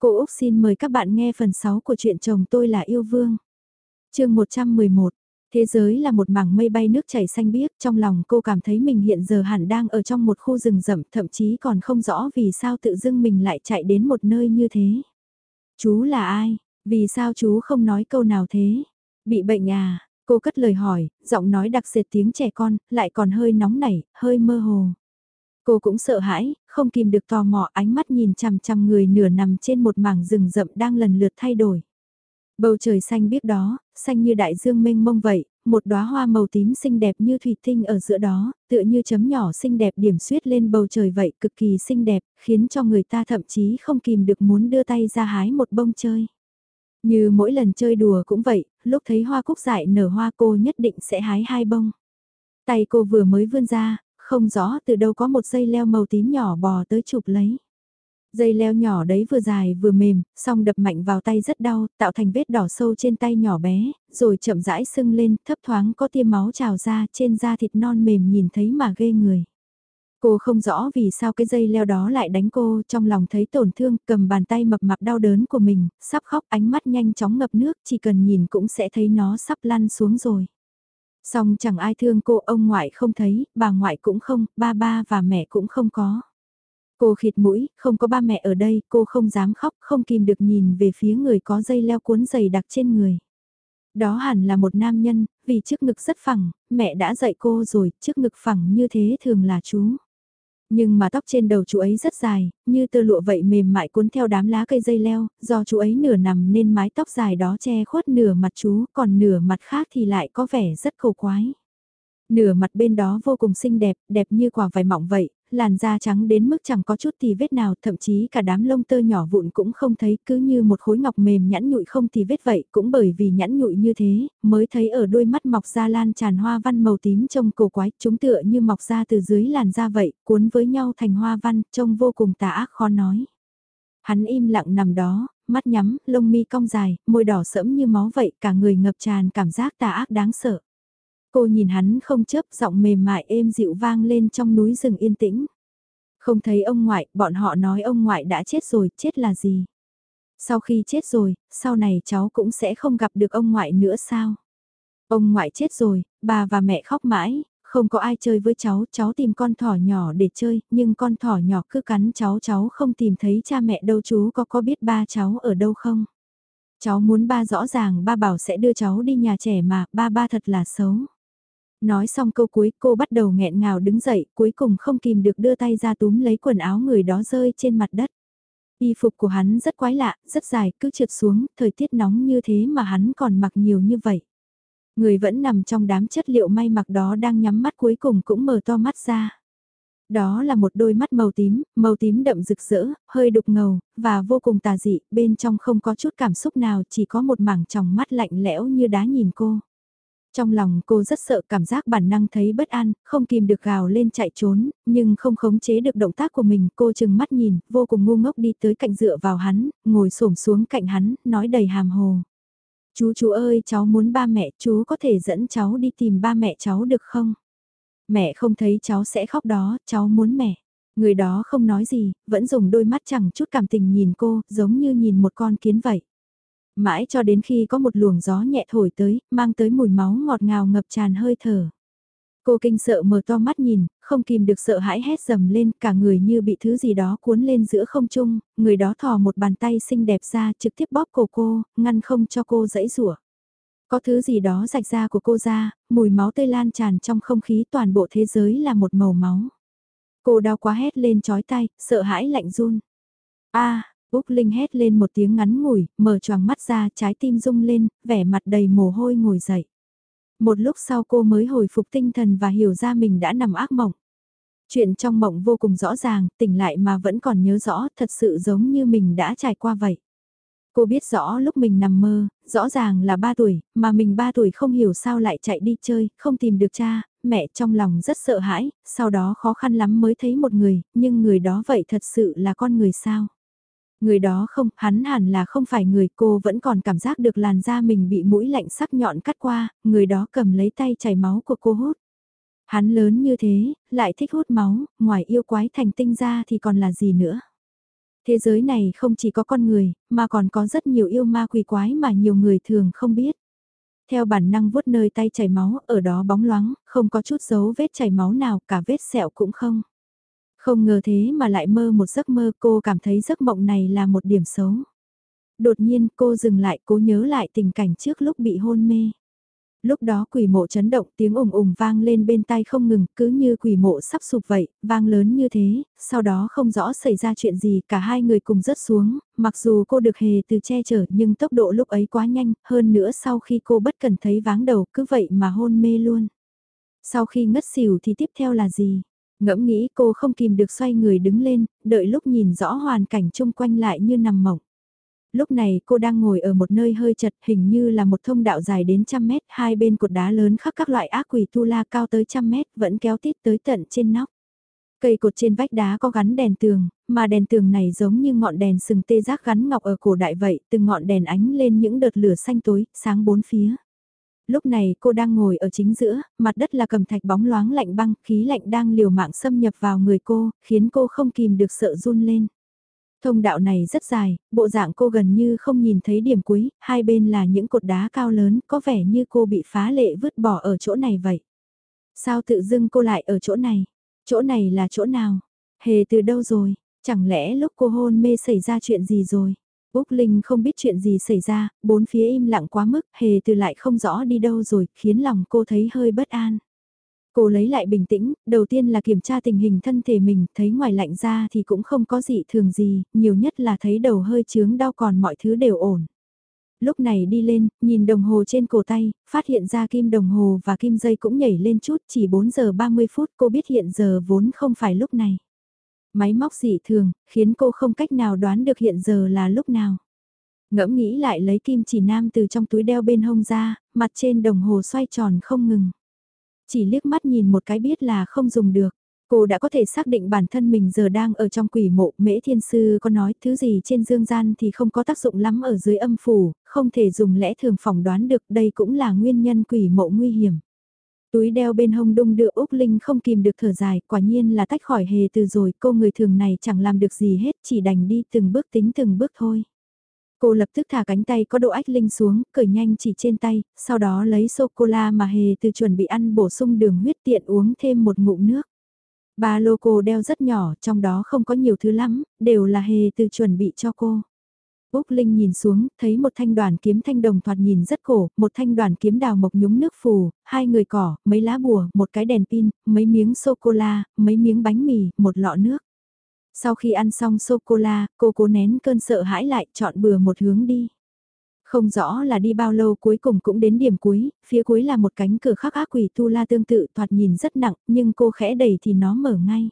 Cô Úc xin mời các bạn nghe phần 6 của truyện chồng tôi là yêu vương. chương 111 Thế giới là một mảng mây bay nước chảy xanh biếc, trong lòng cô cảm thấy mình hiện giờ hẳn đang ở trong một khu rừng rậm, thậm chí còn không rõ vì sao tự dưng mình lại chạy đến một nơi như thế. Chú là ai? Vì sao chú không nói câu nào thế? Bị bệnh à? Cô cất lời hỏi, giọng nói đặc sệt tiếng trẻ con, lại còn hơi nóng nảy, hơi mơ hồ. Cô cũng sợ hãi, không kìm được tò mò ánh mắt nhìn chằm chằm người nửa nằm trên một mảng rừng rậm đang lần lượt thay đổi. Bầu trời xanh biết đó, xanh như đại dương mênh mông vậy, một đóa hoa màu tím xinh đẹp như thủy tinh ở giữa đó, tựa như chấm nhỏ xinh đẹp điểm xuyết lên bầu trời vậy, cực kỳ xinh đẹp, khiến cho người ta thậm chí không kìm được muốn đưa tay ra hái một bông chơi. Như mỗi lần chơi đùa cũng vậy, lúc thấy hoa cúc dại nở hoa cô nhất định sẽ hái hai bông. Tay cô vừa mới vươn ra, không rõ từ đâu có một dây leo màu tím nhỏ bò tới chụp lấy. Dây leo nhỏ đấy vừa dài vừa mềm, song đập mạnh vào tay rất đau, tạo thành vết đỏ sâu trên tay nhỏ bé, rồi chậm rãi sưng lên, thấp thoáng có tia máu trào ra trên da thịt non mềm nhìn thấy mà ghê người. Cô không rõ vì sao cái dây leo đó lại đánh cô, trong lòng thấy tổn thương, cầm bàn tay mập mạp đau đớn của mình, sắp khóc ánh mắt nhanh chóng ngập nước, chỉ cần nhìn cũng sẽ thấy nó sắp lăn xuống rồi. Xong chẳng ai thương cô, ông ngoại không thấy, bà ngoại cũng không, ba ba và mẹ cũng không có. Cô khịt mũi, không có ba mẹ ở đây, cô không dám khóc, không kìm được nhìn về phía người có dây leo cuốn dày đặc trên người. Đó hẳn là một nam nhân, vì trước ngực rất phẳng, mẹ đã dạy cô rồi, trước ngực phẳng như thế thường là chú. Nhưng mà tóc trên đầu chú ấy rất dài, như tơ lụa vậy mềm mại cuốn theo đám lá cây dây leo, do chú ấy nửa nằm nên mái tóc dài đó che khuất nửa mặt chú, còn nửa mặt khác thì lại có vẻ rất cầu quái. Nửa mặt bên đó vô cùng xinh đẹp, đẹp như quả vải mỏng vậy, làn da trắng đến mức chẳng có chút tì vết nào, thậm chí cả đám lông tơ nhỏ vụn cũng không thấy, cứ như một khối ngọc mềm nhẵn nhụi không tì vết vậy, cũng bởi vì nhẵn nhụi như thế, mới thấy ở đôi mắt mọc ra lan tràn hoa văn màu tím trông cổ quái, chúng tựa như mọc ra từ dưới làn da vậy, cuốn với nhau thành hoa văn, trông vô cùng tà ác khó nói. Hắn im lặng nằm đó, mắt nhắm, lông mi cong dài, môi đỏ sẫm như máu vậy, cả người ngập tràn cảm giác tà ác đáng sợ. Cô nhìn hắn không chấp giọng mềm mại êm dịu vang lên trong núi rừng yên tĩnh. Không thấy ông ngoại, bọn họ nói ông ngoại đã chết rồi, chết là gì? Sau khi chết rồi, sau này cháu cũng sẽ không gặp được ông ngoại nữa sao? Ông ngoại chết rồi, bà và mẹ khóc mãi, không có ai chơi với cháu, cháu tìm con thỏ nhỏ để chơi, nhưng con thỏ nhỏ cứ cắn cháu cháu không tìm thấy cha mẹ đâu chú có có biết ba cháu ở đâu không? Cháu muốn ba rõ ràng ba bảo sẽ đưa cháu đi nhà trẻ mà, ba ba thật là xấu. Nói xong câu cuối cô bắt đầu nghẹn ngào đứng dậy, cuối cùng không kìm được đưa tay ra túm lấy quần áo người đó rơi trên mặt đất. Y phục của hắn rất quái lạ, rất dài, cứ trượt xuống, thời tiết nóng như thế mà hắn còn mặc nhiều như vậy. Người vẫn nằm trong đám chất liệu may mặc đó đang nhắm mắt cuối cùng cũng mở to mắt ra. Đó là một đôi mắt màu tím, màu tím đậm rực rỡ, hơi đục ngầu, và vô cùng tà dị, bên trong không có chút cảm xúc nào, chỉ có một mảng tròng mắt lạnh lẽo như đá nhìn cô. Trong lòng cô rất sợ cảm giác bản năng thấy bất an, không kìm được gào lên chạy trốn, nhưng không khống chế được động tác của mình. Cô chừng mắt nhìn, vô cùng ngu ngốc đi tới cạnh dựa vào hắn, ngồi xổm xuống cạnh hắn, nói đầy hàm hồ. Chú chú ơi cháu muốn ba mẹ, chú có thể dẫn cháu đi tìm ba mẹ cháu được không? Mẹ không thấy cháu sẽ khóc đó, cháu muốn mẹ. Người đó không nói gì, vẫn dùng đôi mắt chẳng chút cảm tình nhìn cô, giống như nhìn một con kiến vậy mãi cho đến khi có một luồng gió nhẹ thổi tới, mang tới mùi máu ngọt ngào ngập tràn hơi thở. Cô kinh sợ mở to mắt nhìn, không kìm được sợ hãi hét dầm lên, cả người như bị thứ gì đó cuốn lên giữa không trung, người đó thò một bàn tay xinh đẹp ra trực tiếp bóp cổ cô, ngăn không cho cô dãy rủa. Có thứ gì đó rạch ra của cô ra, mùi máu tươi lan tràn trong không khí toàn bộ thế giới là một màu máu. Cô đau quá hét lên chói tay, sợ hãi lạnh run. a Úc Linh hét lên một tiếng ngắn ngủi, mở choàng mắt ra trái tim rung lên, vẻ mặt đầy mồ hôi ngồi dậy. Một lúc sau cô mới hồi phục tinh thần và hiểu ra mình đã nằm ác mộng. Chuyện trong mộng vô cùng rõ ràng, tỉnh lại mà vẫn còn nhớ rõ, thật sự giống như mình đã trải qua vậy. Cô biết rõ lúc mình nằm mơ, rõ ràng là 3 tuổi, mà mình 3 tuổi không hiểu sao lại chạy đi chơi, không tìm được cha, mẹ trong lòng rất sợ hãi, sau đó khó khăn lắm mới thấy một người, nhưng người đó vậy thật sự là con người sao. Người đó không, hắn hẳn là không phải người cô vẫn còn cảm giác được làn da mình bị mũi lạnh sắc nhọn cắt qua, người đó cầm lấy tay chảy máu của cô hút. Hắn lớn như thế, lại thích hút máu, ngoài yêu quái thành tinh ra thì còn là gì nữa. Thế giới này không chỉ có con người, mà còn có rất nhiều yêu ma quỷ quái mà nhiều người thường không biết. Theo bản năng vuốt nơi tay chảy máu, ở đó bóng loáng, không có chút dấu vết chảy máu nào, cả vết sẹo cũng không. Không ngờ thế mà lại mơ một giấc mơ cô cảm thấy giấc mộng này là một điểm xấu. Đột nhiên cô dừng lại cố nhớ lại tình cảnh trước lúc bị hôn mê. Lúc đó quỷ mộ chấn động tiếng ủng ủng vang lên bên tai không ngừng, cứ như quỷ mộ sắp sụp vậy, vang lớn như thế, sau đó không rõ xảy ra chuyện gì, cả hai người cùng rớt xuống, mặc dù cô được hề từ che chở nhưng tốc độ lúc ấy quá nhanh, hơn nữa sau khi cô bất cần thấy váng đầu cứ vậy mà hôn mê luôn. Sau khi ngất xỉu thì tiếp theo là gì? Ngẫm nghĩ cô không kìm được xoay người đứng lên, đợi lúc nhìn rõ hoàn cảnh chung quanh lại như nằm mộng. Lúc này cô đang ngồi ở một nơi hơi chật hình như là một thông đạo dài đến trăm mét, hai bên cột đá lớn khắc các loại ác quỷ tu la cao tới trăm mét vẫn kéo tít tới tận trên nóc. Cây cột trên vách đá có gắn đèn tường, mà đèn tường này giống như ngọn đèn sừng tê giác gắn ngọc ở cổ đại vậy, từng ngọn đèn ánh lên những đợt lửa xanh tối, sáng bốn phía. Lúc này cô đang ngồi ở chính giữa, mặt đất là cầm thạch bóng loáng lạnh băng, khí lạnh đang liều mạng xâm nhập vào người cô, khiến cô không kìm được sợ run lên. Thông đạo này rất dài, bộ dạng cô gần như không nhìn thấy điểm cuối, hai bên là những cột đá cao lớn, có vẻ như cô bị phá lệ vứt bỏ ở chỗ này vậy. Sao tự dưng cô lại ở chỗ này? Chỗ này là chỗ nào? Hề từ đâu rồi? Chẳng lẽ lúc cô hôn mê xảy ra chuyện gì rồi? Úc Linh không biết chuyện gì xảy ra, bốn phía im lặng quá mức, hề từ lại không rõ đi đâu rồi, khiến lòng cô thấy hơi bất an. Cô lấy lại bình tĩnh, đầu tiên là kiểm tra tình hình thân thể mình, thấy ngoài lạnh ra thì cũng không có gì thường gì, nhiều nhất là thấy đầu hơi chướng đau còn mọi thứ đều ổn. Lúc này đi lên, nhìn đồng hồ trên cổ tay, phát hiện ra kim đồng hồ và kim dây cũng nhảy lên chút, chỉ 4 giờ 30 phút cô biết hiện giờ vốn không phải lúc này. Máy móc dị thường, khiến cô không cách nào đoán được hiện giờ là lúc nào. Ngẫm nghĩ lại lấy kim chỉ nam từ trong túi đeo bên hông ra, mặt trên đồng hồ xoay tròn không ngừng. Chỉ liếc mắt nhìn một cái biết là không dùng được. Cô đã có thể xác định bản thân mình giờ đang ở trong quỷ mộ, mễ thiên sư có nói thứ gì trên dương gian thì không có tác dụng lắm ở dưới âm phủ, không thể dùng lẽ thường phỏng đoán được đây cũng là nguyên nhân quỷ mộ nguy hiểm. Túi đeo bên hông đung đưa Úc Linh không kìm được thở dài, quả nhiên là tách khỏi hề từ rồi, cô người thường này chẳng làm được gì hết, chỉ đành đi từng bước tính từng bước thôi. Cô lập tức thả cánh tay có độ ách linh xuống, cởi nhanh chỉ trên tay, sau đó lấy sô-cô-la mà hề từ chuẩn bị ăn bổ sung đường huyết tiện uống thêm một ngụm nước. Ba lô cô đeo rất nhỏ, trong đó không có nhiều thứ lắm, đều là hề từ chuẩn bị cho cô. Úc Linh nhìn xuống, thấy một thanh đoàn kiếm thanh đồng thoạt nhìn rất cổ, một thanh đoàn kiếm đào mộc nhúng nước phù, hai người cỏ, mấy lá bùa, một cái đèn pin, mấy miếng sô-cô-la, mấy miếng bánh mì, một lọ nước. Sau khi ăn xong sô-cô-la, cô cố nén cơn sợ hãi lại, chọn bừa một hướng đi. Không rõ là đi bao lâu cuối cùng cũng đến điểm cuối, phía cuối là một cánh cửa khắc ác quỷ tu la tương tự thoạt nhìn rất nặng, nhưng cô khẽ đẩy thì nó mở ngay.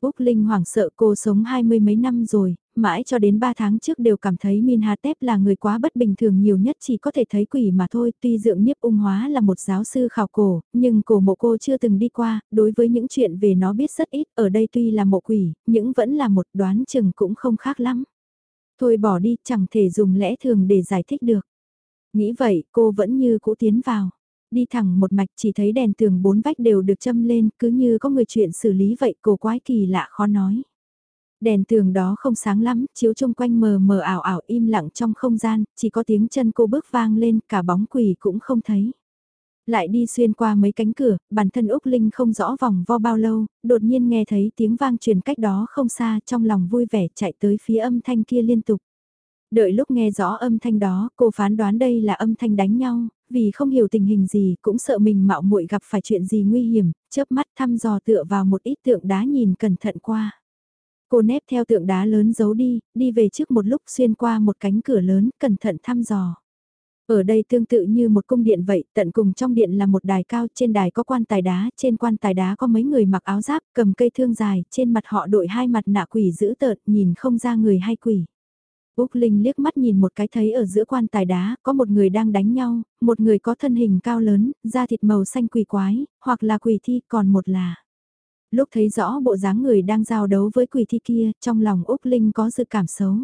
Úc Linh hoảng sợ cô sống hai mươi mấy năm rồi, mãi cho đến ba tháng trước đều cảm thấy Minhatep là người quá bất bình thường nhiều nhất chỉ có thể thấy quỷ mà thôi. Tuy Dượng Nhiếp Ung Hóa là một giáo sư khảo cổ, nhưng cổ mộ cô chưa từng đi qua, đối với những chuyện về nó biết rất ít, ở đây tuy là mộ quỷ, nhưng vẫn là một đoán chừng cũng không khác lắm. Thôi bỏ đi, chẳng thể dùng lẽ thường để giải thích được. Nghĩ vậy, cô vẫn như cũ tiến vào đi thẳng một mạch chỉ thấy đèn tường bốn vách đều được châm lên, cứ như có người chuyện xử lý vậy, cổ quái kỳ lạ khó nói. Đèn tường đó không sáng lắm, chiếu chung quanh mờ mờ ảo ảo im lặng trong không gian, chỉ có tiếng chân cô bước vang lên, cả bóng quỷ cũng không thấy. Lại đi xuyên qua mấy cánh cửa, bản thân Úc Linh không rõ vòng vo bao lâu, đột nhiên nghe thấy tiếng vang truyền cách đó không xa, trong lòng vui vẻ chạy tới phía âm thanh kia liên tục. Đợi lúc nghe rõ âm thanh đó, cô phán đoán đây là âm thanh đánh nhau, vì không hiểu tình hình gì cũng sợ mình mạo muội gặp phải chuyện gì nguy hiểm, chớp mắt thăm dò tựa vào một ít tượng đá nhìn cẩn thận qua. Cô nép theo tượng đá lớn giấu đi, đi về trước một lúc xuyên qua một cánh cửa lớn, cẩn thận thăm dò. Ở đây tương tự như một cung điện vậy, tận cùng trong điện là một đài cao, trên đài có quan tài đá, trên quan tài đá có mấy người mặc áo giáp, cầm cây thương dài, trên mặt họ đội hai mặt nạ quỷ dữ tợn, nhìn không ra người hay quỷ. Úc Linh liếc mắt nhìn một cái thấy ở giữa quan tài đá, có một người đang đánh nhau, một người có thân hình cao lớn, da thịt màu xanh quỷ quái, hoặc là quỷ thi, còn một là... Lúc thấy rõ bộ dáng người đang giao đấu với quỷ thi kia, trong lòng Úc Linh có dự cảm xấu.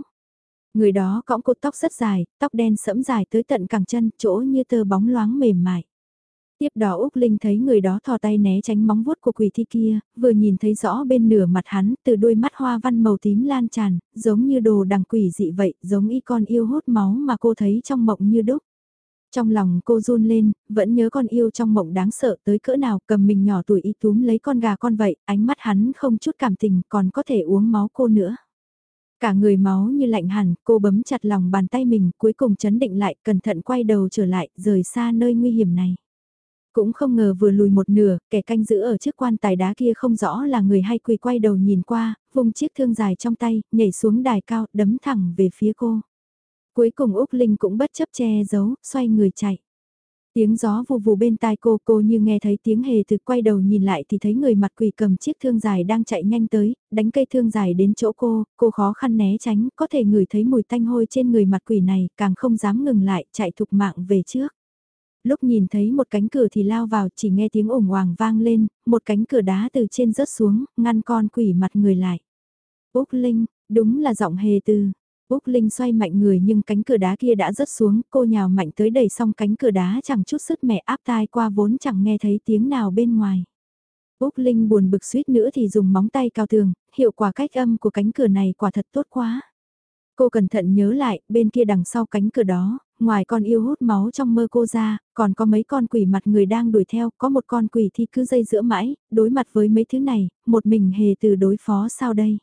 Người đó cõng cột tóc rất dài, tóc đen sẫm dài tới tận cẳng chân, chỗ như tơ bóng loáng mềm mại. Tiếp đó Úc Linh thấy người đó thò tay né tránh móng vuốt của quỷ thi kia, vừa nhìn thấy rõ bên nửa mặt hắn, từ đôi mắt hoa văn màu tím lan tràn, giống như đồ đằng quỷ dị vậy, giống y con yêu hút máu mà cô thấy trong mộng như đúc. Trong lòng cô run lên, vẫn nhớ con yêu trong mộng đáng sợ tới cỡ nào cầm mình nhỏ tuổi y túm lấy con gà con vậy, ánh mắt hắn không chút cảm tình còn có thể uống máu cô nữa. Cả người máu như lạnh hẳn, cô bấm chặt lòng bàn tay mình, cuối cùng chấn định lại, cẩn thận quay đầu trở lại, rời xa nơi nguy hiểm này. Cũng không ngờ vừa lùi một nửa, kẻ canh giữ ở chiếc quan tài đá kia không rõ là người hay quỳ quay đầu nhìn qua, vùng chiếc thương dài trong tay, nhảy xuống đài cao, đấm thẳng về phía cô. Cuối cùng Úc Linh cũng bất chấp che giấu, xoay người chạy. Tiếng gió vù vù bên tai cô, cô như nghe thấy tiếng hề từ quay đầu nhìn lại thì thấy người mặt quỷ cầm chiếc thương dài đang chạy nhanh tới, đánh cây thương dài đến chỗ cô, cô khó khăn né tránh, có thể ngửi thấy mùi tanh hôi trên người mặt quỷ này, càng không dám ngừng lại, chạy thục mạng về trước. Lúc nhìn thấy một cánh cửa thì lao vào chỉ nghe tiếng ủng hoàng vang lên, một cánh cửa đá từ trên rớt xuống, ngăn con quỷ mặt người lại. Úc Linh, đúng là giọng hề từ. Úc Linh xoay mạnh người nhưng cánh cửa đá kia đã rớt xuống, cô nhào mạnh tới đẩy xong cánh cửa đá chẳng chút sức mẹ áp tai qua vốn chẳng nghe thấy tiếng nào bên ngoài. Úc Linh buồn bực suýt nữa thì dùng móng tay cao tường, hiệu quả cách âm của cánh cửa này quả thật tốt quá. Cô cẩn thận nhớ lại, bên kia đằng sau cánh cửa đó, ngoài con yêu hút máu trong mơ cô ra, còn có mấy con quỷ mặt người đang đuổi theo, có một con quỷ thì cứ dây giữa mãi, đối mặt với mấy thứ này, một mình hề từ đối phó sao đây.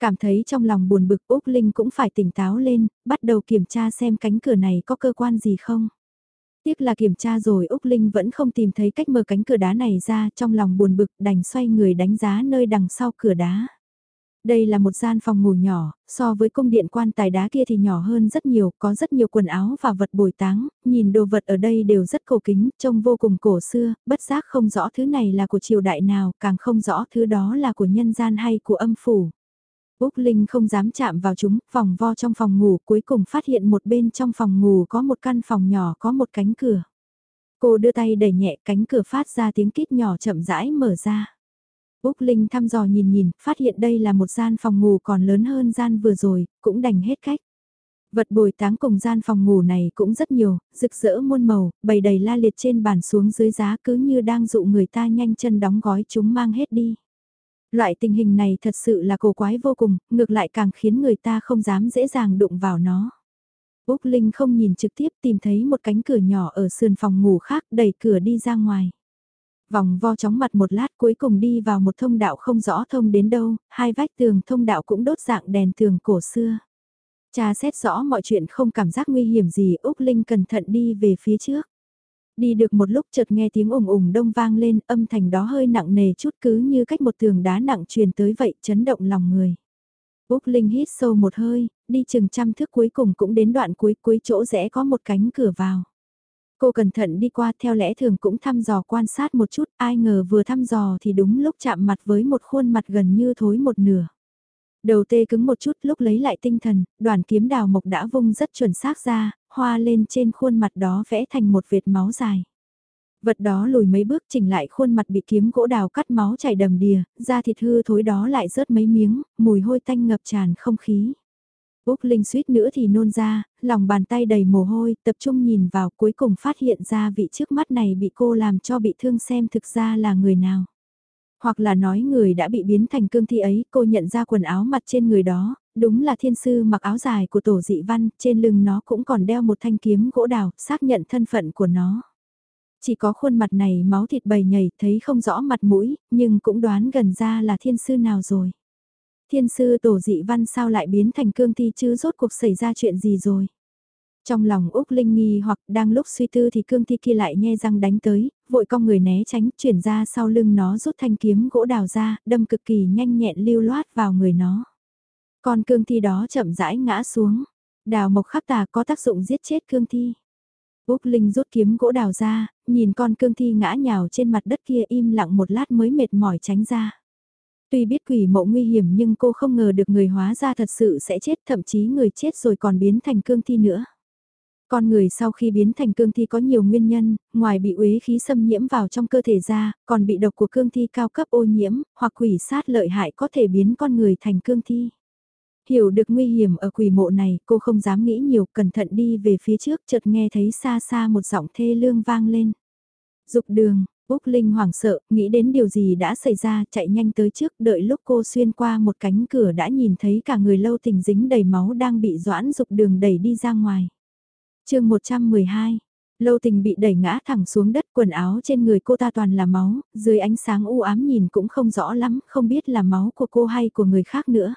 Cảm thấy trong lòng buồn bực Úc Linh cũng phải tỉnh táo lên, bắt đầu kiểm tra xem cánh cửa này có cơ quan gì không. Tiếc là kiểm tra rồi Úc Linh vẫn không tìm thấy cách mở cánh cửa đá này ra trong lòng buồn bực đành xoay người đánh giá nơi đằng sau cửa đá. Đây là một gian phòng ngủ nhỏ, so với cung điện quan tài đá kia thì nhỏ hơn rất nhiều, có rất nhiều quần áo và vật bồi táng, nhìn đồ vật ở đây đều rất cổ kính, trông vô cùng cổ xưa, bất giác không rõ thứ này là của triều đại nào, càng không rõ thứ đó là của nhân gian hay của âm phủ. Úc Linh không dám chạm vào chúng, vòng vo trong phòng ngủ cuối cùng phát hiện một bên trong phòng ngủ có một căn phòng nhỏ có một cánh cửa. Cô đưa tay đẩy nhẹ cánh cửa phát ra tiếng kít nhỏ chậm rãi mở ra. Úc Linh thăm dò nhìn nhìn, phát hiện đây là một gian phòng ngủ còn lớn hơn gian vừa rồi, cũng đành hết cách. Vật bồi táng cùng gian phòng ngủ này cũng rất nhiều, rực rỡ muôn màu, bày đầy la liệt trên bàn xuống dưới giá cứ như đang dụ người ta nhanh chân đóng gói chúng mang hết đi. Loại tình hình này thật sự là cổ quái vô cùng, ngược lại càng khiến người ta không dám dễ dàng đụng vào nó. Úc Linh không nhìn trực tiếp tìm thấy một cánh cửa nhỏ ở sườn phòng ngủ khác đẩy cửa đi ra ngoài. Vòng vo chóng mặt một lát cuối cùng đi vào một thông đạo không rõ thông đến đâu, hai vách tường thông đạo cũng đốt dạng đèn tường cổ xưa. Cha xét rõ mọi chuyện không cảm giác nguy hiểm gì Úc Linh cẩn thận đi về phía trước. Đi được một lúc chợt nghe tiếng ủng ủng đông vang lên, âm thanh đó hơi nặng nề chút cứ như cách một tường đá nặng truyền tới vậy, chấn động lòng người. Úc Linh hít sâu một hơi, đi chừng trăm thước cuối cùng cũng đến đoạn cuối cuối chỗ rẽ có một cánh cửa vào. Cô cẩn thận đi qua theo lẽ thường cũng thăm dò quan sát một chút, ai ngờ vừa thăm dò thì đúng lúc chạm mặt với một khuôn mặt gần như thối một nửa. Đầu tê cứng một chút lúc lấy lại tinh thần, đoàn kiếm đào mộc đã vung rất chuẩn xác ra, hoa lên trên khuôn mặt đó vẽ thành một vệt máu dài. Vật đó lùi mấy bước chỉnh lại khuôn mặt bị kiếm gỗ đào cắt máu chảy đầm đìa, da thịt hư thối đó lại rớt mấy miếng, mùi hôi tanh ngập tràn không khí. Úc Linh suýt nữa thì nôn ra, lòng bàn tay đầy mồ hôi, tập trung nhìn vào cuối cùng phát hiện ra vị trước mắt này bị cô làm cho bị thương xem thực ra là người nào. Hoặc là nói người đã bị biến thành cương thi ấy, cô nhận ra quần áo mặt trên người đó, đúng là thiên sư mặc áo dài của tổ dị văn, trên lưng nó cũng còn đeo một thanh kiếm gỗ đào, xác nhận thân phận của nó. Chỉ có khuôn mặt này máu thịt bầy nhảy, thấy không rõ mặt mũi, nhưng cũng đoán gần ra là thiên sư nào rồi. Thiên sư tổ dị văn sao lại biến thành cương thi chứ rốt cuộc xảy ra chuyện gì rồi. Trong lòng Úc Linh nghi hoặc đang lúc suy tư thì cương thi kia lại nhe răng đánh tới, vội con người né tránh, chuyển ra sau lưng nó rút thanh kiếm gỗ đào ra, đâm cực kỳ nhanh nhẹn lưu loát vào người nó. Con cương thi đó chậm rãi ngã xuống, đào mộc khắc tà có tác dụng giết chết cương thi. Úc Linh rút kiếm gỗ đào ra, nhìn con cương thi ngã nhào trên mặt đất kia im lặng một lát mới mệt mỏi tránh ra. Tuy biết quỷ mộ nguy hiểm nhưng cô không ngờ được người hóa ra thật sự sẽ chết thậm chí người chết rồi còn biến thành cương thi nữa. Con người sau khi biến thành cương thi có nhiều nguyên nhân, ngoài bị uế khí xâm nhiễm vào trong cơ thể ra, còn bị độc của cương thi cao cấp ô nhiễm, hoặc quỷ sát lợi hại có thể biến con người thành cương thi. Hiểu được nguy hiểm ở quỷ mộ này, cô không dám nghĩ nhiều, cẩn thận đi về phía trước, chợt nghe thấy xa xa một giọng thê lương vang lên. Dục đường, Úc Linh hoảng sợ, nghĩ đến điều gì đã xảy ra, chạy nhanh tới trước, đợi lúc cô xuyên qua một cánh cửa đã nhìn thấy cả người lâu tình dính đầy máu đang bị doãn dục đường đẩy đi ra ngoài chương 112, lâu tình bị đẩy ngã thẳng xuống đất, quần áo trên người cô ta toàn là máu, dưới ánh sáng u ám nhìn cũng không rõ lắm, không biết là máu của cô hay của người khác nữa.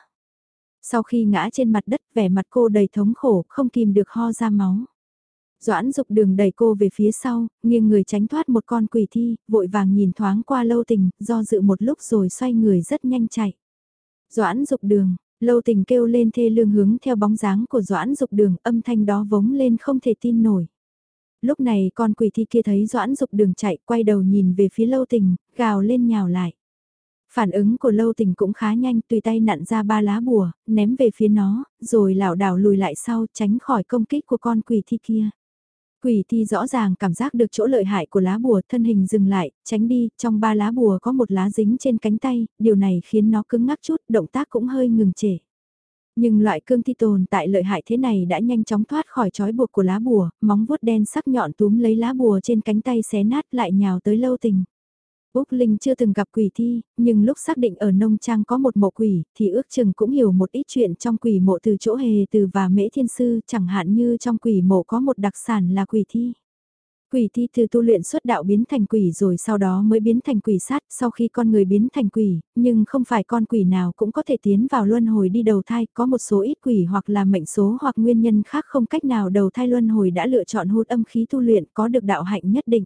Sau khi ngã trên mặt đất, vẻ mặt cô đầy thống khổ, không kìm được ho ra máu. Doãn dục đường đẩy cô về phía sau, nghiêng người tránh thoát một con quỷ thi, vội vàng nhìn thoáng qua lâu tình, do dự một lúc rồi xoay người rất nhanh chạy. Doãn dục đường, lâu tình kêu lên thê lương hướng theo bóng dáng của Doãn dục đường, âm thanh đó vống lên không thể tin nổi. Lúc này con quỷ thi kia thấy Doãn dục đường chạy, quay đầu nhìn về phía lâu tình, gào lên nhào lại. Phản ứng của lâu tình cũng khá nhanh, tùy tay nặn ra ba lá bùa, ném về phía nó, rồi lảo đảo lùi lại sau tránh khỏi công kích của con quỷ thi kia. Quỷ thi rõ ràng cảm giác được chỗ lợi hại của lá bùa thân hình dừng lại, tránh đi, trong ba lá bùa có một lá dính trên cánh tay, điều này khiến nó cứng ngắc chút, động tác cũng hơi ngừng trễ. Nhưng loại cương thi tồn tại lợi hại thế này đã nhanh chóng thoát khỏi trói buộc của lá bùa, móng vuốt đen sắc nhọn túm lấy lá bùa trên cánh tay xé nát lại nhào tới lâu tình. Úc Linh chưa từng gặp quỷ thi, nhưng lúc xác định ở nông trang có một mộ quỷ, thì ước chừng cũng hiểu một ít chuyện trong quỷ mộ từ chỗ hề từ và mễ thiên sư, chẳng hạn như trong quỷ mộ có một đặc sản là quỷ thi. Quỷ thi từ tu luyện xuất đạo biến thành quỷ rồi sau đó mới biến thành quỷ sát sau khi con người biến thành quỷ, nhưng không phải con quỷ nào cũng có thể tiến vào luân hồi đi đầu thai, có một số ít quỷ hoặc là mệnh số hoặc nguyên nhân khác không cách nào đầu thai luân hồi đã lựa chọn hút âm khí tu luyện có được đạo hạnh nhất định.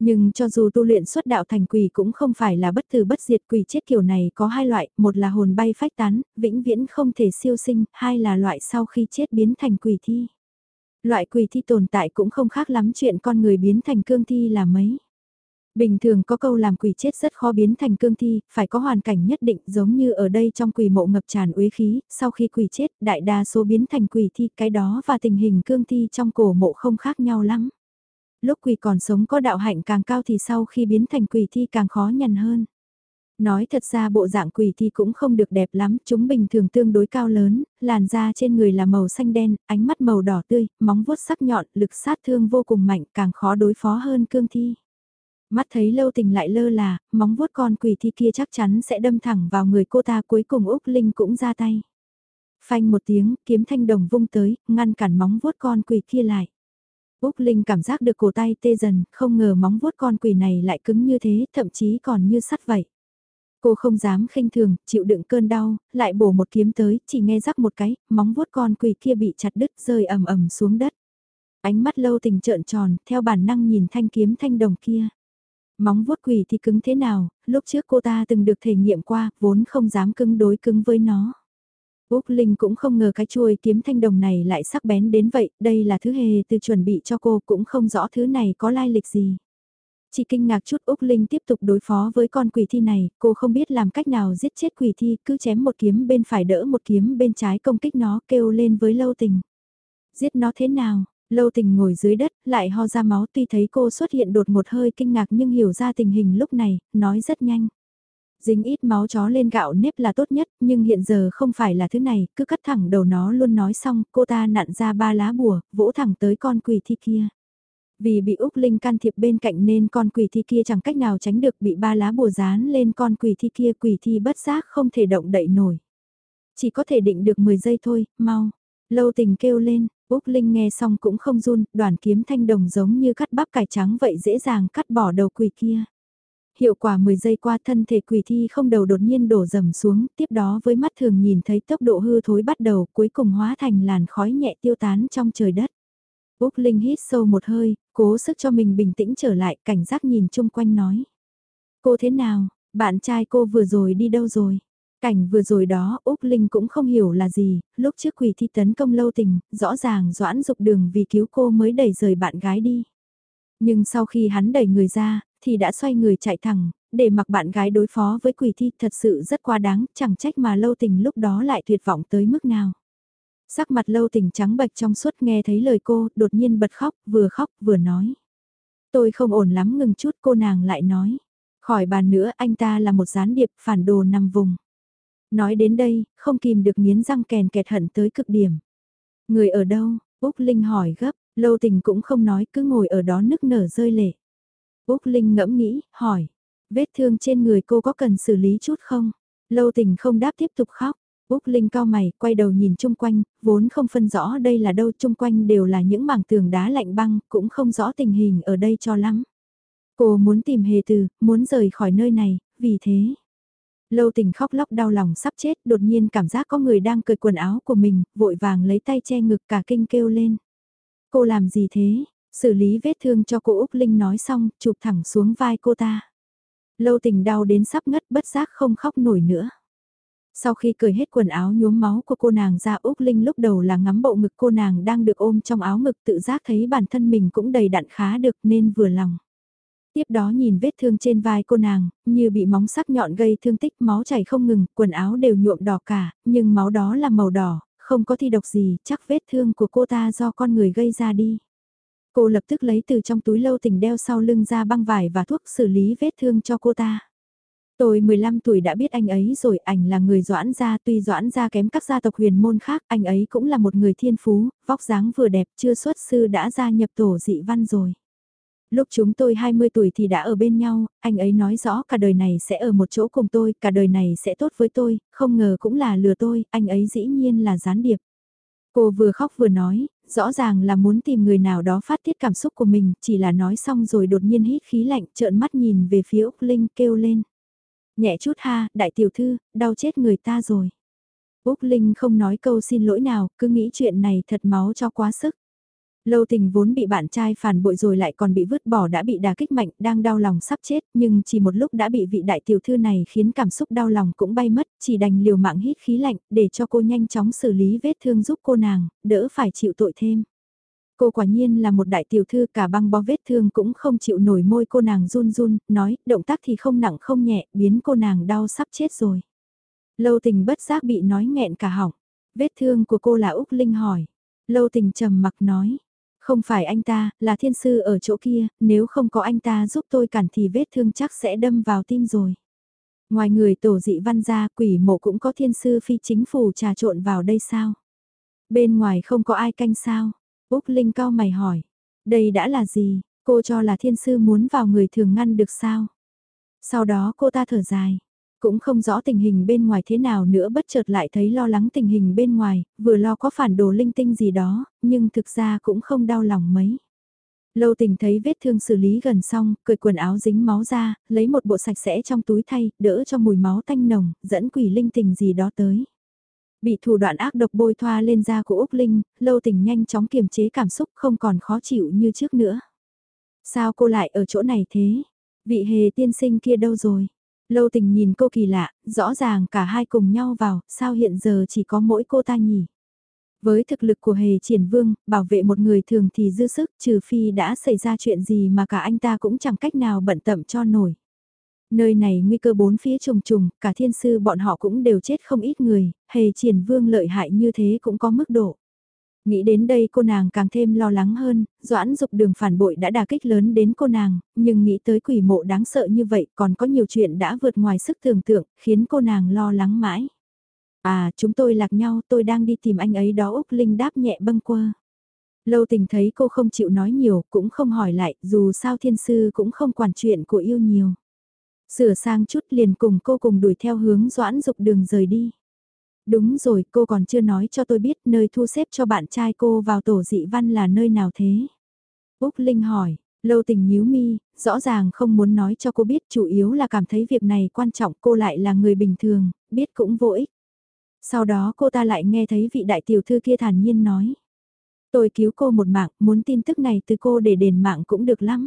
Nhưng cho dù tu luyện xuất đạo thành quỷ cũng không phải là bất tử bất diệt quỷ chết kiểu này có hai loại, một là hồn bay phách tán, vĩnh viễn không thể siêu sinh, hai là loại sau khi chết biến thành quỷ thi. Loại quỷ thi tồn tại cũng không khác lắm chuyện con người biến thành cương thi là mấy. Bình thường có câu làm quỷ chết rất khó biến thành cương thi, phải có hoàn cảnh nhất định giống như ở đây trong quỷ mộ ngập tràn uế khí, sau khi quỷ chết đại đa số biến thành quỷ thi cái đó và tình hình cương thi trong cổ mộ không khác nhau lắm lúc quỷ còn sống có đạo hạnh càng cao thì sau khi biến thành quỷ thi càng khó nhằn hơn. Nói thật ra bộ dạng quỷ thi cũng không được đẹp lắm, chúng bình thường tương đối cao lớn, làn da trên người là màu xanh đen, ánh mắt màu đỏ tươi, móng vuốt sắc nhọn, lực sát thương vô cùng mạnh, càng khó đối phó hơn cương thi. Mắt thấy lâu tình lại lơ là, móng vuốt con quỷ thi kia chắc chắn sẽ đâm thẳng vào người cô ta cuối cùng Úc Linh cũng ra tay. Phanh một tiếng, kiếm thanh đồng vung tới, ngăn cản móng vuốt con quỷ kia lại. Úc Linh cảm giác được cổ tay tê dần, không ngờ móng vuốt con quỷ này lại cứng như thế, thậm chí còn như sắt vậy. Cô không dám khinh thường, chịu đựng cơn đau, lại bổ một kiếm tới, chỉ nghe rắc một cái, móng vuốt con quỷ kia bị chặt đứt rơi ầm ầm xuống đất. Ánh mắt lâu tình trợn tròn, theo bản năng nhìn thanh kiếm thanh đồng kia. Móng vuốt quỷ thì cứng thế nào, lúc trước cô ta từng được thể nghiệm qua, vốn không dám cứng đối cứng với nó. Úc Linh cũng không ngờ cái chuôi kiếm thanh đồng này lại sắc bén đến vậy, đây là thứ hề từ chuẩn bị cho cô cũng không rõ thứ này có lai lịch gì. Chỉ kinh ngạc chút Úc Linh tiếp tục đối phó với con quỷ thi này, cô không biết làm cách nào giết chết quỷ thi, cứ chém một kiếm bên phải đỡ một kiếm bên trái công kích nó kêu lên với lâu tình. Giết nó thế nào? Lâu tình ngồi dưới đất, lại ho ra máu tuy thấy cô xuất hiện đột một hơi kinh ngạc nhưng hiểu ra tình hình lúc này, nói rất nhanh. Dính ít máu chó lên gạo nếp là tốt nhất, nhưng hiện giờ không phải là thứ này, cứ cắt thẳng đầu nó luôn nói xong, cô ta nặn ra ba lá bùa, vỗ thẳng tới con quỷ thi kia. Vì bị Úc Linh can thiệp bên cạnh nên con quỷ thi kia chẳng cách nào tránh được bị ba lá bùa dán lên con quỷ thi kia quỷ thi bất giác không thể động đậy nổi. Chỉ có thể định được 10 giây thôi, mau. Lâu tình kêu lên, Úc Linh nghe xong cũng không run, đoàn kiếm thanh đồng giống như cắt bắp cải trắng vậy dễ dàng cắt bỏ đầu quỷ kia. Hiệu quả 10 giây qua thân thể quỷ thi không đầu đột nhiên đổ dầm xuống, tiếp đó với mắt thường nhìn thấy tốc độ hư thối bắt đầu cuối cùng hóa thành làn khói nhẹ tiêu tán trong trời đất. Úc Linh hít sâu một hơi, cố sức cho mình bình tĩnh trở lại, cảnh giác nhìn chung quanh nói. Cô thế nào, bạn trai cô vừa rồi đi đâu rồi? Cảnh vừa rồi đó Úc Linh cũng không hiểu là gì, lúc trước quỷ thi tấn công lâu tình, rõ ràng doãn dục đường vì cứu cô mới đẩy rời bạn gái đi. Nhưng sau khi hắn đẩy người ra, thì đã xoay người chạy thẳng, để mặc bạn gái đối phó với quỷ thi thật sự rất quá đáng, chẳng trách mà lâu tình lúc đó lại tuyệt vọng tới mức nào. Sắc mặt lâu tình trắng bệch trong suốt nghe thấy lời cô, đột nhiên bật khóc, vừa khóc vừa nói. Tôi không ổn lắm ngừng chút cô nàng lại nói. Khỏi bàn nữa anh ta là một gián điệp phản đồ nằm vùng. Nói đến đây, không kìm được nghiến răng kèn kẹt hận tới cực điểm. Người ở đâu? Úc Linh hỏi gấp, lâu tình cũng không nói cứ ngồi ở đó nức nở rơi lệ. Úc Linh ngẫm nghĩ, hỏi, vết thương trên người cô có cần xử lý chút không? Lâu tình không đáp tiếp tục khóc. Úc Linh cao mày, quay đầu nhìn chung quanh, vốn không phân rõ đây là đâu chung quanh đều là những mảng tường đá lạnh băng, cũng không rõ tình hình ở đây cho lắm. Cô muốn tìm hề từ, muốn rời khỏi nơi này, vì thế. Lâu tình khóc lóc đau lòng sắp chết, đột nhiên cảm giác có người đang cởi quần áo của mình, vội vàng lấy tay che ngực cả kinh kêu lên. Cô làm gì thế? Xử lý vết thương cho cô Úc Linh nói xong, chụp thẳng xuống vai cô ta. Lâu tình đau đến sắp ngất bất giác không khóc nổi nữa. Sau khi cởi hết quần áo nhuốm máu của cô nàng ra Úc Linh lúc đầu là ngắm bộ ngực cô nàng đang được ôm trong áo ngực tự giác thấy bản thân mình cũng đầy đặn khá được nên vừa lòng. Tiếp đó nhìn vết thương trên vai cô nàng, như bị móng sắc nhọn gây thương tích máu chảy không ngừng, quần áo đều nhuộm đỏ cả, nhưng máu đó là màu đỏ, không có thi độc gì, chắc vết thương của cô ta do con người gây ra đi. Cô lập tức lấy từ trong túi lâu tình đeo sau lưng ra băng vải và thuốc xử lý vết thương cho cô ta. Tôi 15 tuổi đã biết anh ấy rồi, ảnh là người doãn gia, tuy doãn gia kém các gia tộc huyền môn khác, anh ấy cũng là một người thiên phú, vóc dáng vừa đẹp, chưa xuất sư đã gia nhập tổ dị văn rồi. Lúc chúng tôi 20 tuổi thì đã ở bên nhau, anh ấy nói rõ cả đời này sẽ ở một chỗ cùng tôi, cả đời này sẽ tốt với tôi, không ngờ cũng là lừa tôi, anh ấy dĩ nhiên là gián điệp. Cô vừa khóc vừa nói, rõ ràng là muốn tìm người nào đó phát tiết cảm xúc của mình, chỉ là nói xong rồi đột nhiên hít khí lạnh trợn mắt nhìn về phía Úc Linh kêu lên. Nhẹ chút ha, đại tiểu thư, đau chết người ta rồi. Úc Linh không nói câu xin lỗi nào, cứ nghĩ chuyện này thật máu cho quá sức. Lâu tình vốn bị bạn trai phản bội rồi lại còn bị vứt bỏ đã bị đà kích mạnh, đang đau lòng sắp chết, nhưng chỉ một lúc đã bị vị đại tiểu thư này khiến cảm xúc đau lòng cũng bay mất, chỉ đành liều mạng hít khí lạnh, để cho cô nhanh chóng xử lý vết thương giúp cô nàng, đỡ phải chịu tội thêm. Cô quả nhiên là một đại tiểu thư cả băng bó vết thương cũng không chịu nổi môi cô nàng run run, nói, động tác thì không nặng không nhẹ, biến cô nàng đau sắp chết rồi. Lâu tình bất giác bị nói nghẹn cả họng. Vết thương của cô là Úc Linh hỏi. Lâu tình trầm mặc nói. Không phải anh ta, là thiên sư ở chỗ kia, nếu không có anh ta giúp tôi cản thì vết thương chắc sẽ đâm vào tim rồi. Ngoài người tổ dị văn gia quỷ mộ cũng có thiên sư phi chính phủ trà trộn vào đây sao? Bên ngoài không có ai canh sao? Úc Linh cao mày hỏi. Đây đã là gì? Cô cho là thiên sư muốn vào người thường ngăn được sao? Sau đó cô ta thở dài. Cũng không rõ tình hình bên ngoài thế nào nữa bất chợt lại thấy lo lắng tình hình bên ngoài, vừa lo có phản đồ linh tinh gì đó, nhưng thực ra cũng không đau lòng mấy. Lâu tình thấy vết thương xử lý gần xong, cởi quần áo dính máu ra, lấy một bộ sạch sẽ trong túi thay, đỡ cho mùi máu tanh nồng, dẫn quỷ linh tình gì đó tới. Bị thủ đoạn ác độc bôi thoa lên da của Úc Linh, lâu tình nhanh chóng kiềm chế cảm xúc không còn khó chịu như trước nữa. Sao cô lại ở chỗ này thế? Vị hề tiên sinh kia đâu rồi? Lâu tình nhìn cô kỳ lạ, rõ ràng cả hai cùng nhau vào, sao hiện giờ chỉ có mỗi cô ta nhỉ? Với thực lực của hề triển vương, bảo vệ một người thường thì dư sức trừ phi đã xảy ra chuyện gì mà cả anh ta cũng chẳng cách nào bận tâm cho nổi. Nơi này nguy cơ bốn phía trùng trùng, cả thiên sư bọn họ cũng đều chết không ít người, hề triển vương lợi hại như thế cũng có mức độ. Nghĩ đến đây cô nàng càng thêm lo lắng hơn, doãn dục đường phản bội đã đả kích lớn đến cô nàng, nhưng nghĩ tới quỷ mộ đáng sợ như vậy còn có nhiều chuyện đã vượt ngoài sức tưởng tượng, khiến cô nàng lo lắng mãi. À, chúng tôi lạc nhau, tôi đang đi tìm anh ấy đó Úc Linh đáp nhẹ bâng quơ. Lâu tình thấy cô không chịu nói nhiều, cũng không hỏi lại, dù sao thiên sư cũng không quản chuyện của yêu nhiều. Sửa sang chút liền cùng cô cùng đuổi theo hướng doãn dục đường rời đi. Đúng rồi, cô còn chưa nói cho tôi biết nơi thu xếp cho bạn trai cô vào tổ dị văn là nơi nào thế. Úc Linh hỏi, lâu tình nhíu mi, rõ ràng không muốn nói cho cô biết chủ yếu là cảm thấy việc này quan trọng cô lại là người bình thường, biết cũng vô ích. Sau đó cô ta lại nghe thấy vị đại tiểu thư kia thản nhiên nói. Tôi cứu cô một mạng, muốn tin tức này từ cô để đền mạng cũng được lắm.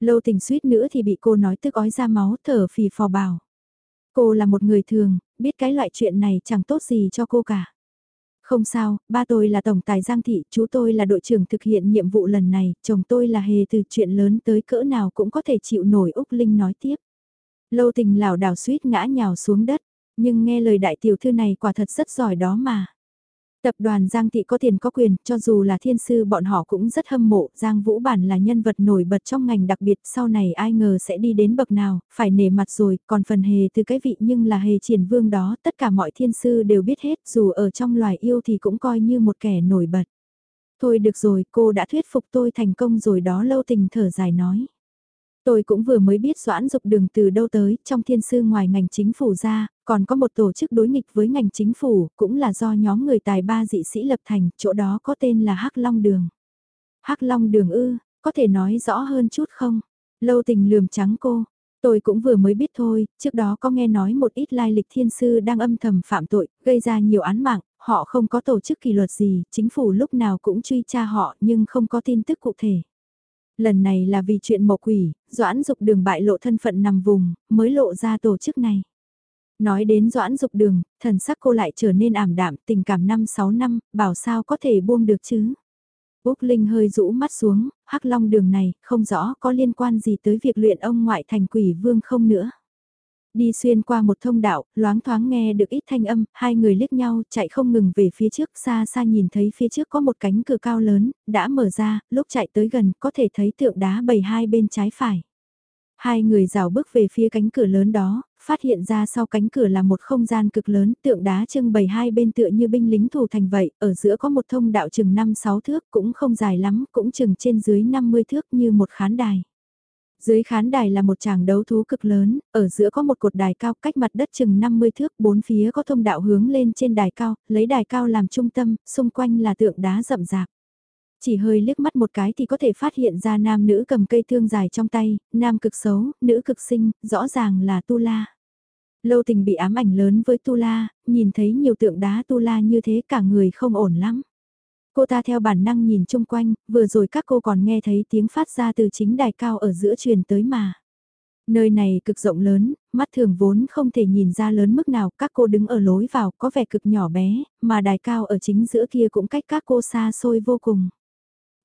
Lâu tình suýt nữa thì bị cô nói tức ói ra máu thở phì phò bảo. Cô là một người thường, biết cái loại chuyện này chẳng tốt gì cho cô cả. Không sao, ba tôi là tổng tài Giang Thị, chú tôi là đội trưởng thực hiện nhiệm vụ lần này, chồng tôi là hề từ chuyện lớn tới cỡ nào cũng có thể chịu nổi Úc Linh nói tiếp. Lâu tình lảo đảo suýt ngã nhào xuống đất, nhưng nghe lời đại tiểu thư này quả thật rất giỏi đó mà. Tập đoàn Giang Thị có tiền có quyền, cho dù là thiên sư bọn họ cũng rất hâm mộ, Giang Vũ Bản là nhân vật nổi bật trong ngành đặc biệt, sau này ai ngờ sẽ đi đến bậc nào, phải nể mặt rồi, còn phần hề từ cái vị nhưng là hề triển vương đó, tất cả mọi thiên sư đều biết hết, dù ở trong loài yêu thì cũng coi như một kẻ nổi bật. Thôi được rồi, cô đã thuyết phục tôi thành công rồi đó lâu tình thở dài nói. Tôi cũng vừa mới biết Doãn Dục Đường từ đâu tới, trong thiên sư ngoài ngành chính phủ ra, còn có một tổ chức đối nghịch với ngành chính phủ, cũng là do nhóm người tài ba dị sĩ lập thành, chỗ đó có tên là Hắc Long Đường. Hắc Long Đường ư, có thể nói rõ hơn chút không? Lâu tình lườm trắng cô, tôi cũng vừa mới biết thôi, trước đó có nghe nói một ít lai lịch thiên sư đang âm thầm phạm tội, gây ra nhiều án mạng, họ không có tổ chức kỷ luật gì, chính phủ lúc nào cũng truy tra họ nhưng không có tin tức cụ thể. Lần này là vì chuyện mộ quỷ, Doãn Dục Đường bại lộ thân phận nằm vùng, mới lộ ra tổ chức này. Nói đến Doãn Dục Đường, thần sắc cô lại trở nên ảm đạm, tình cảm 5-6 năm, bảo sao có thể buông được chứ. Úc Linh hơi rũ mắt xuống, hắc long đường này, không rõ có liên quan gì tới việc luyện ông ngoại thành quỷ vương không nữa. Đi xuyên qua một thông đạo, loáng thoáng nghe được ít thanh âm, hai người liếc nhau, chạy không ngừng về phía trước, xa xa nhìn thấy phía trước có một cánh cửa cao lớn, đã mở ra, lúc chạy tới gần, có thể thấy tượng đá bầy hai bên trái phải. Hai người rào bước về phía cánh cửa lớn đó, phát hiện ra sau cánh cửa là một không gian cực lớn, tượng đá trưng bày hai bên tựa như binh lính thủ thành vậy, ở giữa có một thông đạo chừng 5-6 thước, cũng không dài lắm, cũng chừng trên dưới 50 thước như một khán đài. Dưới khán đài là một tràng đấu thú cực lớn, ở giữa có một cột đài cao cách mặt đất chừng 50 thước, bốn phía có thông đạo hướng lên trên đài cao, lấy đài cao làm trung tâm, xung quanh là tượng đá rậm rạp. Chỉ hơi liếc mắt một cái thì có thể phát hiện ra nam nữ cầm cây thương dài trong tay, nam cực xấu, nữ cực sinh, rõ ràng là Tu La. Lâu tình bị ám ảnh lớn với Tu La, nhìn thấy nhiều tượng đá Tu La như thế cả người không ổn lắm. Cô ta theo bản năng nhìn chung quanh, vừa rồi các cô còn nghe thấy tiếng phát ra từ chính đài cao ở giữa truyền tới mà. Nơi này cực rộng lớn, mắt thường vốn không thể nhìn ra lớn mức nào, các cô đứng ở lối vào có vẻ cực nhỏ bé, mà đài cao ở chính giữa kia cũng cách các cô xa xôi vô cùng.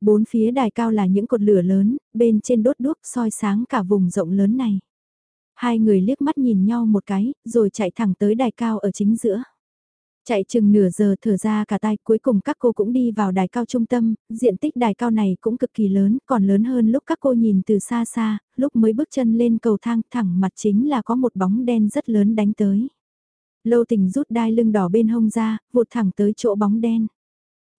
Bốn phía đài cao là những cột lửa lớn, bên trên đốt đuốc soi sáng cả vùng rộng lớn này. Hai người liếc mắt nhìn nhau một cái, rồi chạy thẳng tới đài cao ở chính giữa. Chạy chừng nửa giờ thở ra cả tay cuối cùng các cô cũng đi vào đài cao trung tâm, diện tích đài cao này cũng cực kỳ lớn, còn lớn hơn lúc các cô nhìn từ xa xa, lúc mới bước chân lên cầu thang thẳng mặt chính là có một bóng đen rất lớn đánh tới. Lâu tình rút đai lưng đỏ bên hông ra, vụt thẳng tới chỗ bóng đen.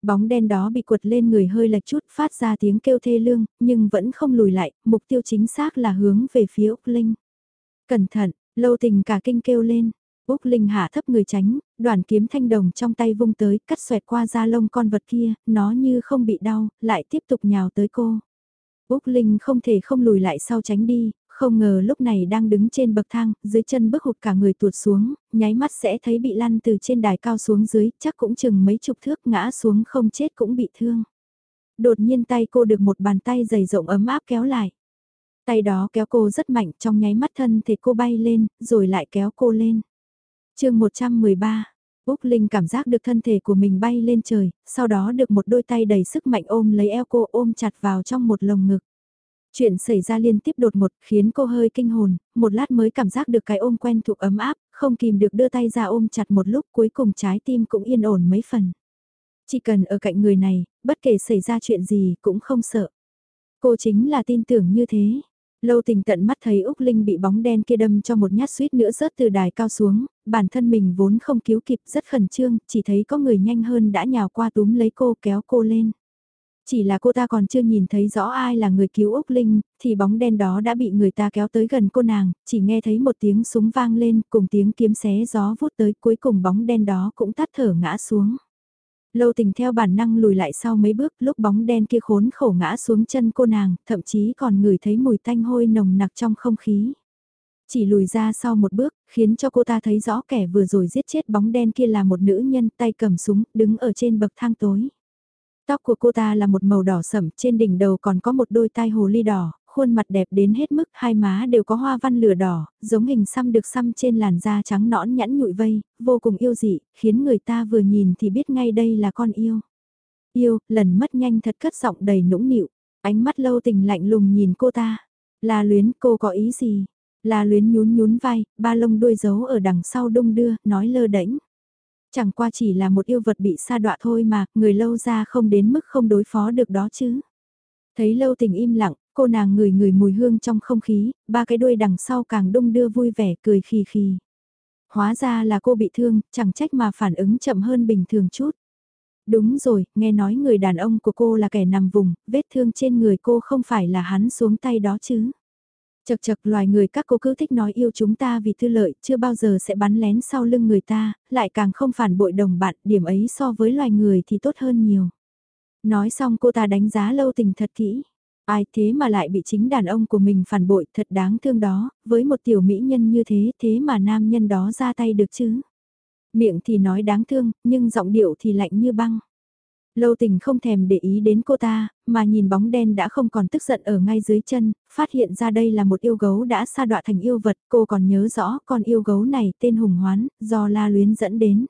Bóng đen đó bị quật lên người hơi lệch chút phát ra tiếng kêu thê lương, nhưng vẫn không lùi lại, mục tiêu chính xác là hướng về phía Úc Linh. Cẩn thận, lâu tình cả kinh kêu lên, Úc Linh hạ thấp người tránh, đoàn kiếm thanh đồng trong tay vung tới, cắt xoẹt qua da lông con vật kia, nó như không bị đau, lại tiếp tục nhào tới cô. Úc Linh không thể không lùi lại sau tránh đi, không ngờ lúc này đang đứng trên bậc thang, dưới chân bước hụt cả người tuột xuống, nháy mắt sẽ thấy bị lăn từ trên đài cao xuống dưới, chắc cũng chừng mấy chục thước ngã xuống không chết cũng bị thương. Đột nhiên tay cô được một bàn tay dày rộng ấm áp kéo lại. Tay đó kéo cô rất mạnh trong nháy mắt thân thể cô bay lên, rồi lại kéo cô lên chương 113 Úc Linh cảm giác được thân thể của mình bay lên trời, sau đó được một đôi tay đầy sức mạnh ôm lấy eo cô ôm chặt vào trong một lồng ngực. Chuyện xảy ra liên tiếp đột ngột khiến cô hơi kinh hồn, một lát mới cảm giác được cái ôm quen thuộc ấm áp, không kìm được đưa tay ra ôm chặt một lúc cuối cùng trái tim cũng yên ổn mấy phần. Chỉ cần ở cạnh người này, bất kể xảy ra chuyện gì cũng không sợ. Cô chính là tin tưởng như thế, Lâu tình tận mắt thấy Úc Linh bị bóng đen kia đâm cho một nhát suýt nữa rớt từ đài cao xuống, bản thân mình vốn không cứu kịp rất khẩn trương, chỉ thấy có người nhanh hơn đã nhào qua túm lấy cô kéo cô lên. Chỉ là cô ta còn chưa nhìn thấy rõ ai là người cứu Úc Linh, thì bóng đen đó đã bị người ta kéo tới gần cô nàng, chỉ nghe thấy một tiếng súng vang lên cùng tiếng kiếm xé gió vút tới cuối cùng bóng đen đó cũng tắt thở ngã xuống. Lâu tình theo bản năng lùi lại sau mấy bước lúc bóng đen kia khốn khổ ngã xuống chân cô nàng, thậm chí còn ngửi thấy mùi tanh hôi nồng nặc trong không khí. Chỉ lùi ra sau một bước, khiến cho cô ta thấy rõ kẻ vừa rồi giết chết bóng đen kia là một nữ nhân tay cầm súng, đứng ở trên bậc thang tối. Tóc của cô ta là một màu đỏ sẫm, trên đỉnh đầu còn có một đôi tai hồ ly đỏ, khuôn mặt đẹp đến hết mức, hai má đều có hoa văn lửa đỏ, giống hình xăm được xăm trên làn da trắng nõn nhẵn nhụi vây, vô cùng yêu dị, khiến người ta vừa nhìn thì biết ngay đây là con yêu. Yêu, lần mất nhanh thật cất giọng đầy nũng nịu, ánh mắt lâu tình lạnh lùng nhìn cô ta. Là luyến cô có ý gì? Là luyến nhún nhún vai, ba lông đuôi giấu ở đằng sau đông đưa, nói lơ đễnh. Chẳng qua chỉ là một yêu vật bị sa đọa thôi mà, người lâu ra không đến mức không đối phó được đó chứ. Thấy lâu tình im lặng, cô nàng ngửi ngửi mùi hương trong không khí, ba cái đuôi đằng sau càng đung đưa vui vẻ cười khì khì. Hóa ra là cô bị thương, chẳng trách mà phản ứng chậm hơn bình thường chút. Đúng rồi, nghe nói người đàn ông của cô là kẻ nằm vùng, vết thương trên người cô không phải là hắn xuống tay đó chứ. Chật chật loài người các cô cứ thích nói yêu chúng ta vì tư lợi, chưa bao giờ sẽ bắn lén sau lưng người ta, lại càng không phản bội đồng bạn, điểm ấy so với loài người thì tốt hơn nhiều. Nói xong cô ta đánh giá lâu tình thật kỹ. Ai thế mà lại bị chính đàn ông của mình phản bội thật đáng thương đó, với một tiểu mỹ nhân như thế thế mà nam nhân đó ra tay được chứ. Miệng thì nói đáng thương, nhưng giọng điệu thì lạnh như băng. Lâu tình không thèm để ý đến cô ta, mà nhìn bóng đen đã không còn tức giận ở ngay dưới chân, phát hiện ra đây là một yêu gấu đã sa đọa thành yêu vật, cô còn nhớ rõ con yêu gấu này tên Hùng Hoán, do La Luyến dẫn đến.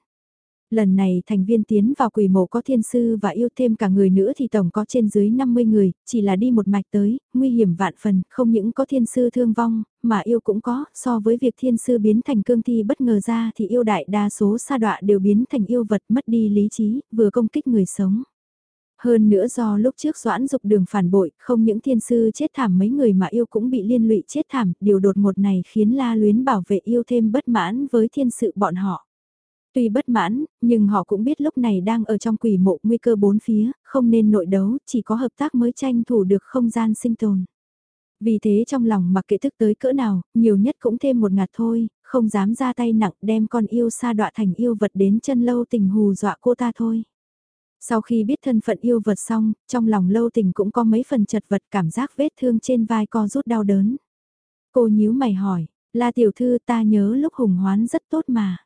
Lần này thành viên tiến vào quỷ mộ có thiên sư và yêu thêm cả người nữa thì tổng có trên dưới 50 người, chỉ là đi một mạch tới, nguy hiểm vạn phần, không những có thiên sư thương vong, mà yêu cũng có, so với việc thiên sư biến thành cương thi bất ngờ ra thì yêu đại đa số sa đọa đều biến thành yêu vật mất đi lý trí, vừa công kích người sống. Hơn nữa do lúc trước doãn dục đường phản bội, không những thiên sư chết thảm mấy người mà yêu cũng bị liên lụy chết thảm, điều đột ngột này khiến la luyến bảo vệ yêu thêm bất mãn với thiên sự bọn họ. Tuy bất mãn, nhưng họ cũng biết lúc này đang ở trong quỷ mộ nguy cơ bốn phía, không nên nội đấu, chỉ có hợp tác mới tranh thủ được không gian sinh tồn. Vì thế trong lòng mặc kệ thức tới cỡ nào, nhiều nhất cũng thêm một ngạt thôi, không dám ra tay nặng đem con yêu sa đọa thành yêu vật đến chân lâu tình hù dọa cô ta thôi. Sau khi biết thân phận yêu vật xong, trong lòng lâu tình cũng có mấy phần chật vật cảm giác vết thương trên vai co rút đau đớn. Cô nhíu mày hỏi, là tiểu thư ta nhớ lúc hùng hoán rất tốt mà.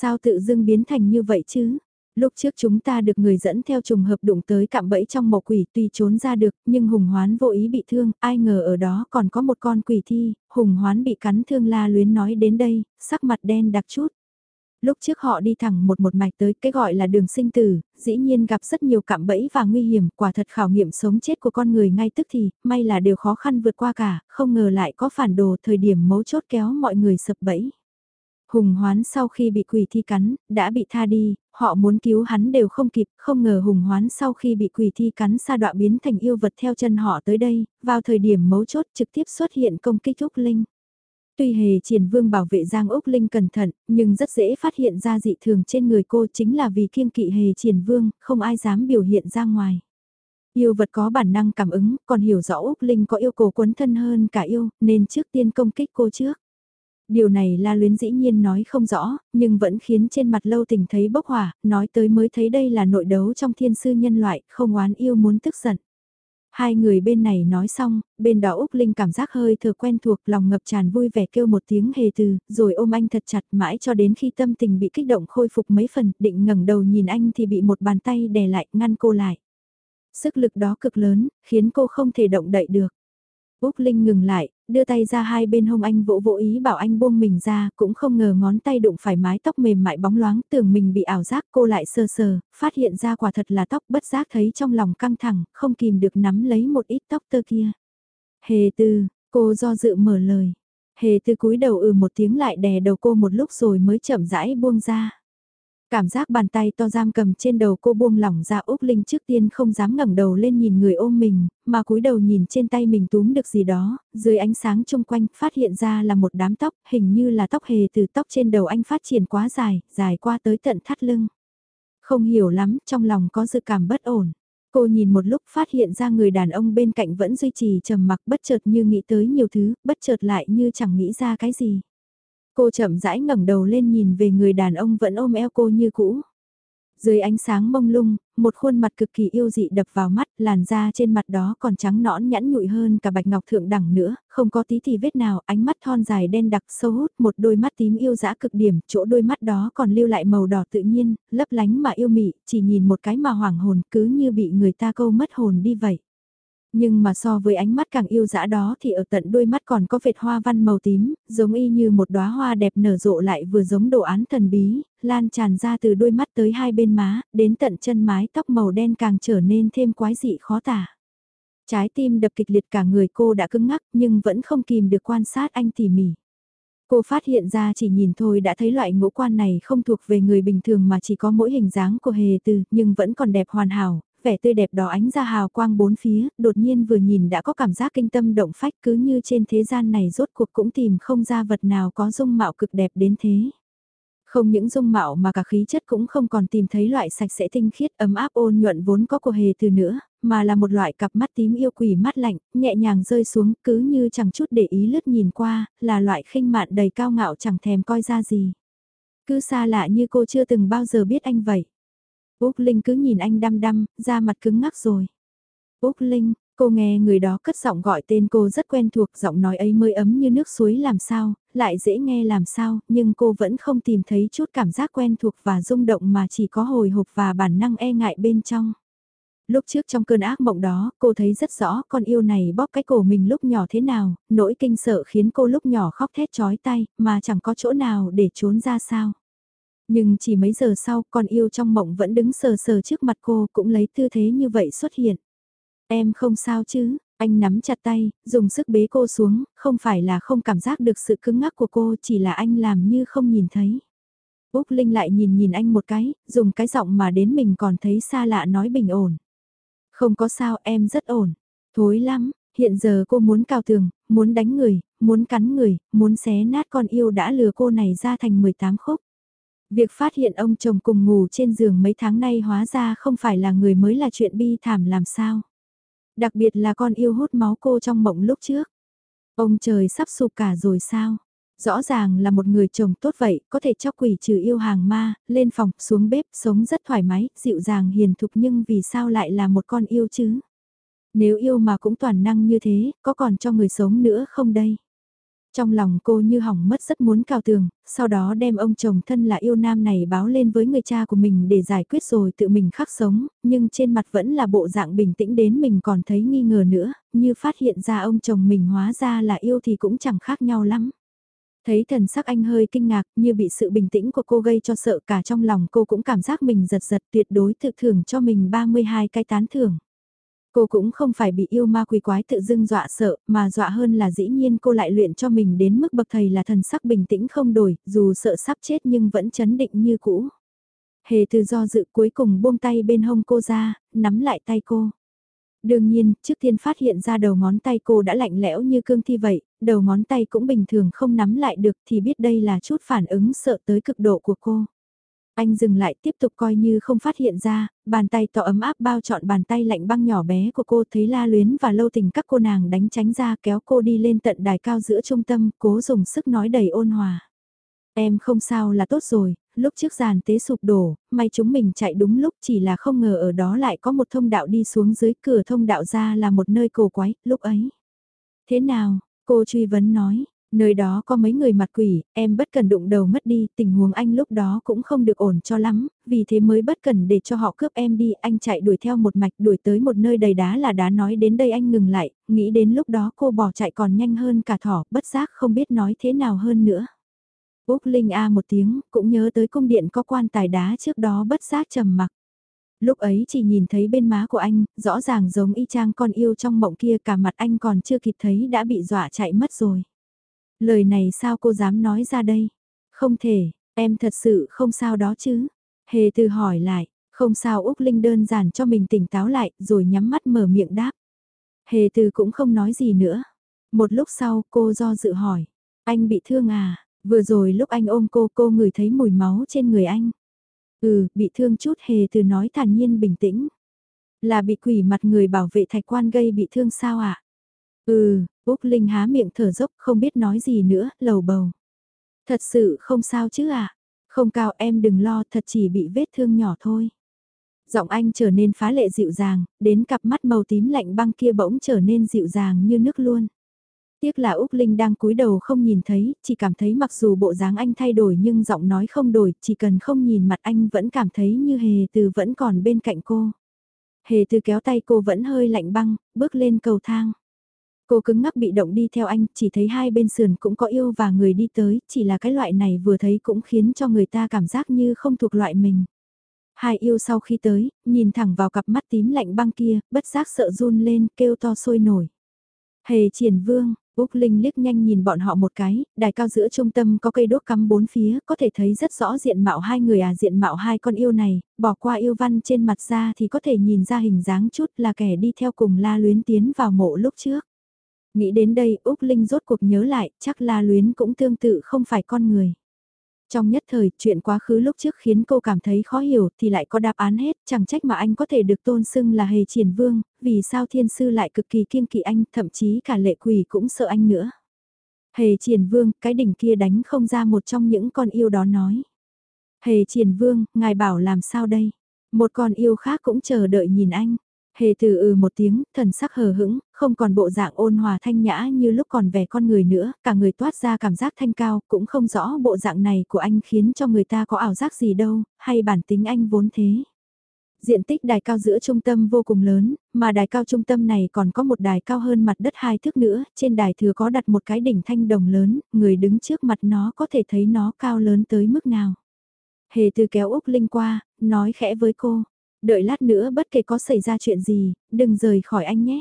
Sao tự dưng biến thành như vậy chứ? Lúc trước chúng ta được người dẫn theo trùng hợp đụng tới cạm bẫy trong mộ quỷ tuy trốn ra được nhưng Hùng Hoán vô ý bị thương, ai ngờ ở đó còn có một con quỷ thi, Hùng Hoán bị cắn thương la luyến nói đến đây, sắc mặt đen đặc chút. Lúc trước họ đi thẳng một một mạch tới cái gọi là đường sinh tử, dĩ nhiên gặp rất nhiều cạm bẫy và nguy hiểm, quả thật khảo nghiệm sống chết của con người ngay tức thì, may là đều khó khăn vượt qua cả, không ngờ lại có phản đồ thời điểm mấu chốt kéo mọi người sập bẫy. Hùng hoán sau khi bị quỷ thi cắn, đã bị tha đi, họ muốn cứu hắn đều không kịp, không ngờ hùng hoán sau khi bị quỷ thi cắn sa đọa biến thành yêu vật theo chân họ tới đây, vào thời điểm mấu chốt trực tiếp xuất hiện công kích Úc Linh. Tuy hề triển vương bảo vệ Giang Úc Linh cẩn thận, nhưng rất dễ phát hiện ra dị thường trên người cô chính là vì kiêng kỵ hề triển vương, không ai dám biểu hiện ra ngoài. Yêu vật có bản năng cảm ứng, còn hiểu rõ Úc Linh có yêu cầu quấn thân hơn cả yêu, nên trước tiên công kích cô trước. Điều này la luyến dĩ nhiên nói không rõ, nhưng vẫn khiến trên mặt lâu tình thấy bốc hỏa, nói tới mới thấy đây là nội đấu trong thiên sư nhân loại, không oán yêu muốn tức giận. Hai người bên này nói xong, bên đó Úc Linh cảm giác hơi thở quen thuộc lòng ngập tràn vui vẻ kêu một tiếng hề từ, rồi ôm anh thật chặt mãi cho đến khi tâm tình bị kích động khôi phục mấy phần, định ngẩng đầu nhìn anh thì bị một bàn tay đè lại, ngăn cô lại. Sức lực đó cực lớn, khiến cô không thể động đậy được. Úc Linh ngừng lại, đưa tay ra hai bên hông anh vỗ vỗ ý bảo anh buông mình ra, cũng không ngờ ngón tay đụng phải mái tóc mềm mại bóng loáng, tưởng mình bị ảo giác cô lại sờ sờ, phát hiện ra quả thật là tóc bất giác thấy trong lòng căng thẳng, không kìm được nắm lấy một ít tóc tơ kia. Hề tư, cô do dự mở lời. Hề tư cúi đầu ừ một tiếng lại đè đầu cô một lúc rồi mới chậm rãi buông ra. Cảm giác bàn tay to giam cầm trên đầu cô buông lỏng ra Úc Linh trước tiên không dám ngẩng đầu lên nhìn người ôm mình, mà cúi đầu nhìn trên tay mình túm được gì đó, dưới ánh sáng chung quanh phát hiện ra là một đám tóc, hình như là tóc hề từ tóc trên đầu anh phát triển quá dài, dài qua tới tận thắt lưng. Không hiểu lắm, trong lòng có dự cảm bất ổn. Cô nhìn một lúc phát hiện ra người đàn ông bên cạnh vẫn duy trì trầm mặc bất chợt như nghĩ tới nhiều thứ, bất chợt lại như chẳng nghĩ ra cái gì. Cô chậm rãi ngẩng đầu lên nhìn về người đàn ông vẫn ôm eo cô như cũ. Dưới ánh sáng mông lung, một khuôn mặt cực kỳ yêu dị đập vào mắt, làn da trên mặt đó còn trắng nõn nhẵn nhụi hơn cả bạch ngọc thượng đẳng nữa, không có tí thì vết nào, ánh mắt thon dài đen đặc sâu hút, một đôi mắt tím yêu dã cực điểm, chỗ đôi mắt đó còn lưu lại màu đỏ tự nhiên, lấp lánh mà yêu mị, chỉ nhìn một cái mà hoảng hồn, cứ như bị người ta câu mất hồn đi vậy. Nhưng mà so với ánh mắt càng yêu dã đó thì ở tận đôi mắt còn có vệt hoa văn màu tím, giống y như một đóa hoa đẹp nở rộ lại vừa giống đồ án thần bí, lan tràn ra từ đôi mắt tới hai bên má, đến tận chân mái tóc màu đen càng trở nên thêm quái dị khó tả. Trái tim đập kịch liệt cả người cô đã cứng ngắc nhưng vẫn không kìm được quan sát anh tỉ mỉ. Cô phát hiện ra chỉ nhìn thôi đã thấy loại ngũ quan này không thuộc về người bình thường mà chỉ có mỗi hình dáng của hề từ nhưng vẫn còn đẹp hoàn hảo, vẻ tươi đẹp đó ánh ra hào quang bốn phía, đột nhiên vừa nhìn đã có cảm giác kinh tâm động phách cứ như trên thế gian này rốt cuộc cũng tìm không ra vật nào có dung mạo cực đẹp đến thế. Không những dung mạo mà cả khí chất cũng không còn tìm thấy loại sạch sẽ tinh khiết ấm áp ôn nhuận vốn có của hề từ nữa, mà là một loại cặp mắt tím yêu quỷ mắt lạnh, nhẹ nhàng rơi xuống cứ như chẳng chút để ý lướt nhìn qua, là loại khinh mạn đầy cao ngạo chẳng thèm coi ra gì. Cứ xa lạ như cô chưa từng bao giờ biết anh vậy. Úc Linh cứ nhìn anh đăm đăm, da mặt cứng ngắc rồi. Úc Linh, Cô nghe người đó cất giọng gọi tên cô rất quen thuộc, giọng nói ấy mới ấm như nước suối làm sao, lại dễ nghe làm sao, nhưng cô vẫn không tìm thấy chút cảm giác quen thuộc và rung động mà chỉ có hồi hộp và bản năng e ngại bên trong. Lúc trước trong cơn ác mộng đó, cô thấy rất rõ con yêu này bóp cái cổ mình lúc nhỏ thế nào, nỗi kinh sợ khiến cô lúc nhỏ khóc thét chói tay, mà chẳng có chỗ nào để trốn ra sao. Nhưng chỉ mấy giờ sau, con yêu trong mộng vẫn đứng sờ sờ trước mặt cô cũng lấy tư thế như vậy xuất hiện. Em không sao chứ, anh nắm chặt tay, dùng sức bế cô xuống, không phải là không cảm giác được sự cứng ngắc của cô chỉ là anh làm như không nhìn thấy. Úc Linh lại nhìn nhìn anh một cái, dùng cái giọng mà đến mình còn thấy xa lạ nói bình ổn. Không có sao em rất ổn. Thối lắm, hiện giờ cô muốn cao tường, muốn đánh người, muốn cắn người, muốn xé nát con yêu đã lừa cô này ra thành 18 khúc. Việc phát hiện ông chồng cùng ngủ trên giường mấy tháng nay hóa ra không phải là người mới là chuyện bi thảm làm sao. Đặc biệt là con yêu hút máu cô trong mộng lúc trước. Ông trời sắp sụp cả rồi sao? Rõ ràng là một người chồng tốt vậy, có thể cho quỷ trừ yêu hàng ma, lên phòng, xuống bếp, sống rất thoải mái, dịu dàng hiền thục nhưng vì sao lại là một con yêu chứ? Nếu yêu mà cũng toàn năng như thế, có còn cho người sống nữa không đây? Trong lòng cô như hỏng mất rất muốn cao tường, sau đó đem ông chồng thân là yêu nam này báo lên với người cha của mình để giải quyết rồi tự mình khắc sống, nhưng trên mặt vẫn là bộ dạng bình tĩnh đến mình còn thấy nghi ngờ nữa, như phát hiện ra ông chồng mình hóa ra là yêu thì cũng chẳng khác nhau lắm. Thấy thần sắc anh hơi kinh ngạc như bị sự bình tĩnh của cô gây cho sợ cả trong lòng cô cũng cảm giác mình giật giật tuyệt đối tự thưởng cho mình 32 cái tán thưởng. Cô cũng không phải bị yêu ma quỷ quái tự dưng dọa sợ, mà dọa hơn là dĩ nhiên cô lại luyện cho mình đến mức bậc thầy là thần sắc bình tĩnh không đổi, dù sợ sắp chết nhưng vẫn chấn định như cũ. Hề từ do dự cuối cùng buông tay bên hông cô ra, nắm lại tay cô. Đương nhiên, trước tiên phát hiện ra đầu ngón tay cô đã lạnh lẽo như cương thi vậy, đầu ngón tay cũng bình thường không nắm lại được thì biết đây là chút phản ứng sợ tới cực độ của cô. Anh dừng lại tiếp tục coi như không phát hiện ra, bàn tay to ấm áp bao trọn bàn tay lạnh băng nhỏ bé của cô thấy la luyến và lâu tình các cô nàng đánh tránh ra kéo cô đi lên tận đài cao giữa trung tâm, cố dùng sức nói đầy ôn hòa. Em không sao là tốt rồi, lúc trước giàn tế sụp đổ, may chúng mình chạy đúng lúc chỉ là không ngờ ở đó lại có một thông đạo đi xuống dưới cửa thông đạo ra là một nơi cổ quái, lúc ấy. Thế nào, cô truy vấn nói, Nơi đó có mấy người mặt quỷ, em bất cần đụng đầu mất đi, tình huống anh lúc đó cũng không được ổn cho lắm, vì thế mới bất cần để cho họ cướp em đi, anh chạy đuổi theo một mạch đuổi tới một nơi đầy đá là đá nói đến đây anh ngừng lại, nghĩ đến lúc đó cô bỏ chạy còn nhanh hơn cả thỏ, bất giác không biết nói thế nào hơn nữa. Úc Linh A một tiếng, cũng nhớ tới cung điện có quan tài đá trước đó bất giác trầm mặc. Lúc ấy chỉ nhìn thấy bên má của anh, rõ ràng giống y chang con yêu trong mộng kia cả mặt anh còn chưa kịp thấy đã bị dọa chạy mất rồi. Lời này sao cô dám nói ra đây? Không thể, em thật sự không sao đó chứ? Hề từ hỏi lại, không sao Úc Linh đơn giản cho mình tỉnh táo lại rồi nhắm mắt mở miệng đáp. Hề từ cũng không nói gì nữa. Một lúc sau cô do dự hỏi, anh bị thương à? Vừa rồi lúc anh ôm cô cô ngửi thấy mùi máu trên người anh. Ừ, bị thương chút hề từ nói thản nhiên bình tĩnh. Là bị quỷ mặt người bảo vệ thạch quan gây bị thương sao ạ? À? Ừ, Úc Linh há miệng thở dốc không biết nói gì nữa, lầu bầu. Thật sự không sao chứ à? Không cao em đừng lo thật chỉ bị vết thương nhỏ thôi. Giọng anh trở nên phá lệ dịu dàng, đến cặp mắt màu tím lạnh băng kia bỗng trở nên dịu dàng như nước luôn. Tiếc là Úc Linh đang cúi đầu không nhìn thấy, chỉ cảm thấy mặc dù bộ dáng anh thay đổi nhưng giọng nói không đổi, chỉ cần không nhìn mặt anh vẫn cảm thấy như hề từ vẫn còn bên cạnh cô. Hề từ kéo tay cô vẫn hơi lạnh băng, bước lên cầu thang. Cô cứng ngắc bị động đi theo anh, chỉ thấy hai bên sườn cũng có yêu và người đi tới, chỉ là cái loại này vừa thấy cũng khiến cho người ta cảm giác như không thuộc loại mình. Hai yêu sau khi tới, nhìn thẳng vào cặp mắt tím lạnh băng kia, bất giác sợ run lên, kêu to sôi nổi. Hề triển vương, Úc Linh liếc nhanh nhìn bọn họ một cái, đài cao giữa trung tâm có cây đốt cắm bốn phía, có thể thấy rất rõ diện mạo hai người à diện mạo hai con yêu này, bỏ qua yêu văn trên mặt ra thì có thể nhìn ra hình dáng chút là kẻ đi theo cùng la luyến tiến vào mộ lúc trước. Nghĩ đến đây Úc Linh rốt cuộc nhớ lại, chắc La Luyến cũng tương tự không phải con người. Trong nhất thời, chuyện quá khứ lúc trước khiến cô cảm thấy khó hiểu thì lại có đáp án hết, chẳng trách mà anh có thể được tôn xưng là hề triển vương, vì sao thiên sư lại cực kỳ kiêng kỵ anh, thậm chí cả lệ quỷ cũng sợ anh nữa. Hề triển vương, cái đỉnh kia đánh không ra một trong những con yêu đó nói. Hề triển vương, ngài bảo làm sao đây? Một con yêu khác cũng chờ đợi nhìn anh. Hề từ ừ một tiếng, thần sắc hờ hững, không còn bộ dạng ôn hòa thanh nhã như lúc còn vẻ con người nữa, cả người toát ra cảm giác thanh cao, cũng không rõ bộ dạng này của anh khiến cho người ta có ảo giác gì đâu, hay bản tính anh vốn thế. Diện tích đài cao giữa trung tâm vô cùng lớn, mà đài cao trung tâm này còn có một đài cao hơn mặt đất hai thước nữa, trên đài thừa có đặt một cái đỉnh thanh đồng lớn, người đứng trước mặt nó có thể thấy nó cao lớn tới mức nào. Hề từ kéo Úc Linh qua, nói khẽ với cô, đợi lát nữa bất kể có xảy ra chuyện gì, đừng rời khỏi anh nhé.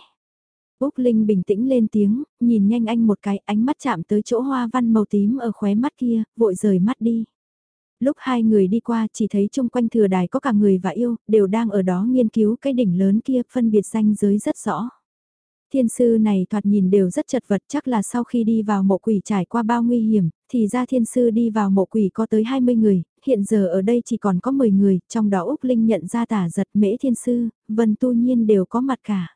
Úc Linh bình tĩnh lên tiếng, nhìn nhanh anh một cái, ánh mắt chạm tới chỗ hoa văn màu tím ở khóe mắt kia, vội rời mắt đi. Lúc hai người đi qua chỉ thấy chung quanh thừa đài có cả người và yêu, đều đang ở đó nghiên cứu cái đỉnh lớn kia, phân biệt danh giới rất rõ. Thiên sư này thoạt nhìn đều rất chật vật chắc là sau khi đi vào mộ quỷ trải qua bao nguy hiểm, thì ra thiên sư đi vào mộ quỷ có tới 20 người, hiện giờ ở đây chỉ còn có 10 người, trong đó Úc Linh nhận ra tả giật mễ thiên sư, vân tu nhiên đều có mặt cả.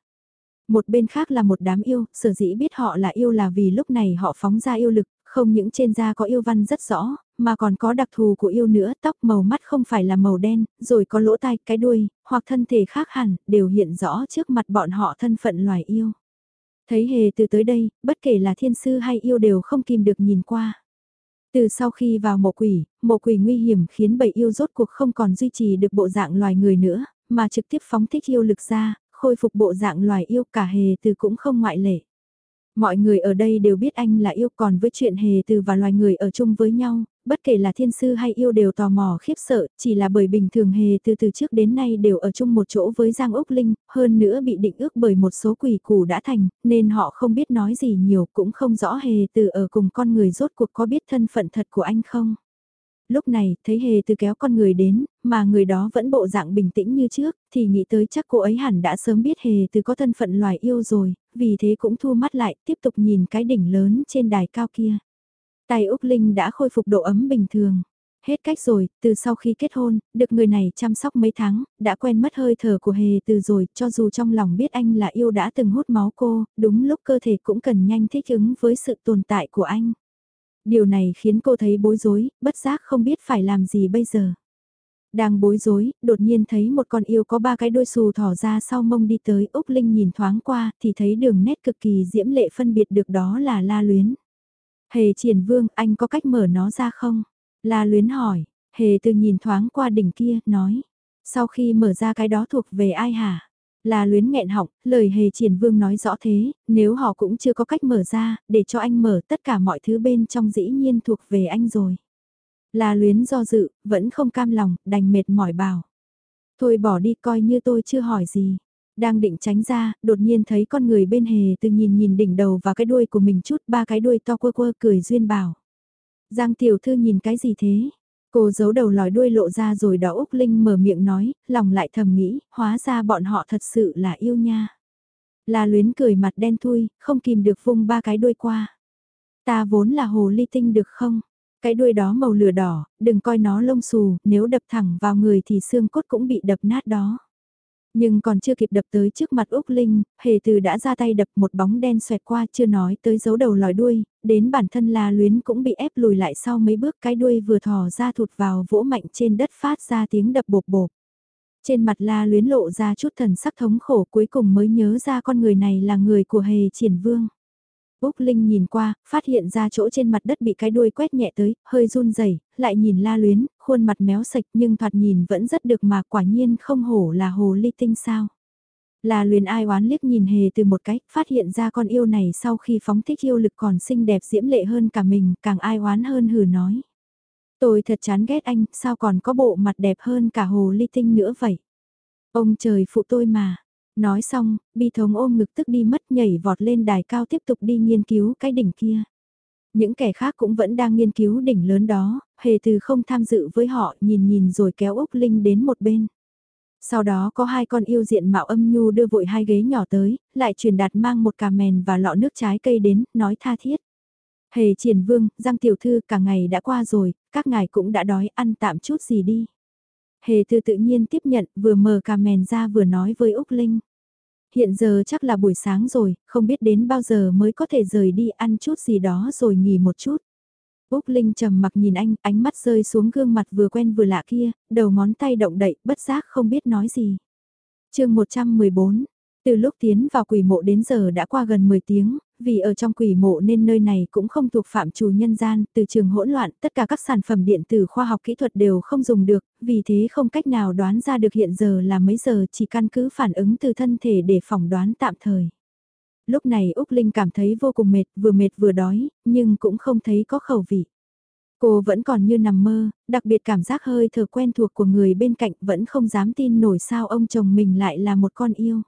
Một bên khác là một đám yêu, sở dĩ biết họ là yêu là vì lúc này họ phóng ra yêu lực, không những trên da có yêu văn rất rõ, mà còn có đặc thù của yêu nữa, tóc màu mắt không phải là màu đen, rồi có lỗ tai, cái đuôi, hoặc thân thể khác hẳn, đều hiện rõ trước mặt bọn họ thân phận loài yêu. Thấy hề từ tới đây, bất kể là thiên sư hay yêu đều không kìm được nhìn qua. Từ sau khi vào mộ quỷ, mộ quỷ nguy hiểm khiến bầy yêu rốt cuộc không còn duy trì được bộ dạng loài người nữa, mà trực tiếp phóng thích yêu lực ra, khôi phục bộ dạng loài yêu cả hề từ cũng không ngoại lệ. Mọi người ở đây đều biết anh là yêu còn với chuyện hề từ và loài người ở chung với nhau, bất kể là thiên sư hay yêu đều tò mò khiếp sợ, chỉ là bởi bình thường hề từ từ trước đến nay đều ở chung một chỗ với Giang Úc Linh, hơn nữa bị định ước bởi một số quỷ củ đã thành, nên họ không biết nói gì nhiều cũng không rõ hề từ ở cùng con người rốt cuộc có biết thân phận thật của anh không. Lúc này thấy hề từ kéo con người đến, mà người đó vẫn bộ dạng bình tĩnh như trước, thì nghĩ tới chắc cô ấy hẳn đã sớm biết hề từ có thân phận loài yêu rồi, vì thế cũng thu mắt lại, tiếp tục nhìn cái đỉnh lớn trên đài cao kia. Tay Úc Linh đã khôi phục độ ấm bình thường. Hết cách rồi, từ sau khi kết hôn, được người này chăm sóc mấy tháng, đã quen mất hơi thở của hề từ rồi, cho dù trong lòng biết anh là yêu đã từng hút máu cô, đúng lúc cơ thể cũng cần nhanh thích ứng với sự tồn tại của anh. Điều này khiến cô thấy bối rối, bất giác không biết phải làm gì bây giờ. Đang bối rối, đột nhiên thấy một con yêu có ba cái đôi xù thỏ ra sau mông đi tới, Úc Linh nhìn thoáng qua thì thấy đường nét cực kỳ diễm lệ phân biệt được đó là la luyến. Hề triển vương, anh có cách mở nó ra không? La luyến hỏi, hề từ nhìn thoáng qua đỉnh kia, nói. Sau khi mở ra cái đó thuộc về ai hả? Là luyến nghẹn họng, lời hề triển vương nói rõ thế, nếu họ cũng chưa có cách mở ra, để cho anh mở tất cả mọi thứ bên trong dĩ nhiên thuộc về anh rồi. Là luyến do dự, vẫn không cam lòng, đành mệt mỏi bảo. Thôi bỏ đi coi như tôi chưa hỏi gì. Đang định tránh ra, đột nhiên thấy con người bên hề từ nhìn nhìn đỉnh đầu và cái đuôi của mình chút ba cái đuôi to quơ quơ cười duyên bảo. Giang tiểu thư nhìn cái gì thế? Cô giấu đầu lòi đuôi lộ ra rồi đó Úc Linh mở miệng nói, lòng lại thầm nghĩ, hóa ra bọn họ thật sự là yêu nha. La luyến cười mặt đen thui, không kìm được vung ba cái đuôi qua. Ta vốn là hồ ly tinh được không? Cái đuôi đó màu lửa đỏ, đừng coi nó lông xù, nếu đập thẳng vào người thì xương cốt cũng bị đập nát đó. Nhưng còn chưa kịp đập tới trước mặt Úc Linh, hề từ đã ra tay đập một bóng đen xoẹt qua chưa nói tới dấu đầu lòi đuôi, đến bản thân la luyến cũng bị ép lùi lại sau mấy bước cái đuôi vừa thò ra thụt vào vỗ mạnh trên đất phát ra tiếng đập bột bột. Trên mặt la luyến lộ ra chút thần sắc thống khổ cuối cùng mới nhớ ra con người này là người của hề triển vương. Úc Linh nhìn qua, phát hiện ra chỗ trên mặt đất bị cái đuôi quét nhẹ tới, hơi run rẩy, lại nhìn la luyến, khuôn mặt méo sạch nhưng thoạt nhìn vẫn rất được mà quả nhiên không hổ là hồ ly tinh sao. La luyến ai oán liếc nhìn hề từ một cách, phát hiện ra con yêu này sau khi phóng thích yêu lực còn xinh đẹp diễm lệ hơn cả mình, càng ai oán hơn hừ nói. Tôi thật chán ghét anh, sao còn có bộ mặt đẹp hơn cả hồ ly tinh nữa vậy? Ông trời phụ tôi mà, Nói xong, bi thống ôm ngực tức đi mất nhảy vọt lên đài cao tiếp tục đi nghiên cứu cái đỉnh kia. Những kẻ khác cũng vẫn đang nghiên cứu đỉnh lớn đó, hề từ không tham dự với họ nhìn nhìn rồi kéo Úc Linh đến một bên. Sau đó có hai con yêu diện mạo âm nhu đưa vội hai ghế nhỏ tới, lại truyền đạt mang một cà mèn và lọ nước trái cây đến, nói tha thiết. Hề triển vương, Giang tiểu thư cả ngày đã qua rồi, các ngài cũng đã đói ăn tạm chút gì đi. Hề từ tự nhiên tiếp nhận vừa mở cà mèn ra vừa nói với Úc Linh. Hiện giờ chắc là buổi sáng rồi, không biết đến bao giờ mới có thể rời đi ăn chút gì đó rồi nghỉ một chút. Úc Linh trầm mặc nhìn anh, ánh mắt rơi xuống gương mặt vừa quen vừa lạ kia, đầu ngón tay động đậy, bất giác không biết nói gì. chương 114, từ lúc tiến vào quỷ mộ đến giờ đã qua gần 10 tiếng, vì ở trong quỷ mộ nên nơi này cũng không thuộc phạm trù nhân gian, từ trường hỗn loạn, tất cả các sản phẩm điện tử khoa học kỹ thuật đều không dùng được, vì thế không cách nào đoán ra được hiện giờ là mấy giờ chỉ căn cứ phản ứng từ thân thể để phỏng đoán tạm thời. Lúc này Úc Linh cảm thấy vô cùng mệt, vừa mệt vừa đói, nhưng cũng không thấy có khẩu vị. Cô vẫn còn như nằm mơ, đặc biệt cảm giác hơi thở quen thuộc của người bên cạnh vẫn không dám tin nổi sao ông chồng mình lại là một con yêu.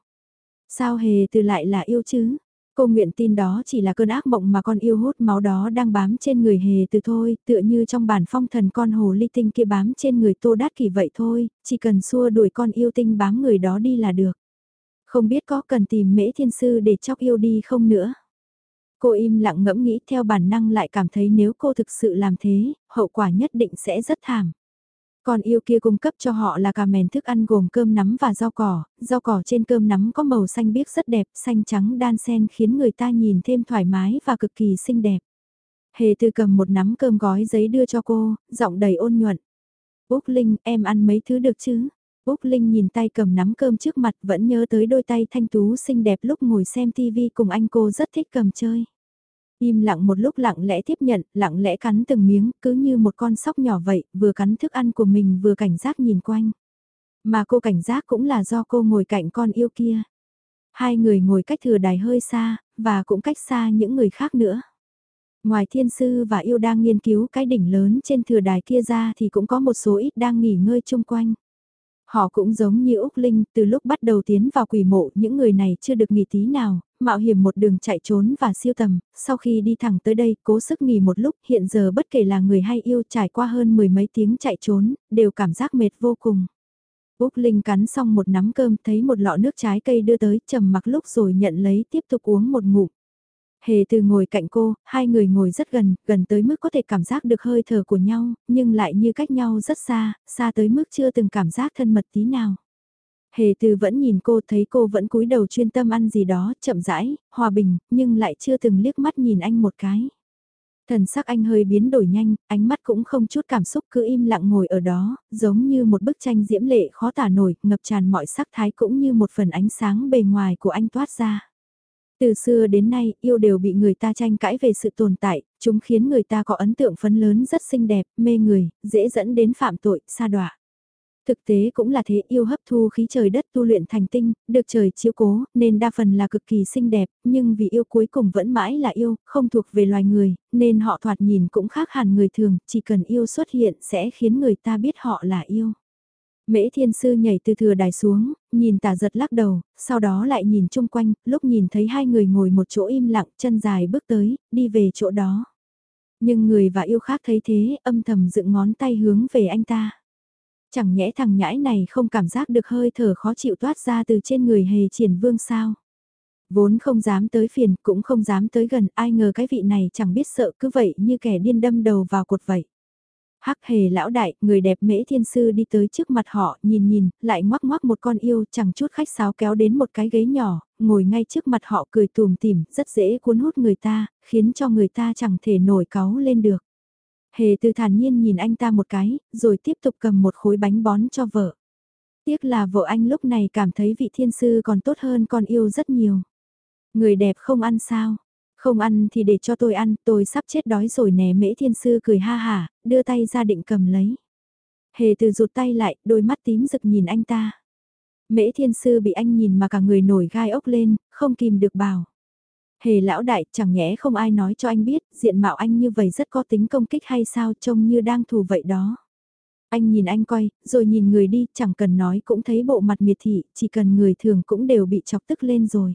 Sao hề từ lại là yêu chứ? Cô nguyện tin đó chỉ là cơn ác mộng mà con yêu hút máu đó đang bám trên người hề từ thôi, tựa như trong bản phong thần con hồ ly tinh kia bám trên người tô đát kỳ vậy thôi, chỉ cần xua đuổi con yêu tinh bám người đó đi là được. Không biết có cần tìm mễ thiên sư để chóc yêu đi không nữa. Cô im lặng ngẫm nghĩ theo bản năng lại cảm thấy nếu cô thực sự làm thế, hậu quả nhất định sẽ rất thảm con yêu kia cung cấp cho họ là cà mèn thức ăn gồm cơm nắm và rau cỏ, rau cỏ trên cơm nắm có màu xanh biếc rất đẹp, xanh trắng đan xen khiến người ta nhìn thêm thoải mái và cực kỳ xinh đẹp. Hề từ cầm một nắm cơm gói giấy đưa cho cô, giọng đầy ôn nhuận. Úc Linh, em ăn mấy thứ được chứ? Úc Linh nhìn tay cầm nắm cơm trước mặt vẫn nhớ tới đôi tay thanh tú xinh đẹp lúc ngồi xem tivi cùng anh cô rất thích cầm chơi. Im lặng một lúc lặng lẽ tiếp nhận, lặng lẽ cắn từng miếng, cứ như một con sóc nhỏ vậy, vừa cắn thức ăn của mình vừa cảnh giác nhìn quanh. Mà cô cảnh giác cũng là do cô ngồi cạnh con yêu kia. Hai người ngồi cách thừa đài hơi xa, và cũng cách xa những người khác nữa. Ngoài thiên sư và yêu đang nghiên cứu cái đỉnh lớn trên thừa đài kia ra thì cũng có một số ít đang nghỉ ngơi chung quanh. Họ cũng giống như Úc Linh, từ lúc bắt đầu tiến vào quỷ mộ những người này chưa được nghỉ tí nào, mạo hiểm một đường chạy trốn và siêu tầm, sau khi đi thẳng tới đây cố sức nghỉ một lúc hiện giờ bất kể là người hay yêu trải qua hơn mười mấy tiếng chạy trốn, đều cảm giác mệt vô cùng. Úc Linh cắn xong một nắm cơm thấy một lọ nước trái cây đưa tới trầm mặc lúc rồi nhận lấy tiếp tục uống một ngụm. Hề từ ngồi cạnh cô, hai người ngồi rất gần, gần tới mức có thể cảm giác được hơi thở của nhau, nhưng lại như cách nhau rất xa, xa tới mức chưa từng cảm giác thân mật tí nào. Hề từ vẫn nhìn cô thấy cô vẫn cúi đầu chuyên tâm ăn gì đó, chậm rãi, hòa bình, nhưng lại chưa từng liếc mắt nhìn anh một cái. Thần sắc anh hơi biến đổi nhanh, ánh mắt cũng không chút cảm xúc cứ im lặng ngồi ở đó, giống như một bức tranh diễm lệ khó tả nổi, ngập tràn mọi sắc thái cũng như một phần ánh sáng bề ngoài của anh toát ra. Từ xưa đến nay, yêu đều bị người ta tranh cãi về sự tồn tại, chúng khiến người ta có ấn tượng phấn lớn rất xinh đẹp, mê người, dễ dẫn đến phạm tội, xa đọa. Thực tế cũng là thế yêu hấp thu khí trời đất tu luyện thành tinh, được trời chiếu cố, nên đa phần là cực kỳ xinh đẹp, nhưng vì yêu cuối cùng vẫn mãi là yêu, không thuộc về loài người, nên họ thoạt nhìn cũng khác hẳn người thường, chỉ cần yêu xuất hiện sẽ khiến người ta biết họ là yêu. Mễ thiên sư nhảy từ thừa đài xuống, nhìn tả giật lắc đầu, sau đó lại nhìn chung quanh, lúc nhìn thấy hai người ngồi một chỗ im lặng, chân dài bước tới, đi về chỗ đó. Nhưng người và yêu khác thấy thế, âm thầm dựng ngón tay hướng về anh ta. Chẳng nhẽ thằng nhãi này không cảm giác được hơi thở khó chịu toát ra từ trên người hề triển vương sao. Vốn không dám tới phiền, cũng không dám tới gần, ai ngờ cái vị này chẳng biết sợ cứ vậy như kẻ điên đâm đầu vào cột vậy. Hắc hề lão đại, người đẹp mễ thiên sư đi tới trước mặt họ, nhìn nhìn, lại ngoắc ngoắc một con yêu, chẳng chút khách sáo kéo đến một cái ghế nhỏ, ngồi ngay trước mặt họ cười tùm tìm, rất dễ cuốn hút người ta, khiến cho người ta chẳng thể nổi cáu lên được. Hề từ thản nhiên nhìn anh ta một cái, rồi tiếp tục cầm một khối bánh bón cho vợ. Tiếc là vợ anh lúc này cảm thấy vị thiên sư còn tốt hơn con yêu rất nhiều. Người đẹp không ăn sao, không ăn thì để cho tôi ăn, tôi sắp chết đói rồi nè mễ thiên sư cười ha hả, đưa tay ra định cầm lấy. Hề từ rụt tay lại, đôi mắt tím rực nhìn anh ta. Mễ thiên sư bị anh nhìn mà cả người nổi gai ốc lên, không kìm được bảo. Hề lão đại, chẳng nhẽ không ai nói cho anh biết, diện mạo anh như vậy rất có tính công kích hay sao trông như đang thù vậy đó. Anh nhìn anh coi, rồi nhìn người đi, chẳng cần nói cũng thấy bộ mặt miệt thị, chỉ cần người thường cũng đều bị chọc tức lên rồi.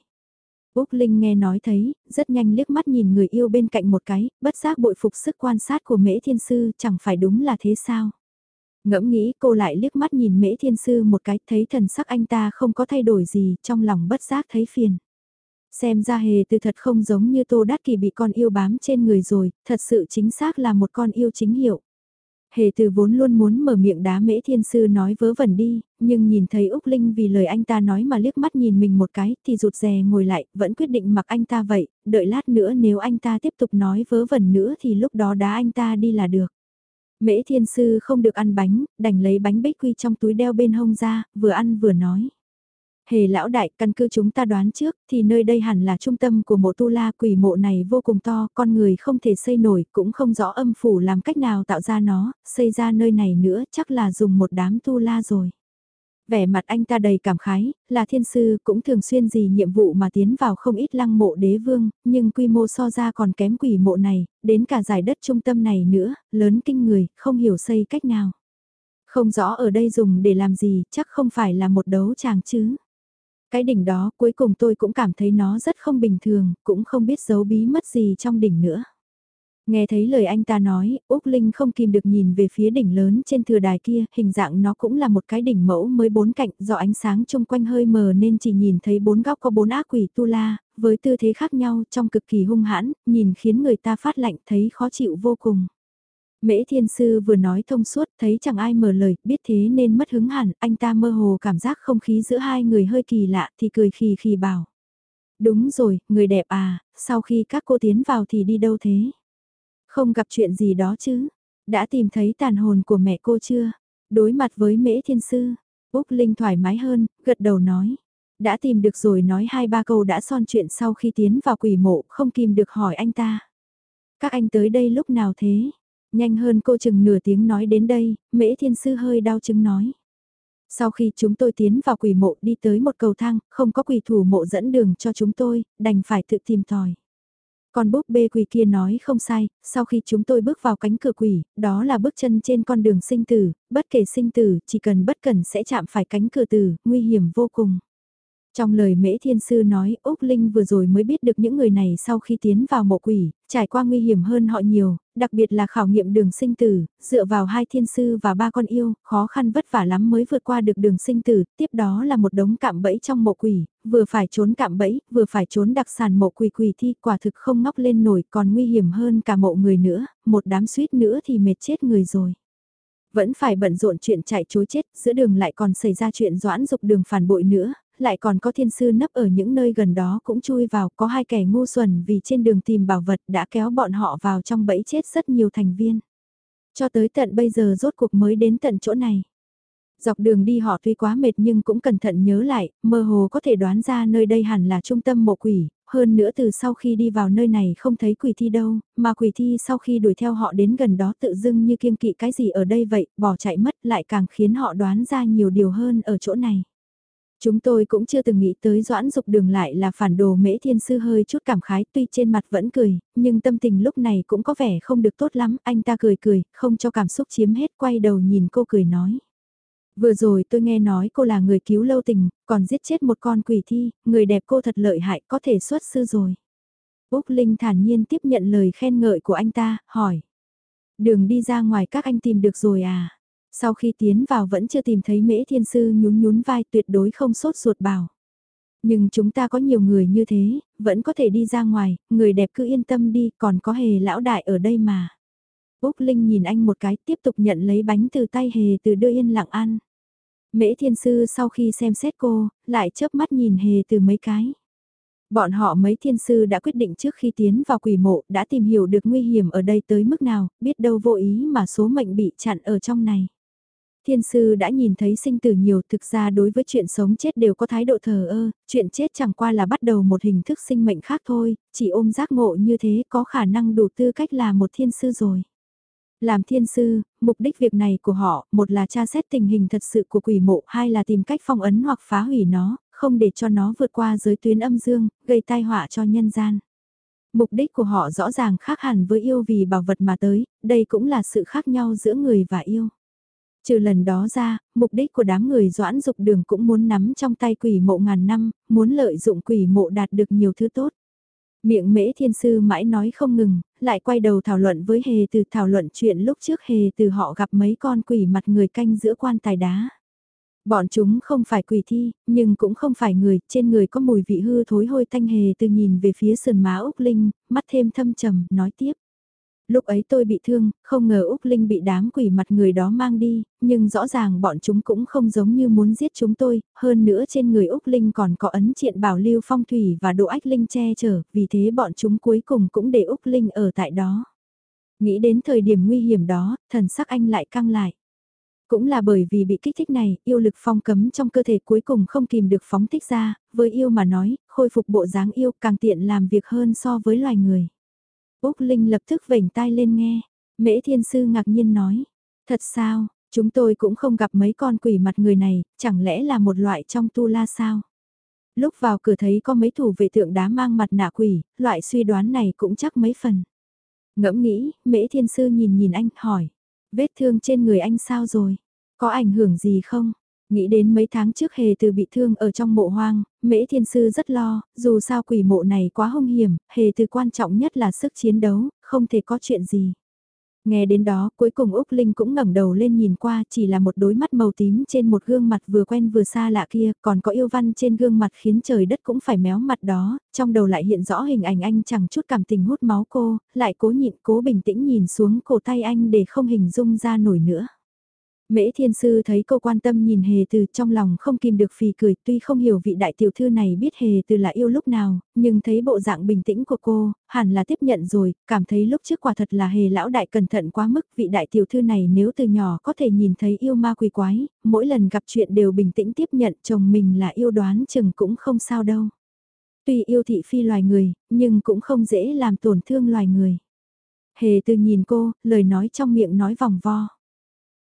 Úc Linh nghe nói thấy, rất nhanh liếc mắt nhìn người yêu bên cạnh một cái, bất giác bội phục sức quan sát của Mễ Thiên Sư, chẳng phải đúng là thế sao? Ngẫm nghĩ cô lại liếc mắt nhìn Mễ Thiên Sư một cái, thấy thần sắc anh ta không có thay đổi gì, trong lòng bất giác thấy phiền. Xem ra hề từ thật không giống như Tô Đát Kỳ bị con yêu bám trên người rồi, thật sự chính xác là một con yêu chính hiệu. Hề từ vốn luôn muốn mở miệng đá mễ thiên sư nói vớ vẩn đi, nhưng nhìn thấy Úc Linh vì lời anh ta nói mà liếc mắt nhìn mình một cái thì rụt rè ngồi lại, vẫn quyết định mặc anh ta vậy, đợi lát nữa nếu anh ta tiếp tục nói vớ vẩn nữa thì lúc đó đá anh ta đi là được. Mễ thiên sư không được ăn bánh, đành lấy bánh bích quy trong túi đeo bên hông ra, vừa ăn vừa nói. Hề lão đại, căn cứ chúng ta đoán trước, thì nơi đây hẳn là trung tâm của mộ tu la quỷ mộ này vô cùng to, con người không thể xây nổi, cũng không rõ âm phủ làm cách nào tạo ra nó, xây ra nơi này nữa chắc là dùng một đám tu la rồi. Vẻ mặt anh ta đầy cảm khái, là thiên sư cũng thường xuyên gì nhiệm vụ mà tiến vào không ít lăng mộ đế vương, nhưng quy mô so ra còn kém quỷ mộ này, đến cả giải đất trung tâm này nữa, lớn kinh người, không hiểu xây cách nào. Không rõ ở đây dùng để làm gì, chắc không phải là một đấu tràng chứ. Cái đỉnh đó cuối cùng tôi cũng cảm thấy nó rất không bình thường, cũng không biết giấu bí mất gì trong đỉnh nữa. Nghe thấy lời anh ta nói, Úc Linh không kìm được nhìn về phía đỉnh lớn trên thừa đài kia, hình dạng nó cũng là một cái đỉnh mẫu mới bốn cạnh, do ánh sáng chung quanh hơi mờ nên chỉ nhìn thấy bốn góc có bốn ác quỷ tu la, với tư thế khác nhau trong cực kỳ hung hãn, nhìn khiến người ta phát lạnh thấy khó chịu vô cùng. Mễ thiên sư vừa nói thông suốt thấy chẳng ai mở lời, biết thế nên mất hứng hẳn, anh ta mơ hồ cảm giác không khí giữa hai người hơi kỳ lạ thì cười khì khì bảo. Đúng rồi, người đẹp à, sau khi các cô tiến vào thì đi đâu thế? Không gặp chuyện gì đó chứ? Đã tìm thấy tàn hồn của mẹ cô chưa? Đối mặt với mễ thiên sư, Úc Linh thoải mái hơn, gật đầu nói. Đã tìm được rồi nói hai ba câu đã son chuyện sau khi tiến vào quỷ mộ, không kìm được hỏi anh ta. Các anh tới đây lúc nào thế? Nhanh hơn cô chừng nửa tiếng nói đến đây, mễ thiên sư hơi đau chứng nói. Sau khi chúng tôi tiến vào quỷ mộ đi tới một cầu thang, không có quỷ thủ mộ dẫn đường cho chúng tôi, đành phải tự tìm tòi. Còn búp bê quỷ kia nói không sai, sau khi chúng tôi bước vào cánh cửa quỷ, đó là bước chân trên con đường sinh tử, bất kể sinh tử, chỉ cần bất cần sẽ chạm phải cánh cửa tử, nguy hiểm vô cùng. Trong lời Mễ Thiên Sư nói, Úc Linh vừa rồi mới biết được những người này sau khi tiến vào mộ quỷ, trải qua nguy hiểm hơn họ nhiều, đặc biệt là khảo nghiệm đường sinh tử, dựa vào hai thiên sư và ba con yêu, khó khăn vất vả lắm mới vượt qua được đường sinh tử, tiếp đó là một đống cạm bẫy trong mộ quỷ, vừa phải trốn cạm bẫy, vừa phải trốn đặc sản mộ quỷ quỷ thi, quả thực không ngóc lên nổi, còn nguy hiểm hơn cả mộ người nữa, một đám suýt nữa thì mệt chết người rồi. Vẫn phải bận rộn chuyện chạy chối chết, giữa đường lại còn xảy ra chuyện doãn dục đường phản bội nữa, lại còn có thiên sư nấp ở những nơi gần đó cũng chui vào, có hai kẻ ngu xuẩn vì trên đường tìm bảo vật đã kéo bọn họ vào trong bẫy chết rất nhiều thành viên. Cho tới tận bây giờ rốt cuộc mới đến tận chỗ này. Dọc đường đi họ tuy quá mệt nhưng cũng cẩn thận nhớ lại, mơ hồ có thể đoán ra nơi đây hẳn là trung tâm mộ quỷ, hơn nữa từ sau khi đi vào nơi này không thấy quỷ thi đâu, mà quỷ thi sau khi đuổi theo họ đến gần đó tự dưng như kiêng kỵ cái gì ở đây vậy, bỏ chạy mất lại càng khiến họ đoán ra nhiều điều hơn ở chỗ này. Chúng tôi cũng chưa từng nghĩ tới Doãn Dục Đường lại là phản đồ mễ thiên sư hơi chút cảm khái tuy trên mặt vẫn cười, nhưng tâm tình lúc này cũng có vẻ không được tốt lắm, anh ta cười cười, không cho cảm xúc chiếm hết quay đầu nhìn cô cười nói. Vừa rồi tôi nghe nói cô là người cứu lâu tình, còn giết chết một con quỷ thi, người đẹp cô thật lợi hại có thể xuất sư rồi. Úc Linh thản nhiên tiếp nhận lời khen ngợi của anh ta, hỏi. Đường đi ra ngoài các anh tìm được rồi à? Sau khi tiến vào vẫn chưa tìm thấy mễ thiên sư nhún nhún vai tuyệt đối không sốt ruột bảo. Nhưng chúng ta có nhiều người như thế, vẫn có thể đi ra ngoài, người đẹp cứ yên tâm đi, còn có hề lão đại ở đây mà. Úc Linh nhìn anh một cái tiếp tục nhận lấy bánh từ tay hề từ đưa yên lặng ăn. Mễ thiên sư sau khi xem xét cô, lại chớp mắt nhìn hề từ mấy cái. Bọn họ mấy thiên sư đã quyết định trước khi tiến vào quỷ mộ đã tìm hiểu được nguy hiểm ở đây tới mức nào, biết đâu vô ý mà số mệnh bị chặn ở trong này. Thiên sư đã nhìn thấy sinh tử nhiều thực ra đối với chuyện sống chết đều có thái độ thờ ơ, chuyện chết chẳng qua là bắt đầu một hình thức sinh mệnh khác thôi, chỉ ôm giác ngộ như thế có khả năng đủ tư cách là một thiên sư rồi. Làm thiên sư, mục đích việc này của họ, một là tra xét tình hình thật sự của quỷ mộ, hai là tìm cách phong ấn hoặc phá hủy nó, không để cho nó vượt qua giới tuyến âm dương, gây tai họa cho nhân gian. Mục đích của họ rõ ràng khác hẳn với yêu vì bảo vật mà tới, đây cũng là sự khác nhau giữa người và yêu. Trừ lần đó ra, mục đích của đám người doãn dục đường cũng muốn nắm trong tay quỷ mộ ngàn năm, muốn lợi dụng quỷ mộ đạt được nhiều thứ tốt. Miệng mễ thiên sư mãi nói không ngừng, lại quay đầu thảo luận với hề từ thảo luận chuyện lúc trước hề từ họ gặp mấy con quỷ mặt người canh giữa quan tài đá. Bọn chúng không phải quỷ thi, nhưng cũng không phải người, trên người có mùi vị hư thối hôi thanh hề từ nhìn về phía sườn má Úc Linh, mắt thêm thâm trầm, nói tiếp. Lúc ấy tôi bị thương, không ngờ Úc Linh bị đám quỷ mặt người đó mang đi, nhưng rõ ràng bọn chúng cũng không giống như muốn giết chúng tôi, hơn nữa trên người Úc Linh còn có ấn triện bảo lưu phong thủy và độ ách Linh che chở, vì thế bọn chúng cuối cùng cũng để Úc Linh ở tại đó. Nghĩ đến thời điểm nguy hiểm đó, thần sắc anh lại căng lại. Cũng là bởi vì bị kích thích này, yêu lực phong cấm trong cơ thể cuối cùng không kìm được phóng thích ra, với yêu mà nói, khôi phục bộ dáng yêu càng tiện làm việc hơn so với loài người. Úc Linh lập tức vểnh tai lên nghe, mễ thiên sư ngạc nhiên nói, thật sao, chúng tôi cũng không gặp mấy con quỷ mặt người này, chẳng lẽ là một loại trong tu la sao? Lúc vào cửa thấy có mấy thủ vệ tượng đá mang mặt nạ quỷ, loại suy đoán này cũng chắc mấy phần. Ngẫm nghĩ, mễ thiên sư nhìn nhìn anh, hỏi, vết thương trên người anh sao rồi? Có ảnh hưởng gì không? Nghĩ đến mấy tháng trước hề từ bị thương ở trong mộ hoang, mễ thiên sư rất lo, dù sao quỷ mộ này quá hung hiểm, hề từ quan trọng nhất là sức chiến đấu, không thể có chuyện gì. Nghe đến đó, cuối cùng Úc Linh cũng ngẩng đầu lên nhìn qua, chỉ là một đôi mắt màu tím trên một gương mặt vừa quen vừa xa lạ kia, còn có yêu văn trên gương mặt khiến trời đất cũng phải méo mặt đó, trong đầu lại hiện rõ hình ảnh anh chẳng chút cảm tình hút máu cô, lại cố nhịn cố bình tĩnh nhìn xuống cổ tay anh để không hình dung ra nổi nữa. Mễ thiên sư thấy cô quan tâm nhìn hề từ trong lòng không kìm được phì cười tuy không hiểu vị đại tiểu thư này biết hề từ là yêu lúc nào, nhưng thấy bộ dạng bình tĩnh của cô, hẳn là tiếp nhận rồi, cảm thấy lúc trước quả thật là hề lão đại cẩn thận quá mức vị đại tiểu thư này nếu từ nhỏ có thể nhìn thấy yêu ma quỷ quái, mỗi lần gặp chuyện đều bình tĩnh tiếp nhận chồng mình là yêu đoán chừng cũng không sao đâu. Tuy yêu thị phi loài người, nhưng cũng không dễ làm tổn thương loài người. Hề từ nhìn cô, lời nói trong miệng nói vòng vo.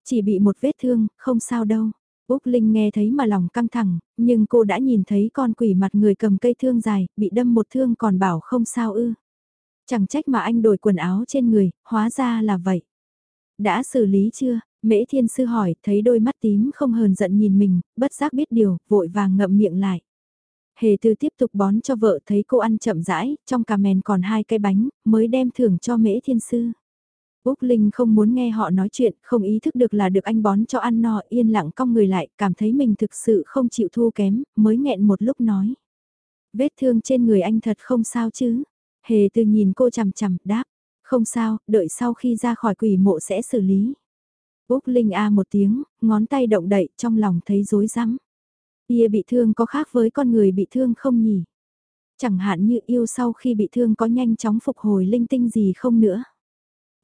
Chỉ bị một vết thương, không sao đâu. Úc Linh nghe thấy mà lòng căng thẳng, nhưng cô đã nhìn thấy con quỷ mặt người cầm cây thương dài, bị đâm một thương còn bảo không sao ư. Chẳng trách mà anh đổi quần áo trên người, hóa ra là vậy. Đã xử lý chưa? Mễ Thiên Sư hỏi, thấy đôi mắt tím không hờn giận nhìn mình, bất giác biết điều, vội vàng ngậm miệng lại. Hề Tư tiếp tục bón cho vợ thấy cô ăn chậm rãi, trong cà mèn còn hai cái bánh, mới đem thưởng cho Mễ Thiên Sư. Úc Linh không muốn nghe họ nói chuyện, không ý thức được là được anh bón cho ăn no, yên lặng cong người lại, cảm thấy mình thực sự không chịu thua kém, mới nghẹn một lúc nói. Vết thương trên người anh thật không sao chứ? Hề từ nhìn cô chằm chằm, đáp. Không sao, đợi sau khi ra khỏi quỷ mộ sẽ xử lý. Úc Linh A một tiếng, ngón tay động đậy trong lòng thấy rối rắm. Ia bị thương có khác với con người bị thương không nhỉ? Chẳng hạn như yêu sau khi bị thương có nhanh chóng phục hồi linh tinh gì không nữa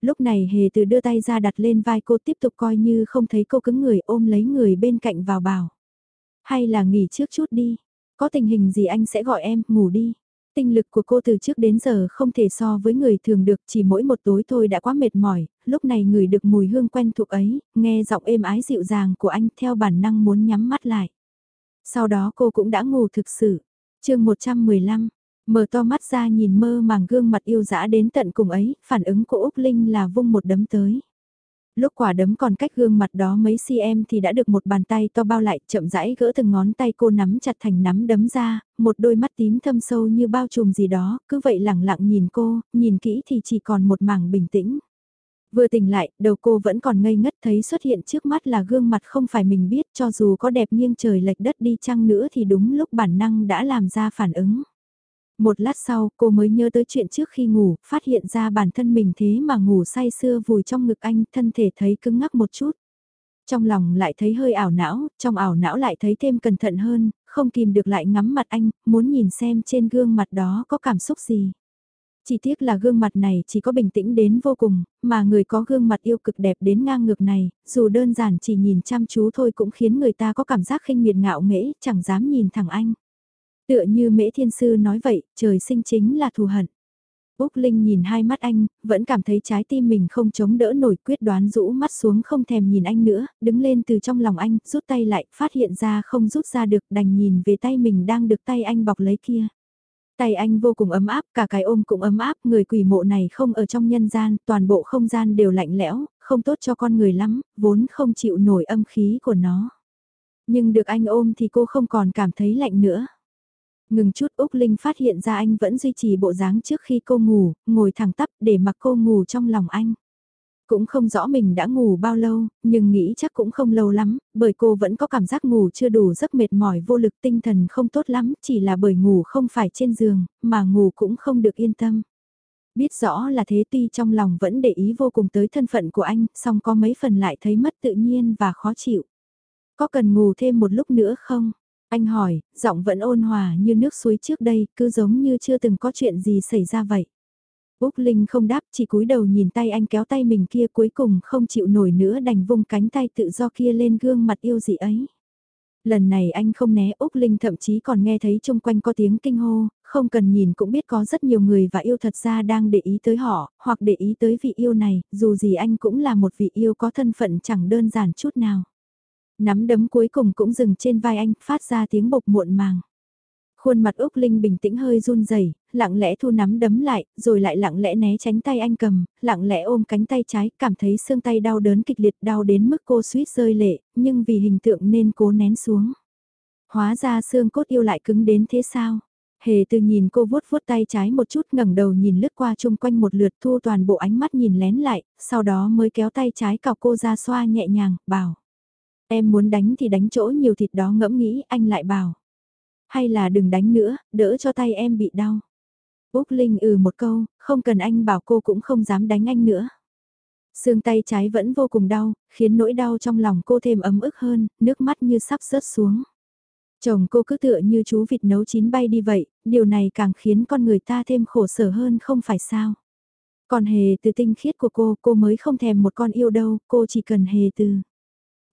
lúc này hề từ đưa tay ra đặt lên vai cô tiếp tục coi như không thấy cô cứng người ôm lấy người bên cạnh vào bảo. Hay là nghỉ trước chút đi, có tình hình gì anh sẽ gọi em, ngủ đi. Tinh lực của cô từ trước đến giờ không thể so với người thường được chỉ mỗi một tối thôi đã quá mệt mỏi, lúc này người được mùi hương quen thuộc ấy, nghe giọng êm ái dịu dàng của anh theo bản năng muốn nhắm mắt lại. Sau đó cô cũng đã ngủ thực sự. chương 115, Mở to mắt ra nhìn mơ màng gương mặt yêu dã đến tận cùng ấy, phản ứng của Úc Linh là vung một đấm tới. Lúc quả đấm còn cách gương mặt đó mấy cm thì đã được một bàn tay to bao lại, chậm rãi gỡ từng ngón tay cô nắm chặt thành nắm đấm ra, một đôi mắt tím thâm sâu như bao trùm gì đó, cứ vậy lẳng lặng nhìn cô, nhìn kỹ thì chỉ còn một mảng bình tĩnh. Vừa tỉnh lại, đầu cô vẫn còn ngây ngất thấy xuất hiện trước mắt là gương mặt không phải mình biết cho dù có đẹp nghiêng trời lệch đất đi chăng nữa thì đúng lúc bản năng đã làm ra phản ứng. Một lát sau, cô mới nhớ tới chuyện trước khi ngủ, phát hiện ra bản thân mình thế mà ngủ say sưa vùi trong ngực anh, thân thể thấy cứng ngắc một chút. Trong lòng lại thấy hơi ảo não, trong ảo não lại thấy thêm cẩn thận hơn, không kìm được lại ngắm mặt anh, muốn nhìn xem trên gương mặt đó có cảm xúc gì. Chỉ tiếc là gương mặt này chỉ có bình tĩnh đến vô cùng, mà người có gương mặt yêu cực đẹp đến ngang ngược này, dù đơn giản chỉ nhìn chăm chú thôi cũng khiến người ta có cảm giác khinh miệt ngạo nghễ, chẳng dám nhìn thẳng anh. Tựa như mễ thiên sư nói vậy, trời sinh chính là thù hận. Úc Linh nhìn hai mắt anh, vẫn cảm thấy trái tim mình không chống đỡ nổi quyết đoán rũ mắt xuống không thèm nhìn anh nữa, đứng lên từ trong lòng anh, rút tay lại, phát hiện ra không rút ra được đành nhìn về tay mình đang được tay anh bọc lấy kia. Tay anh vô cùng ấm áp, cả cái ôm cũng ấm áp, người quỷ mộ này không ở trong nhân gian, toàn bộ không gian đều lạnh lẽo, không tốt cho con người lắm, vốn không chịu nổi âm khí của nó. Nhưng được anh ôm thì cô không còn cảm thấy lạnh nữa. Ngừng chút Úc Linh phát hiện ra anh vẫn duy trì bộ dáng trước khi cô ngủ, ngồi thẳng tắp để mặc cô ngủ trong lòng anh. Cũng không rõ mình đã ngủ bao lâu, nhưng nghĩ chắc cũng không lâu lắm, bởi cô vẫn có cảm giác ngủ chưa đủ rất mệt mỏi vô lực tinh thần không tốt lắm, chỉ là bởi ngủ không phải trên giường, mà ngủ cũng không được yên tâm. Biết rõ là thế tuy trong lòng vẫn để ý vô cùng tới thân phận của anh, song có mấy phần lại thấy mất tự nhiên và khó chịu. Có cần ngủ thêm một lúc nữa không? Anh hỏi, giọng vẫn ôn hòa như nước suối trước đây, cứ giống như chưa từng có chuyện gì xảy ra vậy. Úc Linh không đáp, chỉ cúi đầu nhìn tay anh kéo tay mình kia cuối cùng không chịu nổi nữa đành vung cánh tay tự do kia lên gương mặt yêu dị ấy. Lần này anh không né Úc Linh thậm chí còn nghe thấy chung quanh có tiếng kinh hô, không cần nhìn cũng biết có rất nhiều người và yêu thật ra đang để ý tới họ, hoặc để ý tới vị yêu này, dù gì anh cũng là một vị yêu có thân phận chẳng đơn giản chút nào. Nắm đấm cuối cùng cũng dừng trên vai anh, phát ra tiếng bộc muộn màng. Khuôn mặt Úc Linh bình tĩnh hơi run rẩy, lặng lẽ thu nắm đấm lại, rồi lại lặng lẽ né tránh tay anh cầm, lặng lẽ ôm cánh tay trái, cảm thấy xương tay đau đớn kịch liệt đau đến mức cô suýt rơi lệ, nhưng vì hình tượng nên cố nén xuống. Hóa ra xương cốt yêu lại cứng đến thế sao? Hề từ nhìn cô vuốt vuốt tay trái một chút ngẩng đầu nhìn lướt qua chung quanh một lượt thu toàn bộ ánh mắt nhìn lén lại, sau đó mới kéo tay trái cào cô ra xoa nhẹ nhàng, bảo. Em muốn đánh thì đánh chỗ nhiều thịt đó ngẫm nghĩ anh lại bảo. Hay là đừng đánh nữa, đỡ cho tay em bị đau. Úc Linh ừ một câu, không cần anh bảo cô cũng không dám đánh anh nữa. Xương tay trái vẫn vô cùng đau, khiến nỗi đau trong lòng cô thêm ấm ức hơn, nước mắt như sắp rớt xuống. Chồng cô cứ tựa như chú vịt nấu chín bay đi vậy, điều này càng khiến con người ta thêm khổ sở hơn không phải sao. Còn hề từ tinh khiết của cô, cô mới không thèm một con yêu đâu, cô chỉ cần hề từ.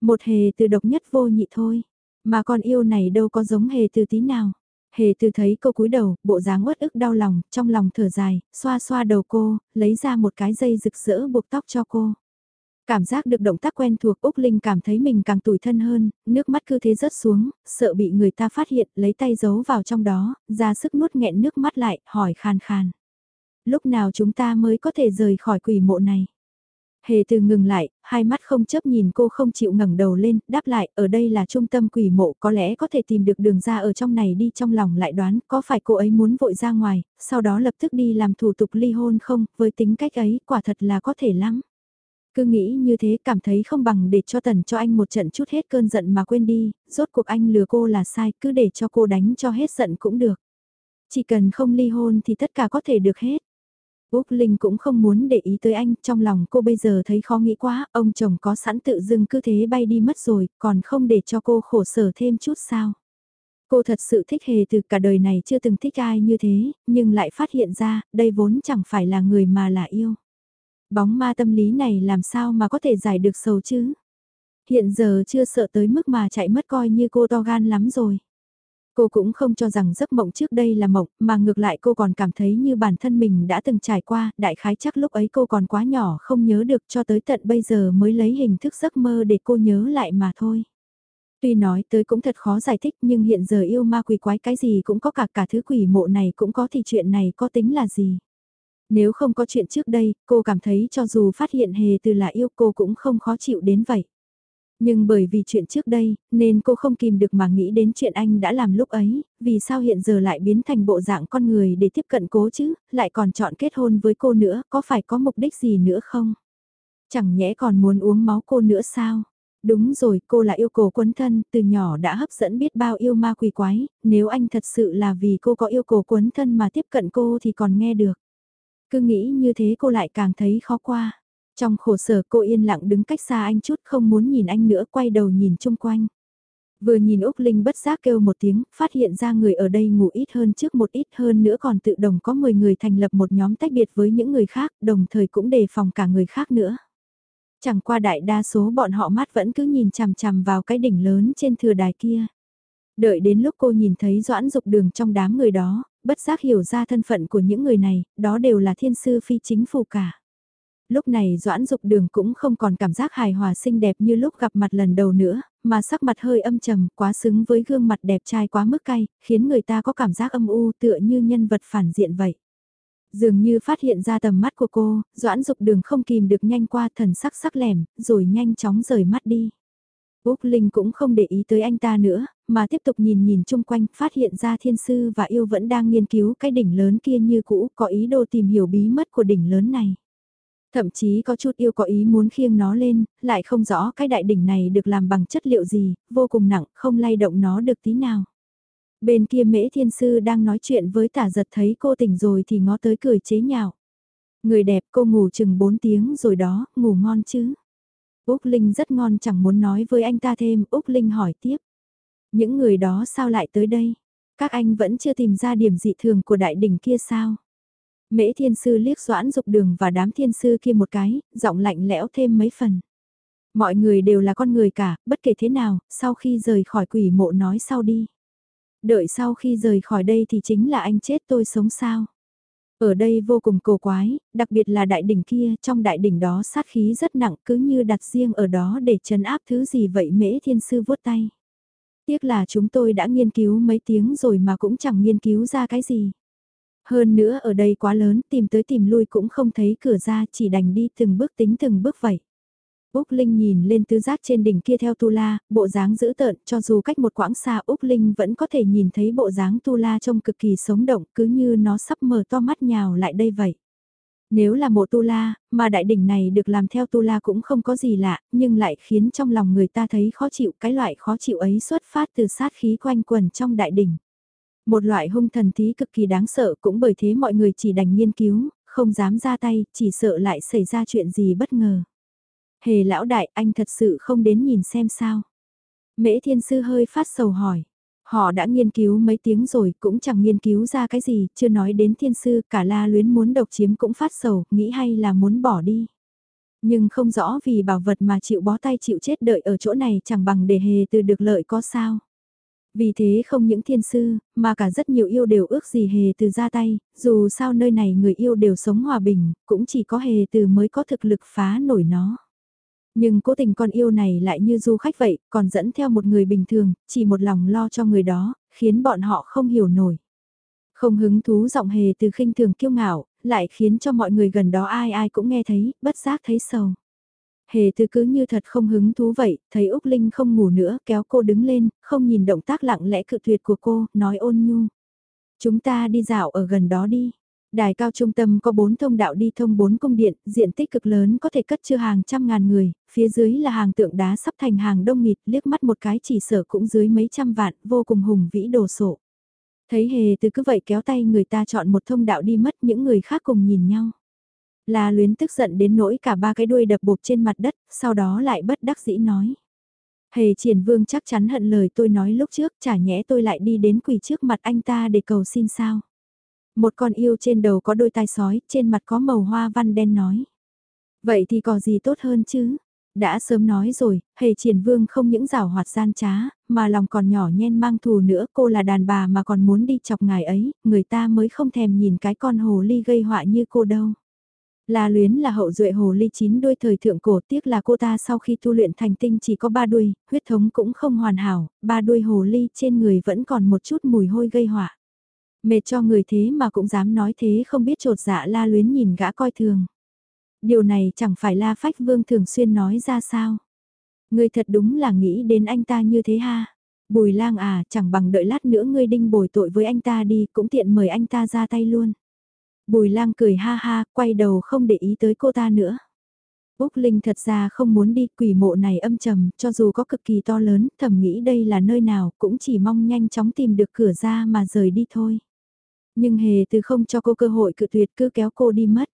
Một hề từ độc nhất vô nhị thôi. Mà con yêu này đâu có giống hề từ tí nào. Hề từ thấy cô cúi đầu, bộ dáng uất ức đau lòng, trong lòng thở dài, xoa xoa đầu cô, lấy ra một cái dây rực rỡ buộc tóc cho cô. Cảm giác được động tác quen thuộc Úc Linh cảm thấy mình càng tủi thân hơn, nước mắt cứ thế rớt xuống, sợ bị người ta phát hiện, lấy tay giấu vào trong đó, ra sức nuốt nghẹn nước mắt lại, hỏi khan khan. Lúc nào chúng ta mới có thể rời khỏi quỷ mộ này? Hề từ ngừng lại, hai mắt không chấp nhìn cô không chịu ngẩng đầu lên, đáp lại, ở đây là trung tâm quỷ mộ, có lẽ có thể tìm được đường ra ở trong này đi trong lòng lại đoán, có phải cô ấy muốn vội ra ngoài, sau đó lập tức đi làm thủ tục ly hôn không, với tính cách ấy, quả thật là có thể lắm. Cứ nghĩ như thế cảm thấy không bằng để cho tần cho anh một trận chút hết cơn giận mà quên đi, rốt cuộc anh lừa cô là sai, cứ để cho cô đánh cho hết giận cũng được. Chỉ cần không ly hôn thì tất cả có thể được hết. Úc Linh cũng không muốn để ý tới anh, trong lòng cô bây giờ thấy khó nghĩ quá, ông chồng có sẵn tự dưng cứ thế bay đi mất rồi, còn không để cho cô khổ sở thêm chút sao. Cô thật sự thích hề từ cả đời này chưa từng thích ai như thế, nhưng lại phát hiện ra, đây vốn chẳng phải là người mà là yêu. Bóng ma tâm lý này làm sao mà có thể giải được sầu chứ? Hiện giờ chưa sợ tới mức mà chạy mất coi như cô to gan lắm rồi. Cô cũng không cho rằng giấc mộng trước đây là mộng, mà ngược lại cô còn cảm thấy như bản thân mình đã từng trải qua, đại khái chắc lúc ấy cô còn quá nhỏ không nhớ được cho tới tận bây giờ mới lấy hình thức giấc mơ để cô nhớ lại mà thôi. Tuy nói tới cũng thật khó giải thích nhưng hiện giờ yêu ma quỷ quái cái gì cũng có cả cả thứ quỷ mộ này cũng có thì chuyện này có tính là gì. Nếu không có chuyện trước đây, cô cảm thấy cho dù phát hiện hề từ là yêu cô cũng không khó chịu đến vậy. Nhưng bởi vì chuyện trước đây, nên cô không kìm được mà nghĩ đến chuyện anh đã làm lúc ấy, vì sao hiện giờ lại biến thành bộ dạng con người để tiếp cận cố chứ, lại còn chọn kết hôn với cô nữa, có phải có mục đích gì nữa không? Chẳng nhẽ còn muốn uống máu cô nữa sao? Đúng rồi, cô là yêu cầu quấn thân, từ nhỏ đã hấp dẫn biết bao yêu ma quỷ quái, nếu anh thật sự là vì cô có yêu cầu quấn thân mà tiếp cận cô thì còn nghe được. Cứ nghĩ như thế cô lại càng thấy khó qua. Trong khổ sở cô yên lặng đứng cách xa anh chút không muốn nhìn anh nữa quay đầu nhìn chung quanh. Vừa nhìn Úc Linh bất giác kêu một tiếng, phát hiện ra người ở đây ngủ ít hơn trước một ít hơn nữa còn tự đồng có 10 người thành lập một nhóm tách biệt với những người khác, đồng thời cũng đề phòng cả người khác nữa. Chẳng qua đại đa số bọn họ mắt vẫn cứ nhìn chằm chằm vào cái đỉnh lớn trên thừa đài kia. Đợi đến lúc cô nhìn thấy Doãn Dục Đường trong đám người đó, bất giác hiểu ra thân phận của những người này, đó đều là thiên sư phi chính phủ cả. Lúc này Doãn Dục Đường cũng không còn cảm giác hài hòa xinh đẹp như lúc gặp mặt lần đầu nữa, mà sắc mặt hơi âm trầm, quá xứng với gương mặt đẹp trai quá mức cay, khiến người ta có cảm giác âm u tựa như nhân vật phản diện vậy. Dường như phát hiện ra tầm mắt của cô, Doãn Dục Đường không kìm được nhanh qua thần sắc sắc lẻm, rồi nhanh chóng rời mắt đi. Úc Linh cũng không để ý tới anh ta nữa, mà tiếp tục nhìn nhìn chung quanh, phát hiện ra thiên sư và yêu vẫn đang nghiên cứu cái đỉnh lớn kia như cũ, có ý đồ tìm hiểu bí mật của đỉnh lớn này. Thậm chí có chút yêu có ý muốn khiêng nó lên, lại không rõ cái đại đỉnh này được làm bằng chất liệu gì, vô cùng nặng, không lay động nó được tí nào. Bên kia mễ thiên sư đang nói chuyện với tả giật thấy cô tỉnh rồi thì ngó tới cười chế nhạo. Người đẹp cô ngủ chừng 4 tiếng rồi đó, ngủ ngon chứ. Úc Linh rất ngon chẳng muốn nói với anh ta thêm, Úc Linh hỏi tiếp. Những người đó sao lại tới đây? Các anh vẫn chưa tìm ra điểm dị thường của đại đỉnh kia sao? Mễ thiên sư liếc doãn dục đường và đám thiên sư kia một cái, giọng lạnh lẽo thêm mấy phần. Mọi người đều là con người cả, bất kể thế nào, sau khi rời khỏi quỷ mộ nói sau đi. Đợi sau khi rời khỏi đây thì chính là anh chết tôi sống sao. Ở đây vô cùng cổ quái, đặc biệt là đại đỉnh kia, trong đại đỉnh đó sát khí rất nặng cứ như đặt riêng ở đó để trấn áp thứ gì vậy mễ thiên sư vuốt tay. Tiếc là chúng tôi đã nghiên cứu mấy tiếng rồi mà cũng chẳng nghiên cứu ra cái gì. Hơn nữa ở đây quá lớn, tìm tới tìm lui cũng không thấy cửa ra, chỉ đành đi từng bước tính từng bước vậy. Úc Linh nhìn lên tứ giác trên đỉnh kia theo Tu La, bộ dáng dữ tợn, cho dù cách một quãng xa Úc Linh vẫn có thể nhìn thấy bộ dáng Tu La trông cực kỳ sống động, cứ như nó sắp mở to mắt nhào lại đây vậy. Nếu là mộ Tu La, mà đại đỉnh này được làm theo Tu La cũng không có gì lạ, nhưng lại khiến trong lòng người ta thấy khó chịu, cái loại khó chịu ấy xuất phát từ sát khí quanh quần trong đại đỉnh. Một loại hung thần thí cực kỳ đáng sợ cũng bởi thế mọi người chỉ đành nghiên cứu, không dám ra tay, chỉ sợ lại xảy ra chuyện gì bất ngờ. Hề lão đại, anh thật sự không đến nhìn xem sao. Mễ thiên sư hơi phát sầu hỏi. Họ đã nghiên cứu mấy tiếng rồi cũng chẳng nghiên cứu ra cái gì, chưa nói đến thiên sư, cả la luyến muốn độc chiếm cũng phát sầu, nghĩ hay là muốn bỏ đi. Nhưng không rõ vì bảo vật mà chịu bó tay chịu chết đợi ở chỗ này chẳng bằng để hề từ được lợi có sao. Vì thế không những thiên sư, mà cả rất nhiều yêu đều ước gì hề từ ra tay, dù sao nơi này người yêu đều sống hòa bình, cũng chỉ có hề từ mới có thực lực phá nổi nó. Nhưng cố tình con yêu này lại như du khách vậy, còn dẫn theo một người bình thường, chỉ một lòng lo cho người đó, khiến bọn họ không hiểu nổi. Không hứng thú giọng hề từ khinh thường kiêu ngạo, lại khiến cho mọi người gần đó ai ai cũng nghe thấy, bất giác thấy sầu. Hề từ cứ như thật không hứng thú vậy, thấy Úc Linh không ngủ nữa, kéo cô đứng lên, không nhìn động tác lặng lẽ cự tuyệt của cô, nói ôn nhu. Chúng ta đi dạo ở gần đó đi. Đài cao trung tâm có bốn thông đạo đi thông bốn cung điện, diện tích cực lớn có thể cất chứa hàng trăm ngàn người, phía dưới là hàng tượng đá sắp thành hàng đông nghịt, liếc mắt một cái chỉ sở cũng dưới mấy trăm vạn, vô cùng hùng vĩ đồ sộ. Thấy hề từ cứ vậy kéo tay người ta chọn một thông đạo đi mất những người khác cùng nhìn nhau. La luyến tức giận đến nỗi cả ba cái đuôi đập bộp trên mặt đất, sau đó lại bất đắc dĩ nói. Hề triển vương chắc chắn hận lời tôi nói lúc trước, chả nhẽ tôi lại đi đến quỳ trước mặt anh ta để cầu xin sao. Một con yêu trên đầu có đôi tai sói, trên mặt có màu hoa văn đen nói. Vậy thì có gì tốt hơn chứ? Đã sớm nói rồi, hề triển vương không những rào hoạt gian trá, mà lòng còn nhỏ nhen mang thù nữa, cô là đàn bà mà còn muốn đi chọc ngài ấy, người ta mới không thèm nhìn cái con hồ ly gây họa như cô đâu. La luyến là hậu duệ hồ ly chín đuôi thời thượng cổ tiếc là cô ta sau khi tu luyện thành tinh chỉ có ba đuôi, huyết thống cũng không hoàn hảo, ba đuôi hồ ly trên người vẫn còn một chút mùi hôi gây họa. Mệt cho người thế mà cũng dám nói thế không biết trột dạ la luyến nhìn gã coi thường. Điều này chẳng phải la phách vương thường xuyên nói ra sao. người thật đúng là nghĩ đến anh ta như thế ha. Bùi lang à, chẳng bằng đợi lát nữa ngươi đinh bồi tội với anh ta đi, cũng tiện mời anh ta ra tay luôn. Bùi lang cười ha ha, quay đầu không để ý tới cô ta nữa. Úc Linh thật ra không muốn đi quỷ mộ này âm trầm, cho dù có cực kỳ to lớn, thầm nghĩ đây là nơi nào, cũng chỉ mong nhanh chóng tìm được cửa ra mà rời đi thôi. Nhưng hề từ không cho cô cơ hội cự tuyệt cứ kéo cô đi mất.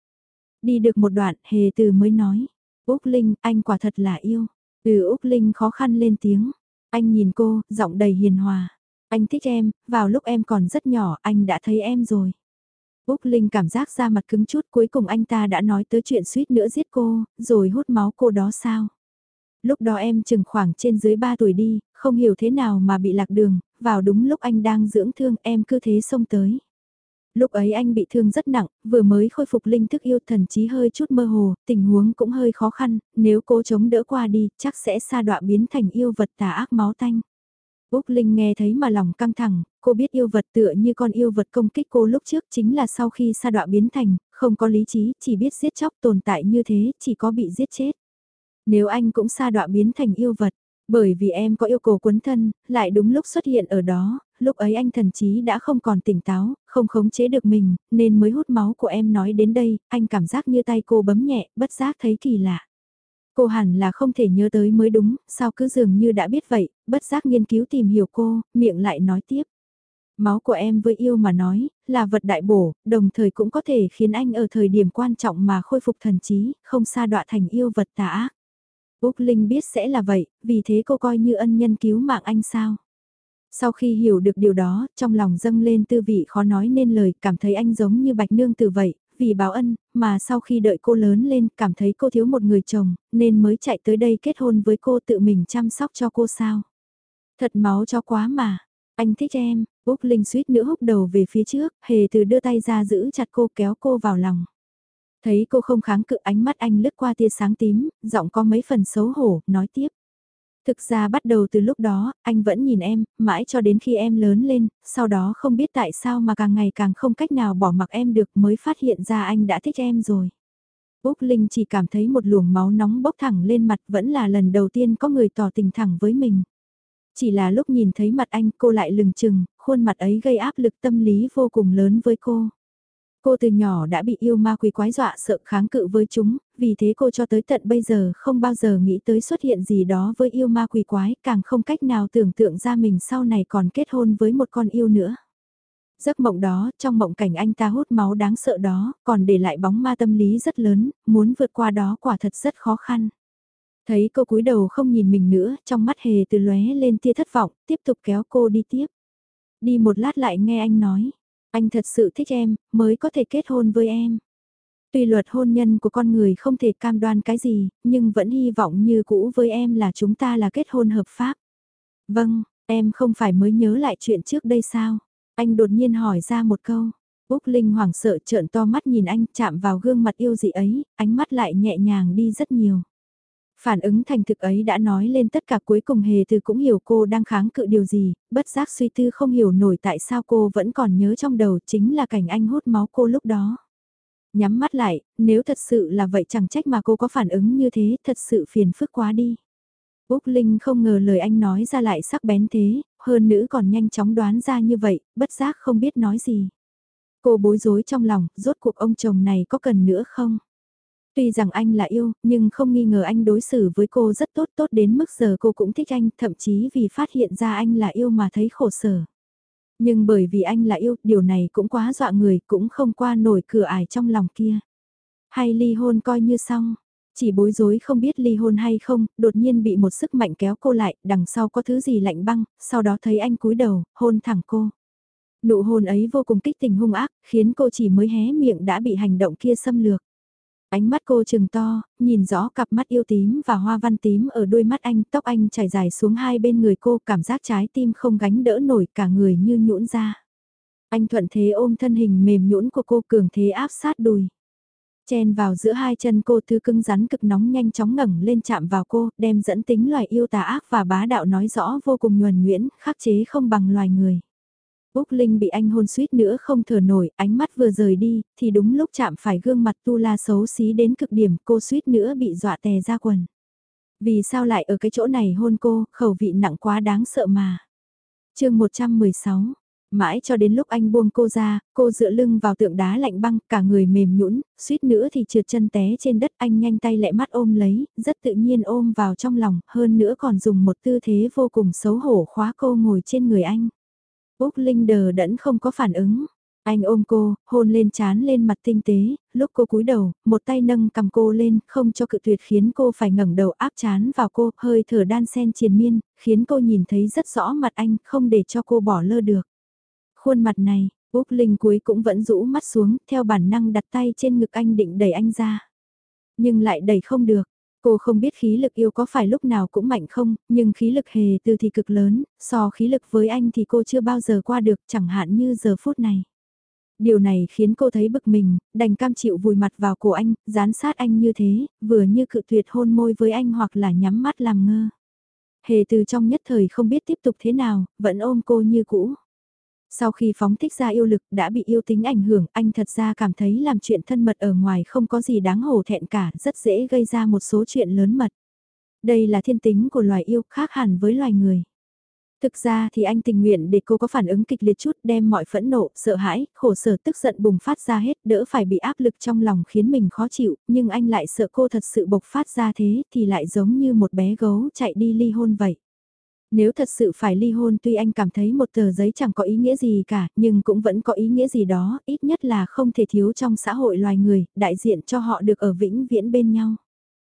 Đi được một đoạn, hề từ mới nói. Úc Linh, anh quả thật là yêu. từ Úc Linh khó khăn lên tiếng. Anh nhìn cô, giọng đầy hiền hòa. Anh thích em, vào lúc em còn rất nhỏ, anh đã thấy em rồi. Úc Linh cảm giác ra mặt cứng chút cuối cùng anh ta đã nói tới chuyện suýt nữa giết cô, rồi hút máu cô đó sao? Lúc đó em chừng khoảng trên dưới 3 tuổi đi, không hiểu thế nào mà bị lạc đường, vào đúng lúc anh đang dưỡng thương em cứ thế xông tới. Lúc ấy anh bị thương rất nặng, vừa mới khôi phục linh thức yêu thần trí hơi chút mơ hồ, tình huống cũng hơi khó khăn, nếu cố chống đỡ qua đi, chắc sẽ sa đọa biến thành yêu vật tà ác máu tanh. Úc Linh nghe thấy mà lòng căng thẳng, cô biết yêu vật tựa như con yêu vật công kích cô lúc trước chính là sau khi sa đọa biến thành, không có lý trí, chỉ biết giết chóc tồn tại như thế, chỉ có bị giết chết. Nếu anh cũng sa đọa biến thành yêu vật, bởi vì em có yêu cầu quấn thân, lại đúng lúc xuất hiện ở đó, lúc ấy anh thần chí đã không còn tỉnh táo, không khống chế được mình, nên mới hút máu của em nói đến đây, anh cảm giác như tay cô bấm nhẹ, bất giác thấy kỳ lạ. Cô hẳn là không thể nhớ tới mới đúng, sao cứ dường như đã biết vậy, bất giác nghiên cứu tìm hiểu cô, miệng lại nói tiếp. Máu của em với yêu mà nói, là vật đại bổ, đồng thời cũng có thể khiến anh ở thời điểm quan trọng mà khôi phục thần trí, không xa đọa thành yêu vật tà ác. Úc Linh biết sẽ là vậy, vì thế cô coi như ân nhân cứu mạng anh sao. Sau khi hiểu được điều đó, trong lòng dâng lên tư vị khó nói nên lời, cảm thấy anh giống như bạch nương từ vậy, vì báo ân, mà sau khi đợi cô lớn lên, cảm thấy cô thiếu một người chồng, nên mới chạy tới đây kết hôn với cô tự mình chăm sóc cho cô sao. Thật máu cho quá mà, anh thích em, Úc Linh suýt nữa húc đầu về phía trước, hề từ đưa tay ra giữ chặt cô kéo cô vào lòng. Thấy cô không kháng cự ánh mắt anh lướt qua tia sáng tím, giọng có mấy phần xấu hổ, nói tiếp. Thực ra bắt đầu từ lúc đó, anh vẫn nhìn em, mãi cho đến khi em lớn lên, sau đó không biết tại sao mà càng ngày càng không cách nào bỏ mặc em được mới phát hiện ra anh đã thích em rồi. Úc Linh chỉ cảm thấy một luồng máu nóng bốc thẳng lên mặt vẫn là lần đầu tiên có người tỏ tình thẳng với mình. Chỉ là lúc nhìn thấy mặt anh cô lại lừng chừng, khuôn mặt ấy gây áp lực tâm lý vô cùng lớn với cô. Cô từ nhỏ đã bị yêu ma quỷ quái dọa sợ kháng cự với chúng, vì thế cô cho tới tận bây giờ không bao giờ nghĩ tới xuất hiện gì đó với yêu ma quỷ quái, càng không cách nào tưởng tượng ra mình sau này còn kết hôn với một con yêu nữa. Giấc mộng đó, trong mộng cảnh anh ta hút máu đáng sợ đó, còn để lại bóng ma tâm lý rất lớn, muốn vượt qua đó quả thật rất khó khăn. Thấy cô cúi đầu không nhìn mình nữa, trong mắt hề từ lóe lên tia thất vọng, tiếp tục kéo cô đi tiếp. Đi một lát lại nghe anh nói, anh thật sự thích em, mới có thể kết hôn với em. Tuy luật hôn nhân của con người không thể cam đoan cái gì, nhưng vẫn hy vọng như cũ với em là chúng ta là kết hôn hợp pháp. Vâng, em không phải mới nhớ lại chuyện trước đây sao? Anh đột nhiên hỏi ra một câu. Úc Linh hoảng sợ trợn to mắt nhìn anh chạm vào gương mặt yêu dị ấy, ánh mắt lại nhẹ nhàng đi rất nhiều. Phản ứng thành thực ấy đã nói lên tất cả cuối cùng hề từ cũng hiểu cô đang kháng cự điều gì, bất giác suy tư không hiểu nổi tại sao cô vẫn còn nhớ trong đầu chính là cảnh anh hút máu cô lúc đó. Nhắm mắt lại, nếu thật sự là vậy chẳng trách mà cô có phản ứng như thế, thật sự phiền phức quá đi. Úc Linh không ngờ lời anh nói ra lại sắc bén thế, hơn nữ còn nhanh chóng đoán ra như vậy, bất giác không biết nói gì. Cô bối rối trong lòng, rốt cuộc ông chồng này có cần nữa không? Tuy rằng anh là yêu, nhưng không nghi ngờ anh đối xử với cô rất tốt tốt đến mức giờ cô cũng thích anh, thậm chí vì phát hiện ra anh là yêu mà thấy khổ sở. Nhưng bởi vì anh là yêu, điều này cũng quá dọa người, cũng không qua nổi cửa ải trong lòng kia. Hay ly hôn coi như xong, chỉ bối rối không biết ly hôn hay không, đột nhiên bị một sức mạnh kéo cô lại, đằng sau có thứ gì lạnh băng, sau đó thấy anh cúi đầu, hôn thẳng cô. Nụ hôn ấy vô cùng kích tình hung ác, khiến cô chỉ mới hé miệng đã bị hành động kia xâm lược. Ánh mắt cô trừng to, nhìn rõ cặp mắt yêu tím và hoa văn tím ở đôi mắt anh, tóc anh chảy dài xuống hai bên người cô, cảm giác trái tim không gánh đỡ nổi cả người như nhũn ra. Anh thuận thế ôm thân hình mềm nhũn của cô cường thế áp sát đùi. Chen vào giữa hai chân cô thứ cứng rắn cực nóng nhanh chóng ngẩng lên chạm vào cô, đem dẫn tính loài yêu tà ác và bá đạo nói rõ vô cùng nhuần nhuyễn, khắc chế không bằng loài người. Úc Linh bị anh hôn suýt nữa không thở nổi, ánh mắt vừa rời đi, thì đúng lúc chạm phải gương mặt tu la xấu xí đến cực điểm, cô suýt nữa bị dọa tè ra quần. Vì sao lại ở cái chỗ này hôn cô, khẩu vị nặng quá đáng sợ mà. chương 116, mãi cho đến lúc anh buông cô ra, cô dựa lưng vào tượng đá lạnh băng, cả người mềm nhũn, suýt nữa thì trượt chân té trên đất anh nhanh tay lẹ mắt ôm lấy, rất tự nhiên ôm vào trong lòng, hơn nữa còn dùng một tư thế vô cùng xấu hổ khóa cô ngồi trên người anh. Úc Linh đờ đẫn không có phản ứng. Anh ôm cô, hôn lên chán lên mặt tinh tế, lúc cô cúi đầu, một tay nâng cầm cô lên, không cho cự tuyệt khiến cô phải ngẩng đầu áp chán vào cô, hơi thở đan sen triền miên, khiến cô nhìn thấy rất rõ mặt anh, không để cho cô bỏ lơ được. Khuôn mặt này, Úc Linh cuối cũng vẫn rũ mắt xuống, theo bản năng đặt tay trên ngực anh định đẩy anh ra. Nhưng lại đẩy không được, Cô không biết khí lực yêu có phải lúc nào cũng mạnh không, nhưng khí lực hề từ thì cực lớn, so khí lực với anh thì cô chưa bao giờ qua được chẳng hạn như giờ phút này. Điều này khiến cô thấy bực mình, đành cam chịu vùi mặt vào cổ anh, dán sát anh như thế, vừa như cự tuyệt hôn môi với anh hoặc là nhắm mắt làm ngơ. Hề từ trong nhất thời không biết tiếp tục thế nào, vẫn ôm cô như cũ. Sau khi phóng thích ra yêu lực đã bị yêu tính ảnh hưởng, anh thật ra cảm thấy làm chuyện thân mật ở ngoài không có gì đáng hổ thẹn cả, rất dễ gây ra một số chuyện lớn mật. Đây là thiên tính của loài yêu khác hẳn với loài người. Thực ra thì anh tình nguyện để cô có phản ứng kịch liệt chút đem mọi phẫn nộ, sợ hãi, khổ sở tức giận bùng phát ra hết đỡ phải bị áp lực trong lòng khiến mình khó chịu, nhưng anh lại sợ cô thật sự bộc phát ra thế thì lại giống như một bé gấu chạy đi ly hôn vậy. Nếu thật sự phải ly hôn tuy anh cảm thấy một tờ giấy chẳng có ý nghĩa gì cả, nhưng cũng vẫn có ý nghĩa gì đó, ít nhất là không thể thiếu trong xã hội loài người, đại diện cho họ được ở vĩnh viễn bên nhau.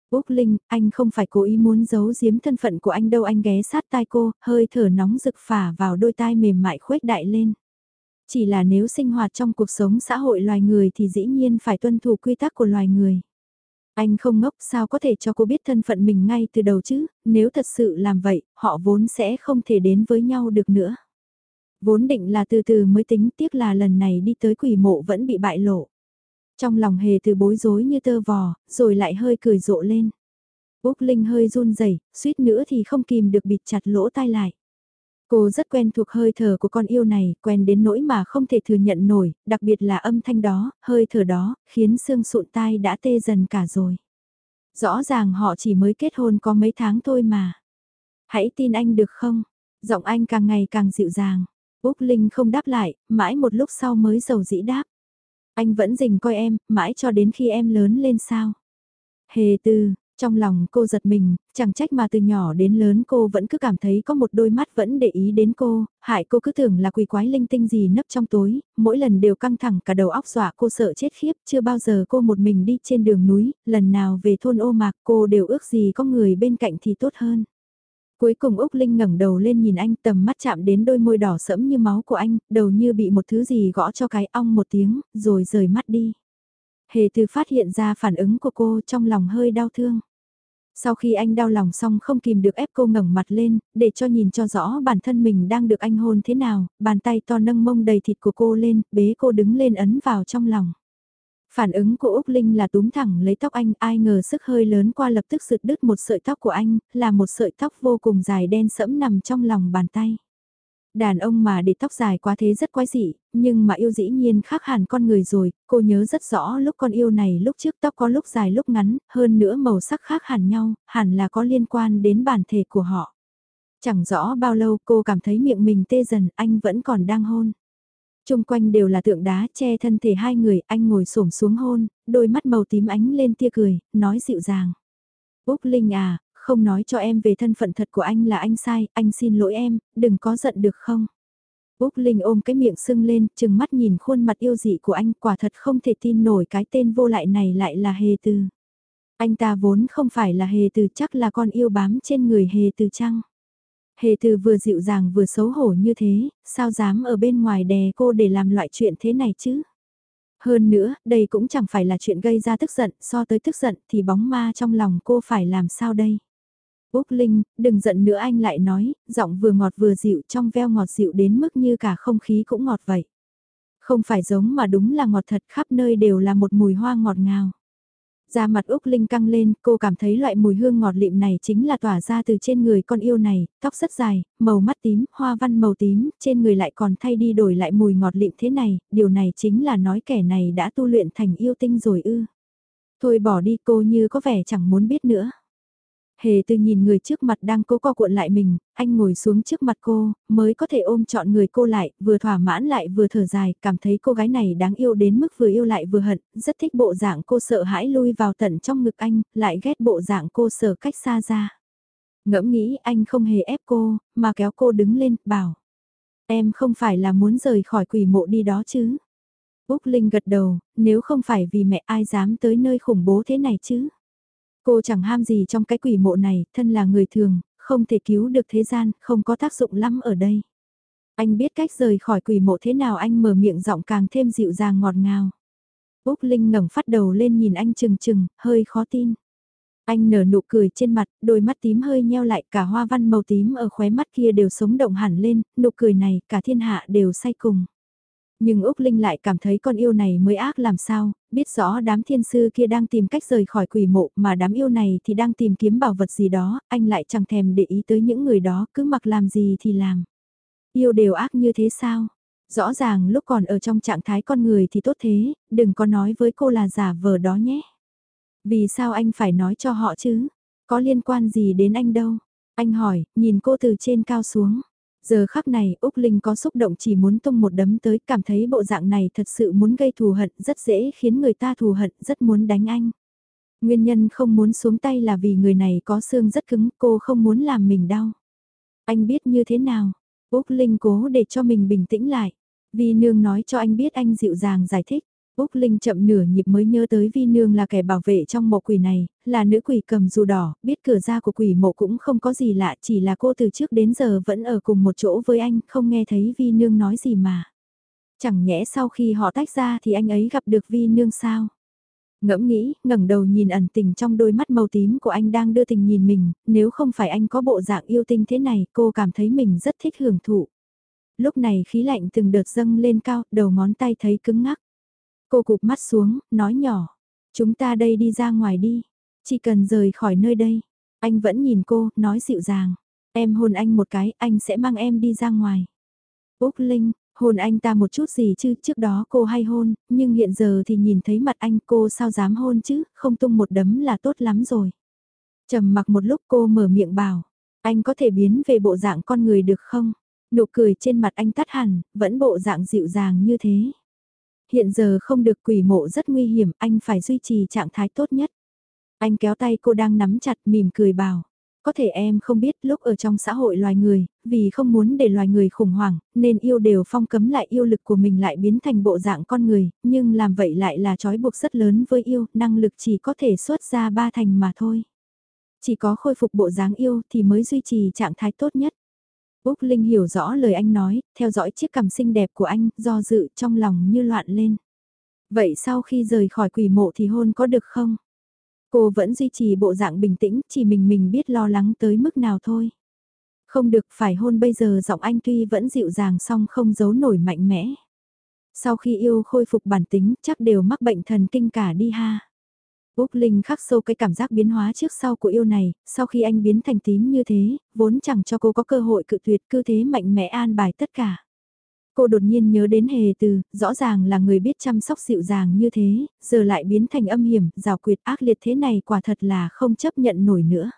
Úc Linh, anh không phải cố ý muốn giấu giếm thân phận của anh đâu anh ghé sát tai cô, hơi thở nóng rực phả vào đôi tai mềm mại khuếch đại lên. Chỉ là nếu sinh hoạt trong cuộc sống xã hội loài người thì dĩ nhiên phải tuân thủ quy tắc của loài người. Anh không ngốc sao có thể cho cô biết thân phận mình ngay từ đầu chứ, nếu thật sự làm vậy, họ vốn sẽ không thể đến với nhau được nữa. Vốn định là từ từ mới tính tiếc là lần này đi tới quỷ mộ vẫn bị bại lộ. Trong lòng hề từ bối rối như tơ vò, rồi lại hơi cười rộ lên. Úc Linh hơi run rẩy, suýt nữa thì không kìm được bịt chặt lỗ tai lại. Cô rất quen thuộc hơi thở của con yêu này, quen đến nỗi mà không thể thừa nhận nổi, đặc biệt là âm thanh đó, hơi thở đó, khiến xương sụn tai đã tê dần cả rồi. Rõ ràng họ chỉ mới kết hôn có mấy tháng thôi mà. Hãy tin anh được không? Giọng anh càng ngày càng dịu dàng. Úc Linh không đáp lại, mãi một lúc sau mới giàu dĩ đáp. Anh vẫn dình coi em, mãi cho đến khi em lớn lên sao. Hề tư, trong lòng cô giật mình, chẳng trách mà từ nhỏ đến lớn cô vẫn cứ cảm thấy có một đôi mắt vẫn để ý đến cô, hại cô cứ tưởng là quỷ quái linh tinh gì nấp trong tối, mỗi lần đều căng thẳng cả đầu óc dọa cô sợ chết khiếp, chưa bao giờ cô một mình đi trên đường núi, lần nào về thôn ô mạc cô đều ước gì có người bên cạnh thì tốt hơn. Cuối cùng Úc Linh ngẩng đầu lên nhìn anh tầm mắt chạm đến đôi môi đỏ sẫm như máu của anh, đầu như bị một thứ gì gõ cho cái ong một tiếng, rồi rời mắt đi. Hề từ phát hiện ra phản ứng của cô trong lòng hơi đau thương. Sau khi anh đau lòng xong không kìm được ép cô ngẩng mặt lên, để cho nhìn cho rõ bản thân mình đang được anh hôn thế nào, bàn tay to nâng mông đầy thịt của cô lên, bế cô đứng lên ấn vào trong lòng. Phản ứng của Úc Linh là túm thẳng lấy tóc anh, ai ngờ sức hơi lớn qua lập tức sượt đứt một sợi tóc của anh, là một sợi tóc vô cùng dài đen sẫm nằm trong lòng bàn tay. Đàn ông mà để tóc dài quá thế rất quái dị, nhưng mà yêu dĩ nhiên khác hẳn con người rồi, cô nhớ rất rõ lúc con yêu này lúc trước tóc có lúc dài lúc ngắn, hơn nữa màu sắc khác hẳn nhau, hẳn là có liên quan đến bản thể của họ. Chẳng rõ bao lâu cô cảm thấy miệng mình tê dần, anh vẫn còn đang hôn. Trung quanh đều là tượng đá che thân thể hai người, anh ngồi xổm xuống hôn, đôi mắt màu tím ánh lên tia cười, nói dịu dàng. Úc Linh à, không nói cho em về thân phận thật của anh là anh sai, anh xin lỗi em, đừng có giận được không? Úc Linh ôm cái miệng sưng lên, chừng mắt nhìn khuôn mặt yêu dị của anh, quả thật không thể tin nổi cái tên vô lại này lại là Hề Từ. Anh ta vốn không phải là Hề Từ chắc là con yêu bám trên người Hề Từ chăng? Hề từ vừa dịu dàng vừa xấu hổ như thế, sao dám ở bên ngoài đè cô để làm loại chuyện thế này chứ? Hơn nữa, đây cũng chẳng phải là chuyện gây ra tức giận, so tới tức giận thì bóng ma trong lòng cô phải làm sao đây? Úc Linh, đừng giận nữa anh lại nói, giọng vừa ngọt vừa dịu trong veo ngọt dịu đến mức như cả không khí cũng ngọt vậy. Không phải giống mà đúng là ngọt thật khắp nơi đều là một mùi hoa ngọt ngào. Da mặt Úc Linh căng lên, cô cảm thấy loại mùi hương ngọt lịm này chính là tỏa ra từ trên người con yêu này, tóc rất dài, màu mắt tím, hoa văn màu tím, trên người lại còn thay đi đổi lại mùi ngọt lịm thế này, điều này chính là nói kẻ này đã tu luyện thành yêu tinh rồi ư. Thôi bỏ đi cô như có vẻ chẳng muốn biết nữa. Hề từ nhìn người trước mặt đang cố co cuộn lại mình, anh ngồi xuống trước mặt cô, mới có thể ôm trọn người cô lại, vừa thỏa mãn lại vừa thở dài, cảm thấy cô gái này đáng yêu đến mức vừa yêu lại vừa hận, rất thích bộ dạng cô sợ hãi lui vào tận trong ngực anh, lại ghét bộ dạng cô sợ cách xa ra. Ngẫm nghĩ anh không hề ép cô, mà kéo cô đứng lên, bảo. Em không phải là muốn rời khỏi quỷ mộ đi đó chứ? Úc Linh gật đầu, nếu không phải vì mẹ ai dám tới nơi khủng bố thế này chứ? Cô chẳng ham gì trong cái quỷ mộ này, thân là người thường, không thể cứu được thế gian, không có tác dụng lắm ở đây. Anh biết cách rời khỏi quỷ mộ thế nào anh mở miệng giọng càng thêm dịu dàng ngọt ngào. Úc Linh ngẩng phát đầu lên nhìn anh chừng chừng, hơi khó tin. Anh nở nụ cười trên mặt, đôi mắt tím hơi nheo lại, cả hoa văn màu tím ở khóe mắt kia đều sống động hẳn lên, nụ cười này cả thiên hạ đều say cùng. Nhưng Úc Linh lại cảm thấy con yêu này mới ác làm sao, biết rõ đám thiên sư kia đang tìm cách rời khỏi quỷ mộ mà đám yêu này thì đang tìm kiếm bảo vật gì đó, anh lại chẳng thèm để ý tới những người đó, cứ mặc làm gì thì làm. Yêu đều ác như thế sao? Rõ ràng lúc còn ở trong trạng thái con người thì tốt thế, đừng có nói với cô là giả vờ đó nhé. Vì sao anh phải nói cho họ chứ? Có liên quan gì đến anh đâu? Anh hỏi, nhìn cô từ trên cao xuống. Giờ khắc này, Úc Linh có xúc động chỉ muốn tung một đấm tới, cảm thấy bộ dạng này thật sự muốn gây thù hận, rất dễ khiến người ta thù hận, rất muốn đánh anh. Nguyên nhân không muốn xuống tay là vì người này có xương rất cứng, cô không muốn làm mình đau. Anh biết như thế nào? Úc Linh cố để cho mình bình tĩnh lại. vì nương nói cho anh biết anh dịu dàng giải thích. Úc Linh chậm nửa nhịp mới nhớ tới Vi Nương là kẻ bảo vệ trong mộ quỷ này, là nữ quỷ cầm dù đỏ, biết cửa ra của quỷ mộ cũng không có gì lạ, chỉ là cô từ trước đến giờ vẫn ở cùng một chỗ với anh, không nghe thấy Vi Nương nói gì mà. Chẳng nhẽ sau khi họ tách ra thì anh ấy gặp được Vi Nương sao? Ngẫm nghĩ, ngẩng đầu nhìn ẩn tình trong đôi mắt màu tím của anh đang đưa tình nhìn mình, nếu không phải anh có bộ dạng yêu tinh thế này, cô cảm thấy mình rất thích hưởng thụ. Lúc này khí lạnh từng đợt dâng lên cao, đầu ngón tay thấy cứng ngắc. Cô cụp mắt xuống, nói nhỏ, chúng ta đây đi ra ngoài đi, chỉ cần rời khỏi nơi đây. Anh vẫn nhìn cô, nói dịu dàng, em hôn anh một cái, anh sẽ mang em đi ra ngoài. Úc Linh, hôn anh ta một chút gì chứ, trước đó cô hay hôn, nhưng hiện giờ thì nhìn thấy mặt anh cô sao dám hôn chứ, không tung một đấm là tốt lắm rồi. trầm mặc một lúc cô mở miệng bảo, anh có thể biến về bộ dạng con người được không? Nụ cười trên mặt anh tắt hẳn, vẫn bộ dạng dịu dàng như thế. Hiện giờ không được quỷ mộ rất nguy hiểm, anh phải duy trì trạng thái tốt nhất. Anh kéo tay cô đang nắm chặt mỉm cười bảo. Có thể em không biết lúc ở trong xã hội loài người, vì không muốn để loài người khủng hoảng, nên yêu đều phong cấm lại yêu lực của mình lại biến thành bộ dạng con người, nhưng làm vậy lại là trói buộc rất lớn với yêu, năng lực chỉ có thể xuất ra ba thành mà thôi. Chỉ có khôi phục bộ dáng yêu thì mới duy trì trạng thái tốt nhất. Úc Linh hiểu rõ lời anh nói, theo dõi chiếc cằm xinh đẹp của anh, do dự trong lòng như loạn lên. Vậy sau khi rời khỏi quỷ mộ thì hôn có được không? Cô vẫn duy trì bộ dạng bình tĩnh, chỉ mình mình biết lo lắng tới mức nào thôi. Không được phải hôn bây giờ giọng anh tuy vẫn dịu dàng song không giấu nổi mạnh mẽ. Sau khi yêu khôi phục bản tính chắc đều mắc bệnh thần kinh cả đi ha. Úc Linh khắc sâu cái cảm giác biến hóa trước sau của yêu này, sau khi anh biến thành tím như thế, vốn chẳng cho cô có cơ hội cự tuyệt cứ thế mạnh mẽ an bài tất cả. Cô đột nhiên nhớ đến hề từ, rõ ràng là người biết chăm sóc dịu dàng như thế, giờ lại biến thành âm hiểm, rào quyệt ác liệt thế này quả thật là không chấp nhận nổi nữa.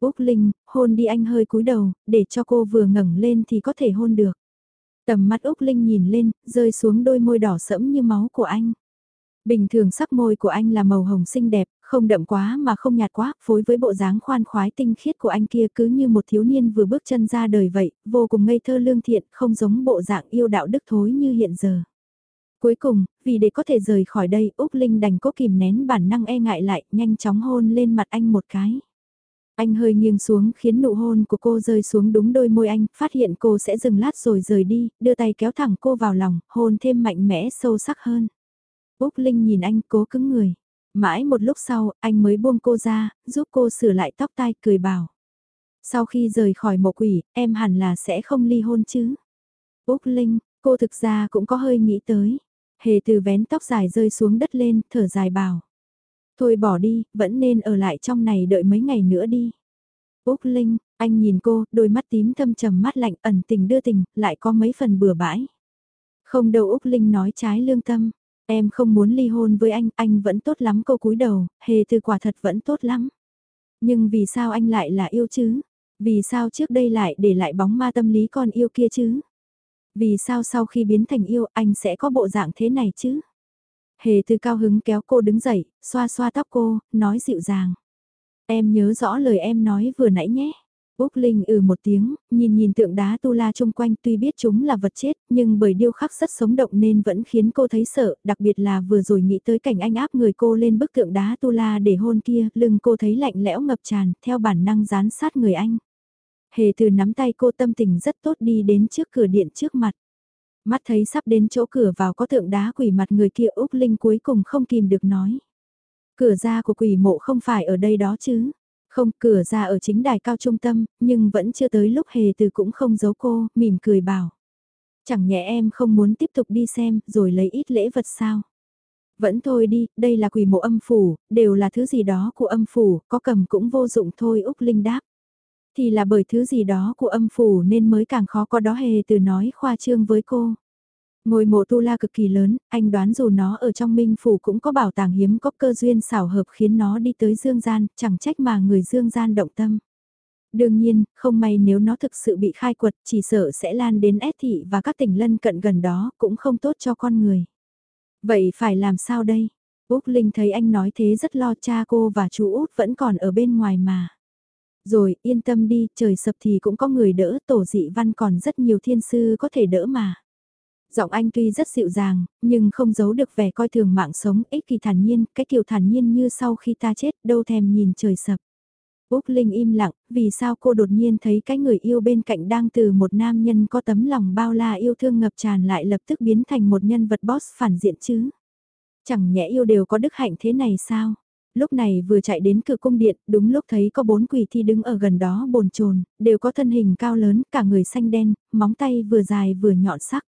Úc Linh, hôn đi anh hơi cúi đầu, để cho cô vừa ngẩng lên thì có thể hôn được. Tầm mắt Úc Linh nhìn lên, rơi xuống đôi môi đỏ sẫm như máu của anh. Bình thường sắc môi của anh là màu hồng xinh đẹp, không đậm quá mà không nhạt quá, phối với bộ dáng khoan khoái tinh khiết của anh kia cứ như một thiếu niên vừa bước chân ra đời vậy, vô cùng ngây thơ lương thiện, không giống bộ dạng yêu đạo đức thối như hiện giờ. Cuối cùng, vì để có thể rời khỏi đây, Úc Linh đành cố kìm nén bản năng e ngại lại, nhanh chóng hôn lên mặt anh một cái. Anh hơi nghiêng xuống khiến nụ hôn của cô rơi xuống đúng đôi môi anh, phát hiện cô sẽ dừng lát rồi rời đi, đưa tay kéo thẳng cô vào lòng, hôn thêm mạnh mẽ sâu sắc hơn. Úc Linh nhìn anh cố cứng người. Mãi một lúc sau, anh mới buông cô ra, giúp cô sửa lại tóc tai cười bảo. Sau khi rời khỏi mộ quỷ, em hẳn là sẽ không ly hôn chứ. Úc Linh, cô thực ra cũng có hơi nghĩ tới. Hề từ vén tóc dài rơi xuống đất lên, thở dài bảo. Thôi bỏ đi, vẫn nên ở lại trong này đợi mấy ngày nữa đi. Úc Linh, anh nhìn cô, đôi mắt tím thâm trầm mắt lạnh ẩn tình đưa tình, lại có mấy phần bừa bãi. Không đâu Úc Linh nói trái lương tâm, Em không muốn ly hôn với anh, anh vẫn tốt lắm câu cúi đầu, hề từ quả thật vẫn tốt lắm. Nhưng vì sao anh lại là yêu chứ? Vì sao trước đây lại để lại bóng ma tâm lý con yêu kia chứ? Vì sao sau khi biến thành yêu anh sẽ có bộ dạng thế này chứ? Hề từ cao hứng kéo cô đứng dậy, xoa xoa tóc cô, nói dịu dàng. Em nhớ rõ lời em nói vừa nãy nhé. Úc Linh ừ một tiếng, nhìn nhìn tượng đá tu la chung quanh tuy biết chúng là vật chết, nhưng bởi điêu khắc rất sống động nên vẫn khiến cô thấy sợ, đặc biệt là vừa rồi nghĩ tới cảnh anh áp người cô lên bức tượng đá tu la để hôn kia, lưng cô thấy lạnh lẽo ngập tràn, theo bản năng dán sát người anh. Hề từ nắm tay cô tâm tình rất tốt đi đến trước cửa điện trước mặt. Mắt thấy sắp đến chỗ cửa vào có tượng đá quỷ mặt người kia Úc Linh cuối cùng không kìm được nói. Cửa ra của quỷ mộ không phải ở đây đó chứ. Không, cửa ra ở chính đài cao trung tâm, nhưng vẫn chưa tới lúc hề từ cũng không giấu cô, mỉm cười bảo. Chẳng nhẽ em không muốn tiếp tục đi xem, rồi lấy ít lễ vật sao? Vẫn thôi đi, đây là quỷ mộ âm phủ, đều là thứ gì đó của âm phủ, có cầm cũng vô dụng thôi Úc Linh đáp. Thì là bởi thứ gì đó của âm phủ nên mới càng khó có đó hề từ nói khoa trương với cô. Ngôi mộ tu la cực kỳ lớn, anh đoán dù nó ở trong minh phủ cũng có bảo tàng hiếm có cơ duyên xảo hợp khiến nó đi tới dương gian, chẳng trách mà người dương gian động tâm. Đương nhiên, không may nếu nó thực sự bị khai quật, chỉ sợ sẽ lan đến S thị và các tỉnh lân cận gần đó, cũng không tốt cho con người. Vậy phải làm sao đây? Úc Linh thấy anh nói thế rất lo cha cô và chú Út vẫn còn ở bên ngoài mà. Rồi, yên tâm đi, trời sập thì cũng có người đỡ, tổ dị văn còn rất nhiều thiên sư có thể đỡ mà. Giọng anh tuy rất dịu dàng, nhưng không giấu được vẻ coi thường mạng sống, ích kỳ thản nhiên, cái kiểu thản nhiên như sau khi ta chết, đâu thèm nhìn trời sập. Úc Linh im lặng, vì sao cô đột nhiên thấy cái người yêu bên cạnh đang từ một nam nhân có tấm lòng bao la yêu thương ngập tràn lại lập tức biến thành một nhân vật boss phản diện chứ? Chẳng nhẽ yêu đều có đức hạnh thế này sao? Lúc này vừa chạy đến cửa cung điện, đúng lúc thấy có bốn quỷ thi đứng ở gần đó bồn chồn, đều có thân hình cao lớn, cả người xanh đen, móng tay vừa dài vừa nhọn sắc.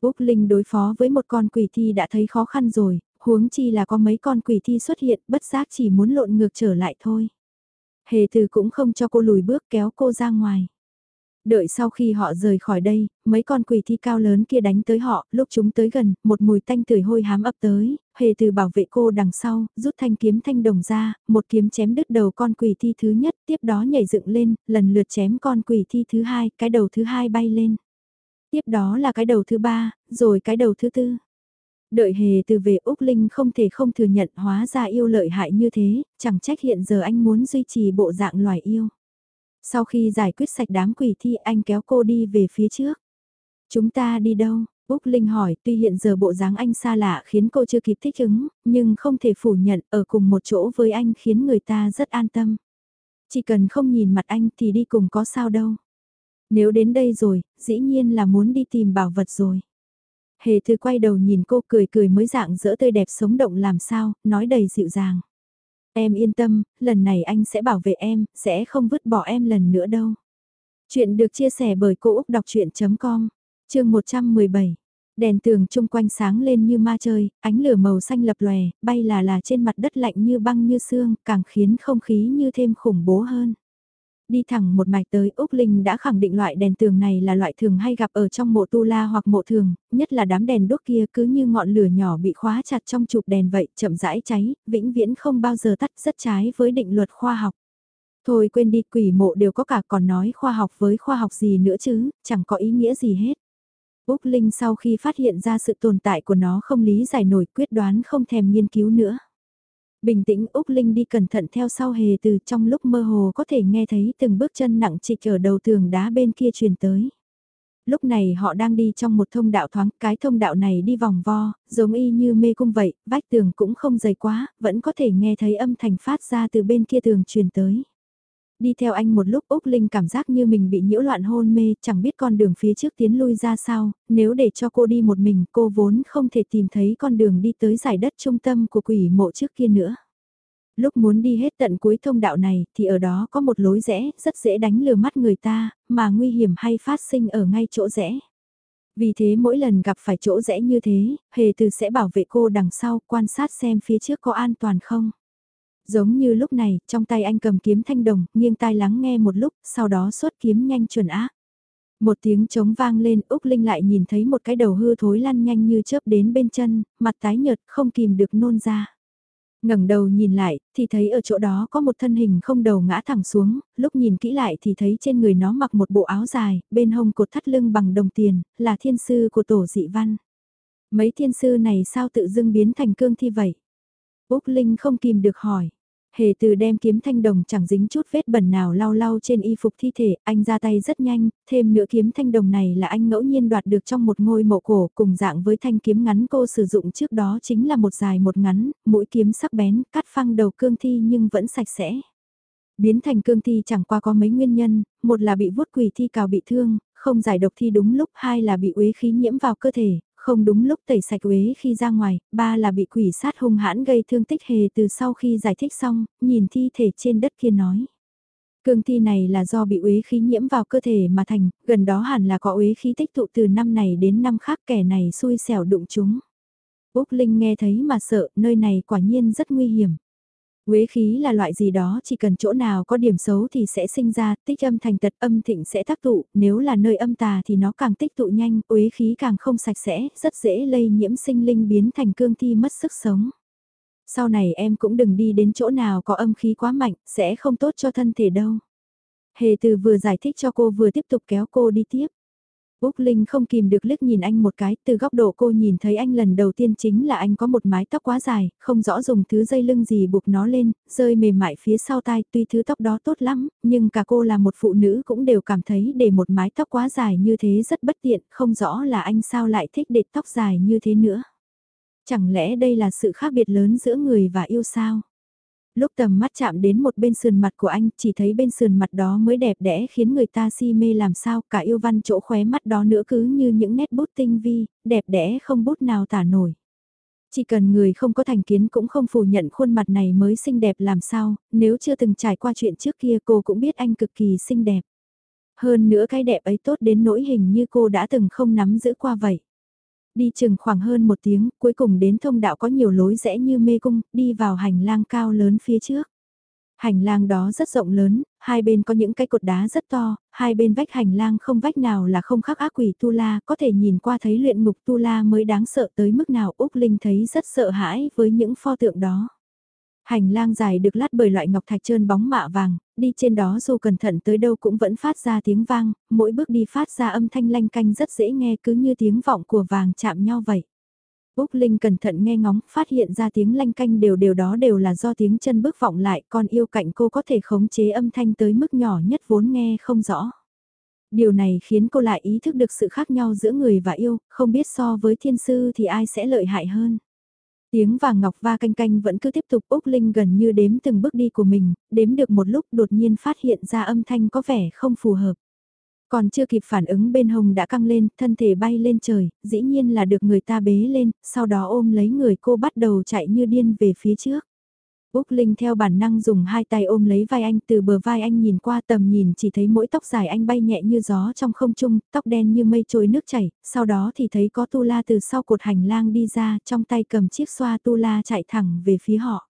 Úc Linh đối phó với một con quỷ thi đã thấy khó khăn rồi, huống chi là có mấy con quỷ thi xuất hiện, bất giác chỉ muốn lộn ngược trở lại thôi. Hề từ cũng không cho cô lùi bước kéo cô ra ngoài. Đợi sau khi họ rời khỏi đây, mấy con quỷ thi cao lớn kia đánh tới họ, lúc chúng tới gần, một mùi tanh tưởi hôi hám ập tới, hề từ bảo vệ cô đằng sau, rút thanh kiếm thanh đồng ra, một kiếm chém đứt đầu con quỷ thi thứ nhất, tiếp đó nhảy dựng lên, lần lượt chém con quỷ thi thứ hai, cái đầu thứ hai bay lên. Tiếp đó là cái đầu thứ ba, rồi cái đầu thứ tư. Đợi hề từ về Úc Linh không thể không thừa nhận hóa ra yêu lợi hại như thế, chẳng trách hiện giờ anh muốn duy trì bộ dạng loài yêu. Sau khi giải quyết sạch đám quỷ thi anh kéo cô đi về phía trước. Chúng ta đi đâu? Úc Linh hỏi tuy hiện giờ bộ dáng anh xa lạ khiến cô chưa kịp thích ứng, nhưng không thể phủ nhận ở cùng một chỗ với anh khiến người ta rất an tâm. Chỉ cần không nhìn mặt anh thì đi cùng có sao đâu. Nếu đến đây rồi, dĩ nhiên là muốn đi tìm bảo vật rồi. Hề thư quay đầu nhìn cô cười cười mới dạng dỡ tươi đẹp sống động làm sao, nói đầy dịu dàng. Em yên tâm, lần này anh sẽ bảo vệ em, sẽ không vứt bỏ em lần nữa đâu. Chuyện được chia sẻ bởi Cô Úc Đọc Chuyện.com, chương 117. Đèn tường chung quanh sáng lên như ma chơi, ánh lửa màu xanh lập lòe, bay là là trên mặt đất lạnh như băng như xương, càng khiến không khí như thêm khủng bố hơn. Đi thẳng một mạch tới Úc Linh đã khẳng định loại đèn tường này là loại thường hay gặp ở trong mộ tu la hoặc mộ thường, nhất là đám đèn đốt kia cứ như ngọn lửa nhỏ bị khóa chặt trong chụp đèn vậy, chậm rãi cháy, vĩnh viễn không bao giờ tắt rất trái với định luật khoa học. Thôi quên đi quỷ mộ đều có cả còn nói khoa học với khoa học gì nữa chứ, chẳng có ý nghĩa gì hết. Úc Linh sau khi phát hiện ra sự tồn tại của nó không lý giải nổi quyết đoán không thèm nghiên cứu nữa. Bình tĩnh Úc Linh đi cẩn thận theo sau hề từ trong lúc mơ hồ có thể nghe thấy từng bước chân nặng trịch ở đầu tường đá bên kia truyền tới. Lúc này họ đang đi trong một thông đạo thoáng, cái thông đạo này đi vòng vo, giống y như mê cung vậy, vách tường cũng không dày quá, vẫn có thể nghe thấy âm thanh phát ra từ bên kia tường truyền tới. Đi theo anh một lúc Úc Linh cảm giác như mình bị nhiễu loạn hôn mê, chẳng biết con đường phía trước tiến lui ra sao, nếu để cho cô đi một mình cô vốn không thể tìm thấy con đường đi tới giải đất trung tâm của quỷ mộ trước kia nữa. Lúc muốn đi hết tận cuối thông đạo này thì ở đó có một lối rẽ rất dễ đánh lừa mắt người ta, mà nguy hiểm hay phát sinh ở ngay chỗ rẽ. Vì thế mỗi lần gặp phải chỗ rẽ như thế, hề từ sẽ bảo vệ cô đằng sau quan sát xem phía trước có an toàn không. Giống như lúc này, trong tay anh cầm kiếm thanh đồng, nghiêng tai lắng nghe một lúc, sau đó xuất kiếm nhanh chuẩn ác. Một tiếng trống vang lên, Úc Linh lại nhìn thấy một cái đầu hư thối lăn nhanh như chớp đến bên chân, mặt tái nhợt, không kìm được nôn ra. ngẩng đầu nhìn lại, thì thấy ở chỗ đó có một thân hình không đầu ngã thẳng xuống, lúc nhìn kỹ lại thì thấy trên người nó mặc một bộ áo dài, bên hông cột thắt lưng bằng đồng tiền, là thiên sư của tổ dị văn. Mấy thiên sư này sao tự dưng biến thành cương thi vậy? Úc Linh không kìm được hỏi. Hề từ đem kiếm thanh đồng chẳng dính chút vết bẩn nào lau lau trên y phục thi thể, anh ra tay rất nhanh, thêm nữa kiếm thanh đồng này là anh ngẫu nhiên đoạt được trong một ngôi mộ cổ cùng dạng với thanh kiếm ngắn cô sử dụng trước đó chính là một dài một ngắn, mũi kiếm sắc bén, cắt phăng đầu cương thi nhưng vẫn sạch sẽ. Biến thành cương thi chẳng qua có mấy nguyên nhân, một là bị vuốt quỷ thi cào bị thương, không giải độc thi đúng lúc, hai là bị uế khí nhiễm vào cơ thể, không đúng lúc tẩy sạch uế khi ra ngoài, ba là bị quỷ sát hung hãn gây thương tích hề từ sau khi giải thích xong, nhìn thi thể trên đất kia nói. Cương thi này là do bị uế khí nhiễm vào cơ thể mà thành, gần đó hẳn là có uế khí tích tụ từ năm này đến năm khác kẻ này xui xẻo đụng chúng. Úc Linh nghe thấy mà sợ, nơi này quả nhiên rất nguy hiểm. Quế khí là loại gì đó chỉ cần chỗ nào có điểm xấu thì sẽ sinh ra, tích âm thành tật âm thịnh sẽ tác tụ, nếu là nơi âm tà thì nó càng tích tụ nhanh, quế khí càng không sạch sẽ, rất dễ lây nhiễm sinh linh biến thành cương thi mất sức sống. Sau này em cũng đừng đi đến chỗ nào có âm khí quá mạnh, sẽ không tốt cho thân thể đâu. Hề từ vừa giải thích cho cô vừa tiếp tục kéo cô đi tiếp. Úc Linh không kìm được liếc nhìn anh một cái, từ góc độ cô nhìn thấy anh lần đầu tiên chính là anh có một mái tóc quá dài, không rõ dùng thứ dây lưng gì buộc nó lên, rơi mềm mại phía sau tai, tuy thứ tóc đó tốt lắm, nhưng cả cô là một phụ nữ cũng đều cảm thấy để một mái tóc quá dài như thế rất bất tiện, không rõ là anh sao lại thích để tóc dài như thế nữa. Chẳng lẽ đây là sự khác biệt lớn giữa người và yêu sao? Lúc tầm mắt chạm đến một bên sườn mặt của anh, chỉ thấy bên sườn mặt đó mới đẹp đẽ khiến người ta si mê làm sao, cả yêu văn chỗ khóe mắt đó nữa cứ như những nét bút tinh vi, đẹp đẽ không bút nào tả nổi. Chỉ cần người không có thành kiến cũng không phủ nhận khuôn mặt này mới xinh đẹp làm sao, nếu chưa từng trải qua chuyện trước kia cô cũng biết anh cực kỳ xinh đẹp. Hơn nữa cái đẹp ấy tốt đến nỗi hình như cô đã từng không nắm giữ qua vậy. Đi chừng khoảng hơn một tiếng, cuối cùng đến thông đạo có nhiều lối rẽ như mê cung, đi vào hành lang cao lớn phía trước. Hành lang đó rất rộng lớn, hai bên có những cái cột đá rất to, hai bên vách hành lang không vách nào là không khắc ác quỷ Tu La, có thể nhìn qua thấy luyện ngục Tu La mới đáng sợ tới mức nào Úc Linh thấy rất sợ hãi với những pho tượng đó. Hành lang dài được lát bởi loại ngọc thạch trơn bóng mạ vàng, đi trên đó dù cẩn thận tới đâu cũng vẫn phát ra tiếng vang, mỗi bước đi phát ra âm thanh lanh canh rất dễ nghe cứ như tiếng vọng của vàng chạm nhau vậy. Úc Linh cẩn thận nghe ngóng, phát hiện ra tiếng lanh canh đều đều đó đều là do tiếng chân bước vọng lại, còn yêu cạnh cô có thể khống chế âm thanh tới mức nhỏ nhất vốn nghe không rõ. Điều này khiến cô lại ý thức được sự khác nhau giữa người và yêu, không biết so với thiên sư thì ai sẽ lợi hại hơn. Tiếng vàng ngọc va canh canh vẫn cứ tiếp tục Úc Linh gần như đếm từng bước đi của mình, đếm được một lúc đột nhiên phát hiện ra âm thanh có vẻ không phù hợp. Còn chưa kịp phản ứng bên hồng đã căng lên, thân thể bay lên trời, dĩ nhiên là được người ta bế lên, sau đó ôm lấy người cô bắt đầu chạy như điên về phía trước. Úc Linh theo bản năng dùng hai tay ôm lấy vai anh từ bờ vai anh nhìn qua tầm nhìn chỉ thấy mỗi tóc dài anh bay nhẹ như gió trong không trung, tóc đen như mây trôi nước chảy, sau đó thì thấy có tu la từ sau cột hành lang đi ra trong tay cầm chiếc xoa tu la chạy thẳng về phía họ.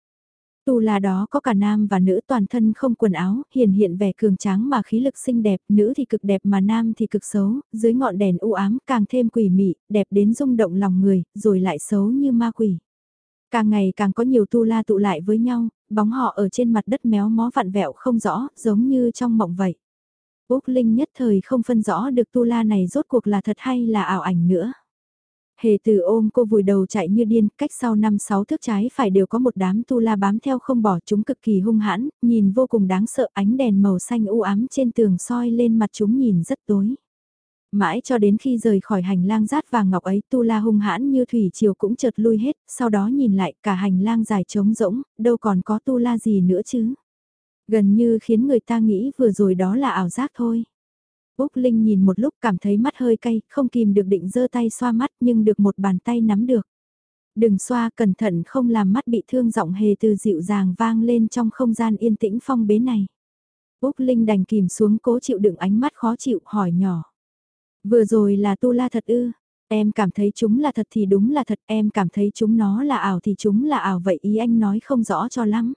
Tu la đó có cả nam và nữ toàn thân không quần áo, hiển hiện vẻ cường tráng mà khí lực xinh đẹp, nữ thì cực đẹp mà nam thì cực xấu, dưới ngọn đèn u ám càng thêm quỷ mị, đẹp đến rung động lòng người, rồi lại xấu như ma quỷ. Càng ngày càng có nhiều tu la tụ lại với nhau, bóng họ ở trên mặt đất méo mó vặn vẹo không rõ, giống như trong mộng vậy. Úc Linh nhất thời không phân rõ được tu la này rốt cuộc là thật hay là ảo ảnh nữa. Hề từ ôm cô vùi đầu chạy như điên, cách sau năm sáu thước trái phải đều có một đám tu la bám theo không bỏ chúng cực kỳ hung hãn, nhìn vô cùng đáng sợ ánh đèn màu xanh u ám trên tường soi lên mặt chúng nhìn rất tối. Mãi cho đến khi rời khỏi hành lang rát vàng ngọc ấy tu la hung hãn như thủy triều cũng chợt lui hết, sau đó nhìn lại cả hành lang dài trống rỗng, đâu còn có tu la gì nữa chứ. Gần như khiến người ta nghĩ vừa rồi đó là ảo giác thôi. Úc Linh nhìn một lúc cảm thấy mắt hơi cay, không kìm được định giơ tay xoa mắt nhưng được một bàn tay nắm được. Đừng xoa cẩn thận không làm mắt bị thương giọng hề từ dịu dàng vang lên trong không gian yên tĩnh phong bế này. Úc Linh đành kìm xuống cố chịu đựng ánh mắt khó chịu hỏi nhỏ. Vừa rồi là tu la thật ư, em cảm thấy chúng là thật thì đúng là thật, em cảm thấy chúng nó là ảo thì chúng là ảo vậy ý anh nói không rõ cho lắm.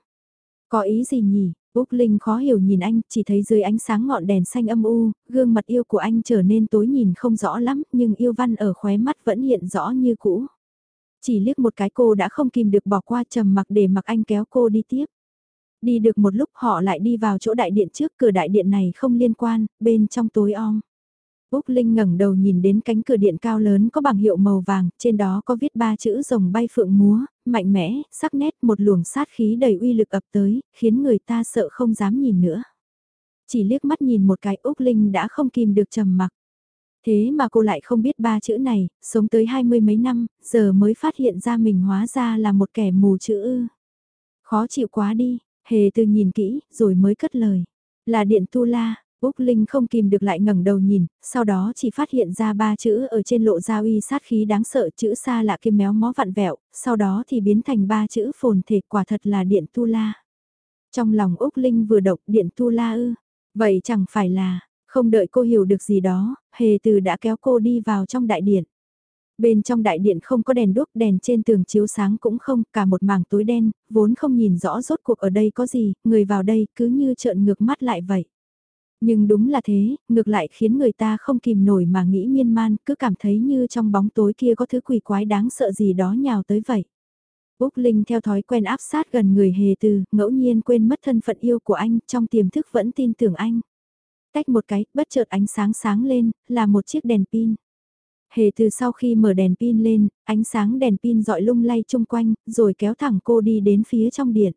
Có ý gì nhỉ? Úc Linh khó hiểu nhìn anh, chỉ thấy dưới ánh sáng ngọn đèn xanh âm u, gương mặt yêu của anh trở nên tối nhìn không rõ lắm, nhưng yêu văn ở khóe mắt vẫn hiện rõ như cũ. Chỉ liếc một cái cô đã không kìm được bỏ qua trầm mặc để mặc anh kéo cô đi tiếp. Đi được một lúc họ lại đi vào chỗ đại điện trước cửa đại điện này không liên quan, bên trong tối om. Úc Linh ngẩng đầu nhìn đến cánh cửa điện cao lớn có bảng hiệu màu vàng, trên đó có viết ba chữ rồng bay phượng múa, mạnh mẽ, sắc nét một luồng sát khí đầy uy lực ập tới, khiến người ta sợ không dám nhìn nữa. Chỉ liếc mắt nhìn một cái Úc Linh đã không kìm được trầm mặc. Thế mà cô lại không biết ba chữ này, sống tới hai mươi mấy năm, giờ mới phát hiện ra mình hóa ra là một kẻ mù chữ ư. Khó chịu quá đi, hề từ nhìn kỹ, rồi mới cất lời. Là điện tu la, Úc Linh không kìm được lại ngẩng đầu nhìn, sau đó chỉ phát hiện ra ba chữ ở trên lộ giao uy sát khí đáng sợ chữ xa lạ kia méo mó vặn vẹo, sau đó thì biến thành ba chữ phồn thể quả thật là điện tu la. Trong lòng Úc Linh vừa độc điện tu la ư, vậy chẳng phải là, không đợi cô hiểu được gì đó, hề từ đã kéo cô đi vào trong đại điện. Bên trong đại điện không có đèn đuốc, đèn trên tường chiếu sáng cũng không, cả một mảng tối đen, vốn không nhìn rõ rốt cuộc ở đây có gì, người vào đây cứ như trợn ngược mắt lại vậy. Nhưng đúng là thế, ngược lại khiến người ta không kìm nổi mà nghĩ miên man, cứ cảm thấy như trong bóng tối kia có thứ quỷ quái đáng sợ gì đó nhào tới vậy. Úc Linh theo thói quen áp sát gần người hề từ, ngẫu nhiên quên mất thân phận yêu của anh, trong tiềm thức vẫn tin tưởng anh. Tách một cái, bất chợt ánh sáng sáng lên, là một chiếc đèn pin. Hề từ sau khi mở đèn pin lên, ánh sáng đèn pin dọi lung lay chung quanh, rồi kéo thẳng cô đi đến phía trong điện.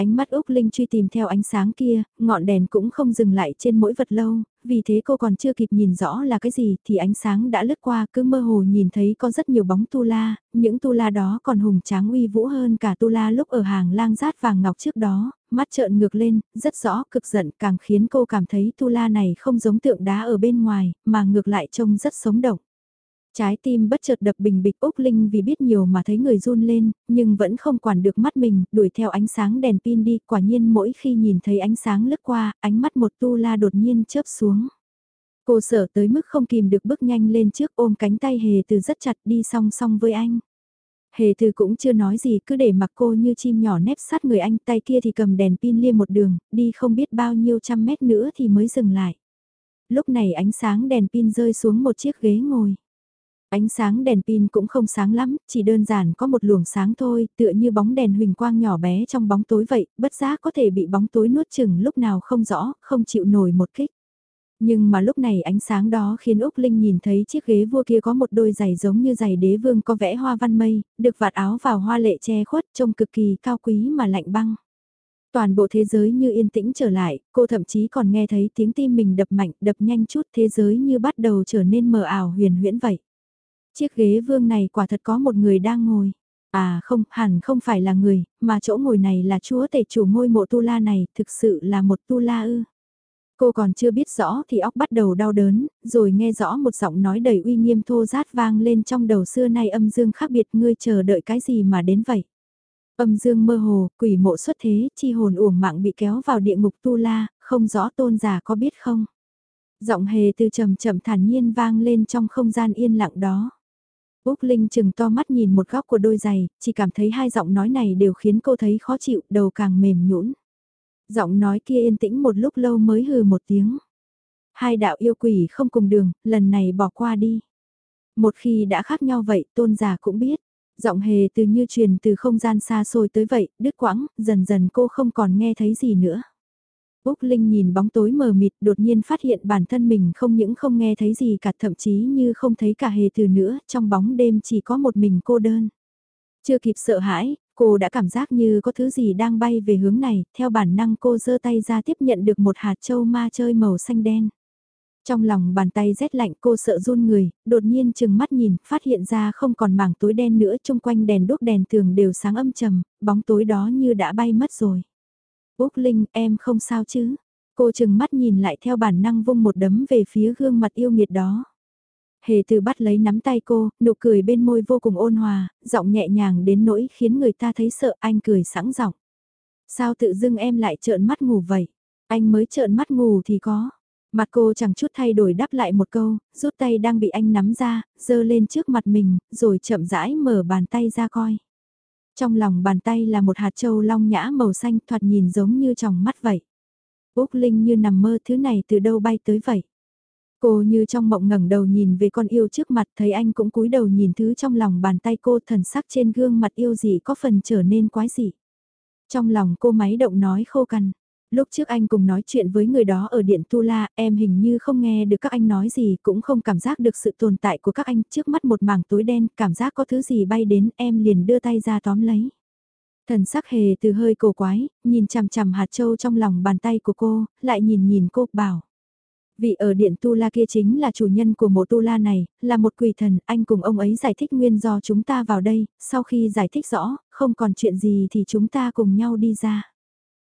Ánh mắt Úc Linh truy tìm theo ánh sáng kia, ngọn đèn cũng không dừng lại trên mỗi vật lâu, vì thế cô còn chưa kịp nhìn rõ là cái gì thì ánh sáng đã lướt qua cứ mơ hồ nhìn thấy có rất nhiều bóng tu la, những tu la đó còn hùng tráng uy vũ hơn cả tu la lúc ở hàng lang rát vàng ngọc trước đó, mắt trợn ngược lên, rất rõ cực giận càng khiến cô cảm thấy tu la này không giống tượng đá ở bên ngoài, mà ngược lại trông rất sống động. Trái tim bất chợt đập bình bịch Úc Linh vì biết nhiều mà thấy người run lên, nhưng vẫn không quản được mắt mình, đuổi theo ánh sáng đèn pin đi, quả nhiên mỗi khi nhìn thấy ánh sáng lướt qua, ánh mắt một tu la đột nhiên chớp xuống. Cô sợ tới mức không kìm được bước nhanh lên trước ôm cánh tay hề từ rất chặt đi song song với anh. Hề từ cũng chưa nói gì cứ để mặc cô như chim nhỏ nép sát người anh tay kia thì cầm đèn pin lia một đường, đi không biết bao nhiêu trăm mét nữa thì mới dừng lại. Lúc này ánh sáng đèn pin rơi xuống một chiếc ghế ngồi. Ánh sáng đèn pin cũng không sáng lắm, chỉ đơn giản có một luồng sáng thôi, tựa như bóng đèn huỳnh quang nhỏ bé trong bóng tối vậy, bất giác có thể bị bóng tối nuốt chừng lúc nào không rõ, không chịu nổi một kích. Nhưng mà lúc này ánh sáng đó khiến Úc Linh nhìn thấy chiếc ghế vua kia có một đôi giày giống như giày đế vương có vẽ hoa văn mây, được vạt áo vào hoa lệ che khuất trông cực kỳ cao quý mà lạnh băng. Toàn bộ thế giới như yên tĩnh trở lại, cô thậm chí còn nghe thấy tiếng tim mình đập mạnh, đập nhanh chút thế giới như bắt đầu trở nên mờ ảo huyền huyễn vậy. Chiếc ghế vương này quả thật có một người đang ngồi. À không, hẳn không phải là người, mà chỗ ngồi này là chúa tể chủ ngôi mộ tu la này, thực sự là một tu la ư. Cô còn chưa biết rõ thì óc bắt đầu đau đớn, rồi nghe rõ một giọng nói đầy uy nghiêm thô rát vang lên trong đầu xưa nay âm dương khác biệt ngươi chờ đợi cái gì mà đến vậy. Âm dương mơ hồ, quỷ mộ xuất thế, chi hồn uổng mạng bị kéo vào địa ngục tu la, không rõ tôn giả có biết không. Giọng hề từ trầm chậm thản nhiên vang lên trong không gian yên lặng đó. Úc Linh chừng to mắt nhìn một góc của đôi giày, chỉ cảm thấy hai giọng nói này đều khiến cô thấy khó chịu, đầu càng mềm nhũn. Giọng nói kia yên tĩnh một lúc lâu mới hừ một tiếng. Hai đạo yêu quỷ không cùng đường, lần này bỏ qua đi. Một khi đã khác nhau vậy, tôn giả cũng biết. Giọng hề từ như truyền từ không gian xa xôi tới vậy, đứt quãng, dần dần cô không còn nghe thấy gì nữa. Úc Linh nhìn bóng tối mờ mịt đột nhiên phát hiện bản thân mình không những không nghe thấy gì cả thậm chí như không thấy cả hề từ nữa, trong bóng đêm chỉ có một mình cô đơn. Chưa kịp sợ hãi, cô đã cảm giác như có thứ gì đang bay về hướng này, theo bản năng cô giơ tay ra tiếp nhận được một hạt châu ma chơi màu xanh đen. Trong lòng bàn tay rét lạnh cô sợ run người, đột nhiên chừng mắt nhìn, phát hiện ra không còn mảng tối đen nữa, chung quanh đèn đốt đèn thường đều sáng âm trầm, bóng tối đó như đã bay mất rồi. Úc Linh, em không sao chứ? Cô chừng mắt nhìn lại theo bản năng vung một đấm về phía gương mặt yêu nghiệt đó. Hề từ bắt lấy nắm tay cô, nụ cười bên môi vô cùng ôn hòa, giọng nhẹ nhàng đến nỗi khiến người ta thấy sợ anh cười sẵn giọng. Sao tự dưng em lại trợn mắt ngủ vậy? Anh mới trợn mắt ngủ thì có. Mặt cô chẳng chút thay đổi đáp lại một câu, rút tay đang bị anh nắm ra, giơ lên trước mặt mình, rồi chậm rãi mở bàn tay ra coi. Trong lòng bàn tay là một hạt châu long nhã màu xanh thoạt nhìn giống như tròng mắt vậy. Úc Linh như nằm mơ, thứ này từ đâu bay tới vậy. Cô như trong mộng ngẩng đầu nhìn về con yêu trước mặt, thấy anh cũng cúi đầu nhìn thứ trong lòng bàn tay cô, thần sắc trên gương mặt yêu gì có phần trở nên quái dị. Trong lòng cô máy động nói khô cằn. Lúc trước anh cùng nói chuyện với người đó ở điện Tu La, em hình như không nghe được các anh nói gì, cũng không cảm giác được sự tồn tại của các anh. Trước mắt một mảng tối đen, cảm giác có thứ gì bay đến, em liền đưa tay ra tóm lấy. Thần sắc hề từ hơi cổ quái, nhìn chằm chằm hạt châu trong lòng bàn tay của cô, lại nhìn nhìn cô, bảo. Vị ở điện Tu La kia chính là chủ nhân của mộ Tu La này, là một quỷ thần, anh cùng ông ấy giải thích nguyên do chúng ta vào đây, sau khi giải thích rõ, không còn chuyện gì thì chúng ta cùng nhau đi ra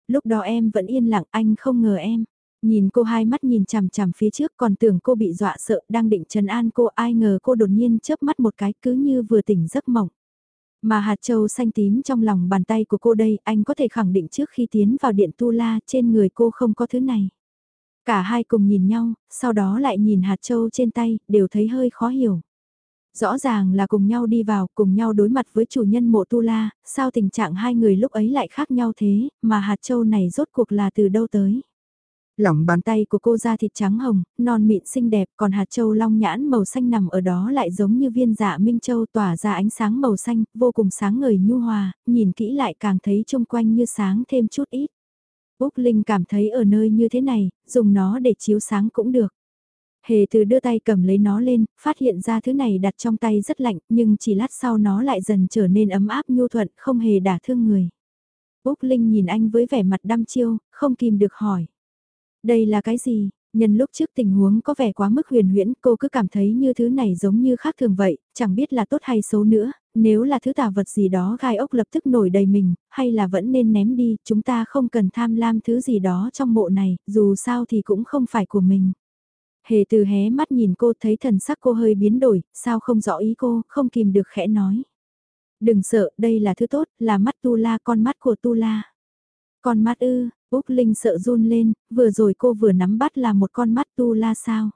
lúc đó em vẫn yên lặng anh không ngờ em. Nhìn cô hai mắt nhìn chằm chằm phía trước còn tưởng cô bị dọa sợ đang định trấn an cô ai ngờ cô đột nhiên chớp mắt một cái cứ như vừa tỉnh giấc mộng. Mà hạt châu xanh tím trong lòng bàn tay của cô đây anh có thể khẳng định trước khi tiến vào điện tu la trên người cô không có thứ này. Cả hai cùng nhìn nhau, sau đó lại nhìn hạt châu trên tay, đều thấy hơi khó hiểu. Rõ ràng là cùng nhau đi vào, cùng nhau đối mặt với chủ nhân mộ tu la, sao tình trạng hai người lúc ấy lại khác nhau thế, mà hạt châu này rốt cuộc là từ đâu tới. Lỏng bàn tay của cô da thịt trắng hồng, non mịn xinh đẹp, còn hạt châu long nhãn màu xanh nằm ở đó lại giống như viên dạ minh châu tỏa ra ánh sáng màu xanh, vô cùng sáng ngời nhu hòa, nhìn kỹ lại càng thấy chung quanh như sáng thêm chút ít. Úc Linh cảm thấy ở nơi như thế này, dùng nó để chiếu sáng cũng được. Hề từ đưa tay cầm lấy nó lên, phát hiện ra thứ này đặt trong tay rất lạnh, nhưng chỉ lát sau nó lại dần trở nên ấm áp nhu thuận, không hề đả thương người. Úc Linh nhìn anh với vẻ mặt đăm chiêu, không kìm được hỏi. Đây là cái gì? Nhân lúc trước tình huống có vẻ quá mức huyền huyễn, cô cứ cảm thấy như thứ này giống như khác thường vậy, chẳng biết là tốt hay xấu nữa, nếu là thứ tà vật gì đó gai ốc lập tức nổi đầy mình, hay là vẫn nên ném đi, chúng ta không cần tham lam thứ gì đó trong mộ này, dù sao thì cũng không phải của mình. Hề từ hé mắt nhìn cô thấy thần sắc cô hơi biến đổi, sao không rõ ý cô, không kìm được khẽ nói. Đừng sợ, đây là thứ tốt, là mắt tu la, con mắt của tu la. Con mắt ư, Úc Linh sợ run lên, vừa rồi cô vừa nắm bắt là một con mắt tu la sao.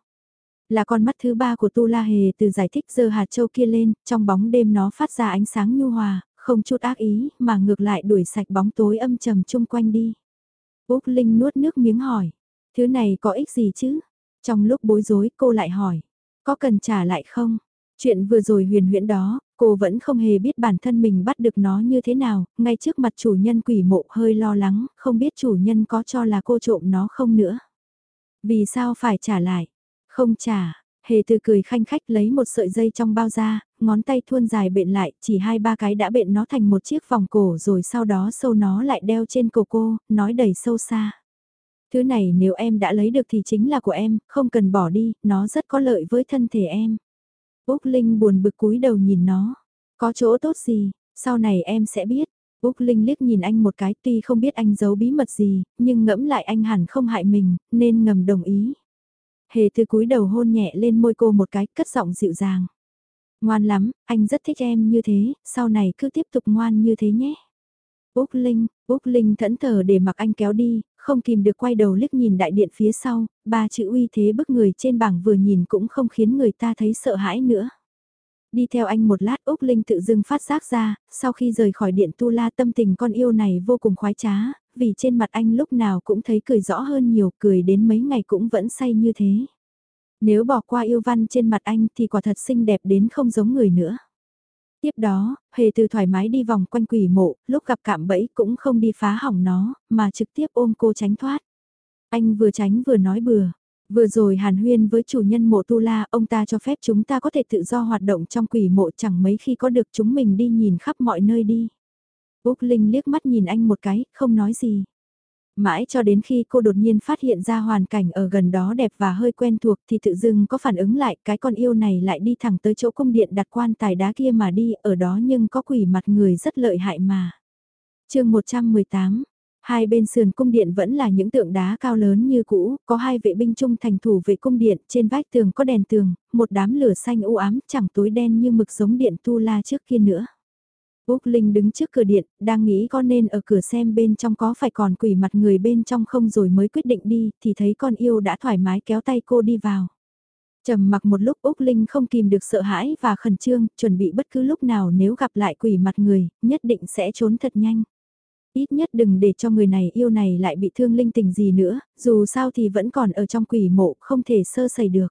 Là con mắt thứ ba của tu la hề từ giải thích giờ hạt châu kia lên, trong bóng đêm nó phát ra ánh sáng nhu hòa, không chút ác ý, mà ngược lại đuổi sạch bóng tối âm trầm chung quanh đi. Úc Linh nuốt nước miếng hỏi, thứ này có ích gì chứ? Trong lúc bối rối cô lại hỏi, có cần trả lại không? Chuyện vừa rồi huyền huyễn đó, cô vẫn không hề biết bản thân mình bắt được nó như thế nào, ngay trước mặt chủ nhân quỷ mộ hơi lo lắng, không biết chủ nhân có cho là cô trộm nó không nữa. Vì sao phải trả lại? Không trả, hề từ cười khanh khách lấy một sợi dây trong bao da, ngón tay thuôn dài bện lại, chỉ hai ba cái đã bện nó thành một chiếc vòng cổ rồi sau đó sâu nó lại đeo trên cổ cô, nói đầy sâu xa. Thứ này nếu em đã lấy được thì chính là của em, không cần bỏ đi, nó rất có lợi với thân thể em. Úc Linh buồn bực cúi đầu nhìn nó. Có chỗ tốt gì, sau này em sẽ biết. Úc Linh liếc nhìn anh một cái tuy không biết anh giấu bí mật gì, nhưng ngẫm lại anh hẳn không hại mình, nên ngầm đồng ý. Hề từ cúi đầu hôn nhẹ lên môi cô một cái, cất giọng dịu dàng. Ngoan lắm, anh rất thích em như thế, sau này cứ tiếp tục ngoan như thế nhé. Úc Linh, Úc Linh thẫn thờ để mặc anh kéo đi, không kìm được quay đầu liếc nhìn đại điện phía sau, ba chữ uy thế bức người trên bảng vừa nhìn cũng không khiến người ta thấy sợ hãi nữa. Đi theo anh một lát Úc Linh tự dưng phát giác ra, sau khi rời khỏi điện tu la tâm tình con yêu này vô cùng khoái trá, vì trên mặt anh lúc nào cũng thấy cười rõ hơn nhiều, cười đến mấy ngày cũng vẫn say như thế. Nếu bỏ qua yêu văn trên mặt anh thì quả thật xinh đẹp đến không giống người nữa. Tiếp đó, hề từ thoải mái đi vòng quanh quỷ mộ, lúc gặp cạm bẫy cũng không đi phá hỏng nó, mà trực tiếp ôm cô tránh thoát. Anh vừa tránh vừa nói bừa. Vừa rồi hàn huyên với chủ nhân mộ tu la, ông ta cho phép chúng ta có thể tự do hoạt động trong quỷ mộ chẳng mấy khi có được chúng mình đi nhìn khắp mọi nơi đi. Úc Linh liếc mắt nhìn anh một cái, không nói gì. Mãi cho đến khi cô đột nhiên phát hiện ra hoàn cảnh ở gần đó đẹp và hơi quen thuộc thì tự dưng có phản ứng lại cái con yêu này lại đi thẳng tới chỗ cung điện đặt quan tài đá kia mà đi ở đó nhưng có quỷ mặt người rất lợi hại mà. chương 118 Hai bên sườn cung điện vẫn là những tượng đá cao lớn như cũ, có hai vệ binh trung thành thủ vệ cung điện, trên vách tường có đèn tường, một đám lửa xanh u ám chẳng tối đen như mực giống điện tu la trước kia nữa. Úc Linh đứng trước cửa điện, đang nghĩ có nên ở cửa xem bên trong có phải còn quỷ mặt người bên trong không rồi mới quyết định đi, thì thấy con yêu đã thoải mái kéo tay cô đi vào. trầm mặc một lúc Úc Linh không kìm được sợ hãi và khẩn trương, chuẩn bị bất cứ lúc nào nếu gặp lại quỷ mặt người, nhất định sẽ trốn thật nhanh. Ít nhất đừng để cho người này yêu này lại bị thương linh tình gì nữa, dù sao thì vẫn còn ở trong quỷ mộ, không thể sơ sẩy được.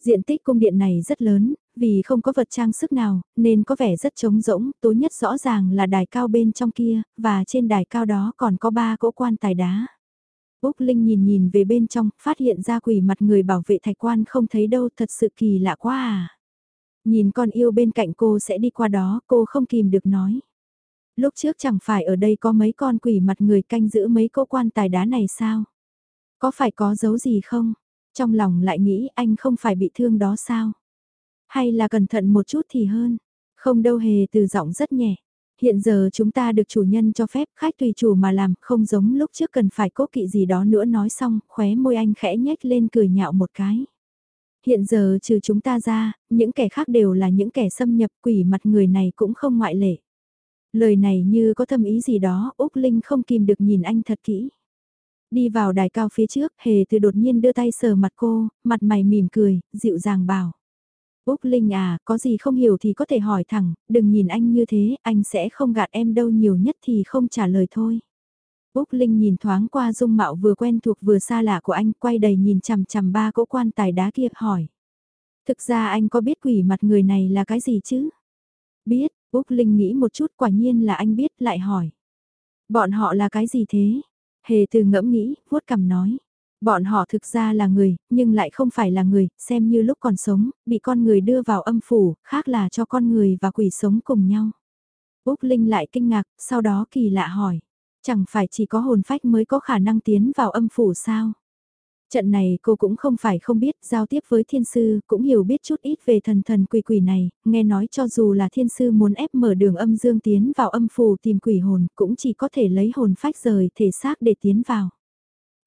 Diện tích cung điện này rất lớn, vì không có vật trang sức nào, nên có vẻ rất trống rỗng, tối nhất rõ ràng là đài cao bên trong kia, và trên đài cao đó còn có ba cỗ quan tài đá. Úc Linh nhìn nhìn về bên trong, phát hiện ra quỷ mặt người bảo vệ thạch quan không thấy đâu, thật sự kỳ lạ quá à. Nhìn con yêu bên cạnh cô sẽ đi qua đó, cô không kìm được nói. Lúc trước chẳng phải ở đây có mấy con quỷ mặt người canh giữ mấy cỗ quan tài đá này sao? Có phải có dấu gì không? Trong lòng lại nghĩ anh không phải bị thương đó sao? Hay là cẩn thận một chút thì hơn? Không đâu hề từ giọng rất nhẹ. Hiện giờ chúng ta được chủ nhân cho phép khách tùy chủ mà làm, không giống lúc trước cần phải cố kỵ gì đó nữa nói xong, khóe môi anh khẽ nhếch lên cười nhạo một cái. Hiện giờ trừ chúng ta ra, những kẻ khác đều là những kẻ xâm nhập quỷ mặt người này cũng không ngoại lệ. Lời này như có thâm ý gì đó, Úc Linh không kìm được nhìn anh thật kỹ. Đi vào đài cao phía trước, hề từ đột nhiên đưa tay sờ mặt cô, mặt mày mỉm cười, dịu dàng bảo. Úc Linh à, có gì không hiểu thì có thể hỏi thẳng, đừng nhìn anh như thế, anh sẽ không gạt em đâu nhiều nhất thì không trả lời thôi. Úc Linh nhìn thoáng qua dung mạo vừa quen thuộc vừa xa lạ của anh, quay đầy nhìn chằm chằm ba cỗ quan tài đá kia, hỏi. Thực ra anh có biết quỷ mặt người này là cái gì chứ? Biết, Úc Linh nghĩ một chút quả nhiên là anh biết lại hỏi. Bọn họ là cái gì thế? Hề từ ngẫm nghĩ, vuốt cằm nói. Bọn họ thực ra là người, nhưng lại không phải là người, xem như lúc còn sống, bị con người đưa vào âm phủ, khác là cho con người và quỷ sống cùng nhau. Úc Linh lại kinh ngạc, sau đó kỳ lạ hỏi. Chẳng phải chỉ có hồn phách mới có khả năng tiến vào âm phủ sao? Trận này cô cũng không phải không biết, giao tiếp với thiên sư, cũng hiểu biết chút ít về thần thần quỷ quỷ này, nghe nói cho dù là thiên sư muốn ép mở đường âm dương tiến vào âm phủ tìm quỷ hồn, cũng chỉ có thể lấy hồn phách rời thể xác để tiến vào.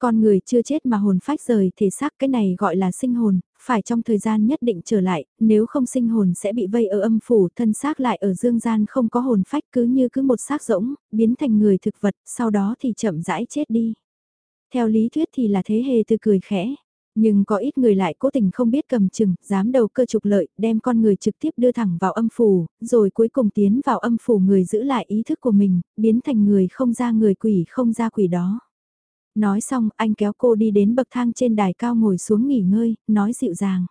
Con người chưa chết mà hồn phách rời thể xác cái này gọi là sinh hồn, phải trong thời gian nhất định trở lại, nếu không sinh hồn sẽ bị vây ở âm phủ, thân xác lại ở dương gian không có hồn phách cứ như cứ một xác rỗng, biến thành người thực vật, sau đó thì chậm rãi chết đi. Theo lý thuyết thì là thế hề từ cười khẽ. Nhưng có ít người lại cố tình không biết cầm chừng, dám đầu cơ trục lợi, đem con người trực tiếp đưa thẳng vào âm phủ, rồi cuối cùng tiến vào âm phủ người giữ lại ý thức của mình, biến thành người không ra người quỷ không ra quỷ đó. Nói xong, anh kéo cô đi đến bậc thang trên đài cao ngồi xuống nghỉ ngơi, nói dịu dàng.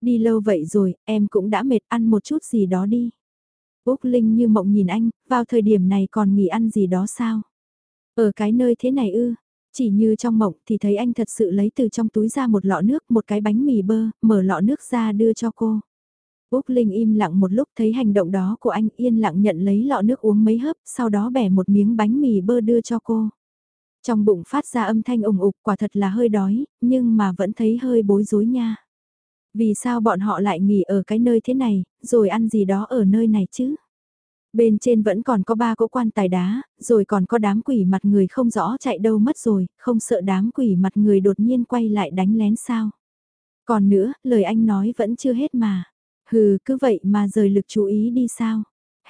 Đi lâu vậy rồi, em cũng đã mệt ăn một chút gì đó đi. Úc Linh như mộng nhìn anh, vào thời điểm này còn nghỉ ăn gì đó sao? Ở cái nơi thế này ư, chỉ như trong mộng thì thấy anh thật sự lấy từ trong túi ra một lọ nước, một cái bánh mì bơ, mở lọ nước ra đưa cho cô. Úc Linh im lặng một lúc thấy hành động đó của anh yên lặng nhận lấy lọ nước uống mấy hớp, sau đó bẻ một miếng bánh mì bơ đưa cho cô. Trong bụng phát ra âm thanh ủng ục quả thật là hơi đói, nhưng mà vẫn thấy hơi bối rối nha. Vì sao bọn họ lại nghỉ ở cái nơi thế này, rồi ăn gì đó ở nơi này chứ? Bên trên vẫn còn có ba cỗ quan tài đá, rồi còn có đám quỷ mặt người không rõ chạy đâu mất rồi, không sợ đám quỷ mặt người đột nhiên quay lại đánh lén sao. Còn nữa, lời anh nói vẫn chưa hết mà. Hừ, cứ vậy mà rời lực chú ý đi sao.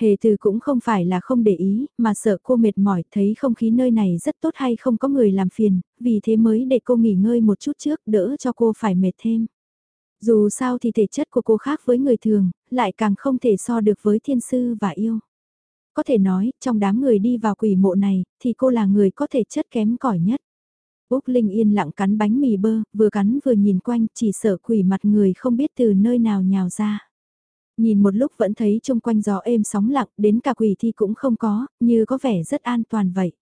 Hề từ cũng không phải là không để ý, mà sợ cô mệt mỏi, thấy không khí nơi này rất tốt hay không có người làm phiền, vì thế mới để cô nghỉ ngơi một chút trước đỡ cho cô phải mệt thêm. Dù sao thì thể chất của cô khác với người thường, lại càng không thể so được với thiên sư và yêu. Có thể nói, trong đám người đi vào quỷ mộ này, thì cô là người có thể chất kém cỏi nhất. Úc Linh yên lặng cắn bánh mì bơ, vừa cắn vừa nhìn quanh, chỉ sợ quỷ mặt người không biết từ nơi nào nhào ra. Nhìn một lúc vẫn thấy chung quanh gió êm sóng lặng, đến cả quỷ thi cũng không có, như có vẻ rất an toàn vậy.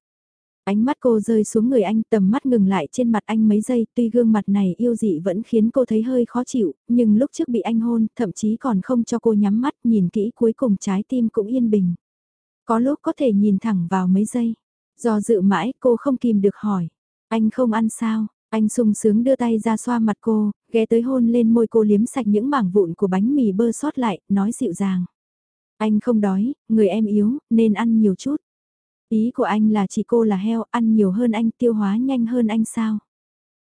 Ánh mắt cô rơi xuống người anh tầm mắt ngừng lại trên mặt anh mấy giây tuy gương mặt này yêu dị vẫn khiến cô thấy hơi khó chịu, nhưng lúc trước bị anh hôn thậm chí còn không cho cô nhắm mắt nhìn kỹ cuối cùng trái tim cũng yên bình. Có lúc có thể nhìn thẳng vào mấy giây. Do dự mãi cô không kìm được hỏi. Anh không ăn sao? Anh sung sướng đưa tay ra xoa mặt cô, ghé tới hôn lên môi cô liếm sạch những mảng vụn của bánh mì bơ sót lại, nói dịu dàng. Anh không đói, người em yếu, nên ăn nhiều chút. Ý của anh là chỉ cô là heo, ăn nhiều hơn anh, tiêu hóa nhanh hơn anh sao?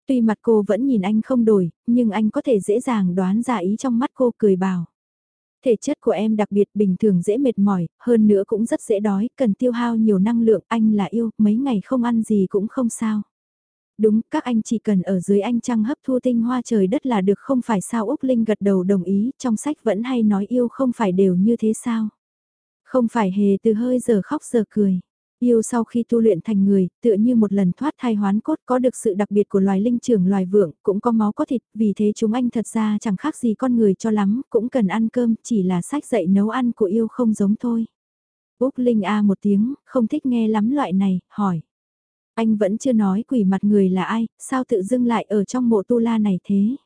Tuy mặt cô vẫn nhìn anh không đổi, nhưng anh có thể dễ dàng đoán ra ý trong mắt cô cười bảo. Thể chất của em đặc biệt bình thường dễ mệt mỏi, hơn nữa cũng rất dễ đói, cần tiêu hao nhiều năng lượng, anh là yêu, mấy ngày không ăn gì cũng không sao. Đúng, các anh chỉ cần ở dưới anh trăng hấp thu tinh hoa trời đất là được không phải sao Úc Linh gật đầu đồng ý, trong sách vẫn hay nói yêu không phải đều như thế sao. Không phải hề từ hơi giờ khóc giờ cười. Yêu sau khi tu luyện thành người, tựa như một lần thoát thai hoán cốt có được sự đặc biệt của loài linh trưởng loài vượng, cũng có máu có thịt, vì thế chúng anh thật ra chẳng khác gì con người cho lắm, cũng cần ăn cơm, chỉ là sách dạy nấu ăn của yêu không giống thôi. Úc Linh A một tiếng, không thích nghe lắm loại này, hỏi. Anh vẫn chưa nói quỷ mặt người là ai, sao tự dưng lại ở trong mộ tu la này thế?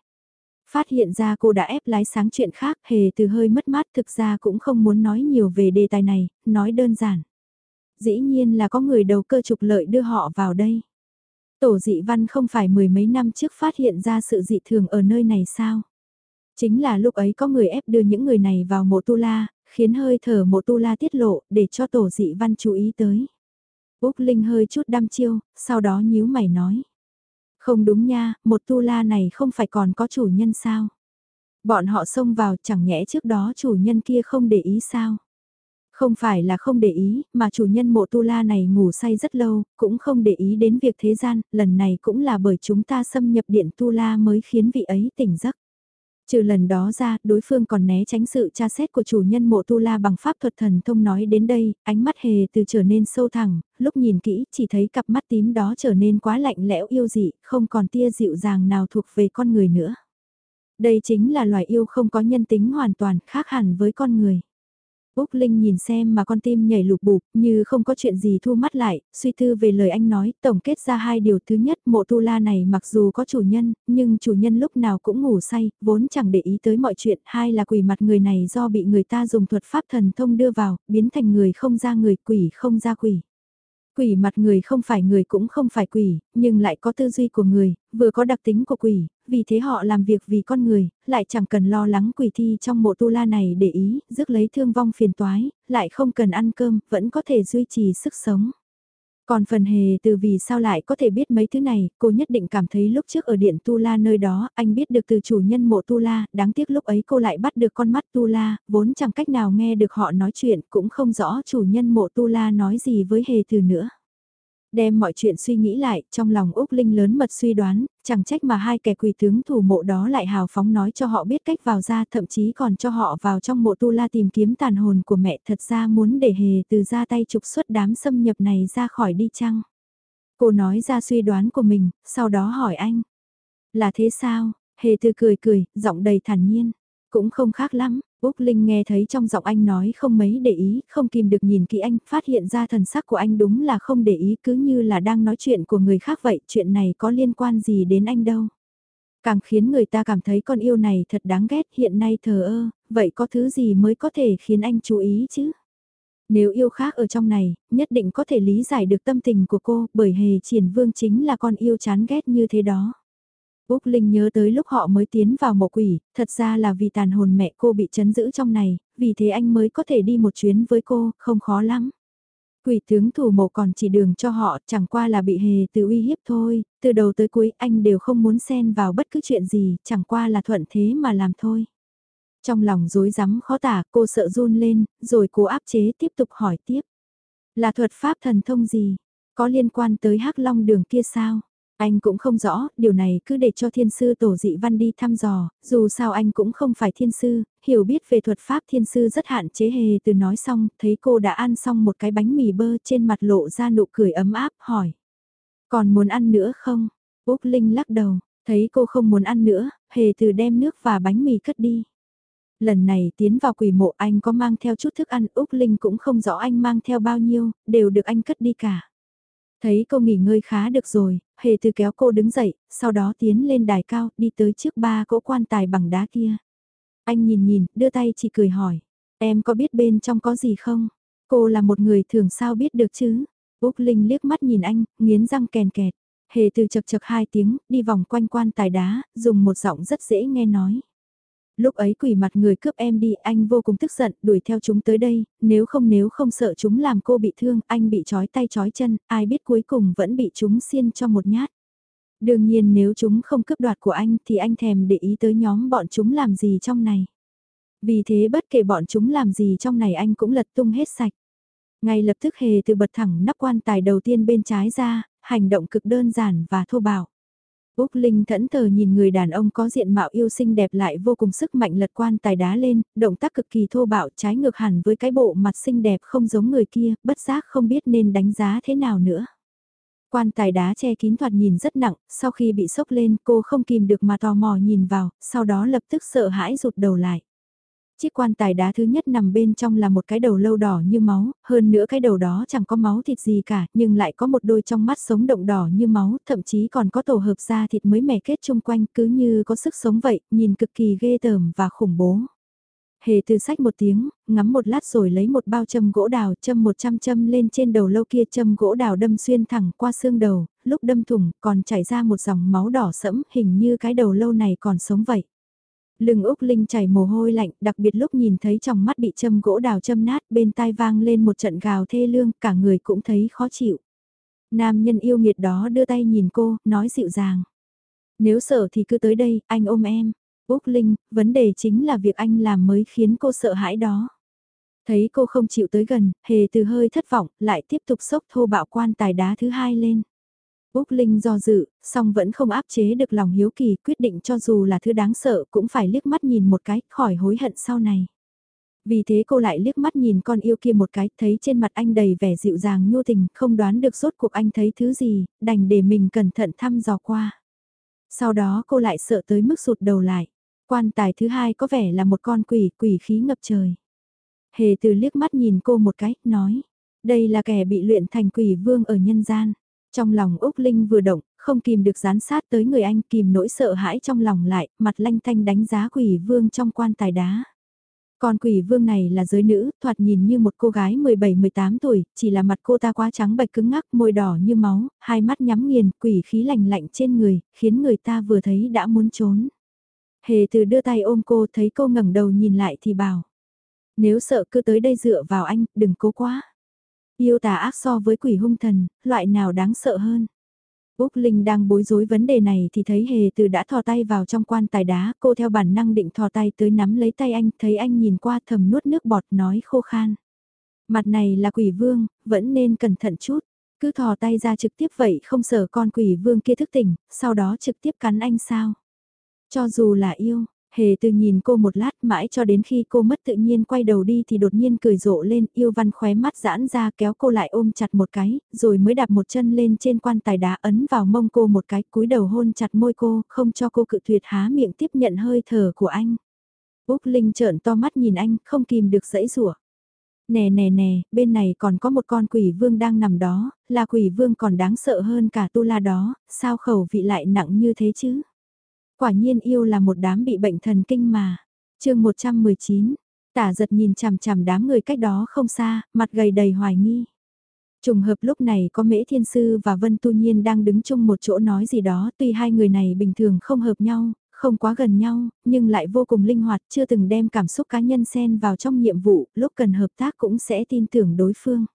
Phát hiện ra cô đã ép lái sáng chuyện khác, hề từ hơi mất mát thực ra cũng không muốn nói nhiều về đề tài này, nói đơn giản. Dĩ nhiên là có người đầu cơ trục lợi đưa họ vào đây. Tổ dị văn không phải mười mấy năm trước phát hiện ra sự dị thường ở nơi này sao? Chính là lúc ấy có người ép đưa những người này vào mộ tu la, khiến hơi thở mộ tu la tiết lộ để cho tổ dị văn chú ý tới. Úc Linh hơi chút đăm chiêu, sau đó nhíu mày nói. Không đúng nha, một tu la này không phải còn có chủ nhân sao? Bọn họ xông vào chẳng nhẽ trước đó chủ nhân kia không để ý sao? Không phải là không để ý, mà chủ nhân mộ tu la này ngủ say rất lâu, cũng không để ý đến việc thế gian, lần này cũng là bởi chúng ta xâm nhập điện tu la mới khiến vị ấy tỉnh giấc. Trừ lần đó ra, đối phương còn né tránh sự tra xét của chủ nhân mộ tu la bằng pháp thuật thần thông nói đến đây, ánh mắt hề từ trở nên sâu thẳng, lúc nhìn kỹ chỉ thấy cặp mắt tím đó trở nên quá lạnh lẽo yêu dị, không còn tia dịu dàng nào thuộc về con người nữa. Đây chính là loài yêu không có nhân tính hoàn toàn khác hẳn với con người. Úc Linh nhìn xem mà con tim nhảy lục bụp, như không có chuyện gì thu mắt lại, suy tư về lời anh nói, tổng kết ra hai điều. Thứ nhất, mộ tu la này mặc dù có chủ nhân, nhưng chủ nhân lúc nào cũng ngủ say, vốn chẳng để ý tới mọi chuyện. Hai là quỷ mặt người này do bị người ta dùng thuật pháp thần thông đưa vào, biến thành người không ra người, quỷ không ra quỷ. Quỷ mặt người không phải người cũng không phải quỷ, nhưng lại có tư duy của người, vừa có đặc tính của quỷ, vì thế họ làm việc vì con người, lại chẳng cần lo lắng quỷ thi trong mộ tu la này để ý, rước lấy thương vong phiền toái, lại không cần ăn cơm, vẫn có thể duy trì sức sống. Còn phần hề từ vì sao lại có thể biết mấy thứ này, cô nhất định cảm thấy lúc trước ở điện Tu La nơi đó, anh biết được từ chủ nhân mộ Tu La, đáng tiếc lúc ấy cô lại bắt được con mắt Tu La, vốn chẳng cách nào nghe được họ nói chuyện, cũng không rõ chủ nhân mộ Tu La nói gì với hề từ nữa. Đem mọi chuyện suy nghĩ lại, trong lòng Úc Linh lớn mật suy đoán, chẳng trách mà hai kẻ quỷ tướng thủ mộ đó lại hào phóng nói cho họ biết cách vào ra thậm chí còn cho họ vào trong mộ tu la tìm kiếm tàn hồn của mẹ thật ra muốn để hề từ ra tay trục xuất đám xâm nhập này ra khỏi đi chăng. Cô nói ra suy đoán của mình, sau đó hỏi anh. Là thế sao? Hề từ cười cười, giọng đầy thản nhiên. Cũng không khác lắm, Úc Linh nghe thấy trong giọng anh nói không mấy để ý, không kìm được nhìn kỹ anh, phát hiện ra thần sắc của anh đúng là không để ý cứ như là đang nói chuyện của người khác vậy, chuyện này có liên quan gì đến anh đâu. Càng khiến người ta cảm thấy con yêu này thật đáng ghét hiện nay thờ ơ, vậy có thứ gì mới có thể khiến anh chú ý chứ? Nếu yêu khác ở trong này, nhất định có thể lý giải được tâm tình của cô, bởi hề triển vương chính là con yêu chán ghét như thế đó. Úc Linh nhớ tới lúc họ mới tiến vào mộ quỷ, thật ra là vì tàn hồn mẹ cô bị chấn giữ trong này, vì thế anh mới có thể đi một chuyến với cô, không khó lắm. Quỷ tướng thủ mộ còn chỉ đường cho họ, chẳng qua là bị hề từ uy hiếp thôi, từ đầu tới cuối anh đều không muốn xen vào bất cứ chuyện gì, chẳng qua là thuận thế mà làm thôi. Trong lòng rối rắm khó tả, cô sợ run lên, rồi cố áp chế tiếp tục hỏi tiếp. Là thuật pháp thần thông gì? Có liên quan tới hắc long đường kia sao? Anh cũng không rõ, điều này cứ để cho thiên sư tổ dị văn đi thăm dò, dù sao anh cũng không phải thiên sư, hiểu biết về thuật pháp thiên sư rất hạn chế hề từ nói xong, thấy cô đã ăn xong một cái bánh mì bơ trên mặt lộ ra nụ cười ấm áp, hỏi. Còn muốn ăn nữa không? Úc Linh lắc đầu, thấy cô không muốn ăn nữa, hề từ đem nước và bánh mì cất đi. Lần này tiến vào quỷ mộ anh có mang theo chút thức ăn, Úc Linh cũng không rõ anh mang theo bao nhiêu, đều được anh cất đi cả. Thấy cô nghỉ ngơi khá được rồi, hề từ kéo cô đứng dậy, sau đó tiến lên đài cao, đi tới trước ba cỗ quan tài bằng đá kia. Anh nhìn nhìn, đưa tay chỉ cười hỏi, em có biết bên trong có gì không? Cô là một người thường sao biết được chứ? Úc Linh liếc mắt nhìn anh, nghiến răng kèn kẹt. Hề từ chật chật hai tiếng, đi vòng quanh quan tài đá, dùng một giọng rất dễ nghe nói. Lúc ấy quỷ mặt người cướp em đi, anh vô cùng tức giận, đuổi theo chúng tới đây, nếu không nếu không sợ chúng làm cô bị thương, anh bị trói tay trói chân, ai biết cuối cùng vẫn bị chúng xiên cho một nhát. Đương nhiên nếu chúng không cướp đoạt của anh thì anh thèm để ý tới nhóm bọn chúng làm gì trong này. Vì thế bất kể bọn chúng làm gì trong này anh cũng lật tung hết sạch. Ngay lập tức hề từ bật thẳng nắp quan tài đầu tiên bên trái ra, hành động cực đơn giản và thô bạo. Úc Linh thẫn thờ nhìn người đàn ông có diện mạo yêu xinh đẹp lại vô cùng sức mạnh lật quan tài đá lên, động tác cực kỳ thô bạo trái ngược hẳn với cái bộ mặt xinh đẹp không giống người kia, bất giác không biết nên đánh giá thế nào nữa. Quan tài đá che kín thoạt nhìn rất nặng, sau khi bị sốc lên cô không kìm được mà tò mò nhìn vào, sau đó lập tức sợ hãi rụt đầu lại. Chiếc quan tài đá thứ nhất nằm bên trong là một cái đầu lâu đỏ như máu, hơn nữa cái đầu đó chẳng có máu thịt gì cả, nhưng lại có một đôi trong mắt sống động đỏ như máu, thậm chí còn có tổ hợp da thịt mới mẻ kết chung quanh cứ như có sức sống vậy, nhìn cực kỳ ghê tởm và khủng bố. Hề từ sách một tiếng, ngắm một lát rồi lấy một bao châm gỗ đào châm một trăm châm lên trên đầu lâu kia châm gỗ đào đâm xuyên thẳng qua xương đầu, lúc đâm thủng còn chảy ra một dòng máu đỏ sẫm hình như cái đầu lâu này còn sống vậy. Lưng Úc Linh chảy mồ hôi lạnh, đặc biệt lúc nhìn thấy trong mắt bị châm gỗ đào châm nát bên tai vang lên một trận gào thê lương, cả người cũng thấy khó chịu. Nam nhân yêu nghiệt đó đưa tay nhìn cô, nói dịu dàng. Nếu sợ thì cứ tới đây, anh ôm em. Úc Linh, vấn đề chính là việc anh làm mới khiến cô sợ hãi đó. Thấy cô không chịu tới gần, hề từ hơi thất vọng, lại tiếp tục sốc thô bạo quan tài đá thứ hai lên. Úc Linh do dự, song vẫn không áp chế được lòng hiếu kỳ quyết định cho dù là thứ đáng sợ cũng phải liếc mắt nhìn một cái khỏi hối hận sau này. Vì thế cô lại liếc mắt nhìn con yêu kia một cái, thấy trên mặt anh đầy vẻ dịu dàng nhu tình, không đoán được rốt cuộc anh thấy thứ gì, đành để mình cẩn thận thăm dò qua. Sau đó cô lại sợ tới mức sụt đầu lại. Quan tài thứ hai có vẻ là một con quỷ, quỷ khí ngập trời. Hề từ liếc mắt nhìn cô một cái, nói. Đây là kẻ bị luyện thành quỷ vương ở nhân gian. Trong lòng Úc Linh vừa động, không kìm được gián sát tới người anh kìm nỗi sợ hãi trong lòng lại, mặt lanh thanh đánh giá quỷ vương trong quan tài đá. Con quỷ vương này là giới nữ, thoạt nhìn như một cô gái 17-18 tuổi, chỉ là mặt cô ta quá trắng bạch cứng ngắc, môi đỏ như máu, hai mắt nhắm nghiền, quỷ khí lạnh lạnh trên người, khiến người ta vừa thấy đã muốn trốn. Hề từ đưa tay ôm cô thấy cô ngẩng đầu nhìn lại thì bảo. Nếu sợ cứ tới đây dựa vào anh, đừng cố quá. Yêu tà ác so với quỷ hung thần, loại nào đáng sợ hơn. Úc Linh đang bối rối vấn đề này thì thấy hề từ đã thò tay vào trong quan tài đá, cô theo bản năng định thò tay tới nắm lấy tay anh, thấy anh nhìn qua thầm nuốt nước bọt nói khô khan. Mặt này là quỷ vương, vẫn nên cẩn thận chút, cứ thò tay ra trực tiếp vậy không sợ con quỷ vương kia thức tỉnh, sau đó trực tiếp cắn anh sao. Cho dù là yêu, Hề từ nhìn cô một lát mãi cho đến khi cô mất tự nhiên quay đầu đi thì đột nhiên cười rộ lên yêu văn khóe mắt giãn ra kéo cô lại ôm chặt một cái, rồi mới đạp một chân lên trên quan tài đá ấn vào mông cô một cái cúi đầu hôn chặt môi cô, không cho cô cự tuyệt há miệng tiếp nhận hơi thở của anh. Úc Linh trợn to mắt nhìn anh, không kìm được dãy rủa. Nè nè nè, bên này còn có một con quỷ vương đang nằm đó, là quỷ vương còn đáng sợ hơn cả tu la đó, sao khẩu vị lại nặng như thế chứ? Quả nhiên yêu là một đám bị bệnh thần kinh mà. chương 119, tả giật nhìn chằm chằm đám người cách đó không xa, mặt gầy đầy hoài nghi. Trùng hợp lúc này có Mễ Thiên Sư và Vân Tu Nhiên đang đứng chung một chỗ nói gì đó, tuy hai người này bình thường không hợp nhau, không quá gần nhau, nhưng lại vô cùng linh hoạt, chưa từng đem cảm xúc cá nhân xen vào trong nhiệm vụ, lúc cần hợp tác cũng sẽ tin tưởng đối phương.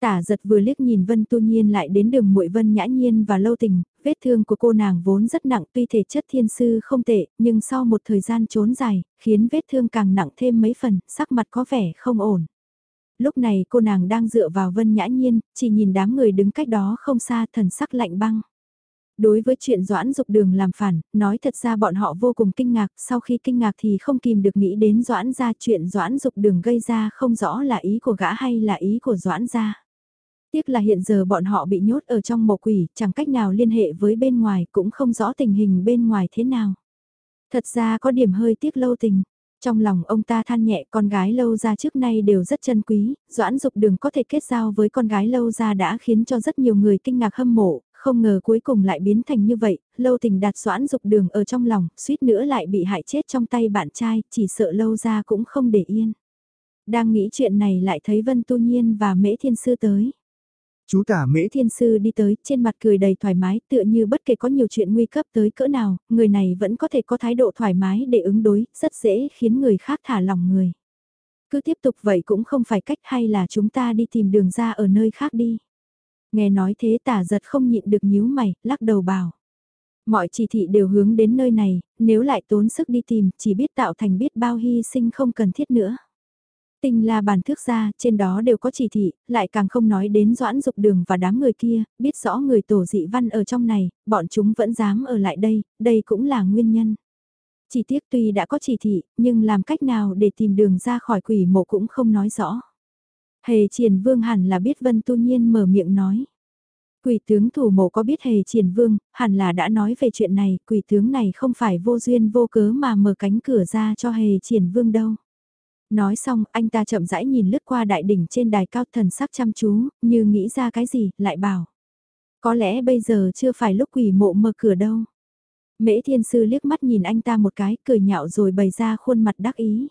Tả giật vừa liếc nhìn Vân Tu Nhiên lại đến đường muội Vân Nhã Nhiên và Lâu Tình, vết thương của cô nàng vốn rất nặng tuy thể chất thiên sư không tệ, nhưng sau một thời gian trốn dài, khiến vết thương càng nặng thêm mấy phần, sắc mặt có vẻ không ổn. Lúc này cô nàng đang dựa vào Vân Nhã Nhiên, chỉ nhìn đám người đứng cách đó không xa thần sắc lạnh băng. Đối với chuyện Doãn Dục Đường làm phản, nói thật ra bọn họ vô cùng kinh ngạc, sau khi kinh ngạc thì không kìm được nghĩ đến Doãn ra chuyện Doãn Dục Đường gây ra không rõ là ý của gã hay là ý của Doãn ra. Tiếc là hiện giờ bọn họ bị nhốt ở trong mộ quỷ, chẳng cách nào liên hệ với bên ngoài, cũng không rõ tình hình bên ngoài thế nào. Thật ra có điểm hơi tiếc lâu tình. Trong lòng ông ta than nhẹ con gái lâu ra trước nay đều rất chân quý, doãn dục đường có thể kết giao với con gái lâu ra đã khiến cho rất nhiều người kinh ngạc hâm mộ, không ngờ cuối cùng lại biến thành như vậy, lâu tình đặt doãn dục đường ở trong lòng, suýt nữa lại bị hại chết trong tay bạn trai, chỉ sợ lâu ra cũng không để yên. Đang nghĩ chuyện này lại thấy Vân Tu Nhiên và Mễ Thiên Sư tới. Chú tả mễ thiên sư đi tới, trên mặt cười đầy thoải mái, tựa như bất kể có nhiều chuyện nguy cấp tới cỡ nào, người này vẫn có thể có thái độ thoải mái để ứng đối, rất dễ khiến người khác thả lòng người. Cứ tiếp tục vậy cũng không phải cách hay là chúng ta đi tìm đường ra ở nơi khác đi. Nghe nói thế tả giật không nhịn được nhíu mày, lắc đầu bảo. Mọi chỉ thị đều hướng đến nơi này, nếu lại tốn sức đi tìm, chỉ biết tạo thành biết bao hy sinh không cần thiết nữa. Tinh la bàn thước ra, trên đó đều có chỉ thị, lại càng không nói đến doãn dục đường và đám người kia, biết rõ người tổ dị văn ở trong này, bọn chúng vẫn dám ở lại đây, đây cũng là nguyên nhân. Chỉ tiếc tuy đã có chỉ thị, nhưng làm cách nào để tìm đường ra khỏi quỷ mộ cũng không nói rõ. Hề triển vương hẳn là biết vân tu nhiên mở miệng nói. Quỷ tướng thủ mộ có biết hề triển vương, hẳn là đã nói về chuyện này, quỷ tướng này không phải vô duyên vô cớ mà mở cánh cửa ra cho hề triển vương đâu. Nói xong, anh ta chậm rãi nhìn lướt qua đại đỉnh trên đài cao thần sắc chăm chú, như nghĩ ra cái gì, lại bảo. Có lẽ bây giờ chưa phải lúc quỷ mộ mở cửa đâu. Mễ thiên sư liếc mắt nhìn anh ta một cái, cười nhạo rồi bày ra khuôn mặt đắc ý.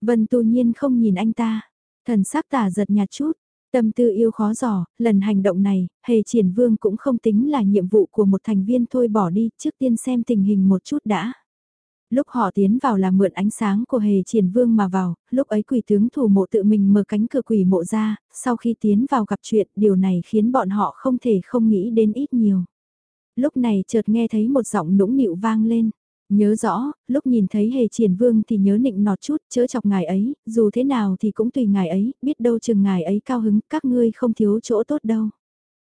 Vân tu nhiên không nhìn anh ta, thần sắc tả giật nhạt chút, tâm tư yêu khó giỏ, lần hành động này, hề triển vương cũng không tính là nhiệm vụ của một thành viên thôi bỏ đi, trước tiên xem tình hình một chút đã. Lúc họ tiến vào là mượn ánh sáng của hề triển vương mà vào, lúc ấy quỷ tướng thủ mộ tự mình mở cánh cửa quỷ mộ ra, sau khi tiến vào gặp chuyện điều này khiến bọn họ không thể không nghĩ đến ít nhiều. Lúc này chợt nghe thấy một giọng nũng nịu vang lên. Nhớ rõ, lúc nhìn thấy hề triển vương thì nhớ nịnh nọt chút, chớ chọc ngài ấy, dù thế nào thì cũng tùy ngài ấy, biết đâu chừng ngài ấy cao hứng, các ngươi không thiếu chỗ tốt đâu.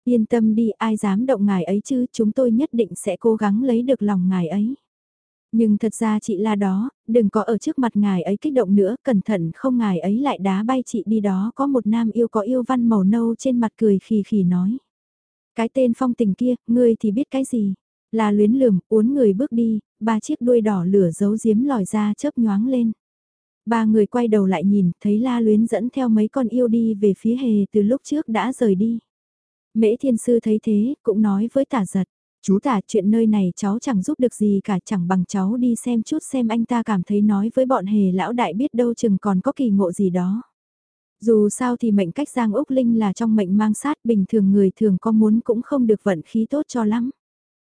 Yên tâm đi, ai dám động ngài ấy chứ, chúng tôi nhất định sẽ cố gắng lấy được lòng ngài ấy. Nhưng thật ra chị là đó, đừng có ở trước mặt ngài ấy kích động nữa, cẩn thận không ngài ấy lại đá bay chị đi đó có một nam yêu có yêu văn màu nâu trên mặt cười khì khì nói. Cái tên phong tình kia, ngươi thì biết cái gì? Là luyến lườm, uốn người bước đi, ba chiếc đuôi đỏ lửa giấu giếm lòi ra chớp nhoáng lên. Ba người quay đầu lại nhìn, thấy la luyến dẫn theo mấy con yêu đi về phía hề từ lúc trước đã rời đi. Mễ thiên sư thấy thế, cũng nói với tả giật. Chú tả chuyện nơi này cháu chẳng giúp được gì cả chẳng bằng cháu đi xem chút xem anh ta cảm thấy nói với bọn hề lão đại biết đâu chừng còn có kỳ ngộ gì đó. Dù sao thì mệnh cách Giang Úc Linh là trong mệnh mang sát bình thường người thường có muốn cũng không được vận khí tốt cho lắm.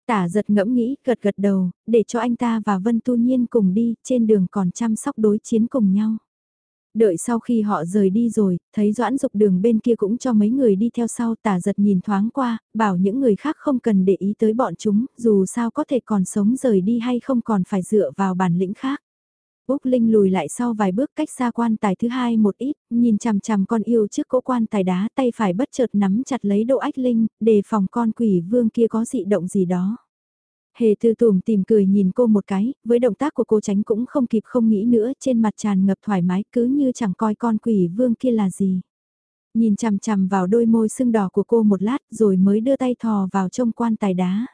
Tả giật ngẫm nghĩ, gật gật đầu, để cho anh ta và Vân Tu Nhiên cùng đi, trên đường còn chăm sóc đối chiến cùng nhau. Đợi sau khi họ rời đi rồi, thấy Doãn Dục đường bên kia cũng cho mấy người đi theo sau tả giật nhìn thoáng qua, bảo những người khác không cần để ý tới bọn chúng, dù sao có thể còn sống rời đi hay không còn phải dựa vào bản lĩnh khác. Úc Linh lùi lại sau vài bước cách xa quan tài thứ hai một ít, nhìn chằm chằm con yêu trước cỗ quan tài đá tay phải bất chợt nắm chặt lấy độ ách Linh, đề phòng con quỷ vương kia có dị động gì đó. Hề tư tùm tìm cười nhìn cô một cái, với động tác của cô tránh cũng không kịp không nghĩ nữa, trên mặt tràn ngập thoải mái cứ như chẳng coi con quỷ vương kia là gì. Nhìn chằm chằm vào đôi môi sưng đỏ của cô một lát rồi mới đưa tay thò vào trong quan tài đá.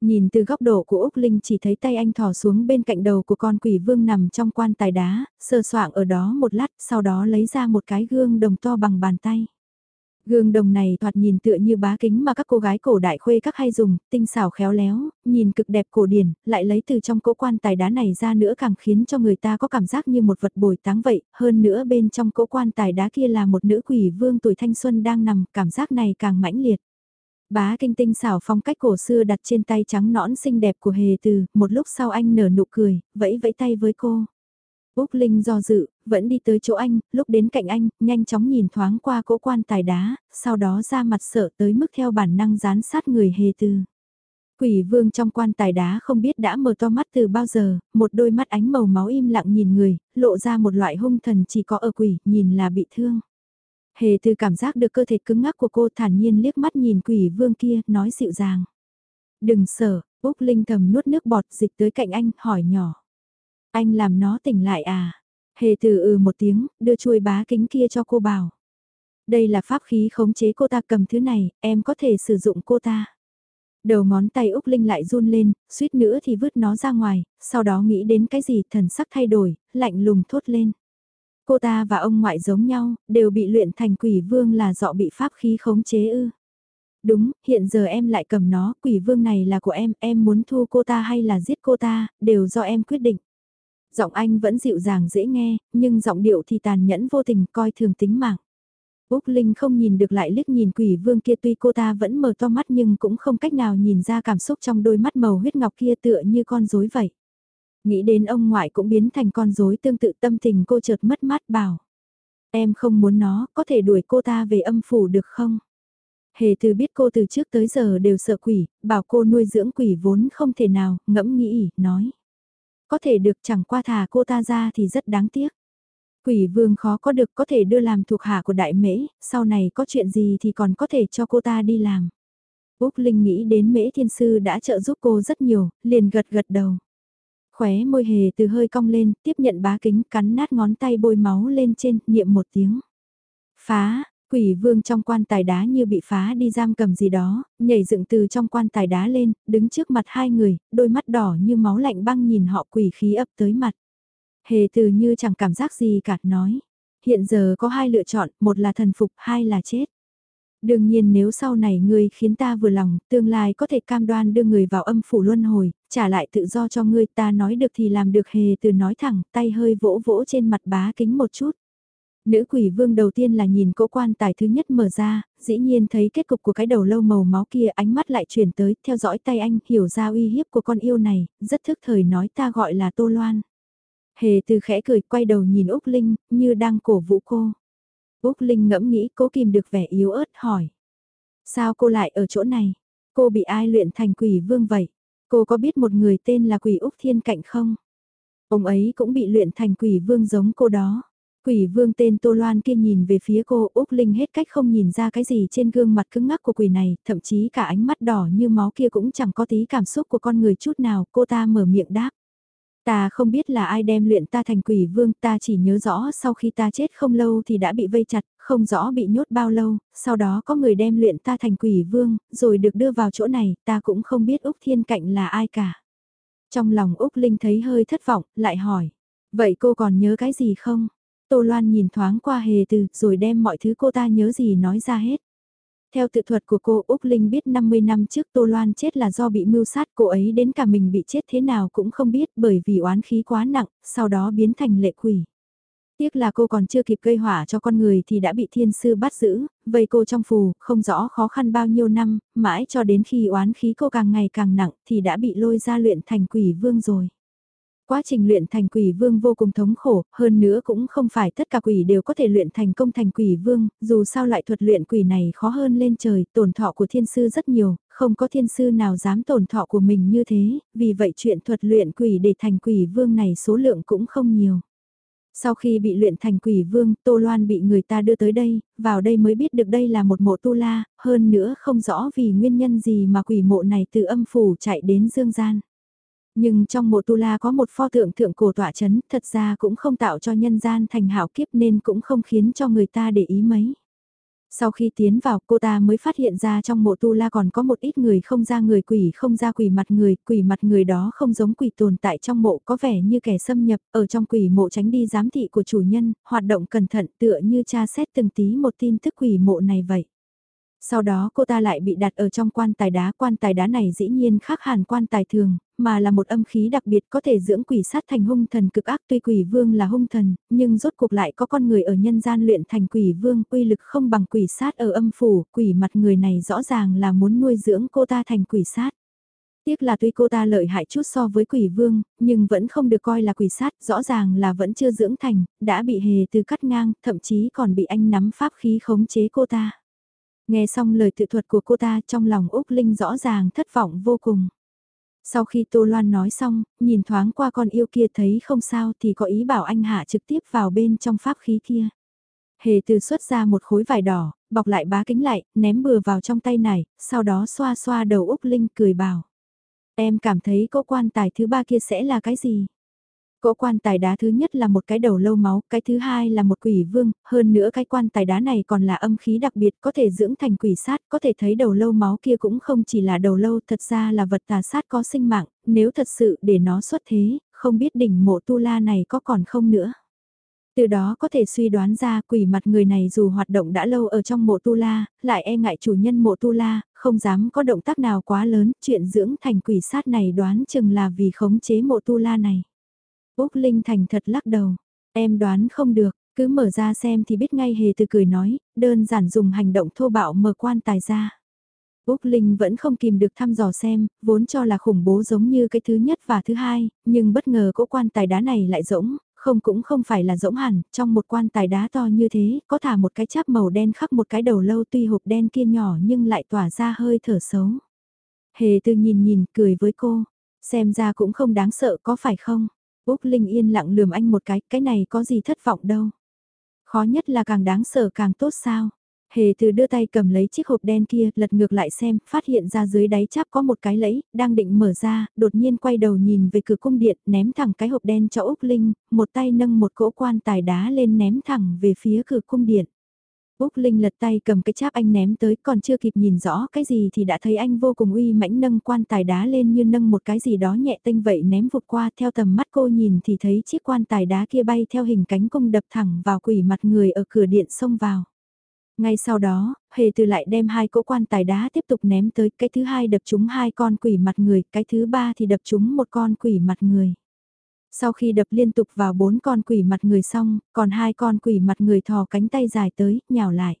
Nhìn từ góc độ của Úc Linh chỉ thấy tay anh thò xuống bên cạnh đầu của con quỷ vương nằm trong quan tài đá, sơ soạng ở đó một lát, sau đó lấy ra một cái gương đồng to bằng bàn tay. Gương đồng này thoạt nhìn tựa như bá kính mà các cô gái cổ đại khuê các hay dùng, tinh xảo khéo léo, nhìn cực đẹp cổ điển, lại lấy từ trong cỗ quan tài đá này ra nữa càng khiến cho người ta có cảm giác như một vật bồi táng vậy, hơn nữa bên trong cỗ quan tài đá kia là một nữ quỷ vương tuổi thanh xuân đang nằm, cảm giác này càng mãnh liệt. Bá kinh tinh xảo phong cách cổ xưa đặt trên tay trắng nõn xinh đẹp của hề từ, một lúc sau anh nở nụ cười, vẫy vẫy tay với cô. Úc Linh do dự, vẫn đi tới chỗ anh, lúc đến cạnh anh, nhanh chóng nhìn thoáng qua cỗ quan tài đá, sau đó ra mặt sợ tới mức theo bản năng dán sát người hề từ. Quỷ vương trong quan tài đá không biết đã mở to mắt từ bao giờ, một đôi mắt ánh màu máu im lặng nhìn người, lộ ra một loại hung thần chỉ có ở quỷ, nhìn là bị thương. Hề từ cảm giác được cơ thể cứng ngắc của cô thản nhiên liếc mắt nhìn quỷ vương kia, nói dịu dàng. Đừng sợ, Úc Linh thầm nuốt nước bọt dịch tới cạnh anh, hỏi nhỏ. Anh làm nó tỉnh lại à? Hề từ ừ một tiếng, đưa chuôi bá kính kia cho cô bảo. Đây là pháp khí khống chế cô ta cầm thứ này, em có thể sử dụng cô ta. Đầu ngón tay Úc Linh lại run lên, suýt nữa thì vứt nó ra ngoài, sau đó nghĩ đến cái gì thần sắc thay đổi, lạnh lùng thốt lên. Cô ta và ông ngoại giống nhau, đều bị luyện thành quỷ vương là dọ bị pháp khí khống chế ư. Đúng, hiện giờ em lại cầm nó, quỷ vương này là của em, em muốn thu cô ta hay là giết cô ta, đều do em quyết định. Giọng anh vẫn dịu dàng dễ nghe, nhưng giọng điệu thì tàn nhẫn vô tình coi thường tính mạng. Úc Linh không nhìn được lại liếc nhìn quỷ vương kia tuy cô ta vẫn mở to mắt nhưng cũng không cách nào nhìn ra cảm xúc trong đôi mắt màu huyết ngọc kia tựa như con rối vậy. Nghĩ đến ông ngoại cũng biến thành con rối tương tự tâm tình cô chợt mất mát bảo. Em không muốn nó, có thể đuổi cô ta về âm phủ được không? Hề từ biết cô từ trước tới giờ đều sợ quỷ, bảo cô nuôi dưỡng quỷ vốn không thể nào, ngẫm nghĩ, nói. Có thể được chẳng qua thả cô ta ra thì rất đáng tiếc. Quỷ vương khó có được có thể đưa làm thuộc hạ của đại mễ, sau này có chuyện gì thì còn có thể cho cô ta đi làm. Úc Linh nghĩ đến mễ thiên sư đã trợ giúp cô rất nhiều, liền gật gật đầu. Khóe môi hề từ hơi cong lên, tiếp nhận bá kính cắn nát ngón tay bôi máu lên trên, niệm một tiếng. Phá, Quỷ vương trong quan tài đá như bị phá đi giam cầm gì đó, nhảy dựng từ trong quan tài đá lên, đứng trước mặt hai người, đôi mắt đỏ như máu lạnh băng nhìn họ quỷ khí ập tới mặt. Hề từ như chẳng cảm giác gì cả nói. Hiện giờ có hai lựa chọn, một là thần phục, hai là chết. Đương nhiên nếu sau này ngươi khiến ta vừa lòng, tương lai có thể cam đoan đưa người vào âm phủ luân hồi, trả lại tự do cho ngươi ta nói được thì làm được hề từ nói thẳng, tay hơi vỗ vỗ trên mặt bá kính một chút. Nữ quỷ vương đầu tiên là nhìn cỗ quan tài thứ nhất mở ra, dĩ nhiên thấy kết cục của cái đầu lâu màu máu kia ánh mắt lại chuyển tới, theo dõi tay anh, hiểu ra uy hiếp của con yêu này, rất thức thời nói ta gọi là Tô Loan. Hề từ khẽ cười quay đầu nhìn Úc Linh, như đang cổ vũ cô. Úc Linh ngẫm nghĩ cố kìm được vẻ yếu ớt hỏi. Sao cô lại ở chỗ này? Cô bị ai luyện thành quỷ vương vậy? Cô có biết một người tên là quỷ Úc Thiên Cạnh không? Ông ấy cũng bị luyện thành quỷ vương giống cô đó. Quỷ vương tên Tô Loan kia nhìn về phía cô, Úc Linh hết cách không nhìn ra cái gì trên gương mặt cứng ngắc của quỷ này, thậm chí cả ánh mắt đỏ như máu kia cũng chẳng có tí cảm xúc của con người chút nào, cô ta mở miệng đáp. Ta không biết là ai đem luyện ta thành quỷ vương, ta chỉ nhớ rõ sau khi ta chết không lâu thì đã bị vây chặt, không rõ bị nhốt bao lâu, sau đó có người đem luyện ta thành quỷ vương, rồi được đưa vào chỗ này, ta cũng không biết Úc Thiên Cạnh là ai cả. Trong lòng Úc Linh thấy hơi thất vọng, lại hỏi. Vậy cô còn nhớ cái gì không? Tô Loan nhìn thoáng qua hề từ rồi đem mọi thứ cô ta nhớ gì nói ra hết. Theo tự thuật của cô Úc Linh biết 50 năm trước Tô Loan chết là do bị mưu sát cô ấy đến cả mình bị chết thế nào cũng không biết bởi vì oán khí quá nặng, sau đó biến thành lệ quỷ. Tiếc là cô còn chưa kịp gây hỏa cho con người thì đã bị thiên sư bắt giữ, vây cô trong phù, không rõ khó khăn bao nhiêu năm, mãi cho đến khi oán khí cô càng ngày càng nặng thì đã bị lôi ra luyện thành quỷ vương rồi. Quá trình luyện thành quỷ vương vô cùng thống khổ, hơn nữa cũng không phải tất cả quỷ đều có thể luyện thành công thành quỷ vương, dù sao lại thuật luyện quỷ này khó hơn lên trời, tổn thọ của thiên sư rất nhiều, không có thiên sư nào dám tổn thọ của mình như thế, vì vậy chuyện thuật luyện quỷ để thành quỷ vương này số lượng cũng không nhiều. Sau khi bị luyện thành quỷ vương, Tô Loan bị người ta đưa tới đây, vào đây mới biết được đây là một mộ tu la, hơn nữa không rõ vì nguyên nhân gì mà quỷ mộ này từ âm phủ chạy đến dương gian. Nhưng trong mộ tu la có một pho tượng thượng cổ tọa chấn, thật ra cũng không tạo cho nhân gian thành hảo kiếp nên cũng không khiến cho người ta để ý mấy. Sau khi tiến vào cô ta mới phát hiện ra trong mộ tu la còn có một ít người không ra người quỷ không ra quỷ mặt người, quỷ mặt người đó không giống quỷ tồn tại trong mộ có vẻ như kẻ xâm nhập ở trong quỷ mộ tránh đi giám thị của chủ nhân, hoạt động cẩn thận tựa như tra xét từng tí một tin tức quỷ mộ này vậy. Sau đó cô ta lại bị đặt ở trong quan tài đá, quan tài đá này dĩ nhiên khác hẳn quan tài thường, mà là một âm khí đặc biệt có thể dưỡng quỷ sát thành hung thần cực ác. Tuy quỷ vương là hung thần, nhưng rốt cuộc lại có con người ở nhân gian luyện thành quỷ vương. Uy lực không bằng quỷ sát ở âm phủ, quỷ mặt người này rõ ràng là muốn nuôi dưỡng cô ta thành quỷ sát. Tiếc là tuy cô ta lợi hại chút so với quỷ vương, nhưng vẫn không được coi là quỷ sát, rõ ràng là vẫn chưa dưỡng thành, đã bị hề từ cắt ngang, thậm chí còn bị anh nắm pháp khí khống chế cô ta. Nghe xong lời tự thuật của cô ta trong lòng Úc Linh rõ ràng thất vọng vô cùng. Sau khi Tô Loan nói xong, nhìn thoáng qua con yêu kia thấy không sao thì có ý bảo anh hạ trực tiếp vào bên trong pháp khí kia. Hề từ xuất ra một khối vải đỏ, bọc lại bá kính lại, ném bừa vào trong tay này, sau đó xoa xoa đầu Úc Linh cười bảo. Em cảm thấy cỗ quan tài thứ ba kia sẽ là cái gì? Cỗ quan tài đá thứ nhất là một cái đầu lâu máu, cái thứ hai là một quỷ vương, hơn nữa cái quan tài đá này còn là âm khí đặc biệt có thể dưỡng thành quỷ sát, có thể thấy đầu lâu máu kia cũng không chỉ là đầu lâu, thật ra là vật tà sát có sinh mạng, nếu thật sự để nó xuất thế, không biết đỉnh mộ tu la này có còn không nữa. Từ đó có thể suy đoán ra quỷ mặt người này dù hoạt động đã lâu ở trong mộ tu la, lại e ngại chủ nhân mộ tu la, không dám có động tác nào quá lớn, chuyện dưỡng thành quỷ sát này đoán chừng là vì khống chế mộ tu la này. Úc Linh thành thật lắc đầu. Em đoán không được, cứ mở ra xem thì biết ngay hề từ cười nói, đơn giản dùng hành động thô bạo mở quan tài ra. Úc Linh vẫn không kìm được thăm dò xem, vốn cho là khủng bố giống như cái thứ nhất và thứ hai, nhưng bất ngờ cỗ quan tài đá này lại rỗng, không cũng không phải là rỗng hẳn, trong một quan tài đá to như thế, có thả một cái cháp màu đen khắc một cái đầu lâu tuy hộp đen kia nhỏ nhưng lại tỏa ra hơi thở xấu. Hề từ nhìn nhìn, cười với cô, xem ra cũng không đáng sợ có phải không? Úc Linh yên lặng lườm anh một cái, cái này có gì thất vọng đâu. Khó nhất là càng đáng sợ càng tốt sao. Hề từ đưa tay cầm lấy chiếc hộp đen kia, lật ngược lại xem, phát hiện ra dưới đáy chắp có một cái lẫy, đang định mở ra, đột nhiên quay đầu nhìn về cửa cung điện, ném thẳng cái hộp đen cho Úc Linh, một tay nâng một cỗ quan tài đá lên ném thẳng về phía cửa cung điện. Úc Linh lật tay cầm cái cháp anh ném tới còn chưa kịp nhìn rõ cái gì thì đã thấy anh vô cùng uy mãnh nâng quan tài đá lên như nâng một cái gì đó nhẹ tinh vậy ném vụt qua theo tầm mắt cô nhìn thì thấy chiếc quan tài đá kia bay theo hình cánh cung đập thẳng vào quỷ mặt người ở cửa điện xông vào. Ngay sau đó, hề từ lại đem hai cỗ quan tài đá tiếp tục ném tới cái thứ hai đập trúng hai con quỷ mặt người, cái thứ ba thì đập trúng một con quỷ mặt người. Sau khi đập liên tục vào bốn con quỷ mặt người xong, còn hai con quỷ mặt người thò cánh tay dài tới, nhào lại.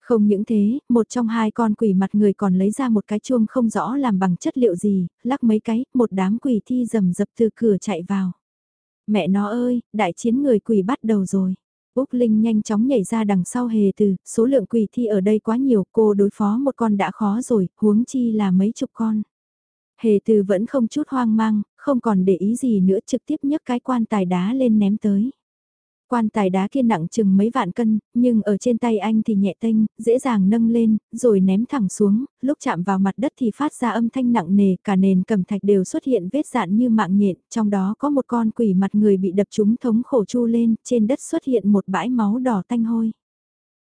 Không những thế, một trong hai con quỷ mặt người còn lấy ra một cái chuông không rõ làm bằng chất liệu gì, lắc mấy cái, một đám quỷ thi rầm rập từ cửa chạy vào. Mẹ nó ơi, đại chiến người quỷ bắt đầu rồi. Úc Linh nhanh chóng nhảy ra đằng sau hề từ, số lượng quỷ thi ở đây quá nhiều, cô đối phó một con đã khó rồi, huống chi là mấy chục con. Hề từ vẫn không chút hoang mang, không còn để ý gì nữa trực tiếp nhấc cái quan tài đá lên ném tới. Quan tài đá kia nặng chừng mấy vạn cân, nhưng ở trên tay anh thì nhẹ tênh, dễ dàng nâng lên, rồi ném thẳng xuống, lúc chạm vào mặt đất thì phát ra âm thanh nặng nề, cả nền cẩm thạch đều xuất hiện vết dạn như mạng nhện, trong đó có một con quỷ mặt người bị đập trúng thống khổ chu lên, trên đất xuất hiện một bãi máu đỏ tanh hôi.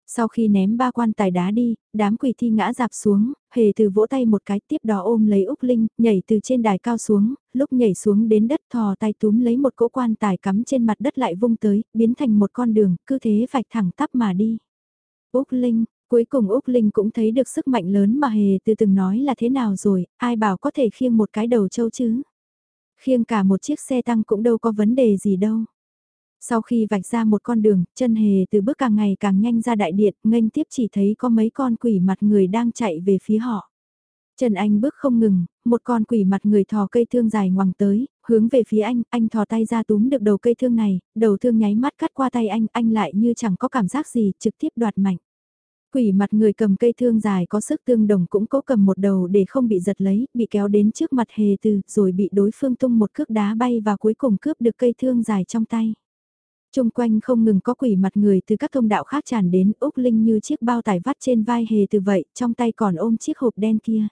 Sau khi ném ba quan tài đá đi, đám quỷ thi ngã dạp xuống, hề từ vỗ tay một cái tiếp đó ôm lấy Úc Linh, nhảy từ trên đài cao xuống, lúc nhảy xuống đến đất thò tay túm lấy một cỗ quan tài cắm trên mặt đất lại vung tới, biến thành một con đường, cứ thế vạch thẳng tắp mà đi. Úc Linh, cuối cùng Úc Linh cũng thấy được sức mạnh lớn mà hề từ từng nói là thế nào rồi, ai bảo có thể khiêng một cái đầu châu chứ. Khiêng cả một chiếc xe tăng cũng đâu có vấn đề gì đâu. Sau khi vạch ra một con đường, chân hề từ bước càng ngày càng nhanh ra đại điện, nghênh tiếp chỉ thấy có mấy con quỷ mặt người đang chạy về phía họ. Trần Anh bước không ngừng, một con quỷ mặt người thò cây thương dài ngoằng tới, hướng về phía anh, anh thò tay ra túm được đầu cây thương này, đầu thương nháy mắt cắt qua tay anh, anh lại như chẳng có cảm giác gì, trực tiếp đoạt mạnh. Quỷ mặt người cầm cây thương dài có sức tương đồng cũng cố cầm một đầu để không bị giật lấy, bị kéo đến trước mặt hề từ, rồi bị đối phương tung một cước đá bay và cuối cùng cướp được cây thương dài trong tay. Trung quanh không ngừng có quỷ mặt người từ các thông đạo khác tràn đến Úc Linh như chiếc bao tải vắt trên vai hề từ vậy, trong tay còn ôm chiếc hộp đen kia.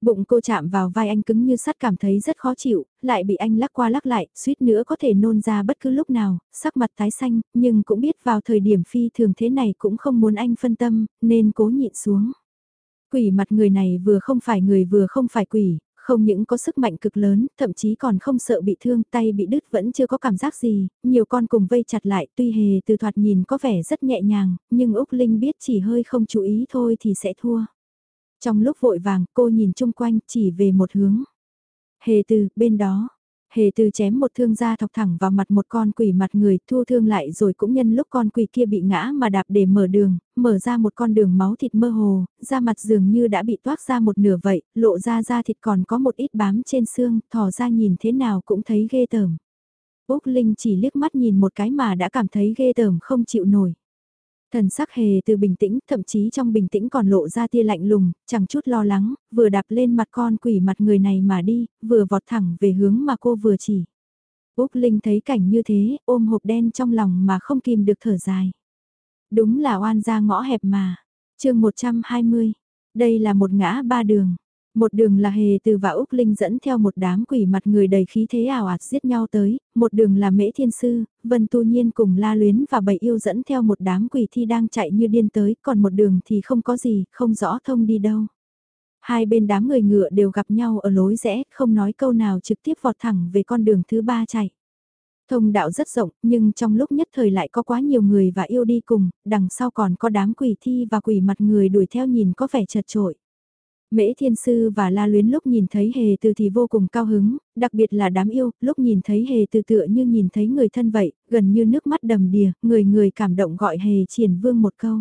Bụng cô chạm vào vai anh cứng như sắt cảm thấy rất khó chịu, lại bị anh lắc qua lắc lại, suýt nữa có thể nôn ra bất cứ lúc nào, sắc mặt tái xanh, nhưng cũng biết vào thời điểm phi thường thế này cũng không muốn anh phân tâm, nên cố nhịn xuống. Quỷ mặt người này vừa không phải người vừa không phải quỷ, không những có sức mạnh cực lớn, thậm chí còn không sợ bị thương, tay bị đứt vẫn chưa có cảm giác gì, nhiều con cùng vây chặt lại, tuy hề từ thoạt nhìn có vẻ rất nhẹ nhàng, nhưng Úc Linh biết chỉ hơi không chú ý thôi thì sẽ thua. Trong lúc vội vàng, cô nhìn chung quanh, chỉ về một hướng. Hề từ, bên đó. Hề từ chém một thương ra thọc thẳng vào mặt một con quỷ mặt người, thu thương lại rồi cũng nhân lúc con quỷ kia bị ngã mà đạp để mở đường, mở ra một con đường máu thịt mơ hồ, da mặt dường như đã bị toát ra một nửa vậy, lộ ra da thịt còn có một ít bám trên xương, thò ra nhìn thế nào cũng thấy ghê tởm. Úc Linh chỉ liếc mắt nhìn một cái mà đã cảm thấy ghê tởm không chịu nổi. Thần sắc hề từ bình tĩnh, thậm chí trong bình tĩnh còn lộ ra tia lạnh lùng, chẳng chút lo lắng, vừa đạp lên mặt con quỷ mặt người này mà đi, vừa vọt thẳng về hướng mà cô vừa chỉ. Úc Linh thấy cảnh như thế, ôm hộp đen trong lòng mà không kìm được thở dài. Đúng là oan ra ngõ hẹp mà. chương 120, đây là một ngã ba đường. Một đường là hề từ và Úc Linh dẫn theo một đám quỷ mặt người đầy khí thế ảo ạt giết nhau tới, một đường là mễ thiên sư, vân tu nhiên cùng la luyến và bầy yêu dẫn theo một đám quỷ thi đang chạy như điên tới, còn một đường thì không có gì, không rõ thông đi đâu. Hai bên đám người ngựa đều gặp nhau ở lối rẽ, không nói câu nào trực tiếp vọt thẳng về con đường thứ ba chạy. Thông đạo rất rộng, nhưng trong lúc nhất thời lại có quá nhiều người và yêu đi cùng, đằng sau còn có đám quỷ thi và quỷ mặt người đuổi theo nhìn có vẻ chật trội. Mễ Thiên Sư và La Luyến lúc nhìn thấy Hề Từ thì vô cùng cao hứng, đặc biệt là đám yêu, lúc nhìn thấy Hề Từ tựa như nhìn thấy người thân vậy, gần như nước mắt đầm đìa, người người cảm động gọi Hề Triển Vương một câu.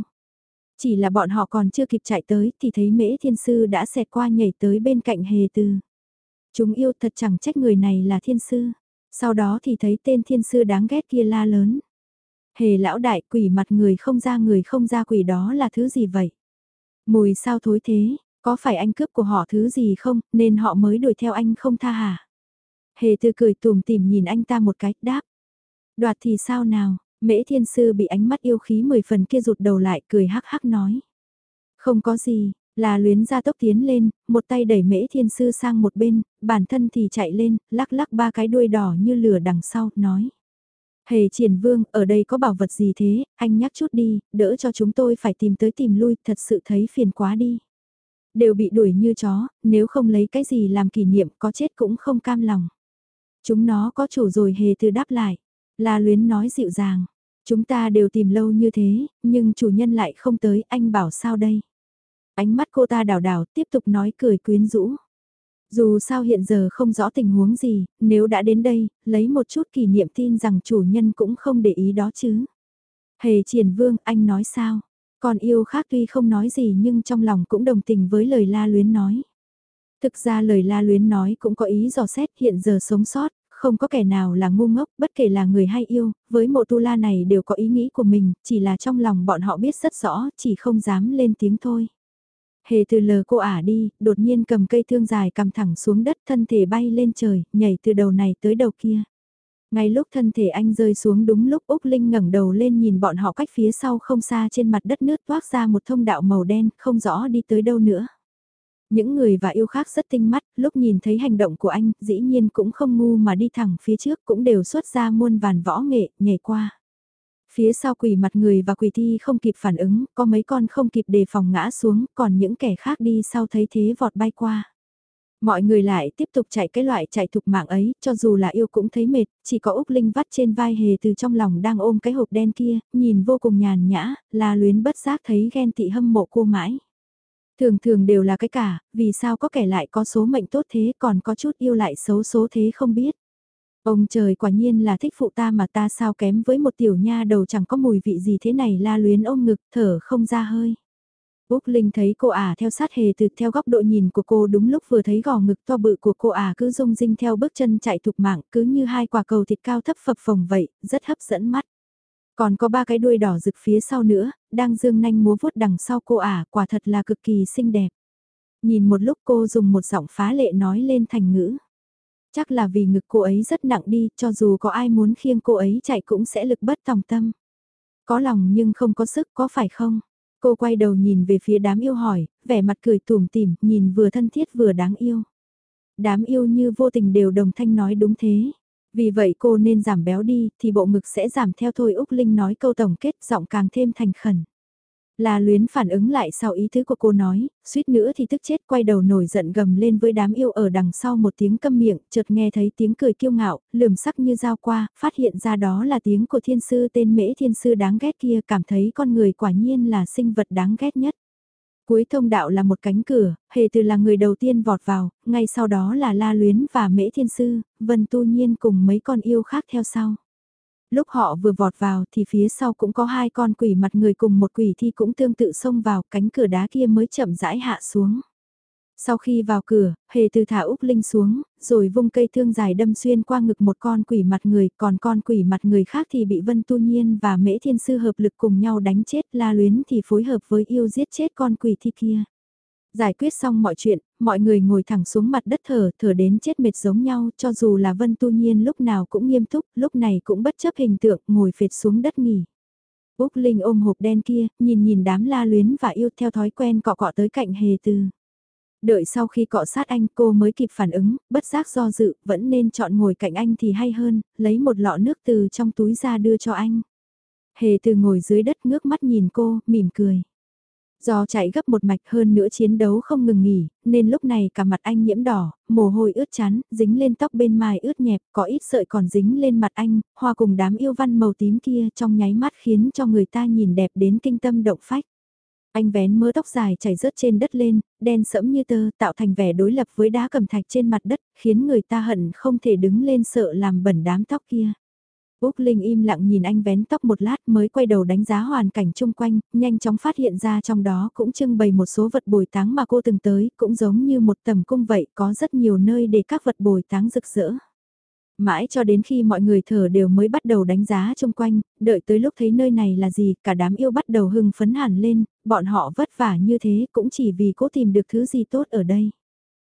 Chỉ là bọn họ còn chưa kịp chạy tới thì thấy Mễ Thiên Sư đã xẹt qua nhảy tới bên cạnh Hề Từ. Chúng yêu thật chẳng trách người này là Thiên Sư. Sau đó thì thấy tên Thiên Sư đáng ghét kia la lớn. Hề lão đại quỷ mặt người không ra người không ra quỷ đó là thứ gì vậy? Mùi sao thối thế, có phải anh cướp của họ thứ gì không, nên họ mới đuổi theo anh không tha hả? Hề tư cười tùm tìm nhìn anh ta một cái, đáp. Đoạt thì sao nào, mễ thiên sư bị ánh mắt yêu khí mười phần kia rụt đầu lại, cười hắc hắc nói. Không có gì, là luyến ra tốc tiến lên, một tay đẩy mễ thiên sư sang một bên, bản thân thì chạy lên, lắc lắc ba cái đuôi đỏ như lửa đằng sau, nói. Hề triển vương, ở đây có bảo vật gì thế, anh nhắc chút đi, đỡ cho chúng tôi phải tìm tới tìm lui, thật sự thấy phiền quá đi đều bị đuổi như chó, nếu không lấy cái gì làm kỷ niệm có chết cũng không cam lòng. Chúng nó có chủ rồi hề từ đáp lại. La luyến nói dịu dàng. Chúng ta đều tìm lâu như thế, nhưng chủ nhân lại không tới, anh bảo sao đây? Ánh mắt cô ta đảo đảo tiếp tục nói cười quyến rũ. Dù sao hiện giờ không rõ tình huống gì, nếu đã đến đây, lấy một chút kỷ niệm tin rằng chủ nhân cũng không để ý đó chứ. Hề triển vương, anh nói sao? Con yêu khác tuy không nói gì nhưng trong lòng cũng đồng tình với lời la luyến nói. Thực ra lời la luyến nói cũng có ý dò xét hiện giờ sống sót, không có kẻ nào là ngu ngốc, bất kể là người hay yêu, với mộ tu la này đều có ý nghĩ của mình, chỉ là trong lòng bọn họ biết rất rõ, chỉ không dám lên tiếng thôi. Hề từ lờ cô ả đi, đột nhiên cầm cây thương dài cầm thẳng xuống đất thân thể bay lên trời, nhảy từ đầu này tới đầu kia. Ngay lúc thân thể anh rơi xuống đúng lúc Úc Linh ngẩng đầu lên nhìn bọn họ cách phía sau không xa trên mặt đất nước toát ra một thông đạo màu đen, không rõ đi tới đâu nữa. Những người và yêu khác rất tinh mắt, lúc nhìn thấy hành động của anh, dĩ nhiên cũng không ngu mà đi thẳng phía trước cũng đều xuất ra muôn vàn võ nghệ, nhảy qua. Phía sau quỷ mặt người và quỷ thi không kịp phản ứng, có mấy con không kịp đề phòng ngã xuống, còn những kẻ khác đi sau thấy thế vọt bay qua. Mọi người lại tiếp tục chạy cái loại chạy thục mạng ấy, cho dù là yêu cũng thấy mệt, chỉ có Úc Linh vắt trên vai hề từ trong lòng đang ôm cái hộp đen kia, nhìn vô cùng nhàn nhã, là luyến bất giác thấy ghen tị hâm mộ cô mãi. Thường thường đều là cái cả, vì sao có kẻ lại có số mệnh tốt thế còn có chút yêu lại xấu số thế không biết. Ông trời quả nhiên là thích phụ ta mà ta sao kém với một tiểu nha đầu chẳng có mùi vị gì thế này la luyến ôm ngực thở không ra hơi. Úc Linh thấy cô ả theo sát hề từ theo góc độ nhìn của cô đúng lúc vừa thấy gò ngực to bự của cô ả cứ rung rinh theo bước chân chạy thục mạng cứ như hai quả cầu thịt cao thấp phập phồng vậy, rất hấp dẫn mắt. Còn có ba cái đuôi đỏ rực phía sau nữa, đang dương nanh múa vuốt đằng sau cô ả, quả thật là cực kỳ xinh đẹp. Nhìn một lúc cô dùng một giọng phá lệ nói lên thành ngữ. Chắc là vì ngực cô ấy rất nặng đi, cho dù có ai muốn khiêng cô ấy chạy cũng sẽ lực bất tòng tâm. Có lòng nhưng không có sức, có phải không? Cô quay đầu nhìn về phía đám yêu hỏi, vẻ mặt cười tủm tỉm, nhìn vừa thân thiết vừa đáng yêu. Đám yêu như vô tình đều đồng thanh nói đúng thế. Vì vậy cô nên giảm béo đi, thì bộ ngực sẽ giảm theo thôi Úc Linh nói câu tổng kết giọng càng thêm thành khẩn. La luyến phản ứng lại sau ý thứ của cô nói, suýt nữa thì tức chết quay đầu nổi giận gầm lên với đám yêu ở đằng sau một tiếng câm miệng, chợt nghe thấy tiếng cười kiêu ngạo, lườm sắc như dao qua, phát hiện ra đó là tiếng của thiên sư tên mễ thiên sư đáng ghét kia cảm thấy con người quả nhiên là sinh vật đáng ghét nhất. Cuối thông đạo là một cánh cửa, hề từ là người đầu tiên vọt vào, ngay sau đó là La Luyến và Mễ Thiên Sư, Vân Tu Nhiên cùng mấy con yêu khác theo sau. Lúc họ vừa vọt vào thì phía sau cũng có hai con quỷ mặt người cùng một quỷ thi cũng tương tự xông vào cánh cửa đá kia mới chậm rãi hạ xuống. Sau khi vào cửa, hề từ thả Úc Linh xuống, rồi vung cây thương dài đâm xuyên qua ngực một con quỷ mặt người, còn con quỷ mặt người khác thì bị Vân Tu Nhiên và Mễ Thiên Sư hợp lực cùng nhau đánh chết, La Luyến thì phối hợp với yêu giết chết con quỷ thi kia. Giải quyết xong mọi chuyện, mọi người ngồi thẳng xuống mặt đất thở, thở đến chết mệt giống nhau, cho dù là Vân Tu Nhiên lúc nào cũng nghiêm túc, lúc này cũng bất chấp hình tượng, ngồi phệt xuống đất nghỉ. Úc Linh ôm hộp đen kia, nhìn nhìn đám la luyến và yêu theo thói quen cọ cọ tới cạnh hề tư. Đợi sau khi cọ sát anh cô mới kịp phản ứng, bất giác do dự, vẫn nên chọn ngồi cạnh anh thì hay hơn, lấy một lọ nước từ trong túi ra đưa cho anh. Hề từ ngồi dưới đất ngước mắt nhìn cô, mỉm cười. Do chạy gấp một mạch hơn nữa chiến đấu không ngừng nghỉ, nên lúc này cả mặt anh nhiễm đỏ, mồ hôi ướt chán, dính lên tóc bên mai ướt nhẹp, có ít sợi còn dính lên mặt anh, hoa cùng đám yêu văn màu tím kia trong nháy mắt khiến cho người ta nhìn đẹp đến kinh tâm động phách. Anh vén mớ tóc dài chảy rớt trên đất lên, đen sẫm như tơ tạo thành vẻ đối lập với đá cầm thạch trên mặt đất, khiến người ta hận không thể đứng lên sợ làm bẩn đám tóc kia. Úc Linh im lặng nhìn anh vén tóc một lát mới quay đầu đánh giá hoàn cảnh chung quanh, nhanh chóng phát hiện ra trong đó cũng trưng bày một số vật bồi táng mà cô từng tới, cũng giống như một tầm cung vậy, có rất nhiều nơi để các vật bồi táng rực rỡ. Mãi cho đến khi mọi người thở đều mới bắt đầu đánh giá chung quanh, đợi tới lúc thấy nơi này là gì, cả đám yêu bắt đầu hưng phấn hẳn lên, bọn họ vất vả như thế cũng chỉ vì cố tìm được thứ gì tốt ở đây.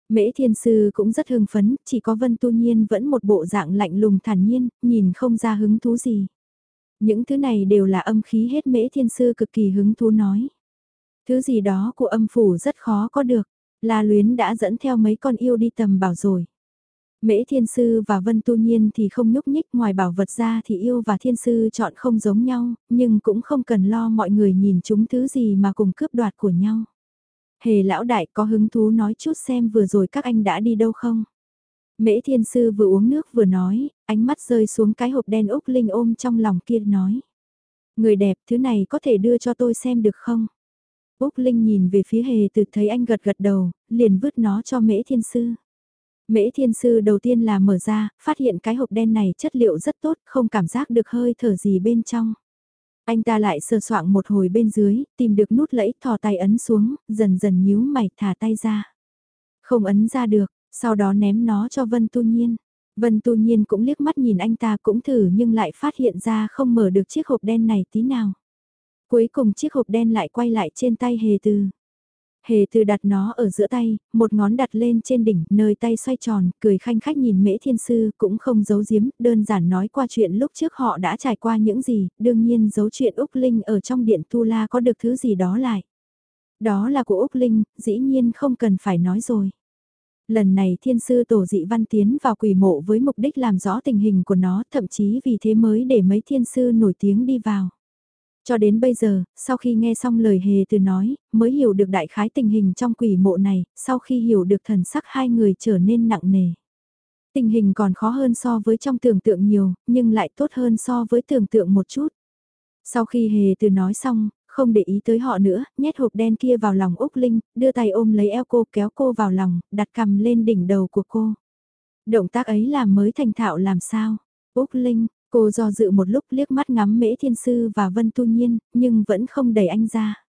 Mễ thiên sư cũng rất hưng phấn, chỉ có vân tu nhiên vẫn một bộ dạng lạnh lùng thản nhiên, nhìn không ra hứng thú gì. Những thứ này đều là âm khí hết mễ thiên sư cực kỳ hứng thú nói. Thứ gì đó của âm phủ rất khó có được, La Luyến đã dẫn theo mấy con yêu đi tầm bảo rồi. Mễ Thiên Sư và Vân Tu Nhiên thì không nhúc nhích ngoài bảo vật ra thì yêu và Thiên Sư chọn không giống nhau, nhưng cũng không cần lo mọi người nhìn chúng thứ gì mà cùng cướp đoạt của nhau. Hề lão đại có hứng thú nói chút xem vừa rồi các anh đã đi đâu không? Mễ Thiên Sư vừa uống nước vừa nói, ánh mắt rơi xuống cái hộp đen Úc Linh ôm trong lòng kia nói. Người đẹp thứ này có thể đưa cho tôi xem được không? Úc Linh nhìn về phía hề từ thấy anh gật gật đầu, liền vứt nó cho Mễ Thiên Sư. Mễ Thiên Sư đầu tiên là mở ra, phát hiện cái hộp đen này chất liệu rất tốt, không cảm giác được hơi thở gì bên trong. Anh ta lại sờ soạng một hồi bên dưới, tìm được nút lẫy thò tay ấn xuống, dần dần nhíu mày thả tay ra. Không ấn ra được, sau đó ném nó cho Vân Tu Nhiên. Vân Tu Nhiên cũng liếc mắt nhìn anh ta cũng thử nhưng lại phát hiện ra không mở được chiếc hộp đen này tí nào. Cuối cùng chiếc hộp đen lại quay lại trên tay hề từ. Hề từ đặt nó ở giữa tay, một ngón đặt lên trên đỉnh, nơi tay xoay tròn, cười khanh khách nhìn mễ thiên sư, cũng không giấu giếm, đơn giản nói qua chuyện lúc trước họ đã trải qua những gì, đương nhiên giấu chuyện Úc Linh ở trong điện Tu La có được thứ gì đó lại. Đó là của Úc Linh, dĩ nhiên không cần phải nói rồi. Lần này thiên sư tổ dị văn tiến vào quỷ mộ với mục đích làm rõ tình hình của nó, thậm chí vì thế mới để mấy thiên sư nổi tiếng đi vào. Cho đến bây giờ, sau khi nghe xong lời hề từ nói, mới hiểu được đại khái tình hình trong quỷ mộ này, sau khi hiểu được thần sắc hai người trở nên nặng nề. Tình hình còn khó hơn so với trong tưởng tượng nhiều, nhưng lại tốt hơn so với tưởng tượng một chút. Sau khi hề từ nói xong, không để ý tới họ nữa, nhét hộp đen kia vào lòng Úc Linh, đưa tay ôm lấy eo cô kéo cô vào lòng, đặt cầm lên đỉnh đầu của cô. Động tác ấy làm mới thành thạo làm sao? Úc Linh, cô do dự một lúc liếc mắt ngắm mễ thiên sư và Vân Tu Nhiên, nhưng vẫn không đẩy anh ra.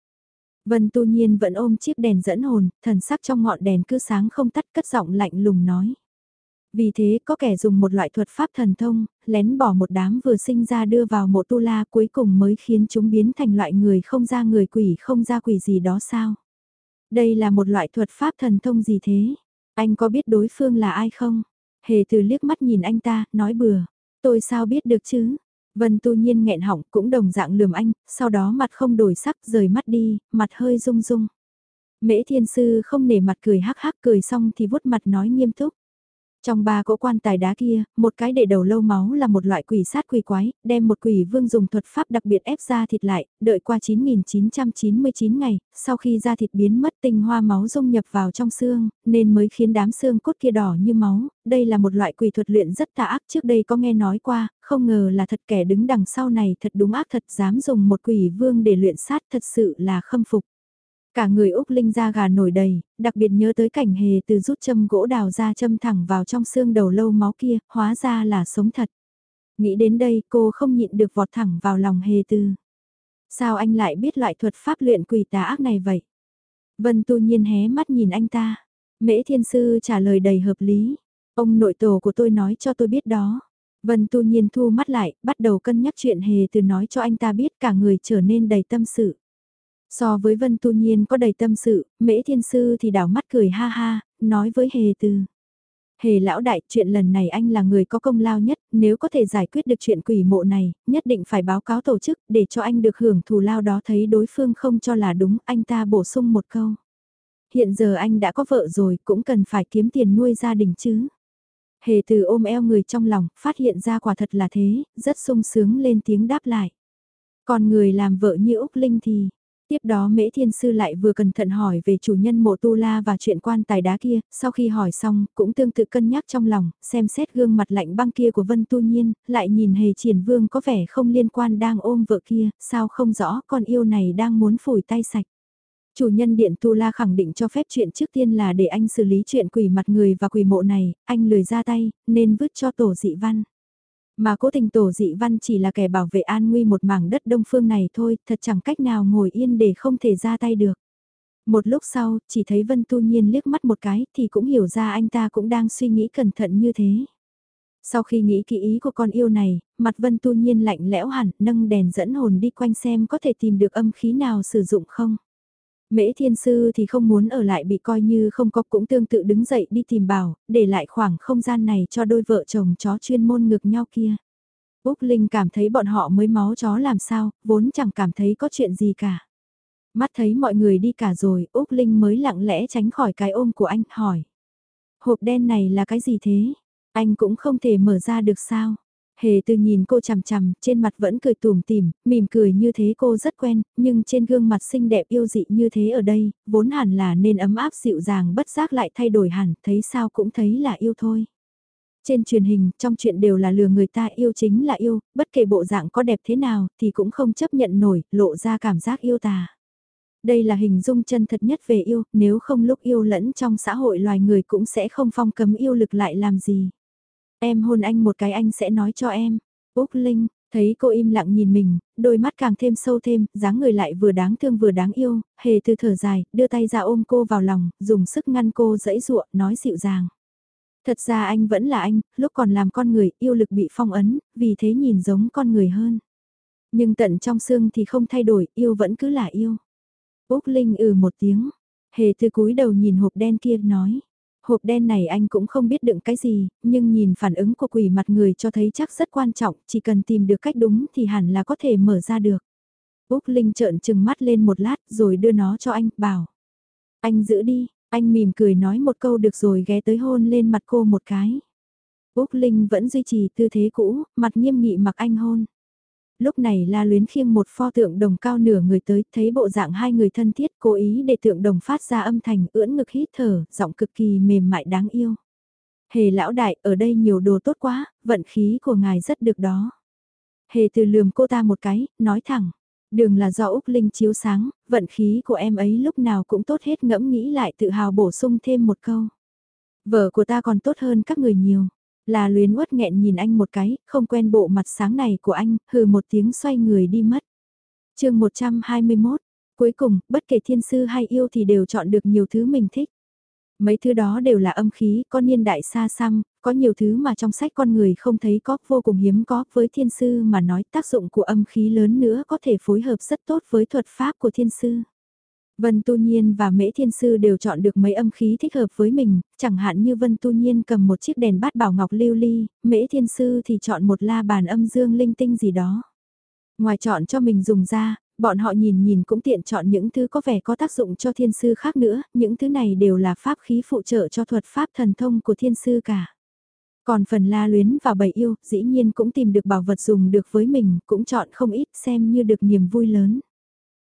Vân Tu Nhiên vẫn ôm chiếc đèn dẫn hồn, thần sắc trong ngọn đèn cứ sáng không tắt cất giọng lạnh lùng nói. Vì thế có kẻ dùng một loại thuật pháp thần thông, lén bỏ một đám vừa sinh ra đưa vào mộ tu la cuối cùng mới khiến chúng biến thành loại người không ra người quỷ không ra quỷ gì đó sao? Đây là một loại thuật pháp thần thông gì thế? Anh có biết đối phương là ai không? Hề từ liếc mắt nhìn anh ta, nói bừa. Tôi sao biết được chứ? Vân tu nhiên nghẹn họng cũng đồng dạng lườm anh, sau đó mặt không đổi sắc rời mắt đi, mặt hơi rung rung. Mễ thiên sư không nể mặt cười hắc hắc cười xong thì vuốt mặt nói nghiêm túc. Trong ba cỗ quan tài đá kia, một cái để đầu lâu máu là một loại quỷ sát quỷ quái, đem một quỷ vương dùng thuật pháp đặc biệt ép ra thịt lại, đợi qua 9.999 ngày, sau khi da thịt biến mất tinh hoa máu dung nhập vào trong xương, nên mới khiến đám xương cốt kia đỏ như máu, đây là một loại quỷ thuật luyện rất tà ác trước đây có nghe nói qua, không ngờ là thật kẻ đứng đằng sau này thật đúng ác thật dám dùng một quỷ vương để luyện sát thật sự là khâm phục. Cả người Úc Linh da gà nổi đầy, đặc biệt nhớ tới cảnh hề từ rút châm gỗ đào ra châm thẳng vào trong xương đầu lâu máu kia, hóa ra là sống thật. Nghĩ đến đây cô không nhịn được vọt thẳng vào lòng hề từ. Sao anh lại biết loại thuật pháp luyện quỷ tà ác này vậy? Vân tu nhiên hé mắt nhìn anh ta. Mễ thiên sư trả lời đầy hợp lý. Ông nội tổ của tôi nói cho tôi biết đó. Vân tu nhiên thu mắt lại, bắt đầu cân nhắc chuyện hề từ nói cho anh ta biết cả người trở nên đầy tâm sự. So với Vân Tu Nhiên có đầy tâm sự, Mễ Thiên Sư thì đảo mắt cười ha ha, nói với Hề Từ. Hề lão đại, chuyện lần này anh là người có công lao nhất, nếu có thể giải quyết được chuyện quỷ mộ này, nhất định phải báo cáo tổ chức để cho anh được hưởng thù lao đó thấy đối phương không cho là đúng, anh ta bổ sung một câu. Hiện giờ anh đã có vợ rồi, cũng cần phải kiếm tiền nuôi gia đình chứ. Hề từ ôm eo người trong lòng, phát hiện ra quả thật là thế, rất sung sướng lên tiếng đáp lại. Còn người làm vợ như Úc Linh thì, Tiếp đó Mễ Thiên Sư lại vừa cẩn thận hỏi về chủ nhân mộ tu la và chuyện quan tài đá kia, sau khi hỏi xong, cũng tương tự cân nhắc trong lòng, xem xét gương mặt lạnh băng kia của Vân Tu Nhiên, lại nhìn hề triển vương có vẻ không liên quan đang ôm vợ kia, sao không rõ con yêu này đang muốn phủi tay sạch. Chủ nhân điện Tu La khẳng định cho phép chuyện trước tiên là để anh xử lý chuyện quỷ mặt người và quỷ mộ này, anh lười ra tay, nên vứt cho tổ dị văn. Mà cố tình tổ dị văn chỉ là kẻ bảo vệ an nguy một mảng đất đông phương này thôi, thật chẳng cách nào ngồi yên để không thể ra tay được. Một lúc sau, chỉ thấy Vân Tu Nhiên liếc mắt một cái thì cũng hiểu ra anh ta cũng đang suy nghĩ cẩn thận như thế. Sau khi nghĩ kỹ ý của con yêu này, mặt Vân Tu Nhiên lạnh lẽo hẳn, nâng đèn dẫn hồn đi quanh xem có thể tìm được âm khí nào sử dụng không. Mễ thiên sư thì không muốn ở lại bị coi như không có cũng tương tự đứng dậy đi tìm bảo, để lại khoảng không gian này cho đôi vợ chồng chó chuyên môn ngược nhau kia. Úc Linh cảm thấy bọn họ mới máu chó làm sao, vốn chẳng cảm thấy có chuyện gì cả. Mắt thấy mọi người đi cả rồi, Úc Linh mới lặng lẽ tránh khỏi cái ôm của anh, hỏi. Hộp đen này là cái gì thế? Anh cũng không thể mở ra được sao? Hề từ nhìn cô chằm chằm, trên mặt vẫn cười tùm tìm, mỉm cười như thế cô rất quen, nhưng trên gương mặt xinh đẹp yêu dị như thế ở đây, vốn hẳn là nên ấm áp dịu dàng bất giác lại thay đổi hẳn, thấy sao cũng thấy là yêu thôi. Trên truyền hình, trong chuyện đều là lừa người ta yêu chính là yêu, bất kể bộ dạng có đẹp thế nào thì cũng không chấp nhận nổi, lộ ra cảm giác yêu tà. Đây là hình dung chân thật nhất về yêu, nếu không lúc yêu lẫn trong xã hội loài người cũng sẽ không phong cấm yêu lực lại làm gì. Em hôn anh một cái anh sẽ nói cho em. Úc Linh, thấy cô im lặng nhìn mình, đôi mắt càng thêm sâu thêm, dáng người lại vừa đáng thương vừa đáng yêu, hề từ thở dài, đưa tay ra ôm cô vào lòng, dùng sức ngăn cô dẫy dụa, nói dịu dàng. Thật ra anh vẫn là anh, lúc còn làm con người, yêu lực bị phong ấn, vì thế nhìn giống con người hơn. Nhưng tận trong xương thì không thay đổi, yêu vẫn cứ là yêu. Úc Linh ừ một tiếng, hề từ cúi đầu nhìn hộp đen kia nói. Hộp đen này anh cũng không biết đựng cái gì, nhưng nhìn phản ứng của quỷ mặt người cho thấy chắc rất quan trọng, chỉ cần tìm được cách đúng thì hẳn là có thể mở ra được. Úc Linh trợn trừng mắt lên một lát rồi đưa nó cho anh, bảo. Anh giữ đi, Anh mỉm cười nói một câu được rồi ghé tới hôn lên mặt cô một cái. Úc Linh vẫn duy trì tư thế cũ, mặt nghiêm nghị mặc anh hôn. Lúc này La Luyến khiêng một pho tượng đồng cao nửa người tới, thấy bộ dạng hai người thân thiết, cố ý để tượng đồng phát ra âm thanh ưỡn ngực hít thở, giọng cực kỳ mềm mại đáng yêu. Hề lão đại, ở đây nhiều đồ tốt quá, vận khí của ngài rất được đó. Hề từ lườm cô ta một cái, nói thẳng. Đường là do Úc Linh chiếu sáng, vận khí của em ấy lúc nào cũng tốt hết ngẫm nghĩ lại tự hào bổ sung thêm một câu. Vợ của ta còn tốt hơn các người nhiều. Là luyến uất nghẹn nhìn anh một cái, không quen bộ mặt sáng này của anh, hừ một tiếng xoay người đi mất. chương 121, cuối cùng, bất kể thiên sư hay yêu thì đều chọn được nhiều thứ mình thích. Mấy thứ đó đều là âm khí, có niên đại xa xăm, có nhiều thứ mà trong sách con người không thấy có, vô cùng hiếm có, với thiên sư mà nói tác dụng của âm khí lớn nữa có thể phối hợp rất tốt với thuật pháp của thiên sư. Vân Tu Nhiên và Mễ Thiên Sư đều chọn được mấy âm khí thích hợp với mình, chẳng hạn như Vân Tu Nhiên cầm một chiếc đèn bát bảo ngọc lưu ly, Mễ Thiên Sư thì chọn một la bàn âm dương linh tinh gì đó. Ngoài chọn cho mình dùng ra, bọn họ nhìn nhìn cũng tiện chọn những thứ có vẻ có tác dụng cho thiên sư khác nữa, những thứ này đều là pháp khí phụ trợ cho thuật pháp thần thông của thiên sư cả. Còn phần la luyến và bầy yêu, dĩ nhiên cũng tìm được bảo vật dùng được với mình, cũng chọn không ít xem như được niềm vui lớn.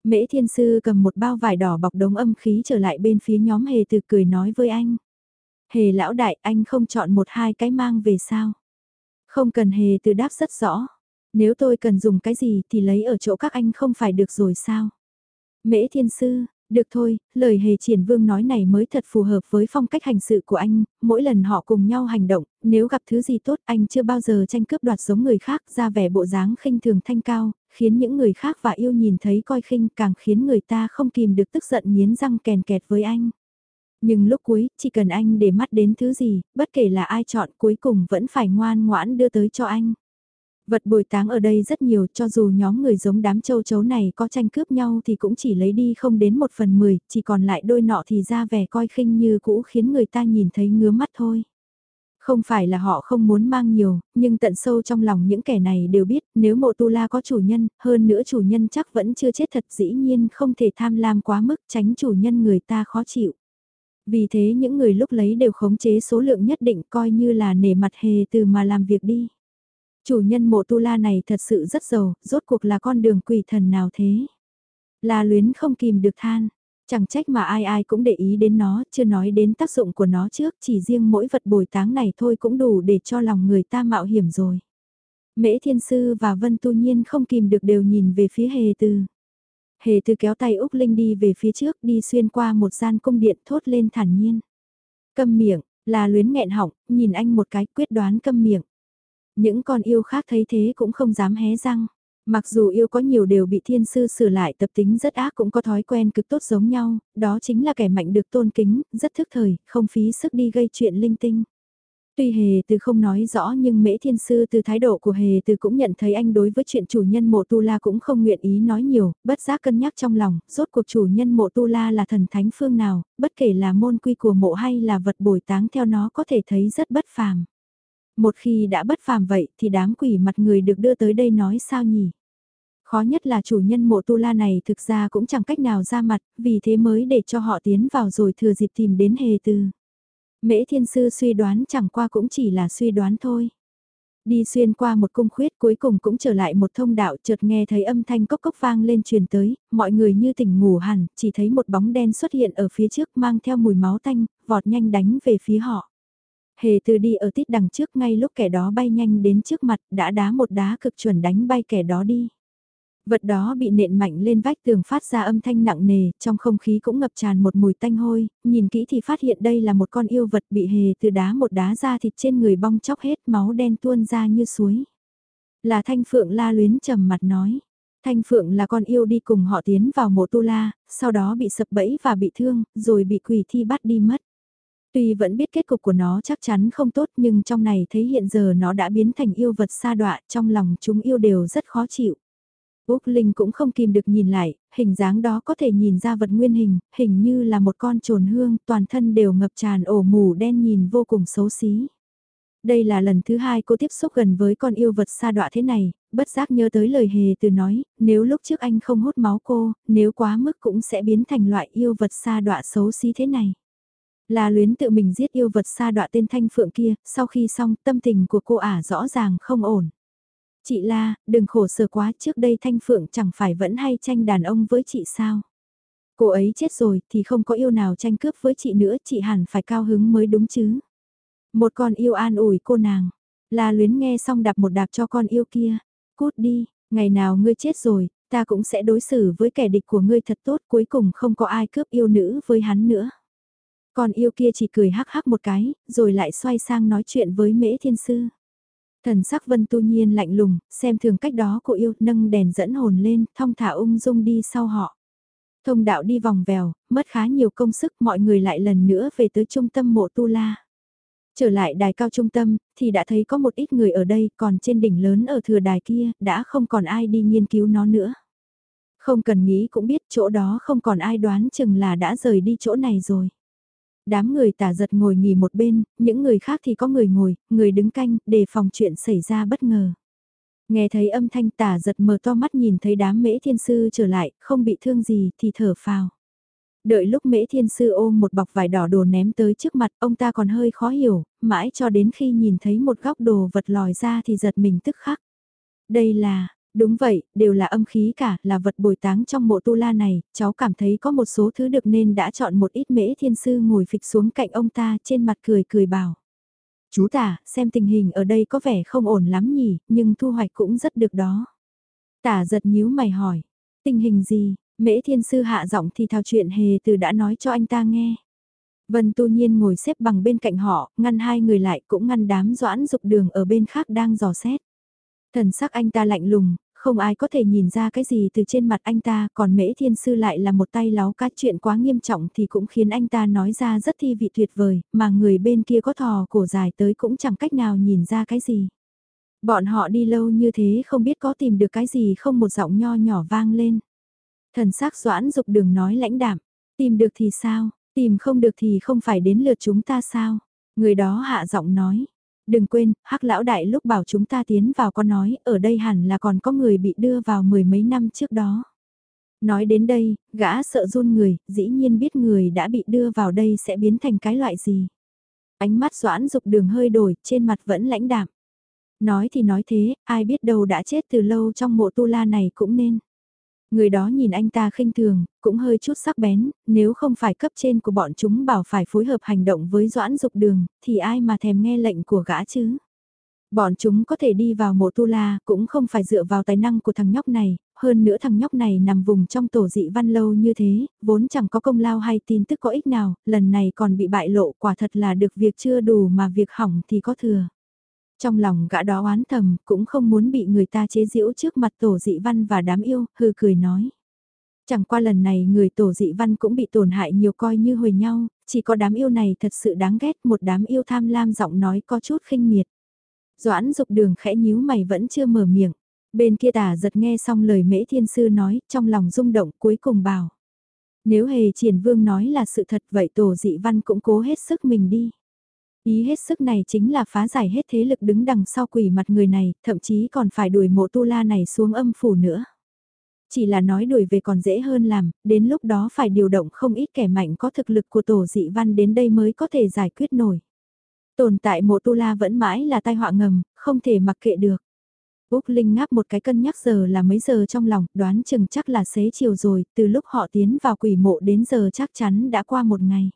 Mễ thiên sư cầm một bao vải đỏ bọc đống âm khí trở lại bên phía nhóm hề từ cười nói với anh. Hề lão đại anh không chọn một hai cái mang về sao? Không cần hề từ đáp rất rõ. Nếu tôi cần dùng cái gì thì lấy ở chỗ các anh không phải được rồi sao? Mễ thiên sư, được thôi, lời hề triển vương nói này mới thật phù hợp với phong cách hành sự của anh, mỗi lần họ cùng nhau hành động, nếu gặp thứ gì tốt anh chưa bao giờ tranh cướp đoạt giống người khác ra vẻ bộ dáng khinh thường thanh cao, khiến những người khác và yêu nhìn thấy coi khinh càng khiến người ta không kìm được tức giận nghiến răng kèn kẹt với anh. Nhưng lúc cuối, chỉ cần anh để mắt đến thứ gì, bất kể là ai chọn cuối cùng vẫn phải ngoan ngoãn đưa tới cho anh. Vật bồi táng ở đây rất nhiều cho dù nhóm người giống đám châu chấu này có tranh cướp nhau thì cũng chỉ lấy đi không đến một phần mười, chỉ còn lại đôi nọ thì ra vẻ coi khinh như cũ khiến người ta nhìn thấy ngứa mắt thôi. Không phải là họ không muốn mang nhiều, nhưng tận sâu trong lòng những kẻ này đều biết nếu mộ tu la có chủ nhân, hơn nữa chủ nhân chắc vẫn chưa chết thật dĩ nhiên không thể tham lam quá mức tránh chủ nhân người ta khó chịu. Vì thế những người lúc lấy đều khống chế số lượng nhất định coi như là nể mặt hề từ mà làm việc đi. Chủ nhân mộ tu la này thật sự rất giàu, rốt cuộc là con đường quỷ thần nào thế? La luyến không kìm được than. Chẳng trách mà ai ai cũng để ý đến nó, chưa nói đến tác dụng của nó trước, chỉ riêng mỗi vật bồi táng này thôi cũng đủ để cho lòng người ta mạo hiểm rồi. Mễ Thiên Sư và Vân Tu Nhiên không kìm được đều nhìn về phía Hề Từ. Hề Từ kéo tay Úc Linh đi về phía trước đi xuyên qua một gian cung điện thốt lên thản nhiên. Câm miệng, là luyến nghẹn họng, nhìn anh một cái quyết đoán câm miệng. Những con yêu khác thấy thế cũng không dám hé răng. Mặc dù yêu có nhiều đều bị thiên sư sửa lại tập tính rất ác cũng có thói quen cực tốt giống nhau, đó chính là kẻ mạnh được tôn kính, rất thức thời, không phí sức đi gây chuyện linh tinh. Tuy hề từ không nói rõ nhưng mễ thiên sư từ thái độ của hề từ cũng nhận thấy anh đối với chuyện chủ nhân mộ tu la cũng không nguyện ý nói nhiều, bất giác cân nhắc trong lòng, rốt cuộc chủ nhân mộ tu la là thần thánh phương nào, bất kể là môn quy của mộ hay là vật bồi táng theo nó có thể thấy rất bất phàm. Một khi đã bất phàm vậy thì đám quỷ mặt người được đưa tới đây nói sao nhỉ? Khó nhất là chủ nhân mộ tu la này thực ra cũng chẳng cách nào ra mặt, vì thế mới để cho họ tiến vào rồi thừa dịp tìm đến hề tư. Mễ thiên sư suy đoán chẳng qua cũng chỉ là suy đoán thôi. Đi xuyên qua một cung khuyết cuối cùng cũng trở lại một thông đạo chợt nghe thấy âm thanh cốc cốc vang lên truyền tới, mọi người như tỉnh ngủ hẳn, chỉ thấy một bóng đen xuất hiện ở phía trước mang theo mùi máu tanh, vọt nhanh đánh về phía họ. Hề từ đi ở tít đằng trước ngay lúc kẻ đó bay nhanh đến trước mặt đã đá một đá cực chuẩn đánh bay kẻ đó đi. Vật đó bị nện mạnh lên vách tường phát ra âm thanh nặng nề, trong không khí cũng ngập tràn một mùi tanh hôi, nhìn kỹ thì phát hiện đây là một con yêu vật bị hề từ đá một đá ra thịt trên người bong chóc hết máu đen tuôn ra như suối. Là thanh phượng la luyến trầm mặt nói. Thanh phượng là con yêu đi cùng họ tiến vào mộ tu la, sau đó bị sập bẫy và bị thương, rồi bị quỷ thi bắt đi mất. Tuy vẫn biết kết cục của nó chắc chắn không tốt nhưng trong này thấy hiện giờ nó đã biến thành yêu vật xa đọa trong lòng chúng yêu đều rất khó chịu. Úc Linh cũng không kìm được nhìn lại, hình dáng đó có thể nhìn ra vật nguyên hình, hình như là một con trồn hương, toàn thân đều ngập tràn ổ mù đen nhìn vô cùng xấu xí. Đây là lần thứ hai cô tiếp xúc gần với con yêu vật xa đọa thế này, bất giác nhớ tới lời hề từ nói, nếu lúc trước anh không hút máu cô, nếu quá mức cũng sẽ biến thành loại yêu vật xa đọa xấu xí thế này. Là luyến tự mình giết yêu vật xa đọa tên thanh phượng kia, sau khi xong tâm tình của cô ả rõ ràng không ổn. Chị La, đừng khổ sở quá trước đây thanh phượng chẳng phải vẫn hay tranh đàn ông với chị sao. Cô ấy chết rồi thì không có yêu nào tranh cướp với chị nữa, chị hẳn phải cao hứng mới đúng chứ. Một con yêu an ủi cô nàng. La luyến nghe xong đạp một đạp cho con yêu kia. Cút đi, ngày nào ngươi chết rồi, ta cũng sẽ đối xử với kẻ địch của ngươi thật tốt cuối cùng không có ai cướp yêu nữ với hắn nữa. Con yêu kia chỉ cười hắc hắc một cái, rồi lại xoay sang nói chuyện với mễ thiên sư. Thần sắc vân tu nhiên lạnh lùng, xem thường cách đó của yêu nâng đèn dẫn hồn lên, thong thả ung dung đi sau họ. Thông đạo đi vòng vèo, mất khá nhiều công sức mọi người lại lần nữa về tới trung tâm mộ tu la. Trở lại đài cao trung tâm, thì đã thấy có một ít người ở đây, còn trên đỉnh lớn ở thừa đài kia, đã không còn ai đi nghiên cứu nó nữa. Không cần nghĩ cũng biết chỗ đó không còn ai đoán chừng là đã rời đi chỗ này rồi. Đám người tả giật ngồi nghỉ một bên, những người khác thì có người ngồi, người đứng canh, để phòng chuyện xảy ra bất ngờ. Nghe thấy âm thanh tả giật mở to mắt nhìn thấy đám mễ thiên sư trở lại, không bị thương gì thì thở phào. Đợi lúc mễ thiên sư ôm một bọc vải đỏ đồ ném tới trước mặt, ông ta còn hơi khó hiểu, mãi cho đến khi nhìn thấy một góc đồ vật lòi ra thì giật mình tức khắc. Đây là, đúng vậy, đều là âm khí cả, là vật bồi táng trong mộ tu la này, cháu cảm thấy có một số thứ được nên đã chọn một ít mễ thiên sư ngồi phịch xuống cạnh ông ta trên mặt cười cười bảo. Chú tả, xem tình hình ở đây có vẻ không ổn lắm nhỉ, nhưng thu hoạch cũng rất được đó. Tả giật nhíu mày hỏi, tình hình gì, Mễ thiên sư hạ giọng thì thao chuyện hề từ đã nói cho anh ta nghe. Vân tu nhiên ngồi xếp bằng bên cạnh họ, ngăn hai người lại cũng ngăn đám doãn dục đường ở bên khác đang dò xét. Thần sắc anh ta lạnh lùng, không ai có thể nhìn ra cái gì từ trên mặt anh ta, còn mễ thiên sư lại là một tay láo cá chuyện quá nghiêm trọng thì cũng khiến anh ta nói ra rất thi vị tuyệt vời, mà người bên kia có thò cổ dài tới cũng chẳng cách nào nhìn ra cái gì. Bọn họ đi lâu như thế không biết có tìm được cái gì không một giọng nho nhỏ vang lên. Thần sắc doãn dục đường nói lãnh đạm, tìm được thì sao, tìm không được thì không phải đến lượt chúng ta sao. Người đó hạ giọng nói, đừng quên, hắc lão đại lúc bảo chúng ta tiến vào có nói, ở đây hẳn là còn có người bị đưa vào mười mấy năm trước đó. Nói đến đây, gã sợ run người, dĩ nhiên biết người đã bị đưa vào đây sẽ biến thành cái loại gì. Ánh mắt doãn dục đường hơi đổi, trên mặt vẫn lãnh đạm. Nói thì nói thế, ai biết đâu đã chết từ lâu trong mộ tu la này cũng nên. Người đó nhìn anh ta khinh thường, cũng hơi chút sắc bén, nếu không phải cấp trên của bọn chúng bảo phải phối hợp hành động với Doãn Dục Đường, thì ai mà thèm nghe lệnh của gã chứ? Bọn chúng có thể đi vào mộ tu la, cũng không phải dựa vào tài năng của thằng nhóc này, hơn nữa thằng nhóc này nằm vùng trong tổ dị văn lâu như thế, vốn chẳng có công lao hay tin tức có ích nào, lần này còn bị bại lộ quả thật là được việc chưa đủ mà việc hỏng thì có thừa. Trong lòng gã đó oán thầm, cũng không muốn bị người ta chế giễu trước mặt tổ dị văn và đám yêu, hư cười nói. Chẳng qua lần này người tổ dị văn cũng bị tổn hại nhiều coi như hồi nhau, chỉ có đám yêu này thật sự đáng ghét, một đám yêu tham lam giọng nói có chút khinh miệt. Doãn dục đường khẽ nhíu mày vẫn chưa mở miệng. Bên kia tả giật nghe xong lời mễ thiên sư nói, trong lòng rung động cuối cùng bảo. Nếu hề triển vương nói là sự thật vậy tổ dị văn cũng cố hết sức mình đi. Ý hết sức này chính là phá giải hết thế lực đứng đằng sau quỷ mặt người này, thậm chí còn phải đuổi mộ tu la này xuống âm phủ nữa. Chỉ là nói đuổi về còn dễ hơn làm, đến lúc đó phải điều động không ít kẻ mạnh có thực lực của tổ dị văn đến đây mới có thể giải quyết nổi. Tồn tại mộ tu la vẫn mãi là tai họa ngầm, không thể mặc kệ được. Úc Linh ngáp một cái cân nhắc giờ là mấy giờ trong lòng, đoán chừng chắc là xế chiều rồi, từ lúc họ tiến vào quỷ mộ đến giờ chắc chắn đã qua một ngày.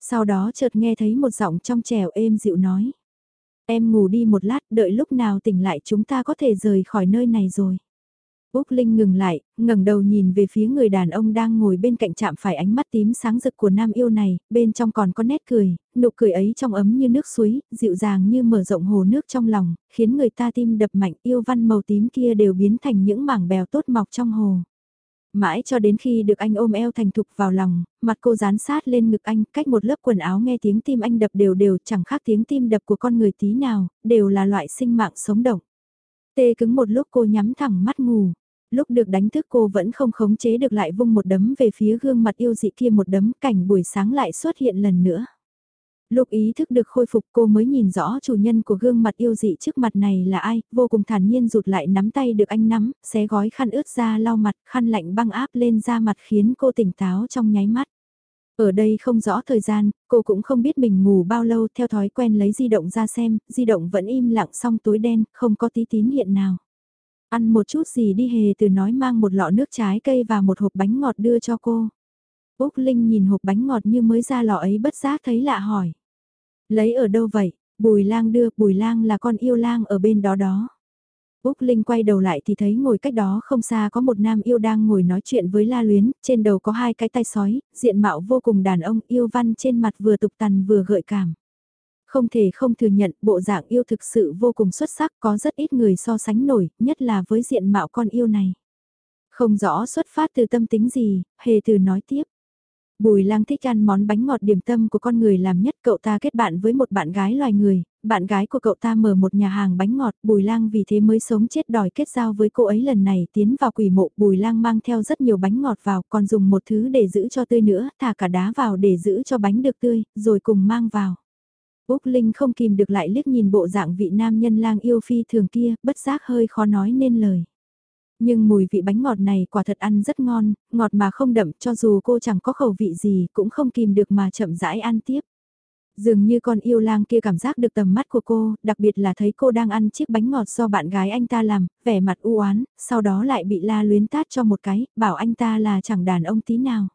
Sau đó chợt nghe thấy một giọng trong trèo êm dịu nói. Em ngủ đi một lát, đợi lúc nào tỉnh lại chúng ta có thể rời khỏi nơi này rồi. Úc Linh ngừng lại, ngẩng đầu nhìn về phía người đàn ông đang ngồi bên cạnh chạm phải ánh mắt tím sáng rực của nam yêu này, bên trong còn có nét cười, nụ cười ấy trong ấm như nước suối, dịu dàng như mở rộng hồ nước trong lòng, khiến người ta tim đập mạnh yêu văn màu tím kia đều biến thành những mảng bèo tốt mọc trong hồ. Mãi cho đến khi được anh ôm eo thành thục vào lòng, mặt cô dán sát lên ngực anh, cách một lớp quần áo nghe tiếng tim anh đập đều đều chẳng khác tiếng tim đập của con người tí nào, đều là loại sinh mạng sống động. Tê cứng một lúc cô nhắm thẳng mắt ngủ, lúc được đánh thức cô vẫn không khống chế được lại vung một đấm về phía gương mặt yêu dị kia một đấm cảnh buổi sáng lại xuất hiện lần nữa. Lúc ý thức được khôi phục cô mới nhìn rõ chủ nhân của gương mặt yêu dị trước mặt này là ai, vô cùng thản nhiên rụt lại nắm tay được anh nắm, xé gói khăn ướt ra lau mặt, khăn lạnh băng áp lên da mặt khiến cô tỉnh táo trong nháy mắt. Ở đây không rõ thời gian, cô cũng không biết mình ngủ bao lâu theo thói quen lấy di động ra xem, di động vẫn im lặng song túi đen, không có tí tín hiện nào. Ăn một chút gì đi hề từ nói mang một lọ nước trái cây và một hộp bánh ngọt đưa cho cô. Úc Linh nhìn hộp bánh ngọt như mới ra lọ ấy bất giác thấy lạ hỏi. Lấy ở đâu vậy? Bùi lang đưa, bùi lang là con yêu lang ở bên đó đó. Úc Linh quay đầu lại thì thấy ngồi cách đó không xa có một nam yêu đang ngồi nói chuyện với La Luyến, trên đầu có hai cái tay sói, diện mạo vô cùng đàn ông yêu văn trên mặt vừa tục tằn vừa gợi cảm. Không thể không thừa nhận bộ dạng yêu thực sự vô cùng xuất sắc có rất ít người so sánh nổi, nhất là với diện mạo con yêu này. Không rõ xuất phát từ tâm tính gì, hề từ nói tiếp. Bùi lang thích ăn món bánh ngọt điểm tâm của con người làm nhất cậu ta kết bạn với một bạn gái loài người, bạn gái của cậu ta mở một nhà hàng bánh ngọt, Bùi lang vì thế mới sống chết đòi kết giao với cô ấy lần này tiến vào quỷ mộ, Bùi lang mang theo rất nhiều bánh ngọt vào, còn dùng một thứ để giữ cho tươi nữa, thả cả đá vào để giữ cho bánh được tươi, rồi cùng mang vào. Úc Linh không kìm được lại liếc nhìn bộ dạng vị nam nhân lang yêu phi thường kia, bất giác hơi khó nói nên lời. Nhưng mùi vị bánh ngọt này quả thật ăn rất ngon, ngọt mà không đậm cho dù cô chẳng có khẩu vị gì cũng không kìm được mà chậm rãi ăn tiếp. Dường như con yêu lang kia cảm giác được tầm mắt của cô, đặc biệt là thấy cô đang ăn chiếc bánh ngọt do bạn gái anh ta làm, vẻ mặt u oán, sau đó lại bị la luyến tát cho một cái, bảo anh ta là chẳng đàn ông tí nào.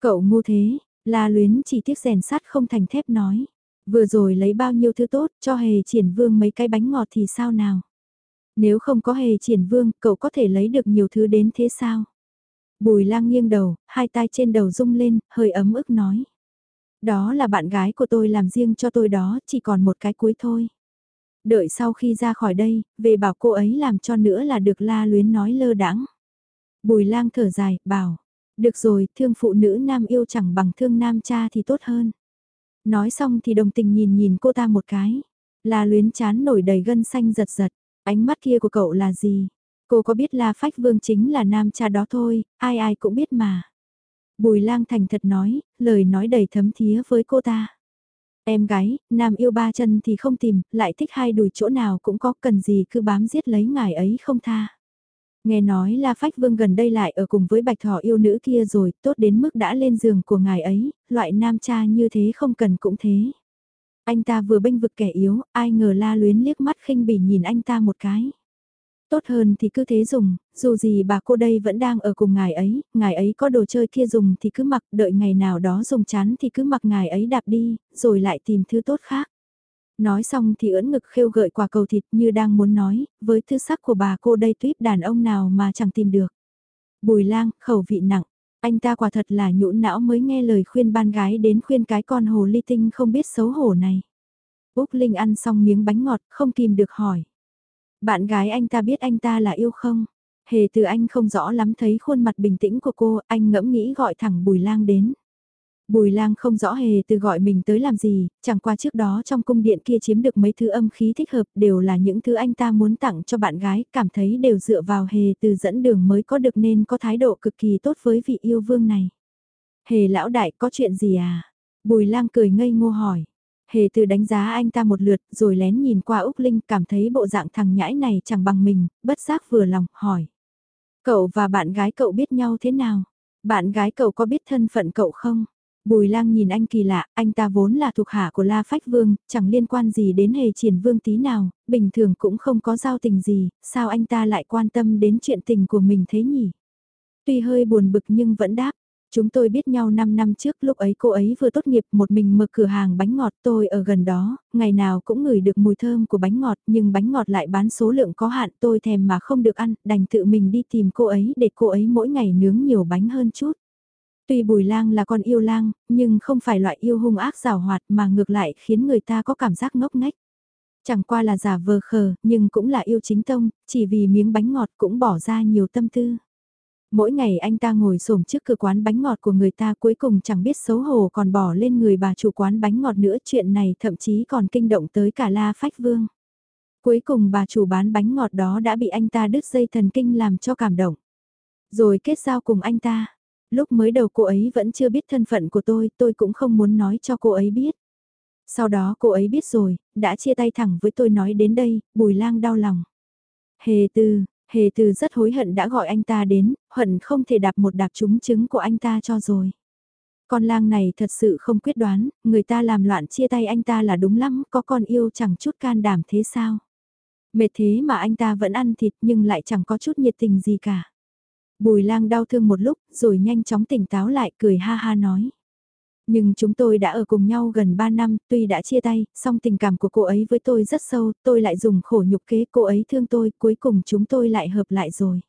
Cậu ngu thế, la luyến chỉ tiếc rèn sắt không thành thép nói. Vừa rồi lấy bao nhiêu thứ tốt cho hề triển vương mấy cái bánh ngọt thì sao nào? Nếu không có hề triển vương, cậu có thể lấy được nhiều thứ đến thế sao? Bùi lang nghiêng đầu, hai tay trên đầu rung lên, hơi ấm ức nói. Đó là bạn gái của tôi làm riêng cho tôi đó, chỉ còn một cái cuối thôi. Đợi sau khi ra khỏi đây, về bảo cô ấy làm cho nữa là được la luyến nói lơ đãng. Bùi lang thở dài, bảo, được rồi, thương phụ nữ nam yêu chẳng bằng thương nam cha thì tốt hơn. Nói xong thì đồng tình nhìn nhìn cô ta một cái. La luyến chán nổi đầy gân xanh giật giật. Ánh mắt kia của cậu là gì? Cô có biết La Phách Vương chính là nam cha đó thôi, ai ai cũng biết mà. Bùi lang thành thật nói, lời nói đầy thấm thía với cô ta. Em gái, nam yêu ba chân thì không tìm, lại thích hai đùi chỗ nào cũng có cần gì cứ bám giết lấy ngài ấy không tha. Nghe nói La Phách Vương gần đây lại ở cùng với bạch thỏ yêu nữ kia rồi, tốt đến mức đã lên giường của ngài ấy, loại nam cha như thế không cần cũng thế. Anh ta vừa bênh vực kẻ yếu, ai ngờ la luyến liếc mắt khinh bỉ nhìn anh ta một cái. Tốt hơn thì cứ thế dùng, dù gì bà cô đây vẫn đang ở cùng ngài ấy, ngài ấy có đồ chơi kia dùng thì cứ mặc, đợi ngày nào đó dùng chán thì cứ mặc ngài ấy đạp đi, rồi lại tìm thứ tốt khác. Nói xong thì ưỡn ngực khêu gợi quả cầu thịt như đang muốn nói, với thư sắc của bà cô đây tuyếp đàn ông nào mà chẳng tìm được. Bùi lang, khẩu vị nặng, anh ta quả thật là nhũn não mới nghe lời khuyên ban gái đến khuyên cái con hồ ly tinh không biết xấu hổ này. Úc Linh ăn xong miếng bánh ngọt, không kìm được hỏi. Bạn gái anh ta biết anh ta là yêu không? Hề từ anh không rõ lắm thấy khuôn mặt bình tĩnh của cô, anh ngẫm nghĩ gọi thẳng Bùi Lang đến. Bùi lang không rõ hề từ gọi mình tới làm gì, chẳng qua trước đó trong cung điện kia chiếm được mấy thứ âm khí thích hợp đều là những thứ anh ta muốn tặng cho bạn gái, cảm thấy đều dựa vào hề từ dẫn đường mới có được nên có thái độ cực kỳ tốt với vị yêu vương này. Hề lão đại có chuyện gì à? Bùi lang cười ngây ngô hỏi. Hề từ đánh giá anh ta một lượt rồi lén nhìn qua Úc Linh cảm thấy bộ dạng thằng nhãi này chẳng bằng mình, bất giác vừa lòng, hỏi. Cậu và bạn gái cậu biết nhau thế nào? Bạn gái cậu có biết thân phận cậu không? Bùi lang nhìn anh kỳ lạ, anh ta vốn là thuộc hạ của La Phách Vương, chẳng liên quan gì đến hề triển vương tí nào, bình thường cũng không có giao tình gì, sao anh ta lại quan tâm đến chuyện tình của mình thế nhỉ? Tuy hơi buồn bực nhưng vẫn đáp, chúng tôi biết nhau 5 năm trước lúc ấy cô ấy vừa tốt nghiệp một mình mở cửa hàng bánh ngọt tôi ở gần đó, ngày nào cũng ngửi được mùi thơm của bánh ngọt nhưng bánh ngọt lại bán số lượng có hạn tôi thèm mà không được ăn, đành tự mình đi tìm cô ấy để cô ấy mỗi ngày nướng nhiều bánh hơn chút. Tuy Bùi Lang là con yêu lang, nhưng không phải loại yêu hung ác rào hoạt mà ngược lại khiến người ta có cảm giác ngốc nghếch. Chẳng qua là giả vờ khờ, nhưng cũng là yêu chính tông, chỉ vì miếng bánh ngọt cũng bỏ ra nhiều tâm tư. Mỗi ngày anh ta ngồi xổm trước cửa quán bánh ngọt của người ta cuối cùng chẳng biết xấu hổ còn bỏ lên người bà chủ quán bánh ngọt nữa chuyện này thậm chí còn kinh động tới cả La Phách Vương. Cuối cùng bà chủ bán bánh ngọt đó đã bị anh ta đứt dây thần kinh làm cho cảm động. Rồi kết giao cùng anh ta. Lúc mới đầu cô ấy vẫn chưa biết thân phận của tôi, tôi cũng không muốn nói cho cô ấy biết. Sau đó cô ấy biết rồi, đã chia tay thẳng với tôi nói đến đây, bùi lang đau lòng. Hề từ, hề từ rất hối hận đã gọi anh ta đến, hận không thể đạp một đạp trúng chứng của anh ta cho rồi. Con lang này thật sự không quyết đoán, người ta làm loạn chia tay anh ta là đúng lắm, có con yêu chẳng chút can đảm thế sao. Mệt thế mà anh ta vẫn ăn thịt nhưng lại chẳng có chút nhiệt tình gì cả. Bùi lang đau thương một lúc rồi nhanh chóng tỉnh táo lại cười ha ha nói. Nhưng chúng tôi đã ở cùng nhau gần 3 năm, tuy đã chia tay, song tình cảm của cô ấy với tôi rất sâu, tôi lại dùng khổ nhục kế cô ấy thương tôi, cuối cùng chúng tôi lại hợp lại rồi.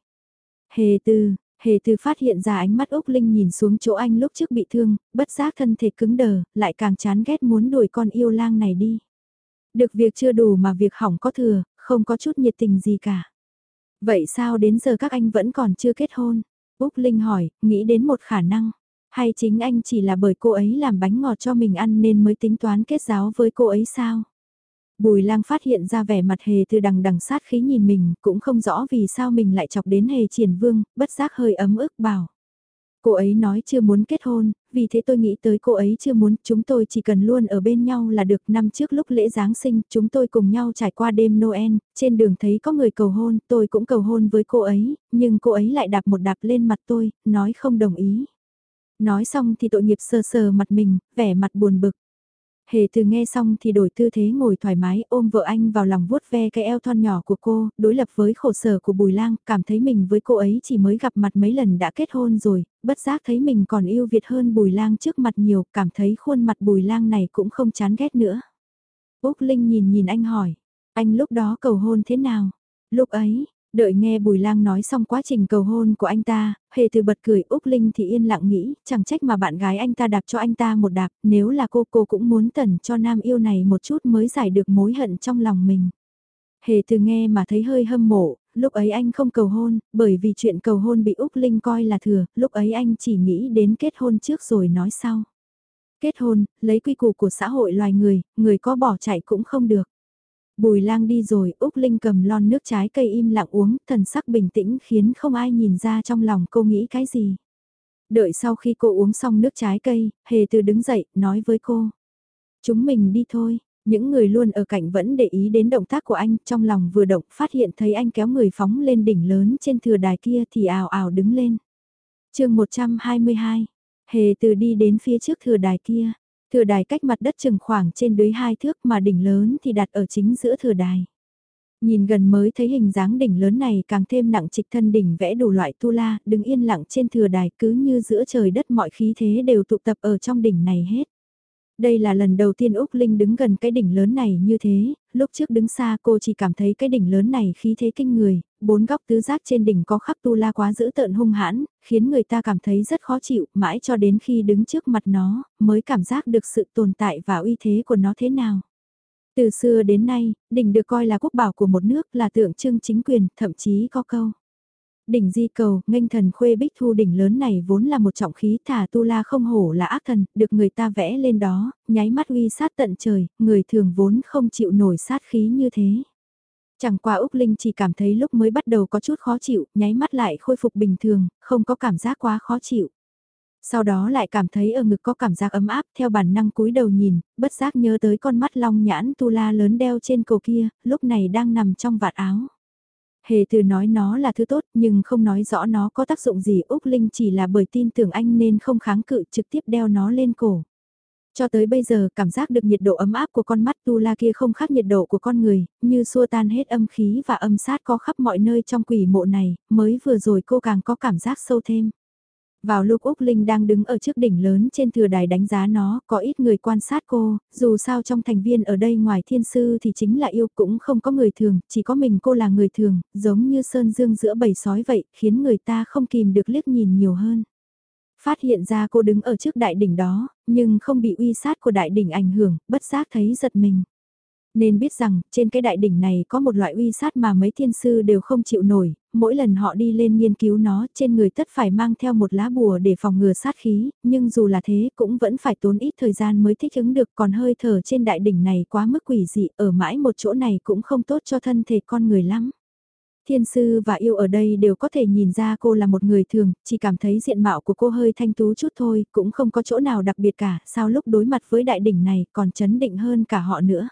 Hề tư, hề tư phát hiện ra ánh mắt Úc Linh nhìn xuống chỗ anh lúc trước bị thương, bất giác thân thể cứng đờ, lại càng chán ghét muốn đuổi con yêu lang này đi. Được việc chưa đủ mà việc hỏng có thừa, không có chút nhiệt tình gì cả. Vậy sao đến giờ các anh vẫn còn chưa kết hôn? Úc Linh hỏi, nghĩ đến một khả năng. Hay chính anh chỉ là bởi cô ấy làm bánh ngọt cho mình ăn nên mới tính toán kết giáo với cô ấy sao? Bùi lang phát hiện ra vẻ mặt hề từ đằng đằng sát khí nhìn mình, cũng không rõ vì sao mình lại chọc đến hề triển vương, bất giác hơi ấm ức bảo. Cô ấy nói chưa muốn kết hôn, vì thế tôi nghĩ tới cô ấy chưa muốn, chúng tôi chỉ cần luôn ở bên nhau là được. Năm trước lúc lễ Giáng sinh, chúng tôi cùng nhau trải qua đêm Noel, trên đường thấy có người cầu hôn, tôi cũng cầu hôn với cô ấy, nhưng cô ấy lại đạp một đạp lên mặt tôi, nói không đồng ý. Nói xong thì tội nghiệp sờ sờ mặt mình, vẻ mặt buồn bực. Hề từ nghe xong thì đổi tư thế ngồi thoải mái ôm vợ anh vào lòng vuốt ve cái eo thon nhỏ của cô, đối lập với khổ sở của Bùi Lang, cảm thấy mình với cô ấy chỉ mới gặp mặt mấy lần đã kết hôn rồi, bất giác thấy mình còn yêu Việt hơn Bùi Lang trước mặt nhiều, cảm thấy khuôn mặt Bùi Lang này cũng không chán ghét nữa. Úc Linh nhìn nhìn anh hỏi, anh lúc đó cầu hôn thế nào? Lúc ấy, Đợi nghe Bùi Lang nói xong quá trình cầu hôn của anh ta, hề từ bật cười Úc Linh thì yên lặng nghĩ, chẳng trách mà bạn gái anh ta đạp cho anh ta một đạp, nếu là cô cô cũng muốn tẩn cho nam yêu này một chút mới giải được mối hận trong lòng mình. Hề từ nghe mà thấy hơi hâm mộ, lúc ấy anh không cầu hôn, bởi vì chuyện cầu hôn bị Úc Linh coi là thừa, lúc ấy anh chỉ nghĩ đến kết hôn trước rồi nói sau. Kết hôn, lấy quy củ của xã hội loài người, người có bỏ chạy cũng không được. Bùi lang đi rồi, Úc Linh cầm lon nước trái cây im lặng uống, thần sắc bình tĩnh khiến không ai nhìn ra trong lòng cô nghĩ cái gì. Đợi sau khi cô uống xong nước trái cây, hề từ đứng dậy, nói với cô. Chúng mình đi thôi, những người luôn ở cạnh vẫn để ý đến động tác của anh, trong lòng vừa động phát hiện thấy anh kéo người phóng lên đỉnh lớn trên thừa đài kia thì ào ào đứng lên. chương 122, hề từ đi đến phía trước thừa đài kia, Thừa đài cách mặt đất chừng khoảng trên dưới hai thước mà đỉnh lớn thì đặt ở chính giữa thừa đài. Nhìn gần mới thấy hình dáng đỉnh lớn này càng thêm nặng trịch thân đỉnh vẽ đủ loại tu la, đứng yên lặng trên thừa đài cứ như giữa trời đất mọi khí thế đều tụ tập ở trong đỉnh này hết. Đây là lần đầu tiên Úc Linh đứng gần cái đỉnh lớn này như thế, lúc trước đứng xa cô chỉ cảm thấy cái đỉnh lớn này khí thế kinh người, bốn góc tứ giác trên đỉnh có khắc tu la quá dữ tợn hung hãn, khiến người ta cảm thấy rất khó chịu, mãi cho đến khi đứng trước mặt nó, mới cảm giác được sự tồn tại và uy thế của nó thế nào. Từ xưa đến nay, đỉnh được coi là quốc bảo của một nước là tượng trưng chính quyền, thậm chí có câu. Đỉnh di cầu, nghênh thần khuê bích thu đỉnh lớn này vốn là một trọng khí thả tu la không hổ là ác thần, được người ta vẽ lên đó, nháy mắt uy sát tận trời, người thường vốn không chịu nổi sát khí như thế. Chẳng qua Úc Linh chỉ cảm thấy lúc mới bắt đầu có chút khó chịu, nháy mắt lại khôi phục bình thường, không có cảm giác quá khó chịu. Sau đó lại cảm thấy ở ngực có cảm giác ấm áp theo bản năng cúi đầu nhìn, bất giác nhớ tới con mắt long nhãn tu la lớn đeo trên cổ kia, lúc này đang nằm trong vạt áo. Hề từ nói nó là thứ tốt nhưng không nói rõ nó có tác dụng gì Úc Linh chỉ là bởi tin tưởng anh nên không kháng cự trực tiếp đeo nó lên cổ. Cho tới bây giờ cảm giác được nhiệt độ ấm áp của con mắt tu la kia không khác nhiệt độ của con người, như xua tan hết âm khí và âm sát có khắp mọi nơi trong quỷ mộ này, mới vừa rồi cô càng có cảm giác sâu thêm. Vào lúc Úc Linh đang đứng ở trước đỉnh lớn trên thừa đài đánh giá nó, có ít người quan sát cô, dù sao trong thành viên ở đây ngoài thiên sư thì chính là yêu cũng không có người thường, chỉ có mình cô là người thường, giống như sơn dương giữa bầy sói vậy, khiến người ta không kìm được liếc nhìn nhiều hơn. Phát hiện ra cô đứng ở trước đại đỉnh đó, nhưng không bị uy sát của đại đỉnh ảnh hưởng, bất giác thấy giật mình. Nên biết rằng, trên cái đại đỉnh này có một loại uy sát mà mấy thiên sư đều không chịu nổi, mỗi lần họ đi lên nghiên cứu nó trên người tất phải mang theo một lá bùa để phòng ngừa sát khí, nhưng dù là thế cũng vẫn phải tốn ít thời gian mới thích ứng được còn hơi thở trên đại đỉnh này quá mức quỷ dị, ở mãi một chỗ này cũng không tốt cho thân thể con người lắm. Thiên sư và yêu ở đây đều có thể nhìn ra cô là một người thường, chỉ cảm thấy diện mạo của cô hơi thanh tú chút thôi, cũng không có chỗ nào đặc biệt cả, sao lúc đối mặt với đại đỉnh này còn chấn định hơn cả họ nữa.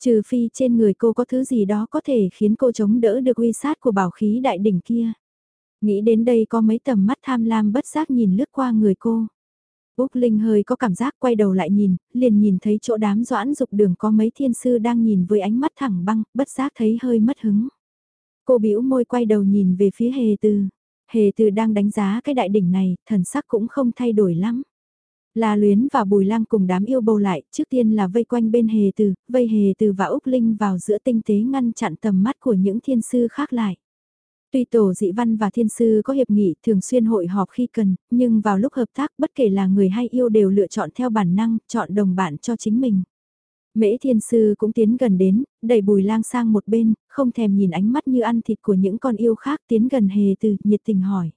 Trừ phi trên người cô có thứ gì đó có thể khiến cô chống đỡ được uy sát của bảo khí đại đỉnh kia. Nghĩ đến đây có mấy tầm mắt tham lam bất giác nhìn lướt qua người cô. Úc Linh hơi có cảm giác quay đầu lại nhìn, liền nhìn thấy chỗ đám doãn dục đường có mấy thiên sư đang nhìn với ánh mắt thẳng băng, bất giác thấy hơi mất hứng. Cô bĩu môi quay đầu nhìn về phía hề từ. Hề từ đang đánh giá cái đại đỉnh này, thần sắc cũng không thay đổi lắm. La Luyến và Bùi lăng cùng đám yêu bầu lại, trước tiên là vây quanh bên Hề Từ, vây Hề Từ và Úc Linh vào giữa tinh tế ngăn chặn tầm mắt của những thiên sư khác lại. Tuy tổ dị văn và thiên sư có hiệp nghị thường xuyên hội họp khi cần, nhưng vào lúc hợp tác bất kể là người hay yêu đều lựa chọn theo bản năng, chọn đồng bạn cho chính mình. Mễ thiên sư cũng tiến gần đến, đẩy bùi lang sang một bên, không thèm nhìn ánh mắt như ăn thịt của những con yêu khác tiến gần hề từ, nhiệt tình hỏi.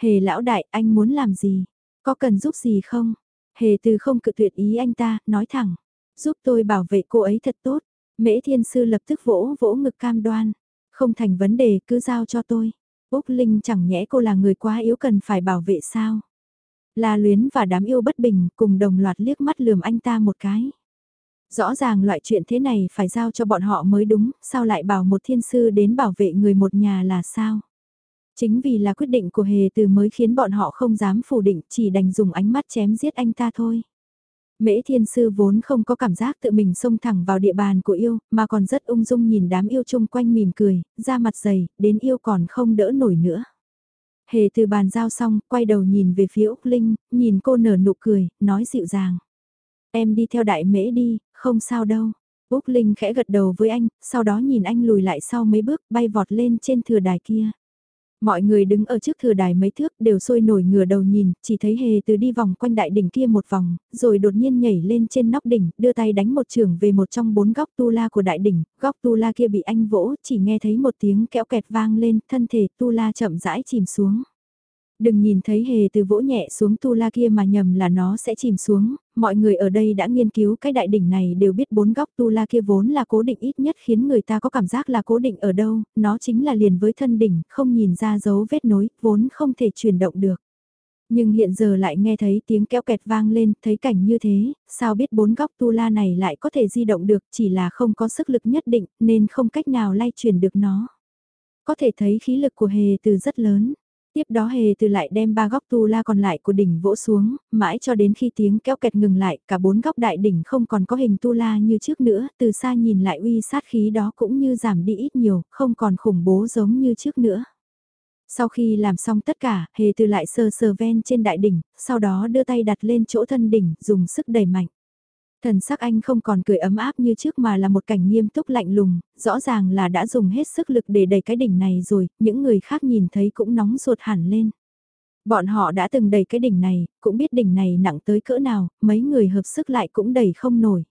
Hề lão đại, anh muốn làm gì? Có cần giúp gì không? Hề từ không cự tuyệt ý anh ta, nói thẳng. Giúp tôi bảo vệ cô ấy thật tốt. Mễ thiên sư lập tức vỗ vỗ ngực cam đoan. Không thành vấn đề, cứ giao cho tôi. Úc Linh chẳng nhẽ cô là người quá yếu cần phải bảo vệ sao? La luyến và đám yêu bất bình cùng đồng loạt liếc mắt lườm anh ta một cái. Rõ ràng loại chuyện thế này phải giao cho bọn họ mới đúng, sao lại bảo một thiên sư đến bảo vệ người một nhà là sao? Chính vì là quyết định của hề từ mới khiến bọn họ không dám phủ định chỉ đành dùng ánh mắt chém giết anh ta thôi. Mễ thiên sư vốn không có cảm giác tự mình xông thẳng vào địa bàn của yêu, mà còn rất ung dung nhìn đám yêu chung quanh mỉm cười, da mặt dày, đến yêu còn không đỡ nổi nữa. Hề từ bàn giao xong, quay đầu nhìn về phía Úc Linh, nhìn cô nở nụ cười, nói dịu dàng. Em đi theo đại mễ đi, không sao đâu. Úc Linh khẽ gật đầu với anh, sau đó nhìn anh lùi lại sau mấy bước bay vọt lên trên thừa đài kia. Mọi người đứng ở trước thừa đài mấy thước đều sôi nổi ngửa đầu nhìn, chỉ thấy hề từ đi vòng quanh đại đỉnh kia một vòng, rồi đột nhiên nhảy lên trên nóc đỉnh, đưa tay đánh một trường về một trong bốn góc tu la của đại đỉnh, góc tu la kia bị anh vỗ, chỉ nghe thấy một tiếng kẽo kẹt vang lên, thân thể tu la chậm rãi chìm xuống. Đừng nhìn thấy hề từ vỗ nhẹ xuống tu la kia mà nhầm là nó sẽ chìm xuống, mọi người ở đây đã nghiên cứu cái đại đỉnh này đều biết bốn góc tu la kia vốn là cố định ít nhất khiến người ta có cảm giác là cố định ở đâu, nó chính là liền với thân đỉnh, không nhìn ra dấu vết nối, vốn không thể chuyển động được. Nhưng hiện giờ lại nghe thấy tiếng kéo kẹt vang lên, thấy cảnh như thế, sao biết bốn góc tu la này lại có thể di động được chỉ là không có sức lực nhất định nên không cách nào lay chuyển được nó. Có thể thấy khí lực của hề từ rất lớn. Tiếp đó hề từ lại đem ba góc tu la còn lại của đỉnh vỗ xuống, mãi cho đến khi tiếng kéo kẹt ngừng lại, cả bốn góc đại đỉnh không còn có hình tu la như trước nữa, từ xa nhìn lại uy sát khí đó cũng như giảm đi ít nhiều, không còn khủng bố giống như trước nữa. Sau khi làm xong tất cả, hề từ lại sờ sờ ven trên đại đỉnh, sau đó đưa tay đặt lên chỗ thân đỉnh, dùng sức đẩy mạnh. Thần sắc anh không còn cười ấm áp như trước mà là một cảnh nghiêm túc lạnh lùng, rõ ràng là đã dùng hết sức lực để đẩy cái đỉnh này rồi, những người khác nhìn thấy cũng nóng ruột hẳn lên. Bọn họ đã từng đẩy cái đỉnh này, cũng biết đỉnh này nặng tới cỡ nào, mấy người hợp sức lại cũng đẩy không nổi.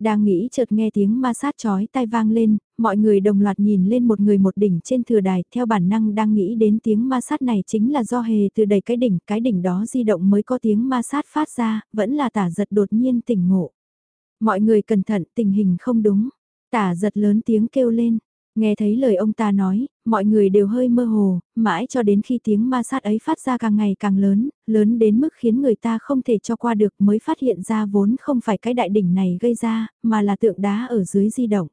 Đang nghĩ chợt nghe tiếng ma sát chói tai vang lên, mọi người đồng loạt nhìn lên một người một đỉnh trên thừa đài, theo bản năng đang nghĩ đến tiếng ma sát này chính là do hề từ đẩy cái đỉnh, cái đỉnh đó di động mới có tiếng ma sát phát ra, vẫn là tả giật đột nhiên tỉnh ngộ. Mọi người cẩn thận, tình hình không đúng. Tả giật lớn tiếng kêu lên. Nghe thấy lời ông ta nói, mọi người đều hơi mơ hồ, mãi cho đến khi tiếng ma sát ấy phát ra càng ngày càng lớn, lớn đến mức khiến người ta không thể cho qua được mới phát hiện ra vốn không phải cái đại đỉnh này gây ra, mà là tượng đá ở dưới di động.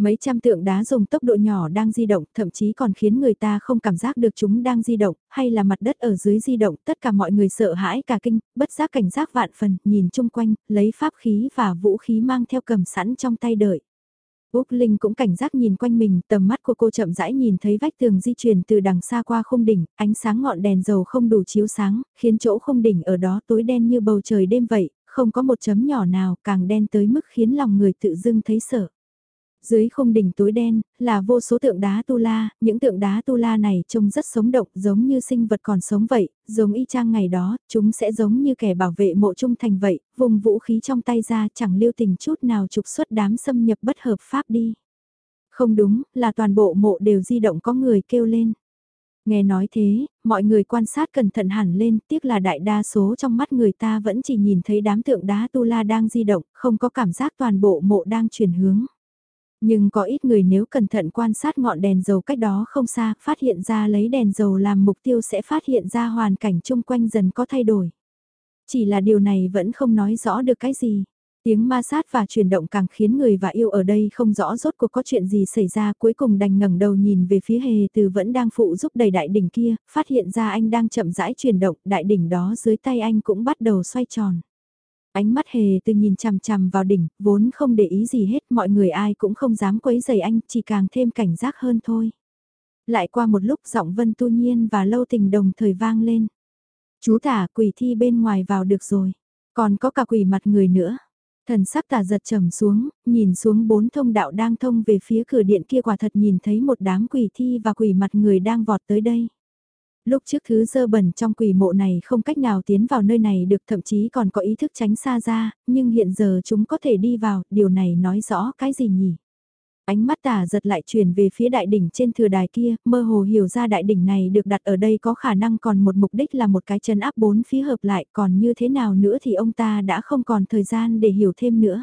Mấy trăm tượng đá dùng tốc độ nhỏ đang di động, thậm chí còn khiến người ta không cảm giác được chúng đang di động, hay là mặt đất ở dưới di động, tất cả mọi người sợ hãi cả kinh, bất giác cảnh giác vạn phần, nhìn chung quanh, lấy pháp khí và vũ khí mang theo cầm sẵn trong tay đợi. Úc Linh cũng cảnh giác nhìn quanh mình, tầm mắt của cô chậm rãi nhìn thấy vách tường di chuyển từ đằng xa qua không đỉnh, ánh sáng ngọn đèn dầu không đủ chiếu sáng, khiến chỗ không đỉnh ở đó tối đen như bầu trời đêm vậy, không có một chấm nhỏ nào, càng đen tới mức khiến lòng người tự dưng thấy sợ. Dưới khung đỉnh tối đen, là vô số tượng đá tu la, những tượng đá tu la này trông rất sống động giống như sinh vật còn sống vậy, giống y chang ngày đó, chúng sẽ giống như kẻ bảo vệ mộ trung thành vậy, vùng vũ khí trong tay ra chẳng lưu tình chút nào trục xuất đám xâm nhập bất hợp pháp đi. Không đúng, là toàn bộ mộ đều di động có người kêu lên. Nghe nói thế, mọi người quan sát cẩn thận hẳn lên, tiếc là đại đa số trong mắt người ta vẫn chỉ nhìn thấy đám tượng đá tu la đang di động, không có cảm giác toàn bộ mộ đang chuyển hướng. Nhưng có ít người nếu cẩn thận quan sát ngọn đèn dầu cách đó không xa, phát hiện ra lấy đèn dầu làm mục tiêu sẽ phát hiện ra hoàn cảnh chung quanh dần có thay đổi. Chỉ là điều này vẫn không nói rõ được cái gì. Tiếng ma sát và chuyển động càng khiến người và yêu ở đây không rõ rốt cuộc có chuyện gì xảy ra cuối cùng đành ngẩng đầu nhìn về phía hề từ vẫn đang phụ giúp đầy đại đỉnh kia, phát hiện ra anh đang chậm rãi chuyển động, đại đỉnh đó dưới tay anh cũng bắt đầu xoay tròn. Ánh mắt hề từ nhìn chằm chằm vào đỉnh, vốn không để ý gì hết, mọi người ai cũng không dám quấy giày anh, chỉ càng thêm cảnh giác hơn thôi. Lại qua một lúc giọng Vân Tu Nhiên và Lâu Tình đồng thời vang lên. Chú tả quỷ thi bên ngoài vào được rồi, còn có cả quỷ mặt người nữa. Thần sắc tà giật trầm xuống, nhìn xuống bốn thông đạo đang thông về phía cửa điện kia quả thật nhìn thấy một đám quỷ thi và quỷ mặt người đang vọt tới đây. Lúc trước thứ dơ bẩn trong quỷ mộ này không cách nào tiến vào nơi này được thậm chí còn có ý thức tránh xa ra, nhưng hiện giờ chúng có thể đi vào, điều này nói rõ cái gì nhỉ? Ánh mắt tả giật lại chuyển về phía đại đỉnh trên thừa đài kia, mơ hồ hiểu ra đại đỉnh này được đặt ở đây có khả năng còn một mục đích là một cái chân áp bốn phía hợp lại còn như thế nào nữa thì ông ta đã không còn thời gian để hiểu thêm nữa.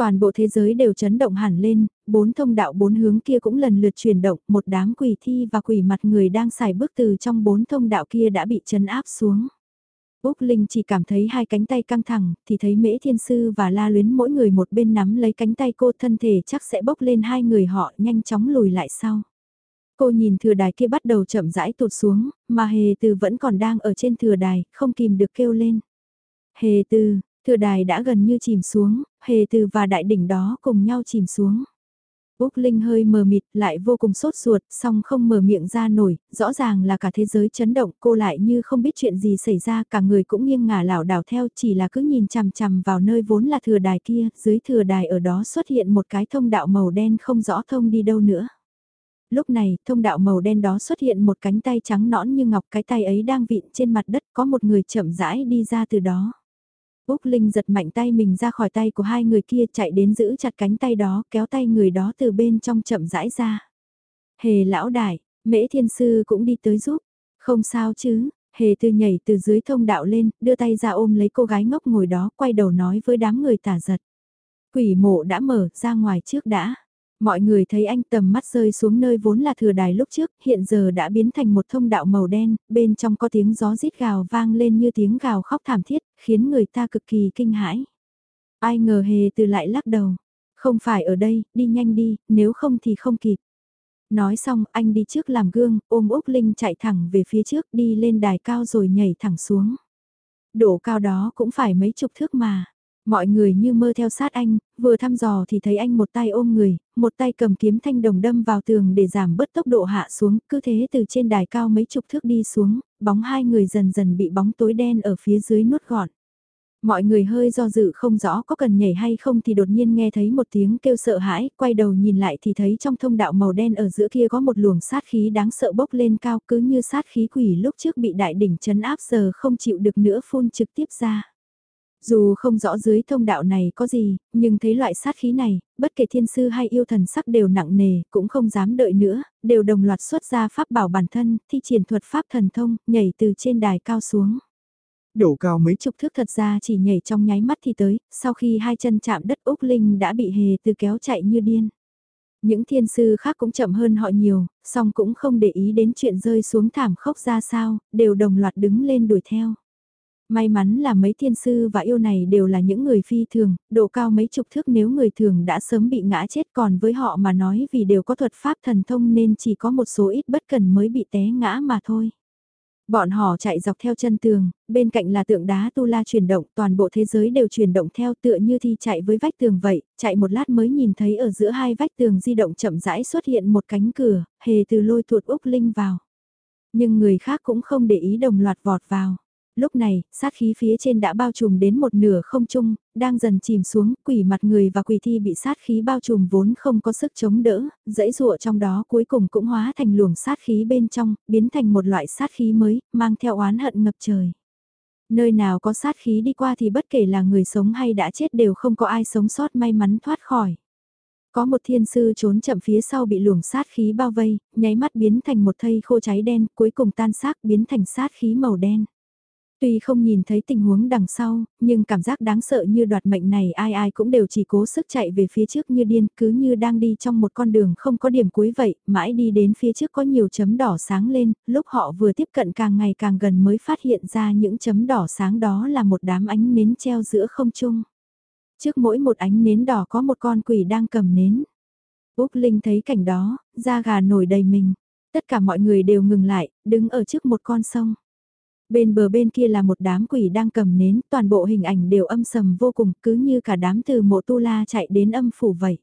Toàn bộ thế giới đều chấn động hẳn lên, bốn thông đạo bốn hướng kia cũng lần lượt chuyển động, một đám quỷ thi và quỷ mặt người đang xài bước từ trong bốn thông đạo kia đã bị chấn áp xuống. Úc Linh chỉ cảm thấy hai cánh tay căng thẳng, thì thấy Mễ Thiên Sư và La Luyến mỗi người một bên nắm lấy cánh tay cô thân thể chắc sẽ bốc lên hai người họ nhanh chóng lùi lại sau. Cô nhìn thừa đài kia bắt đầu chậm rãi tụt xuống, mà Hề Từ vẫn còn đang ở trên thừa đài, không kìm được kêu lên. Hề Từ, thừa đài đã gần như chìm xuống, Hề Từ và đại đỉnh đó cùng nhau chìm xuống. Úc Linh hơi mờ mịt, lại vô cùng sốt ruột, song không mở miệng ra nổi, rõ ràng là cả thế giới chấn động, cô lại như không biết chuyện gì xảy ra, cả người cũng nghiêng ngả lảo đảo theo, chỉ là cứ nhìn chằm chằm vào nơi vốn là thừa đài kia, dưới thừa đài ở đó xuất hiện một cái thông đạo màu đen không rõ thông đi đâu nữa. Lúc này, thông đạo màu đen đó xuất hiện một cánh tay trắng nõn như ngọc, cái tay ấy đang vịn trên mặt đất, có một người chậm rãi đi ra từ đó. Úc Linh giật mạnh tay mình ra khỏi tay của hai người kia chạy đến giữ chặt cánh tay đó, kéo tay người đó từ bên trong chậm rãi ra. Hề lão đại, mễ thiên sư cũng đi tới giúp. Không sao chứ, hề từ nhảy từ dưới thông đạo lên, đưa tay ra ôm lấy cô gái ngốc ngồi đó, quay đầu nói với đám người tả giật. Quỷ mộ đã mở, ra ngoài trước đã. Mọi người thấy anh tầm mắt rơi xuống nơi vốn là thừa đài lúc trước, hiện giờ đã biến thành một thông đạo màu đen, bên trong có tiếng gió rít gào vang lên như tiếng gào khóc thảm thiết, khiến người ta cực kỳ kinh hãi. Ai ngờ hề từ lại lắc đầu, không phải ở đây, đi nhanh đi, nếu không thì không kịp. Nói xong anh đi trước làm gương, ôm Úc Linh chạy thẳng về phía trước đi lên đài cao rồi nhảy thẳng xuống. Độ cao đó cũng phải mấy chục thước mà. Mọi người như mơ theo sát anh, vừa thăm dò thì thấy anh một tay ôm người, một tay cầm kiếm thanh đồng đâm vào tường để giảm bớt tốc độ hạ xuống, cứ thế từ trên đài cao mấy chục thước đi xuống, bóng hai người dần dần bị bóng tối đen ở phía dưới nuốt gọn. Mọi người hơi do dự không rõ có cần nhảy hay không thì đột nhiên nghe thấy một tiếng kêu sợ hãi, quay đầu nhìn lại thì thấy trong thông đạo màu đen ở giữa kia có một luồng sát khí đáng sợ bốc lên cao cứ như sát khí quỷ lúc trước bị đại đỉnh chấn áp giờ không chịu được nữa phun trực tiếp ra. Dù không rõ dưới thông đạo này có gì, nhưng thấy loại sát khí này, bất kể thiên sư hay yêu thần sắc đều nặng nề, cũng không dám đợi nữa, đều đồng loạt xuất ra pháp bảo bản thân, thi triển thuật pháp thần thông, nhảy từ trên đài cao xuống. Đổ cao mấy chục thước thật ra chỉ nhảy trong nháy mắt thì tới, sau khi hai chân chạm đất Úc Linh đã bị hề từ kéo chạy như điên. Những thiên sư khác cũng chậm hơn họ nhiều, song cũng không để ý đến chuyện rơi xuống thảm khốc ra sao, đều đồng loạt đứng lên đuổi theo. May mắn là mấy thiên sư và yêu này đều là những người phi thường, độ cao mấy chục thước nếu người thường đã sớm bị ngã chết còn với họ mà nói vì đều có thuật pháp thần thông nên chỉ có một số ít bất cần mới bị té ngã mà thôi. Bọn họ chạy dọc theo chân tường, bên cạnh là tượng đá tu la chuyển động, toàn bộ thế giới đều chuyển động theo tựa như thi chạy với vách tường vậy, chạy một lát mới nhìn thấy ở giữa hai vách tường di động chậm rãi xuất hiện một cánh cửa, hề từ lôi tuột Úc Linh vào. Nhưng người khác cũng không để ý đồng loạt vọt vào. Lúc này, sát khí phía trên đã bao trùm đến một nửa không trung, đang dần chìm xuống, quỷ mặt người và quỷ thi bị sát khí bao trùm vốn không có sức chống đỡ, dãy rụa trong đó cuối cùng cũng hóa thành luồng sát khí bên trong, biến thành một loại sát khí mới, mang theo oán hận ngập trời. Nơi nào có sát khí đi qua thì bất kể là người sống hay đã chết đều không có ai sống sót may mắn thoát khỏi. Có một thiên sư trốn chậm phía sau bị luồng sát khí bao vây, nháy mắt biến thành một thây khô cháy đen, cuối cùng tan xác biến thành sát khí màu đen. Tuy không nhìn thấy tình huống đằng sau, nhưng cảm giác đáng sợ như đoạt mệnh này ai ai cũng đều chỉ cố sức chạy về phía trước như điên, cứ như đang đi trong một con đường không có điểm cuối vậy, mãi đi đến phía trước có nhiều chấm đỏ sáng lên, lúc họ vừa tiếp cận càng ngày càng gần mới phát hiện ra những chấm đỏ sáng đó là một đám ánh nến treo giữa không trung. Trước mỗi một ánh nến đỏ có một con quỷ đang cầm nến. Úc Linh thấy cảnh đó, da gà nổi đầy mình. Tất cả mọi người đều ngừng lại, đứng ở trước một con sông. Bên bờ bên kia là một đám quỷ đang cầm nến, toàn bộ hình ảnh đều âm sầm vô cùng, cứ như cả đám từ mộ tu la chạy đến âm phủ vậy.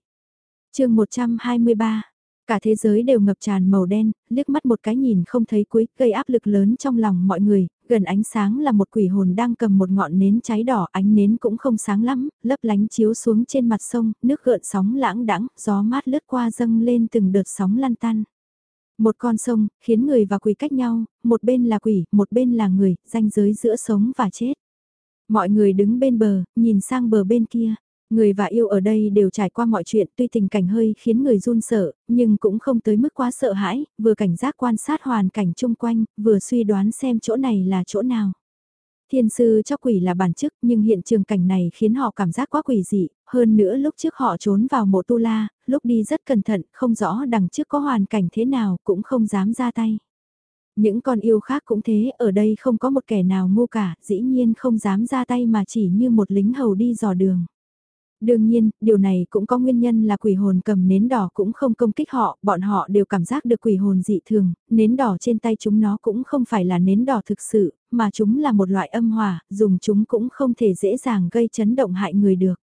chương 123 Cả thế giới đều ngập tràn màu đen, liếc mắt một cái nhìn không thấy cuối, gây áp lực lớn trong lòng mọi người, gần ánh sáng là một quỷ hồn đang cầm một ngọn nến cháy đỏ, ánh nến cũng không sáng lắm, lấp lánh chiếu xuống trên mặt sông, nước gợn sóng lãng đãng, gió mát lướt qua dâng lên từng đợt sóng lăn tăn. Một con sông, khiến người và quỷ cách nhau, một bên là quỷ, một bên là người, ranh giới giữa sống và chết. Mọi người đứng bên bờ, nhìn sang bờ bên kia. Người và yêu ở đây đều trải qua mọi chuyện tuy tình cảnh hơi khiến người run sợ, nhưng cũng không tới mức quá sợ hãi, vừa cảnh giác quan sát hoàn cảnh chung quanh, vừa suy đoán xem chỗ này là chỗ nào. Thiên sư cho quỷ là bản chức nhưng hiện trường cảnh này khiến họ cảm giác quá quỷ dị, hơn nữa lúc trước họ trốn vào mộ tu la, lúc đi rất cẩn thận, không rõ đằng trước có hoàn cảnh thế nào cũng không dám ra tay. Những con yêu khác cũng thế, ở đây không có một kẻ nào ngu cả, dĩ nhiên không dám ra tay mà chỉ như một lính hầu đi dò đường. Đương nhiên, điều này cũng có nguyên nhân là quỷ hồn cầm nến đỏ cũng không công kích họ, bọn họ đều cảm giác được quỷ hồn dị thường, nến đỏ trên tay chúng nó cũng không phải là nến đỏ thực sự, mà chúng là một loại âm hòa dùng chúng cũng không thể dễ dàng gây chấn động hại người được.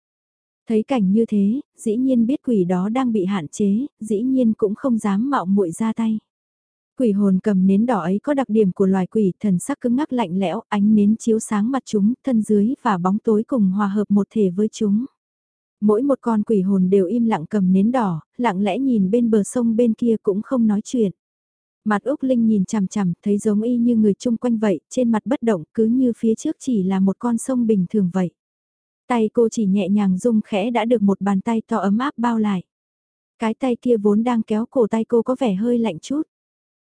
Thấy cảnh như thế, dĩ nhiên biết quỷ đó đang bị hạn chế, dĩ nhiên cũng không dám mạo muội ra tay. Quỷ hồn cầm nến đỏ ấy có đặc điểm của loài quỷ, thần sắc cứng ngắc lạnh lẽo, ánh nến chiếu sáng mặt chúng, thân dưới và bóng tối cùng hòa hợp một thể với chúng. Mỗi một con quỷ hồn đều im lặng cầm nến đỏ, lặng lẽ nhìn bên bờ sông bên kia cũng không nói chuyện. Mặt Úc Linh nhìn chằm chằm, thấy giống y như người chung quanh vậy, trên mặt bất động cứ như phía trước chỉ là một con sông bình thường vậy. Tay cô chỉ nhẹ nhàng rung khẽ đã được một bàn tay to ấm áp bao lại. Cái tay kia vốn đang kéo cổ tay cô có vẻ hơi lạnh chút.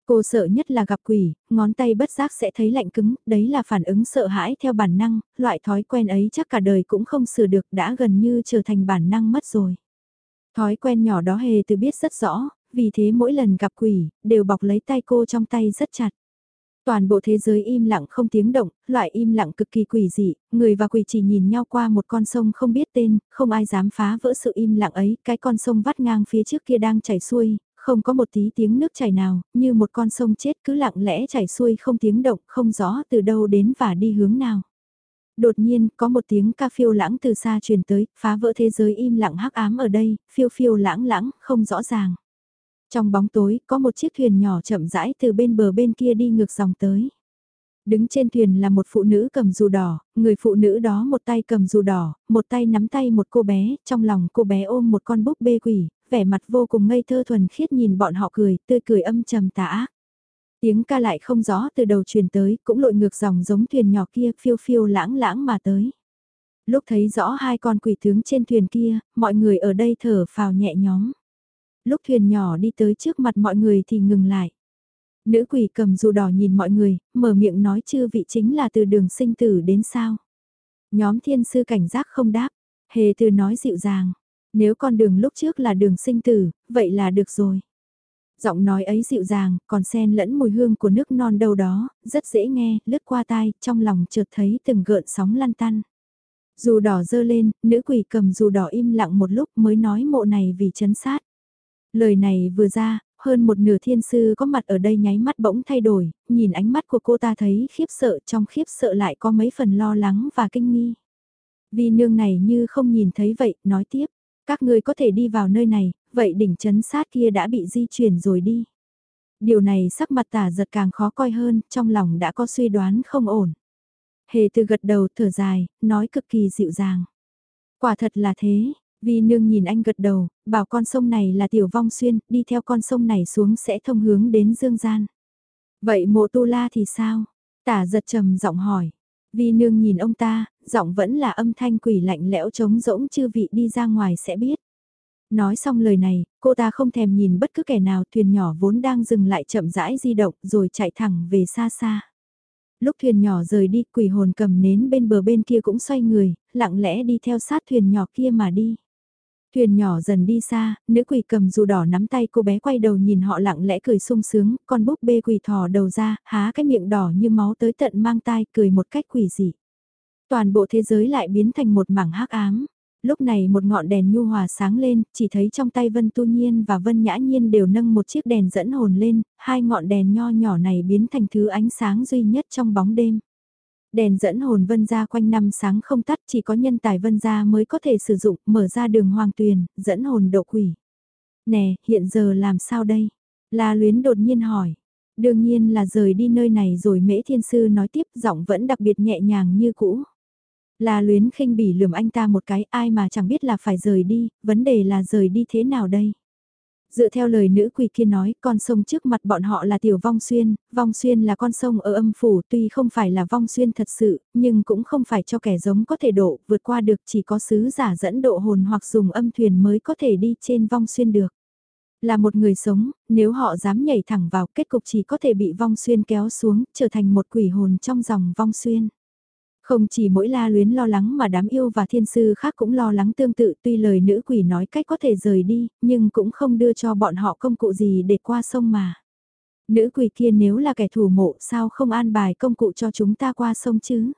Cô sợ nhất là gặp quỷ, ngón tay bất giác sẽ thấy lạnh cứng, đấy là phản ứng sợ hãi theo bản năng, loại thói quen ấy chắc cả đời cũng không sửa được đã gần như trở thành bản năng mất rồi. Thói quen nhỏ đó hề từ biết rất rõ, vì thế mỗi lần gặp quỷ, đều bọc lấy tay cô trong tay rất chặt. Toàn bộ thế giới im lặng không tiếng động, loại im lặng cực kỳ quỷ dị, người và quỷ chỉ nhìn nhau qua một con sông không biết tên, không ai dám phá vỡ sự im lặng ấy, cái con sông vắt ngang phía trước kia đang chảy xuôi, không có một tí tiếng nước chảy nào, như một con sông chết cứ lặng lẽ chảy xuôi không tiếng động, không rõ từ đâu đến và đi hướng nào. Đột nhiên, có một tiếng ca phiêu lãng từ xa truyền tới, phá vỡ thế giới im lặng hắc ám ở đây, phiêu phiêu lãng lãng, không rõ ràng. Trong bóng tối, có một chiếc thuyền nhỏ chậm rãi từ bên bờ bên kia đi ngược dòng tới. Đứng trên thuyền là một phụ nữ cầm dù đỏ, người phụ nữ đó một tay cầm dù đỏ, một tay nắm tay một cô bé, trong lòng cô bé ôm một con búp bê quỷ, vẻ mặt vô cùng ngây thơ thuần khiết nhìn bọn họ cười, tươi cười âm trầm tà ác. Tiếng ca lại không rõ từ đầu truyền tới, cũng lội ngược dòng giống thuyền nhỏ kia phiêu phiêu lãng lãng mà tới. Lúc thấy rõ hai con quỷ tướng trên thuyền kia, mọi người ở đây thở phào nhẹ nhõm. Lúc thuyền nhỏ đi tới trước mặt mọi người thì ngừng lại. Nữ quỷ cầm dù đỏ nhìn mọi người, mở miệng nói chư vị chính là từ đường sinh tử đến sao. Nhóm thiên sư cảnh giác không đáp, hề từ nói dịu dàng. Nếu con đường lúc trước là đường sinh tử, vậy là được rồi. Giọng nói ấy dịu dàng, còn xen lẫn mùi hương của nước non đâu đó, rất dễ nghe, lướt qua tai, trong lòng chợt thấy từng gợn sóng lăn tăn. Dù đỏ dơ lên, nữ quỷ cầm dù đỏ im lặng một lúc mới nói mộ này vì chấn sát. Lời này vừa ra, hơn một nửa thiên sư có mặt ở đây nháy mắt bỗng thay đổi, nhìn ánh mắt của cô ta thấy khiếp sợ trong khiếp sợ lại có mấy phần lo lắng và kinh nghi. Vì nương này như không nhìn thấy vậy, nói tiếp, các ngươi có thể đi vào nơi này, vậy đỉnh chấn sát kia đã bị di chuyển rồi đi. Điều này sắc mặt tả giật càng khó coi hơn, trong lòng đã có suy đoán không ổn. Hề từ gật đầu thở dài, nói cực kỳ dịu dàng. Quả thật là thế, vì nương nhìn anh gật đầu, bảo con sông này là tiểu vong xuyên, đi theo con sông này xuống sẽ thông hướng đến dương gian. Vậy mộ tu la thì sao? Tả giật trầm giọng hỏi. Vi nương nhìn ông ta, giọng vẫn là âm thanh quỷ lạnh lẽo trống rỗng chư vị đi ra ngoài sẽ biết. Nói xong lời này, cô ta không thèm nhìn bất cứ kẻ nào thuyền nhỏ vốn đang dừng lại chậm rãi di động rồi chạy thẳng về xa xa. Lúc thuyền nhỏ rời đi quỷ hồn cầm nến bên bờ bên kia cũng xoay người, lặng lẽ đi theo sát thuyền nhỏ kia mà đi. Thuyền nhỏ dần đi xa, nữ quỷ cầm dù đỏ nắm tay cô bé quay đầu nhìn họ lặng lẽ cười sung sướng, con búp bê quỷ thò đầu ra, há cái miệng đỏ như máu tới tận mang tai cười một cách quỷ dị. Toàn bộ thế giới lại biến thành một mảng hắc ám. Lúc này một ngọn đèn nhu hòa sáng lên, chỉ thấy trong tay Vân Tu Nhiên và Vân Nhã Nhiên đều nâng một chiếc đèn dẫn hồn lên, hai ngọn đèn nho nhỏ này biến thành thứ ánh sáng duy nhất trong bóng đêm. Đèn dẫn hồn Vân gia quanh năm sáng không tắt chỉ có nhân tài Vân gia mới có thể sử dụng, mở ra đường hoàng tuyền, dẫn hồn độ quỷ. Nè, hiện giờ làm sao đây? La luyến đột nhiên hỏi. Đương nhiên là rời đi nơi này rồi mễ thiên sư nói tiếp giọng vẫn đặc biệt nhẹ nhàng như cũ. La luyến khinh bỉ lườm anh ta một cái ai mà chẳng biết là phải rời đi, vấn đề là rời đi thế nào đây. Dựa theo lời nữ quỷ kia nói, con sông trước mặt bọn họ là tiểu vong xuyên, vong xuyên là con sông ở âm phủ tuy không phải là vong xuyên thật sự, nhưng cũng không phải cho kẻ giống có thể độ, vượt qua được chỉ có sứ giả dẫn độ hồn hoặc dùng âm thuyền mới có thể đi trên vong xuyên được. Là một người sống, nếu họ dám nhảy thẳng vào kết cục chỉ có thể bị vong xuyên kéo xuống, trở thành một quỷ hồn trong dòng vong xuyên. Không chỉ mỗi la luyến lo lắng mà đám yêu và thiên sư khác cũng lo lắng tương tự tuy lời nữ quỷ nói cách có thể rời đi, nhưng cũng không đưa cho bọn họ công cụ gì để qua sông mà. Nữ quỷ kia nếu là kẻ thủ mộ sao không an bài công cụ cho chúng ta qua sông chứ?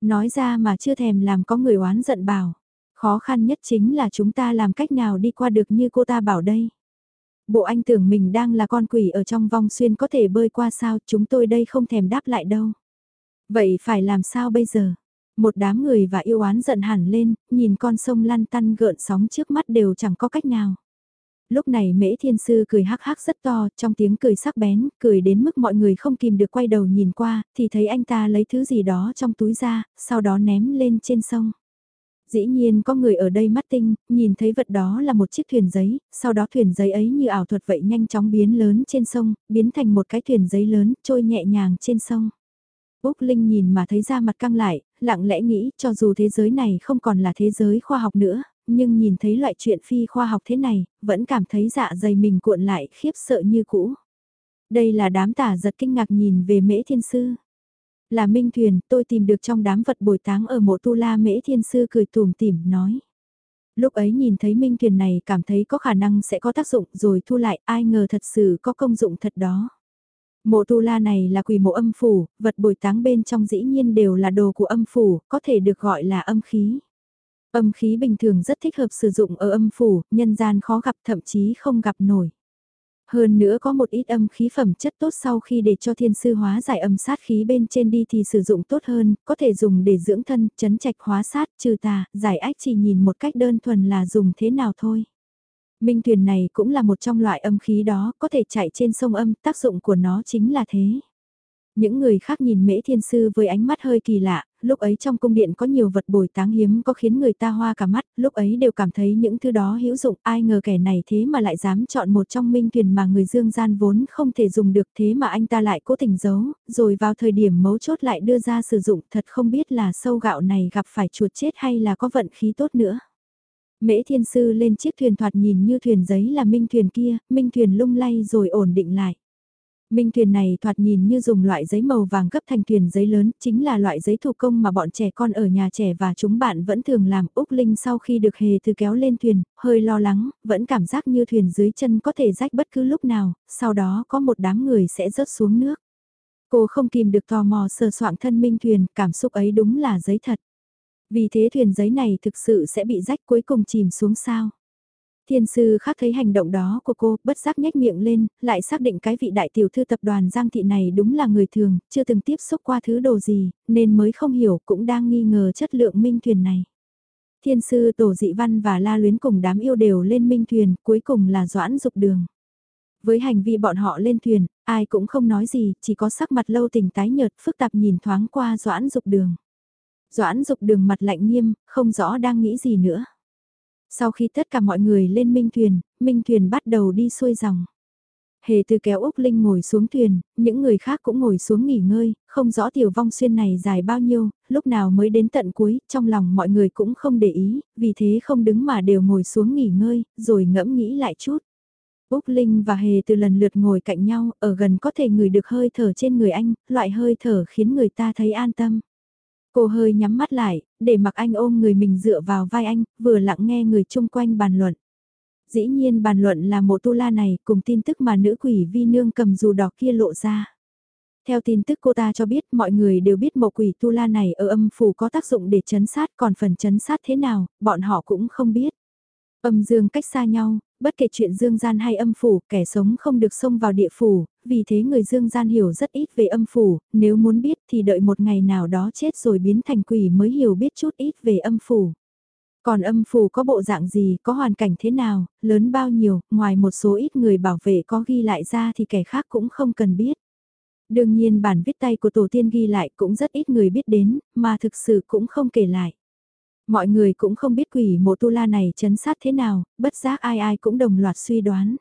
Nói ra mà chưa thèm làm có người oán giận bảo. Khó khăn nhất chính là chúng ta làm cách nào đi qua được như cô ta bảo đây. Bộ anh tưởng mình đang là con quỷ ở trong vong xuyên có thể bơi qua sao chúng tôi đây không thèm đáp lại đâu. Vậy phải làm sao bây giờ? Một đám người và yêu oán giận hẳn lên, nhìn con sông lăn tăn gợn sóng trước mắt đều chẳng có cách nào. Lúc này mễ thiên sư cười hắc hắc rất to, trong tiếng cười sắc bén, cười đến mức mọi người không kìm được quay đầu nhìn qua, thì thấy anh ta lấy thứ gì đó trong túi ra, sau đó ném lên trên sông dĩ nhiên có người ở đây mắt tinh, nhìn thấy vật đó là một chiếc thuyền giấy, sau đó thuyền giấy ấy như ảo thuật vậy nhanh chóng biến lớn trên sông, biến thành một cái thuyền giấy lớn, trôi nhẹ nhàng trên sông. Úc Linh nhìn mà thấy ra mặt căng lại, lặng lẽ nghĩ cho dù thế giới này không còn là thế giới khoa học nữa, nhưng nhìn thấy loại chuyện phi khoa học thế này, vẫn cảm thấy dạ dày mình cuộn lại khiếp sợ như cũ. Đây là đám tả giật kinh ngạc nhìn về mễ thiên sư. Là Minh Thuyền, tôi tìm được trong đám vật bồi táng ở mộ tu la mễ thiên sư cười tùm tìm nói. Lúc ấy nhìn thấy Minh Thuyền này cảm thấy có khả năng sẽ có tác dụng rồi thu lại ai ngờ thật sự có công dụng thật đó. Mộ tu la này là quỷ mộ âm phủ, vật bồi táng bên trong dĩ nhiên đều là đồ của âm phủ, có thể được gọi là âm khí. Âm khí bình thường rất thích hợp sử dụng ở âm phủ, nhân gian khó gặp thậm chí không gặp nổi. Hơn nữa có một ít âm khí phẩm chất tốt sau khi để cho thiên sư hóa giải âm sát khí bên trên đi thì sử dụng tốt hơn, có thể dùng để dưỡng thân, chấn trạch hóa sát, trừ tà, giải ách chỉ nhìn một cách đơn thuần là dùng thế nào thôi. Minh thuyền này cũng là một trong loại âm khí đó, có thể chạy trên sông âm, tác dụng của nó chính là thế. Những người khác nhìn mễ thiên sư với ánh mắt hơi kỳ lạ, lúc ấy trong cung điện có nhiều vật bồi táng hiếm có khiến người ta hoa cả mắt, lúc ấy đều cảm thấy những thứ đó hữu dụng, ai ngờ kẻ này thế mà lại dám chọn một trong minh thuyền mà người dương gian vốn không thể dùng được thế mà anh ta lại cố tình giấu, rồi vào thời điểm mấu chốt lại đưa ra sử dụng thật không biết là sâu gạo này gặp phải chuột chết hay là có vận khí tốt nữa. Mễ thiên sư lên chiếc thuyền thoạt nhìn như thuyền giấy là minh thuyền kia, minh thuyền lung lay rồi ổn định lại. Minh thuyền này thoạt nhìn như dùng loại giấy màu vàng cấp thành thuyền giấy lớn, chính là loại giấy thủ công mà bọn trẻ con ở nhà trẻ và chúng bạn vẫn thường làm. Úc Linh sau khi được hề từ kéo lên thuyền, hơi lo lắng, vẫn cảm giác như thuyền dưới chân có thể rách bất cứ lúc nào, sau đó có một đám người sẽ rớt xuống nước. Cô không kìm được tò mò sờ soạn thân Minh thuyền, cảm xúc ấy đúng là giấy thật. Vì thế thuyền giấy này thực sự sẽ bị rách cuối cùng chìm xuống sao. Thiên sư khác thấy hành động đó của cô, bất giác nhếch miệng lên, lại xác định cái vị đại tiểu thư tập đoàn Giang Thị này đúng là người thường, chưa từng tiếp xúc qua thứ đồ gì, nên mới không hiểu cũng đang nghi ngờ chất lượng minh thuyền này. Thiên sư Tổ Dị Văn và La Luyến cùng đám yêu đều lên minh thuyền, cuối cùng là Doãn Dục Đường. Với hành vi bọn họ lên thuyền, ai cũng không nói gì, chỉ có sắc mặt lâu tình tái nhợt phức tạp nhìn thoáng qua Doãn Dục Đường. Doãn Dục Đường mặt lạnh nghiêm, không rõ đang nghĩ gì nữa. Sau khi tất cả mọi người lên minh thuyền, minh thuyền bắt đầu đi xuôi dòng. Hề từ kéo Úc Linh ngồi xuống thuyền, những người khác cũng ngồi xuống nghỉ ngơi, không rõ tiểu vong xuyên này dài bao nhiêu, lúc nào mới đến tận cuối, trong lòng mọi người cũng không để ý, vì thế không đứng mà đều ngồi xuống nghỉ ngơi, rồi ngẫm nghĩ lại chút. Úc Linh và Hề từ lần lượt ngồi cạnh nhau, ở gần có thể ngửi được hơi thở trên người anh, loại hơi thở khiến người ta thấy an tâm. Cô hơi nhắm mắt lại, để mặc anh ôm người mình dựa vào vai anh, vừa lặng nghe người chung quanh bàn luận. Dĩ nhiên bàn luận là mộ tu la này cùng tin tức mà nữ quỷ vi nương cầm dù đỏ kia lộ ra. Theo tin tức cô ta cho biết mọi người đều biết mộ quỷ tu la này ở âm phủ có tác dụng để chấn sát còn phần chấn sát thế nào, bọn họ cũng không biết. Âm dương cách xa nhau, bất kể chuyện dương gian hay âm phủ, kẻ sống không được xông vào địa phủ, vì thế người dương gian hiểu rất ít về âm phủ, nếu muốn biết thì đợi một ngày nào đó chết rồi biến thành quỷ mới hiểu biết chút ít về âm phủ. Còn âm phủ có bộ dạng gì, có hoàn cảnh thế nào, lớn bao nhiêu, ngoài một số ít người bảo vệ có ghi lại ra thì kẻ khác cũng không cần biết. Đương nhiên bản viết tay của tổ tiên ghi lại cũng rất ít người biết đến, mà thực sự cũng không kể lại. Mọi người cũng không biết quỷ mộ tu la này chấn sát thế nào, bất giác ai ai cũng đồng loạt suy đoán.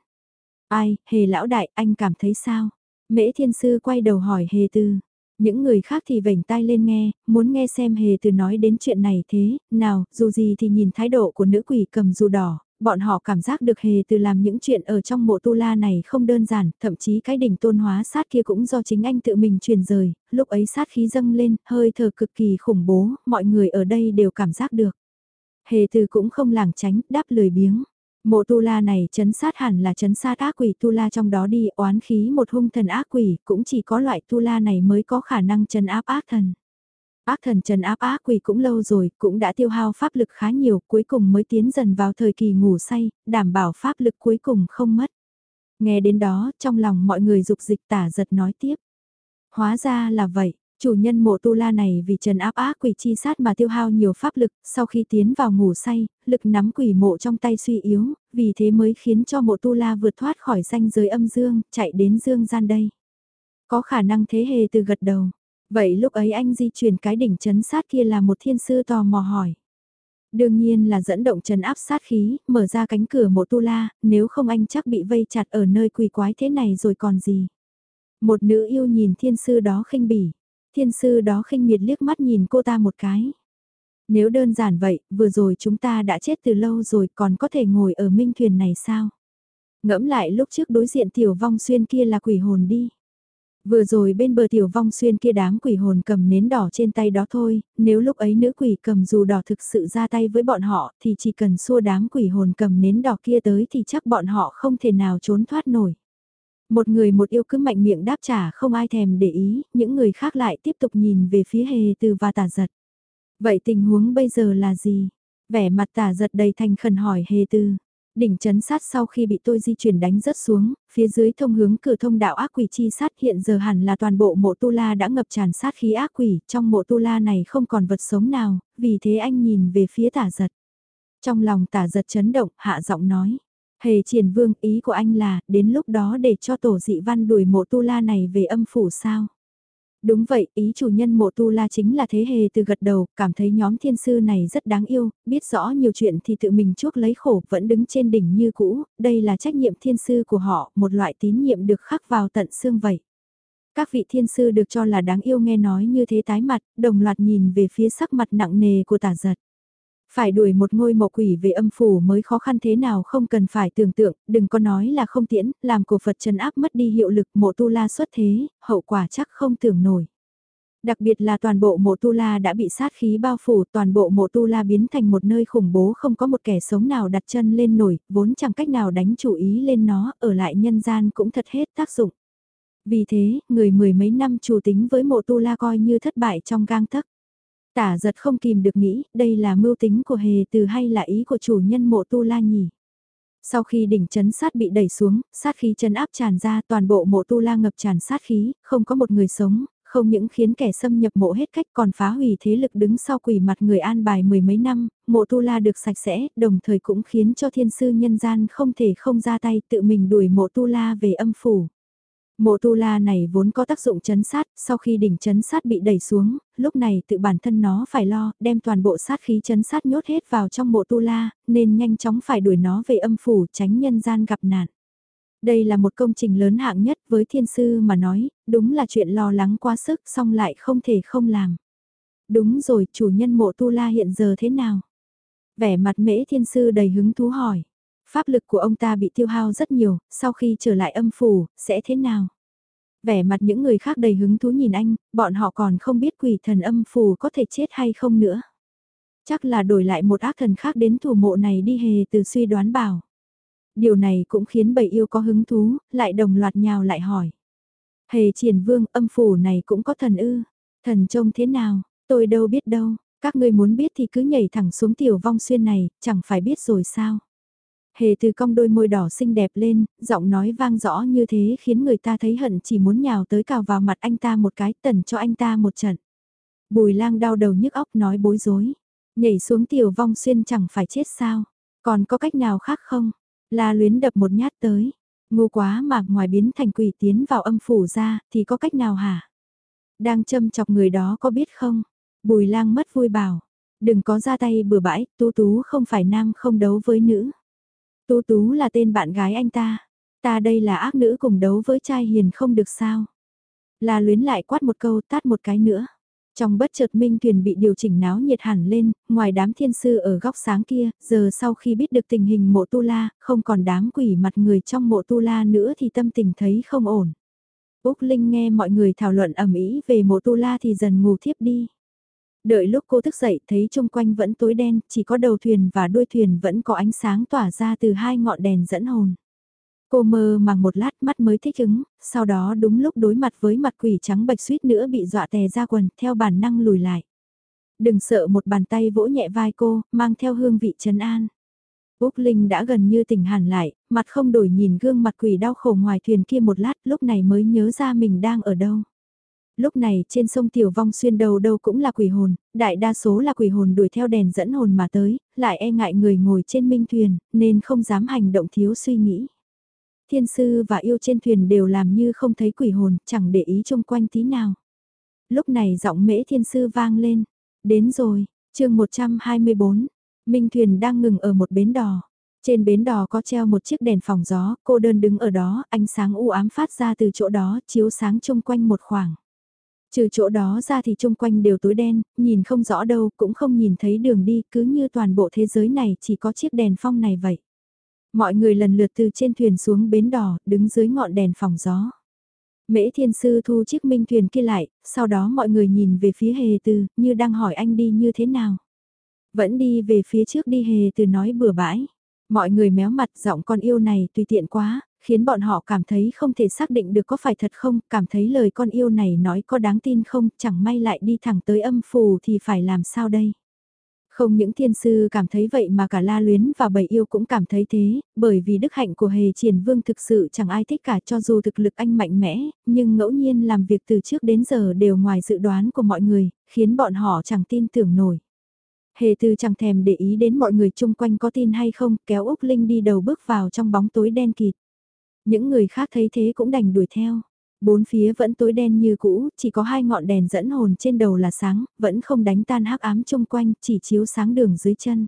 Ai, hề lão đại, anh cảm thấy sao? Mễ thiên sư quay đầu hỏi hề tư. Những người khác thì vểnh tai lên nghe, muốn nghe xem hề từ nói đến chuyện này thế, nào, dù gì thì nhìn thái độ của nữ quỷ cầm dù đỏ, bọn họ cảm giác được hề từ làm những chuyện ở trong mộ tu la này không đơn giản, thậm chí cái đỉnh tôn hóa sát kia cũng do chính anh tự mình truyền rời, lúc ấy sát khí dâng lên, hơi thở cực kỳ khủng bố, mọi người ở đây đều cảm giác được. Hề từ cũng không lảng tránh, đáp lười biếng. Mộ tu la này chấn sát hẳn là chấn sát ác quỷ tu la trong đó đi oán khí một hung thần ác quỷ, cũng chỉ có loại tu la này mới có khả năng chấn áp ác thần. Ác thần trần áp ác quỷ cũng lâu rồi, cũng đã tiêu hao pháp lực khá nhiều, cuối cùng mới tiến dần vào thời kỳ ngủ say, đảm bảo pháp lực cuối cùng không mất. Nghe đến đó, trong lòng mọi người dục dịch tả giật nói tiếp. Hóa ra là vậy, chủ nhân mộ tu la này vì trần áp ác quỷ chi sát mà tiêu hao nhiều pháp lực, sau khi tiến vào ngủ say, lực nắm quỷ mộ trong tay suy yếu, vì thế mới khiến cho mộ tu la vượt thoát khỏi danh giới âm dương, chạy đến dương gian đây. Có khả năng thế hề từ gật đầu. Vậy lúc ấy anh di chuyển cái đỉnh chấn sát kia là một thiên sư tò mò hỏi. Đương nhiên là dẫn động chấn áp sát khí, mở ra cánh cửa mộ tu la, nếu không anh chắc bị vây chặt ở nơi quỳ quái thế này rồi còn gì. Một nữ yêu nhìn thiên sư đó khinh bỉ, thiên sư đó khinh miệt liếc mắt nhìn cô ta một cái. Nếu đơn giản vậy, vừa rồi chúng ta đã chết từ lâu rồi còn có thể ngồi ở minh thuyền này sao? Ngẫm lại lúc trước đối diện tiểu vong xuyên kia là quỷ hồn đi. Vừa rồi bên bờ tiểu vong xuyên kia đám quỷ hồn cầm nến đỏ trên tay đó thôi, nếu lúc ấy nữ quỷ cầm dù đỏ thực sự ra tay với bọn họ thì chỉ cần xua đám quỷ hồn cầm nến đỏ kia tới thì chắc bọn họ không thể nào trốn thoát nổi. Một người một yêu cứ mạnh miệng đáp trả không ai thèm để ý, những người khác lại tiếp tục nhìn về phía hề từ và tả giật. Vậy tình huống bây giờ là gì? Vẻ mặt tả giật đầy thành khẩn hỏi hề từ. Đỉnh chấn sát sau khi bị tôi di chuyển đánh rớt xuống, phía dưới thông hướng cửa thông đạo ác quỷ chi sát hiện giờ hẳn là toàn bộ mộ tu la đã ngập tràn sát khí ác quỷ, trong mộ tu la này không còn vật sống nào, vì thế anh nhìn về phía tả giật. Trong lòng tả giật chấn động, hạ giọng nói. Hề triển vương ý của anh là, đến lúc đó để cho tổ dị văn đuổi mộ tu la này về âm phủ sao? Đúng vậy, ý chủ nhân mộ tu la chính là thế hề từ gật đầu, cảm thấy nhóm thiên sư này rất đáng yêu, biết rõ nhiều chuyện thì tự mình chuốc lấy khổ, vẫn đứng trên đỉnh như cũ, đây là trách nhiệm thiên sư của họ, một loại tín nhiệm được khắc vào tận xương vậy. Các vị thiên sư được cho là đáng yêu nghe nói như thế tái mặt, đồng loạt nhìn về phía sắc mặt nặng nề của tả giật. Phải đuổi một ngôi mộ quỷ về âm phủ mới khó khăn thế nào không cần phải tưởng tượng, đừng có nói là không tiễn, làm cổ Phật trần áp mất đi hiệu lực mộ tu la xuất thế, hậu quả chắc không tưởng nổi. Đặc biệt là toàn bộ mộ tu la đã bị sát khí bao phủ, toàn bộ mộ tu la biến thành một nơi khủng bố không có một kẻ sống nào đặt chân lên nổi, vốn chẳng cách nào đánh chủ ý lên nó, ở lại nhân gian cũng thật hết tác dụng. Vì thế, người mười mấy năm chủ tính với mộ tu la coi như thất bại trong gang tấc. Tả giật không kìm được nghĩ, đây là mưu tính của hề từ hay là ý của chủ nhân mộ tu la nhỉ? Sau khi đỉnh chấn sát bị đẩy xuống, sát khí chấn áp tràn ra toàn bộ mộ tu la ngập tràn sát khí, không có một người sống, không những khiến kẻ xâm nhập mộ hết cách còn phá hủy thế lực đứng sau quỷ mặt người an bài mười mấy năm, mộ tu la được sạch sẽ, đồng thời cũng khiến cho thiên sư nhân gian không thể không ra tay tự mình đuổi mộ tu la về âm phủ. Mộ tu la này vốn có tác dụng chấn sát, sau khi đỉnh chấn sát bị đẩy xuống, lúc này tự bản thân nó phải lo, đem toàn bộ sát khí chấn sát nhốt hết vào trong mộ tu la, nên nhanh chóng phải đuổi nó về âm phủ tránh nhân gian gặp nạn. Đây là một công trình lớn hạng nhất với thiên sư mà nói, đúng là chuyện lo lắng quá sức song lại không thể không làm. Đúng rồi, chủ nhân mộ tu la hiện giờ thế nào? Vẻ mặt mễ thiên sư đầy hứng thú hỏi. Pháp lực của ông ta bị tiêu hao rất nhiều, sau khi trở lại âm phủ, sẽ thế nào? Vẻ mặt những người khác đầy hứng thú nhìn anh, bọn họ còn không biết quỷ thần âm phủ có thể chết hay không nữa. Chắc là đổi lại một ác thần khác đến thủ mộ này đi hề từ suy đoán bảo. Điều này cũng khiến bầy yêu có hứng thú, lại đồng loạt nhào lại hỏi. Hề triển vương âm phủ này cũng có thần ư. Thần trông thế nào, tôi đâu biết đâu, các ngươi muốn biết thì cứ nhảy thẳng xuống tiểu vong xuyên này, chẳng phải biết rồi sao. Hề từ cong đôi môi đỏ xinh đẹp lên, giọng nói vang rõ như thế khiến người ta thấy hận chỉ muốn nhào tới cào vào mặt anh ta một cái tần cho anh ta một trận. Bùi lang đau đầu nhức óc nói bối rối. Nhảy xuống tiểu vong xuyên chẳng phải chết sao. Còn có cách nào khác không? La luyến đập một nhát tới. Ngu quá mà ngoài biến thành quỷ tiến vào âm phủ ra thì có cách nào hả? Đang châm chọc người đó có biết không? Bùi lang mất vui bảo. Đừng có ra tay bừa bãi, tú tú không phải nam không đấu với nữ. Tú tú là tên bạn gái anh ta. Ta đây là ác nữ cùng đấu với trai hiền không được sao. La luyến lại quát một câu tát một cái nữa. Trong bất chợt minh thuyền bị điều chỉnh náo nhiệt hẳn lên, ngoài đám thiên sư ở góc sáng kia, giờ sau khi biết được tình hình mộ tu la, không còn đám quỷ mặt người trong mộ tu la nữa thì tâm tình thấy không ổn. Úc Linh nghe mọi người thảo luận ẩm ý về mộ tu la thì dần ngủ thiếp đi. Đợi lúc cô thức dậy thấy chung quanh vẫn tối đen, chỉ có đầu thuyền và đuôi thuyền vẫn có ánh sáng tỏa ra từ hai ngọn đèn dẫn hồn. Cô mơ màng một lát mắt mới thích ứng, sau đó đúng lúc đối mặt với mặt quỷ trắng bạch suýt nữa bị dọa tè ra quần, theo bản năng lùi lại. Đừng sợ một bàn tay vỗ nhẹ vai cô, mang theo hương vị trấn an. Úc Linh đã gần như tỉnh hẳn lại, mặt không đổi nhìn gương mặt quỷ đau khổ ngoài thuyền kia một lát, lúc này mới nhớ ra mình đang ở đâu. Lúc này trên sông Tiểu Vong xuyên đầu đâu cũng là quỷ hồn, đại đa số là quỷ hồn đuổi theo đèn dẫn hồn mà tới, lại e ngại người ngồi trên minh thuyền, nên không dám hành động thiếu suy nghĩ. Thiên sư và yêu trên thuyền đều làm như không thấy quỷ hồn, chẳng để ý chung quanh tí nào. Lúc này giọng mễ thiên sư vang lên, đến rồi, chương 124, minh thuyền đang ngừng ở một bến đò. Trên bến đò có treo một chiếc đèn phòng gió, cô đơn đứng ở đó, ánh sáng u ám phát ra từ chỗ đó, chiếu sáng chung quanh một khoảng. Trừ chỗ đó ra thì chung quanh đều tối đen, nhìn không rõ đâu, cũng không nhìn thấy đường đi, cứ như toàn bộ thế giới này chỉ có chiếc đèn phong này vậy. Mọi người lần lượt từ trên thuyền xuống bến đỏ, đứng dưới ngọn đèn phòng gió. Mễ thiên sư thu chiếc minh thuyền kia lại, sau đó mọi người nhìn về phía hề từ, như đang hỏi anh đi như thế nào. Vẫn đi về phía trước đi hề từ nói bừa bãi. Mọi người méo mặt giọng con yêu này tùy tiện quá, khiến bọn họ cảm thấy không thể xác định được có phải thật không, cảm thấy lời con yêu này nói có đáng tin không, chẳng may lại đi thẳng tới âm phù thì phải làm sao đây. Không những thiên sư cảm thấy vậy mà cả la luyến và bầy yêu cũng cảm thấy thế, bởi vì đức hạnh của hề triển vương thực sự chẳng ai thích cả cho dù thực lực anh mạnh mẽ, nhưng ngẫu nhiên làm việc từ trước đến giờ đều ngoài dự đoán của mọi người, khiến bọn họ chẳng tin tưởng nổi. Hề từ chẳng thèm để ý đến mọi người chung quanh có tin hay không, kéo Úc Linh đi đầu bước vào trong bóng tối đen kịt. Những người khác thấy thế cũng đành đuổi theo. Bốn phía vẫn tối đen như cũ, chỉ có hai ngọn đèn dẫn hồn trên đầu là sáng, vẫn không đánh tan hắc ám chung quanh, chỉ chiếu sáng đường dưới chân.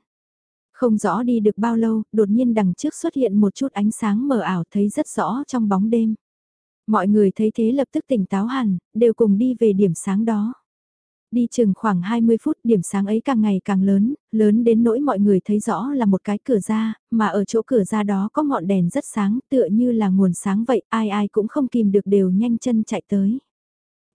Không rõ đi được bao lâu, đột nhiên đằng trước xuất hiện một chút ánh sáng mờ ảo thấy rất rõ trong bóng đêm. Mọi người thấy thế lập tức tỉnh táo hẳn, đều cùng đi về điểm sáng đó. Đi chừng khoảng 20 phút điểm sáng ấy càng ngày càng lớn, lớn đến nỗi mọi người thấy rõ là một cái cửa ra, mà ở chỗ cửa ra đó có ngọn đèn rất sáng tựa như là nguồn sáng vậy, ai ai cũng không kìm được đều nhanh chân chạy tới.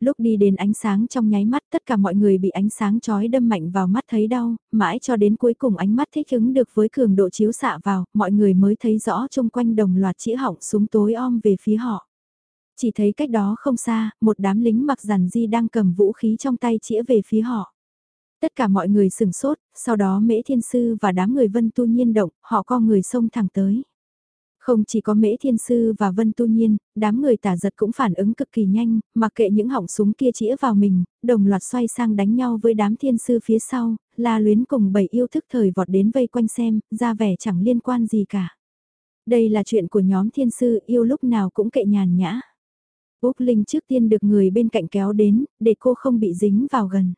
Lúc đi đến ánh sáng trong nháy mắt tất cả mọi người bị ánh sáng chói đâm mạnh vào mắt thấy đau, mãi cho đến cuối cùng ánh mắt thích ứng được với cường độ chiếu xạ vào, mọi người mới thấy rõ chung quanh đồng loạt chĩa họng súng tối om về phía họ. Chỉ thấy cách đó không xa, một đám lính mặc giản di đang cầm vũ khí trong tay chĩa về phía họ. Tất cả mọi người sừng sốt, sau đó Mễ Thiên Sư và đám người Vân Tu Nhiên động, họ co người xông thẳng tới. Không chỉ có Mễ Thiên Sư và Vân Tu Nhiên, đám người tả giật cũng phản ứng cực kỳ nhanh, mặc kệ những hỏng súng kia chĩa vào mình, đồng loạt xoay sang đánh nhau với đám Thiên Sư phía sau, la luyến cùng bảy yêu thức thời vọt đến vây quanh xem, ra vẻ chẳng liên quan gì cả. Đây là chuyện của nhóm Thiên Sư yêu lúc nào cũng kệ nhàn nhã. Úc Linh trước tiên được người bên cạnh kéo đến, để cô không bị dính vào gần.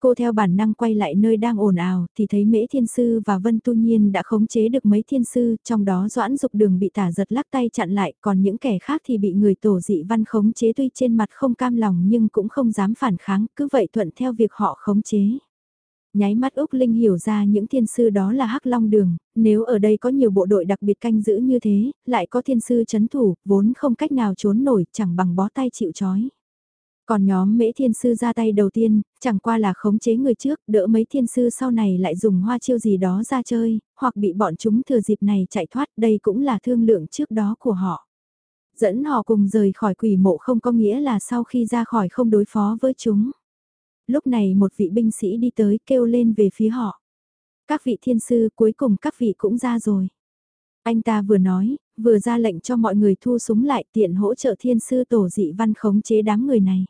Cô theo bản năng quay lại nơi đang ồn ào, thì thấy Mễ Thiên Sư và Vân Tu Nhiên đã khống chế được mấy thiên sư, trong đó Doãn Dục Đường bị tả giật lắc tay chặn lại, còn những kẻ khác thì bị người tổ dị văn khống chế tuy trên mặt không cam lòng nhưng cũng không dám phản kháng, cứ vậy thuận theo việc họ khống chế. Nháy mắt Úc Linh hiểu ra những thiên sư đó là Hắc Long Đường, nếu ở đây có nhiều bộ đội đặc biệt canh giữ như thế, lại có thiên sư chấn thủ, vốn không cách nào trốn nổi, chẳng bằng bó tay chịu chói. Còn nhóm mễ thiên sư ra tay đầu tiên, chẳng qua là khống chế người trước, đỡ mấy thiên sư sau này lại dùng hoa chiêu gì đó ra chơi, hoặc bị bọn chúng thừa dịp này chạy thoát, đây cũng là thương lượng trước đó của họ. Dẫn họ cùng rời khỏi quỷ mộ không có nghĩa là sau khi ra khỏi không đối phó với chúng. Lúc này một vị binh sĩ đi tới kêu lên về phía họ. Các vị thiên sư cuối cùng các vị cũng ra rồi. Anh ta vừa nói, vừa ra lệnh cho mọi người thu súng lại tiện hỗ trợ thiên sư tổ dị văn khống chế đám người này.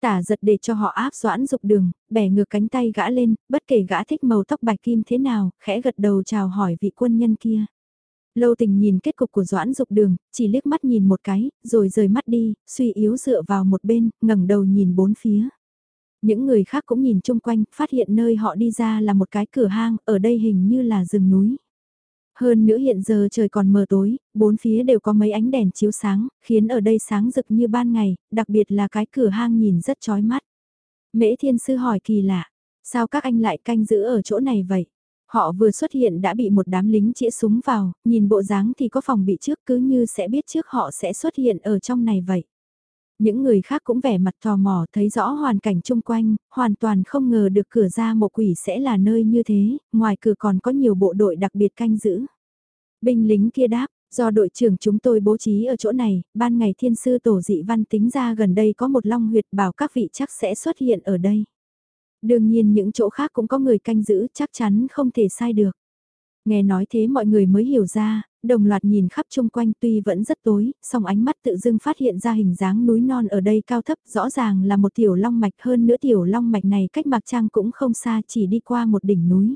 Tả giật để cho họ áp doãn dục đường, bẻ ngược cánh tay gã lên, bất kể gã thích màu tóc bạch kim thế nào, khẽ gật đầu chào hỏi vị quân nhân kia. Lâu tình nhìn kết cục của Doãn Dục Đường, chỉ liếc mắt nhìn một cái, rồi rời mắt đi, suy yếu dựa vào một bên, ngẩng đầu nhìn bốn phía. Những người khác cũng nhìn chung quanh, phát hiện nơi họ đi ra là một cái cửa hang, ở đây hình như là rừng núi. Hơn nữa hiện giờ trời còn mờ tối, bốn phía đều có mấy ánh đèn chiếu sáng, khiến ở đây sáng rực như ban ngày, đặc biệt là cái cửa hang nhìn rất chói mắt. Mễ Thiên Sư hỏi kỳ lạ, sao các anh lại canh giữ ở chỗ này vậy? Họ vừa xuất hiện đã bị một đám lính chĩa súng vào, nhìn bộ dáng thì có phòng bị trước cứ như sẽ biết trước họ sẽ xuất hiện ở trong này vậy. Những người khác cũng vẻ mặt tò mò thấy rõ hoàn cảnh chung quanh, hoàn toàn không ngờ được cửa ra mộ quỷ sẽ là nơi như thế, ngoài cửa còn có nhiều bộ đội đặc biệt canh giữ. Binh lính kia đáp, do đội trưởng chúng tôi bố trí ở chỗ này, ban ngày thiên sư tổ dị văn tính ra gần đây có một long huyệt bảo các vị chắc sẽ xuất hiện ở đây. Đương nhiên những chỗ khác cũng có người canh giữ chắc chắn không thể sai được. Nghe nói thế mọi người mới hiểu ra, đồng loạt nhìn khắp chung quanh tuy vẫn rất tối, song ánh mắt tự dưng phát hiện ra hình dáng núi non ở đây cao thấp rõ ràng là một tiểu long mạch hơn nữa tiểu long mạch này cách mạc trang cũng không xa chỉ đi qua một đỉnh núi.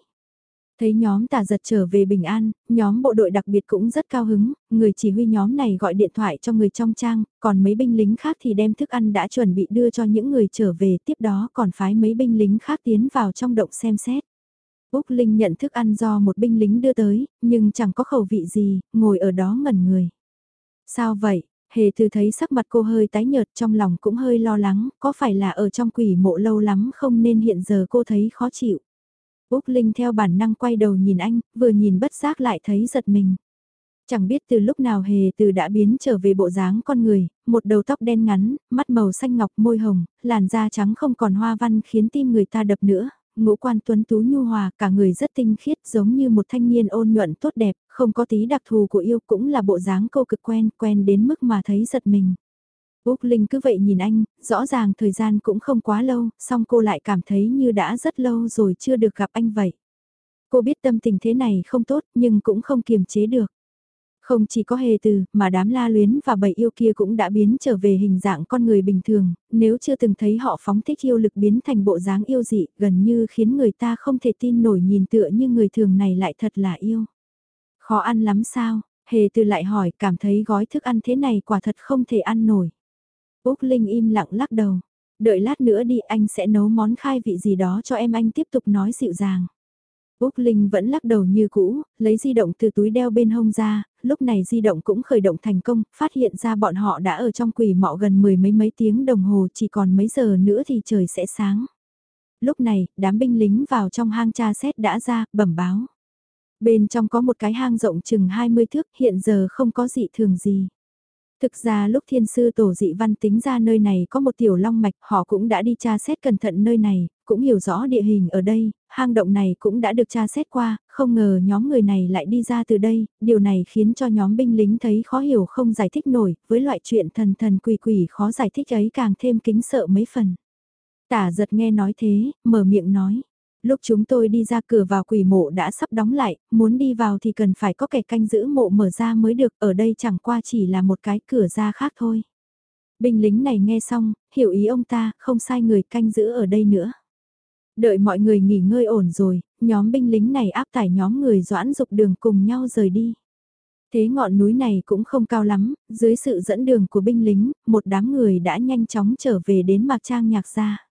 Thấy nhóm tà giật trở về bình an, nhóm bộ đội đặc biệt cũng rất cao hứng, người chỉ huy nhóm này gọi điện thoại cho người trong trang, còn mấy binh lính khác thì đem thức ăn đã chuẩn bị đưa cho những người trở về tiếp đó còn phái mấy binh lính khác tiến vào trong động xem xét. Úc Linh nhận thức ăn do một binh lính đưa tới, nhưng chẳng có khẩu vị gì, ngồi ở đó ngẩn người. Sao vậy? Hề từ thấy sắc mặt cô hơi tái nhợt trong lòng cũng hơi lo lắng, có phải là ở trong quỷ mộ lâu lắm không nên hiện giờ cô thấy khó chịu. Úc Linh theo bản năng quay đầu nhìn anh, vừa nhìn bất giác lại thấy giật mình. Chẳng biết từ lúc nào hề từ đã biến trở về bộ dáng con người, một đầu tóc đen ngắn, mắt màu xanh ngọc môi hồng, làn da trắng không còn hoa văn khiến tim người ta đập nữa, ngũ quan tuấn tú nhu hòa, cả người rất tinh khiết giống như một thanh niên ôn nhuận tốt đẹp, không có tí đặc thù của yêu cũng là bộ dáng cô cực quen, quen đến mức mà thấy giật mình. Úc Linh cứ vậy nhìn anh, rõ ràng thời gian cũng không quá lâu, song cô lại cảm thấy như đã rất lâu rồi chưa được gặp anh vậy. Cô biết tâm tình thế này không tốt nhưng cũng không kiềm chế được. Không chỉ có hề từ, mà đám la luyến và bầy yêu kia cũng đã biến trở về hình dạng con người bình thường, nếu chưa từng thấy họ phóng thích yêu lực biến thành bộ dáng yêu dị, gần như khiến người ta không thể tin nổi nhìn tựa như người thường này lại thật là yêu. Khó ăn lắm sao? Hề từ lại hỏi, cảm thấy gói thức ăn thế này quả thật không thể ăn nổi. Úc Linh im lặng lắc đầu. Đợi lát nữa đi anh sẽ nấu món khai vị gì đó cho em anh tiếp tục nói dịu dàng. Úc Linh vẫn lắc đầu như cũ, lấy di động từ túi đeo bên hông ra, lúc này di động cũng khởi động thành công, phát hiện ra bọn họ đã ở trong quỷ mọ gần mười mấy mấy tiếng đồng hồ chỉ còn mấy giờ nữa thì trời sẽ sáng. Lúc này, đám binh lính vào trong hang tra xét đã ra, bẩm báo. Bên trong có một cái hang rộng chừng 20 thước, hiện giờ không có dị thường gì. Thực ra lúc thiên sư tổ dị văn tính ra nơi này có một tiểu long mạch, họ cũng đã đi tra xét cẩn thận nơi này, cũng hiểu rõ địa hình ở đây, hang động này cũng đã được tra xét qua, không ngờ nhóm người này lại đi ra từ đây, điều này khiến cho nhóm binh lính thấy khó hiểu không giải thích nổi, với loại chuyện thần thần quỷ quỷ khó giải thích ấy càng thêm kính sợ mấy phần. Tả giật nghe nói thế, mở miệng nói. Lúc chúng tôi đi ra cửa vào quỷ mộ đã sắp đóng lại, muốn đi vào thì cần phải có kẻ canh giữ mộ mở ra mới được, ở đây chẳng qua chỉ là một cái cửa ra khác thôi. Binh lính này nghe xong, hiểu ý ông ta, không sai người canh giữ ở đây nữa. Đợi mọi người nghỉ ngơi ổn rồi, nhóm binh lính này áp tải nhóm người doãn dục đường cùng nhau rời đi. Thế ngọn núi này cũng không cao lắm, dưới sự dẫn đường của binh lính, một đám người đã nhanh chóng trở về đến mạc trang nhạc gia.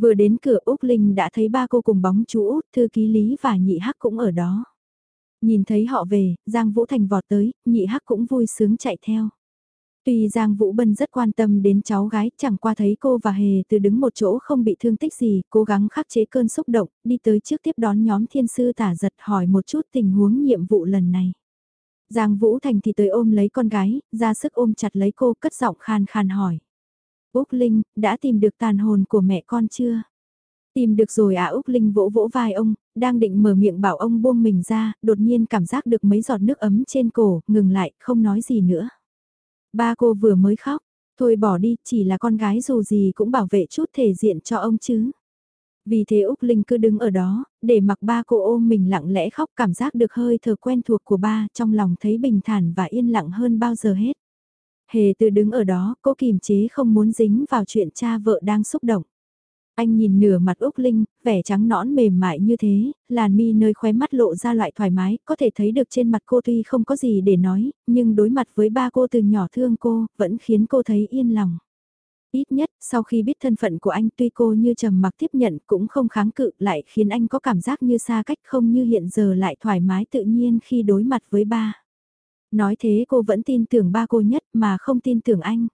Vừa đến cửa Úc Linh đã thấy ba cô cùng bóng chú Út, thư ký Lý và nhị hắc cũng ở đó. Nhìn thấy họ về, Giang Vũ Thành vọt tới, nhị hắc cũng vui sướng chạy theo. Tuy Giang Vũ Bân rất quan tâm đến cháu gái, chẳng qua thấy cô và Hề từ đứng một chỗ không bị thương tích gì, cố gắng khắc chế cơn xúc động, đi tới trước tiếp đón nhóm thiên sư tả giật hỏi một chút tình huống nhiệm vụ lần này. Giang Vũ Thành thì tới ôm lấy con gái, ra sức ôm chặt lấy cô, cất giọng khan khan hỏi. Úc Linh, đã tìm được tàn hồn của mẹ con chưa? Tìm được rồi à Úc Linh vỗ vỗ vai ông, đang định mở miệng bảo ông buông mình ra, đột nhiên cảm giác được mấy giọt nước ấm trên cổ, ngừng lại, không nói gì nữa. Ba cô vừa mới khóc, thôi bỏ đi, chỉ là con gái dù gì cũng bảo vệ chút thể diện cho ông chứ. Vì thế Úc Linh cứ đứng ở đó, để mặc ba cô ôm mình lặng lẽ khóc cảm giác được hơi thở quen thuộc của ba trong lòng thấy bình thản và yên lặng hơn bao giờ hết. Hề từ đứng ở đó, cô kìm chế không muốn dính vào chuyện cha vợ đang xúc động. Anh nhìn nửa mặt Úc Linh, vẻ trắng nõn mềm mại như thế, làn mi nơi khóe mắt lộ ra loại thoải mái, có thể thấy được trên mặt cô tuy không có gì để nói, nhưng đối mặt với ba cô từ nhỏ thương cô, vẫn khiến cô thấy yên lòng. Ít nhất, sau khi biết thân phận của anh tuy cô như trầm mặc tiếp nhận cũng không kháng cự lại khiến anh có cảm giác như xa cách không như hiện giờ lại thoải mái tự nhiên khi đối mặt với ba. Nói thế cô vẫn tin tưởng ba cô nhất mà không tin tưởng anh.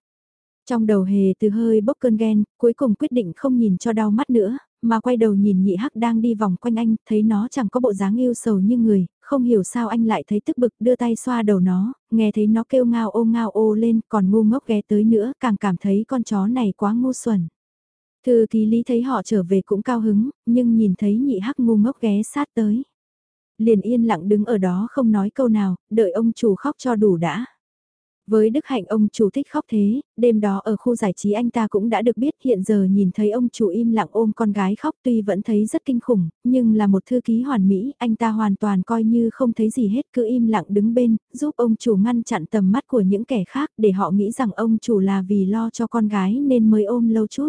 Trong đầu hề từ hơi bốc cơn ghen, cuối cùng quyết định không nhìn cho đau mắt nữa, mà quay đầu nhìn nhị hắc đang đi vòng quanh anh, thấy nó chẳng có bộ dáng yêu sầu như người, không hiểu sao anh lại thấy tức bực đưa tay xoa đầu nó, nghe thấy nó kêu ngao ô ngao ô lên, còn ngu ngốc ghé tới nữa, càng cảm thấy con chó này quá ngu xuẩn. Thư ký lý thấy họ trở về cũng cao hứng, nhưng nhìn thấy nhị hắc ngu ngốc ghé sát tới. Liền yên lặng đứng ở đó không nói câu nào, đợi ông chủ khóc cho đủ đã. Với đức hạnh ông chủ thích khóc thế, đêm đó ở khu giải trí anh ta cũng đã được biết hiện giờ nhìn thấy ông chủ im lặng ôm con gái khóc tuy vẫn thấy rất kinh khủng, nhưng là một thư ký hoàn mỹ, anh ta hoàn toàn coi như không thấy gì hết cứ im lặng đứng bên, giúp ông chủ ngăn chặn tầm mắt của những kẻ khác để họ nghĩ rằng ông chủ là vì lo cho con gái nên mới ôm lâu chút.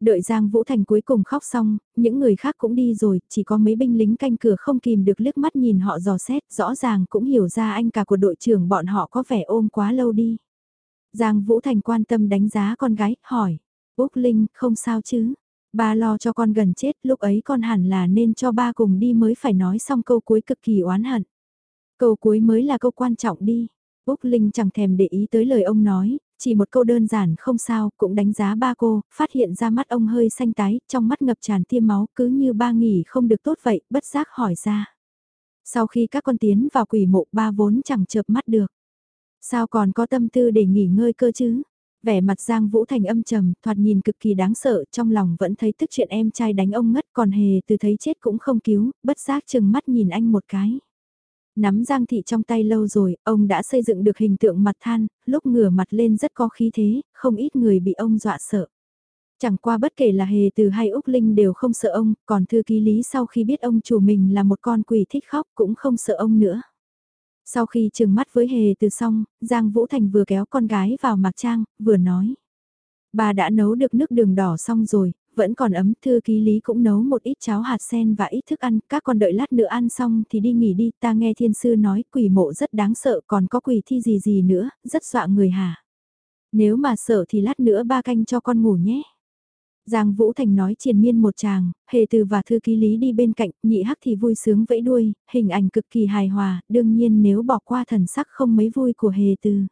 Đợi Giang Vũ Thành cuối cùng khóc xong, những người khác cũng đi rồi, chỉ có mấy binh lính canh cửa không kìm được liếc mắt nhìn họ dò xét, rõ ràng cũng hiểu ra anh cả của đội trưởng bọn họ có vẻ ôm quá lâu đi. Giang Vũ Thành quan tâm đánh giá con gái, hỏi, Úc Linh, không sao chứ? Ba lo cho con gần chết, lúc ấy con hẳn là nên cho ba cùng đi mới phải nói xong câu cuối cực kỳ oán hận. Câu cuối mới là câu quan trọng đi. Úc Linh chẳng thèm để ý tới lời ông nói, chỉ một câu đơn giản không sao, cũng đánh giá ba cô, phát hiện ra mắt ông hơi xanh tái, trong mắt ngập tràn tiêm máu, cứ như ba nghỉ không được tốt vậy, bất giác hỏi ra. Sau khi các con tiến vào quỷ mộ ba vốn chẳng chợp mắt được. Sao còn có tâm tư để nghỉ ngơi cơ chứ? Vẻ mặt Giang Vũ Thành âm trầm, thoạt nhìn cực kỳ đáng sợ, trong lòng vẫn thấy tức chuyện em trai đánh ông ngất còn hề từ thấy chết cũng không cứu, bất giác chừng mắt nhìn anh một cái. Nắm Giang Thị trong tay lâu rồi, ông đã xây dựng được hình tượng mặt than, lúc ngửa mặt lên rất có khí thế, không ít người bị ông dọa sợ. Chẳng qua bất kể là Hề Từ hay Úc Linh đều không sợ ông, còn thư ký lý sau khi biết ông chủ mình là một con quỷ thích khóc cũng không sợ ông nữa. Sau khi trừng mắt với Hề Từ xong, Giang Vũ Thành vừa kéo con gái vào mặc trang, vừa nói. Bà đã nấu được nước đường đỏ xong rồi, vẫn còn ấm, thư ký lý cũng nấu một ít cháo hạt sen và ít thức ăn, các con đợi lát nữa ăn xong thì đi nghỉ đi, ta nghe thiên sư nói quỷ mộ rất đáng sợ, còn có quỷ thi gì gì nữa, rất dọa người hả. Nếu mà sợ thì lát nữa ba canh cho con ngủ nhé. Giang Vũ Thành nói triền miên một chàng, hề từ và thư ký lý đi bên cạnh, nhị hắc thì vui sướng vẫy đuôi, hình ảnh cực kỳ hài hòa, đương nhiên nếu bỏ qua thần sắc không mấy vui của hề từ.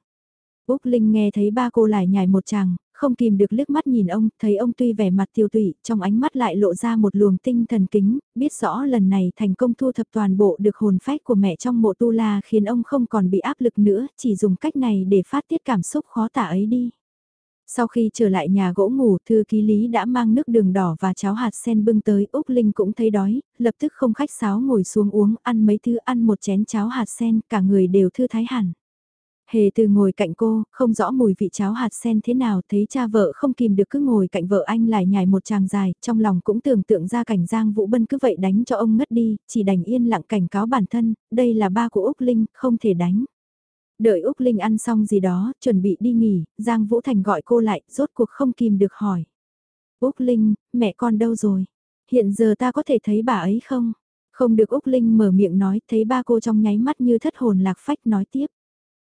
Úc Linh nghe thấy ba cô lại nhảy một chàng, không kìm được liếc mắt nhìn ông, thấy ông tuy vẻ mặt tiêu tụy, trong ánh mắt lại lộ ra một luồng tinh thần kính, biết rõ lần này thành công thu thập toàn bộ được hồn phách của mẹ trong mộ tu la khiến ông không còn bị áp lực nữa, chỉ dùng cách này để phát tiết cảm xúc khó tả ấy đi. Sau khi trở lại nhà gỗ ngủ, thư ký lý đã mang nước đường đỏ và cháo hạt sen bưng tới, Úc Linh cũng thấy đói, lập tức không khách sáo ngồi xuống uống, ăn mấy thứ ăn một chén cháo hạt sen, cả người đều thư thái hẳn. Hề từ ngồi cạnh cô, không rõ mùi vị cháo hạt sen thế nào, thấy cha vợ không kìm được cứ ngồi cạnh vợ anh lại nhảy một tràng dài, trong lòng cũng tưởng tượng ra cảnh Giang Vũ Bân cứ vậy đánh cho ông ngất đi, chỉ đành yên lặng cảnh cáo bản thân, đây là ba của Úc Linh, không thể đánh. Đợi Úc Linh ăn xong gì đó, chuẩn bị đi nghỉ, Giang Vũ Thành gọi cô lại, rốt cuộc không kìm được hỏi. Úc Linh, mẹ con đâu rồi? Hiện giờ ta có thể thấy bà ấy không? Không được Úc Linh mở miệng nói, thấy ba cô trong nháy mắt như thất hồn lạc phách nói tiếp.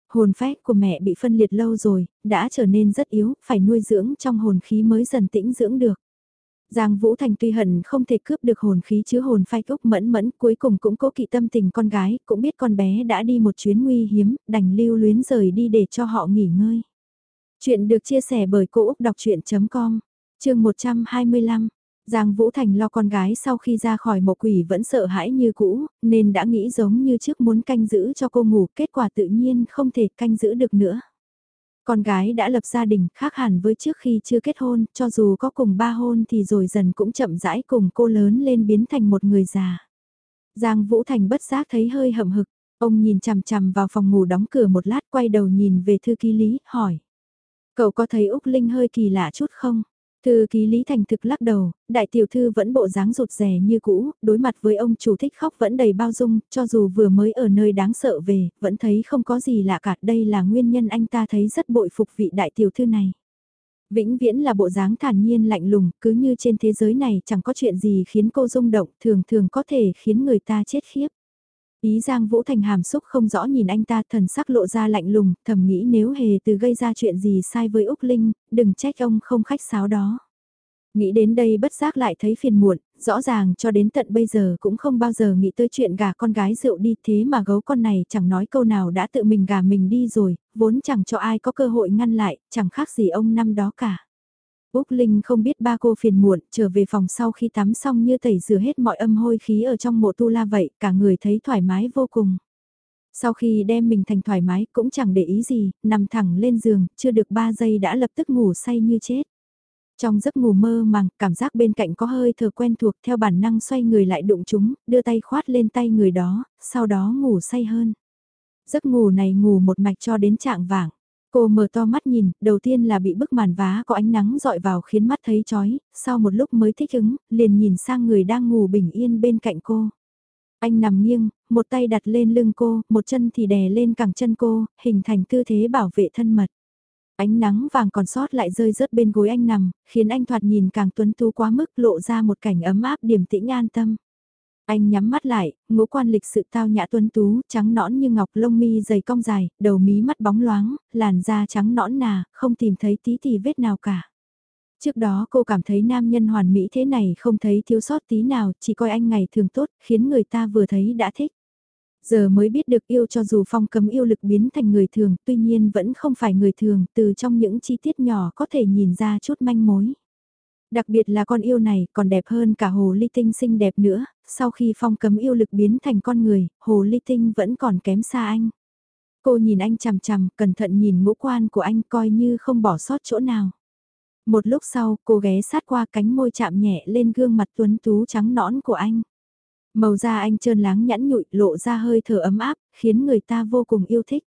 Hồn phách của mẹ bị phân liệt lâu rồi, đã trở nên rất yếu, phải nuôi dưỡng trong hồn khí mới dần tĩnh dưỡng được. Giang Vũ Thành tuy hận không thể cướp được hồn khí chứa hồn phách Úc mẫn mẫn cuối cùng cũng cố kỵ tâm tình con gái, cũng biết con bé đã đi một chuyến nguy hiếm, đành lưu luyến rời đi để cho họ nghỉ ngơi. Chuyện được chia sẻ bởi Cô Úc Đọc Chuyện.com, chương 125. Giang Vũ Thành lo con gái sau khi ra khỏi mộ quỷ vẫn sợ hãi như cũ, nên đã nghĩ giống như trước muốn canh giữ cho cô ngủ, kết quả tự nhiên không thể canh giữ được nữa. Con gái đã lập gia đình khác hẳn với trước khi chưa kết hôn, cho dù có cùng ba hôn thì rồi dần cũng chậm rãi cùng cô lớn lên biến thành một người già. Giang Vũ Thành bất giác thấy hơi hậm hực, Ông nhìn chằm chằm vào phòng ngủ đóng cửa một lát quay đầu nhìn về thư ký Lý, hỏi. Cậu có thấy Úc Linh hơi kỳ lạ chút không? Thư ký Lý Thành thực lắc đầu, đại tiểu thư vẫn bộ dáng rụt rè như cũ, đối mặt với ông chủ thích khóc vẫn đầy bao dung, cho dù vừa mới ở nơi đáng sợ về, vẫn thấy không có gì lạ cả, đây là nguyên nhân anh ta thấy rất bội phục vị đại tiểu thư này. Vĩnh viễn là bộ dáng thản nhiên lạnh lùng, cứ như trên thế giới này chẳng có chuyện gì khiến cô rung động, thường thường có thể khiến người ta chết khiếp. Ý Giang Vũ Thành hàm xúc không rõ nhìn anh ta thần sắc lộ ra lạnh lùng, thầm nghĩ nếu hề từ gây ra chuyện gì sai với Úc Linh, đừng trách ông không khách sáo đó. Nghĩ đến đây bất giác lại thấy phiền muộn, rõ ràng cho đến tận bây giờ cũng không bao giờ nghĩ tới chuyện gà con gái rượu đi thế mà gấu con này chẳng nói câu nào đã tự mình gà mình đi rồi, vốn chẳng cho ai có cơ hội ngăn lại, chẳng khác gì ông năm đó cả. Úc Linh không biết ba cô phiền muộn, trở về phòng sau khi tắm xong như tẩy rửa hết mọi âm hôi khí ở trong mộ tu la vậy, cả người thấy thoải mái vô cùng. Sau khi đem mình thành thoải mái cũng chẳng để ý gì, nằm thẳng lên giường, chưa được 3 giây đã lập tức ngủ say như chết. Trong giấc ngủ mơ màng, cảm giác bên cạnh có hơi thở quen thuộc theo bản năng xoay người lại đụng chúng, đưa tay khoát lên tay người đó, sau đó ngủ say hơn. Giấc ngủ này ngủ một mạch cho đến trạng vàng. Cô mở to mắt nhìn, đầu tiên là bị bức màn vá có ánh nắng dọi vào khiến mắt thấy chói, sau một lúc mới thích ứng, liền nhìn sang người đang ngủ bình yên bên cạnh cô. Anh nằm nghiêng, một tay đặt lên lưng cô, một chân thì đè lên cẳng chân cô, hình thành tư thế bảo vệ thân mật. Ánh nắng vàng còn sót lại rơi rớt bên gối anh nằm, khiến anh thoạt nhìn càng tuấn tú quá mức lộ ra một cảnh ấm áp điềm tĩnh an tâm. Anh nhắm mắt lại, ngũ quan lịch sự tao nhã tuấn tú, trắng nõn như ngọc lông mi dày cong dài, đầu mí mắt bóng loáng, làn da trắng nõn nà, không tìm thấy tí tì vết nào cả. Trước đó cô cảm thấy nam nhân hoàn mỹ thế này không thấy thiếu sót tí nào, chỉ coi anh ngày thường tốt, khiến người ta vừa thấy đã thích. Giờ mới biết được yêu cho dù phong cấm yêu lực biến thành người thường, tuy nhiên vẫn không phải người thường, từ trong những chi tiết nhỏ có thể nhìn ra chút manh mối. Đặc biệt là con yêu này còn đẹp hơn cả hồ ly tinh xinh đẹp nữa, sau khi phong cấm yêu lực biến thành con người, hồ ly tinh vẫn còn kém xa anh. Cô nhìn anh chằm chằm, cẩn thận nhìn ngũ quan của anh coi như không bỏ sót chỗ nào. Một lúc sau, cô ghé sát qua cánh môi chạm nhẹ lên gương mặt tuấn tú trắng nõn của anh. Màu da anh trơn láng nhẵn nhụi, lộ ra hơi thở ấm áp, khiến người ta vô cùng yêu thích.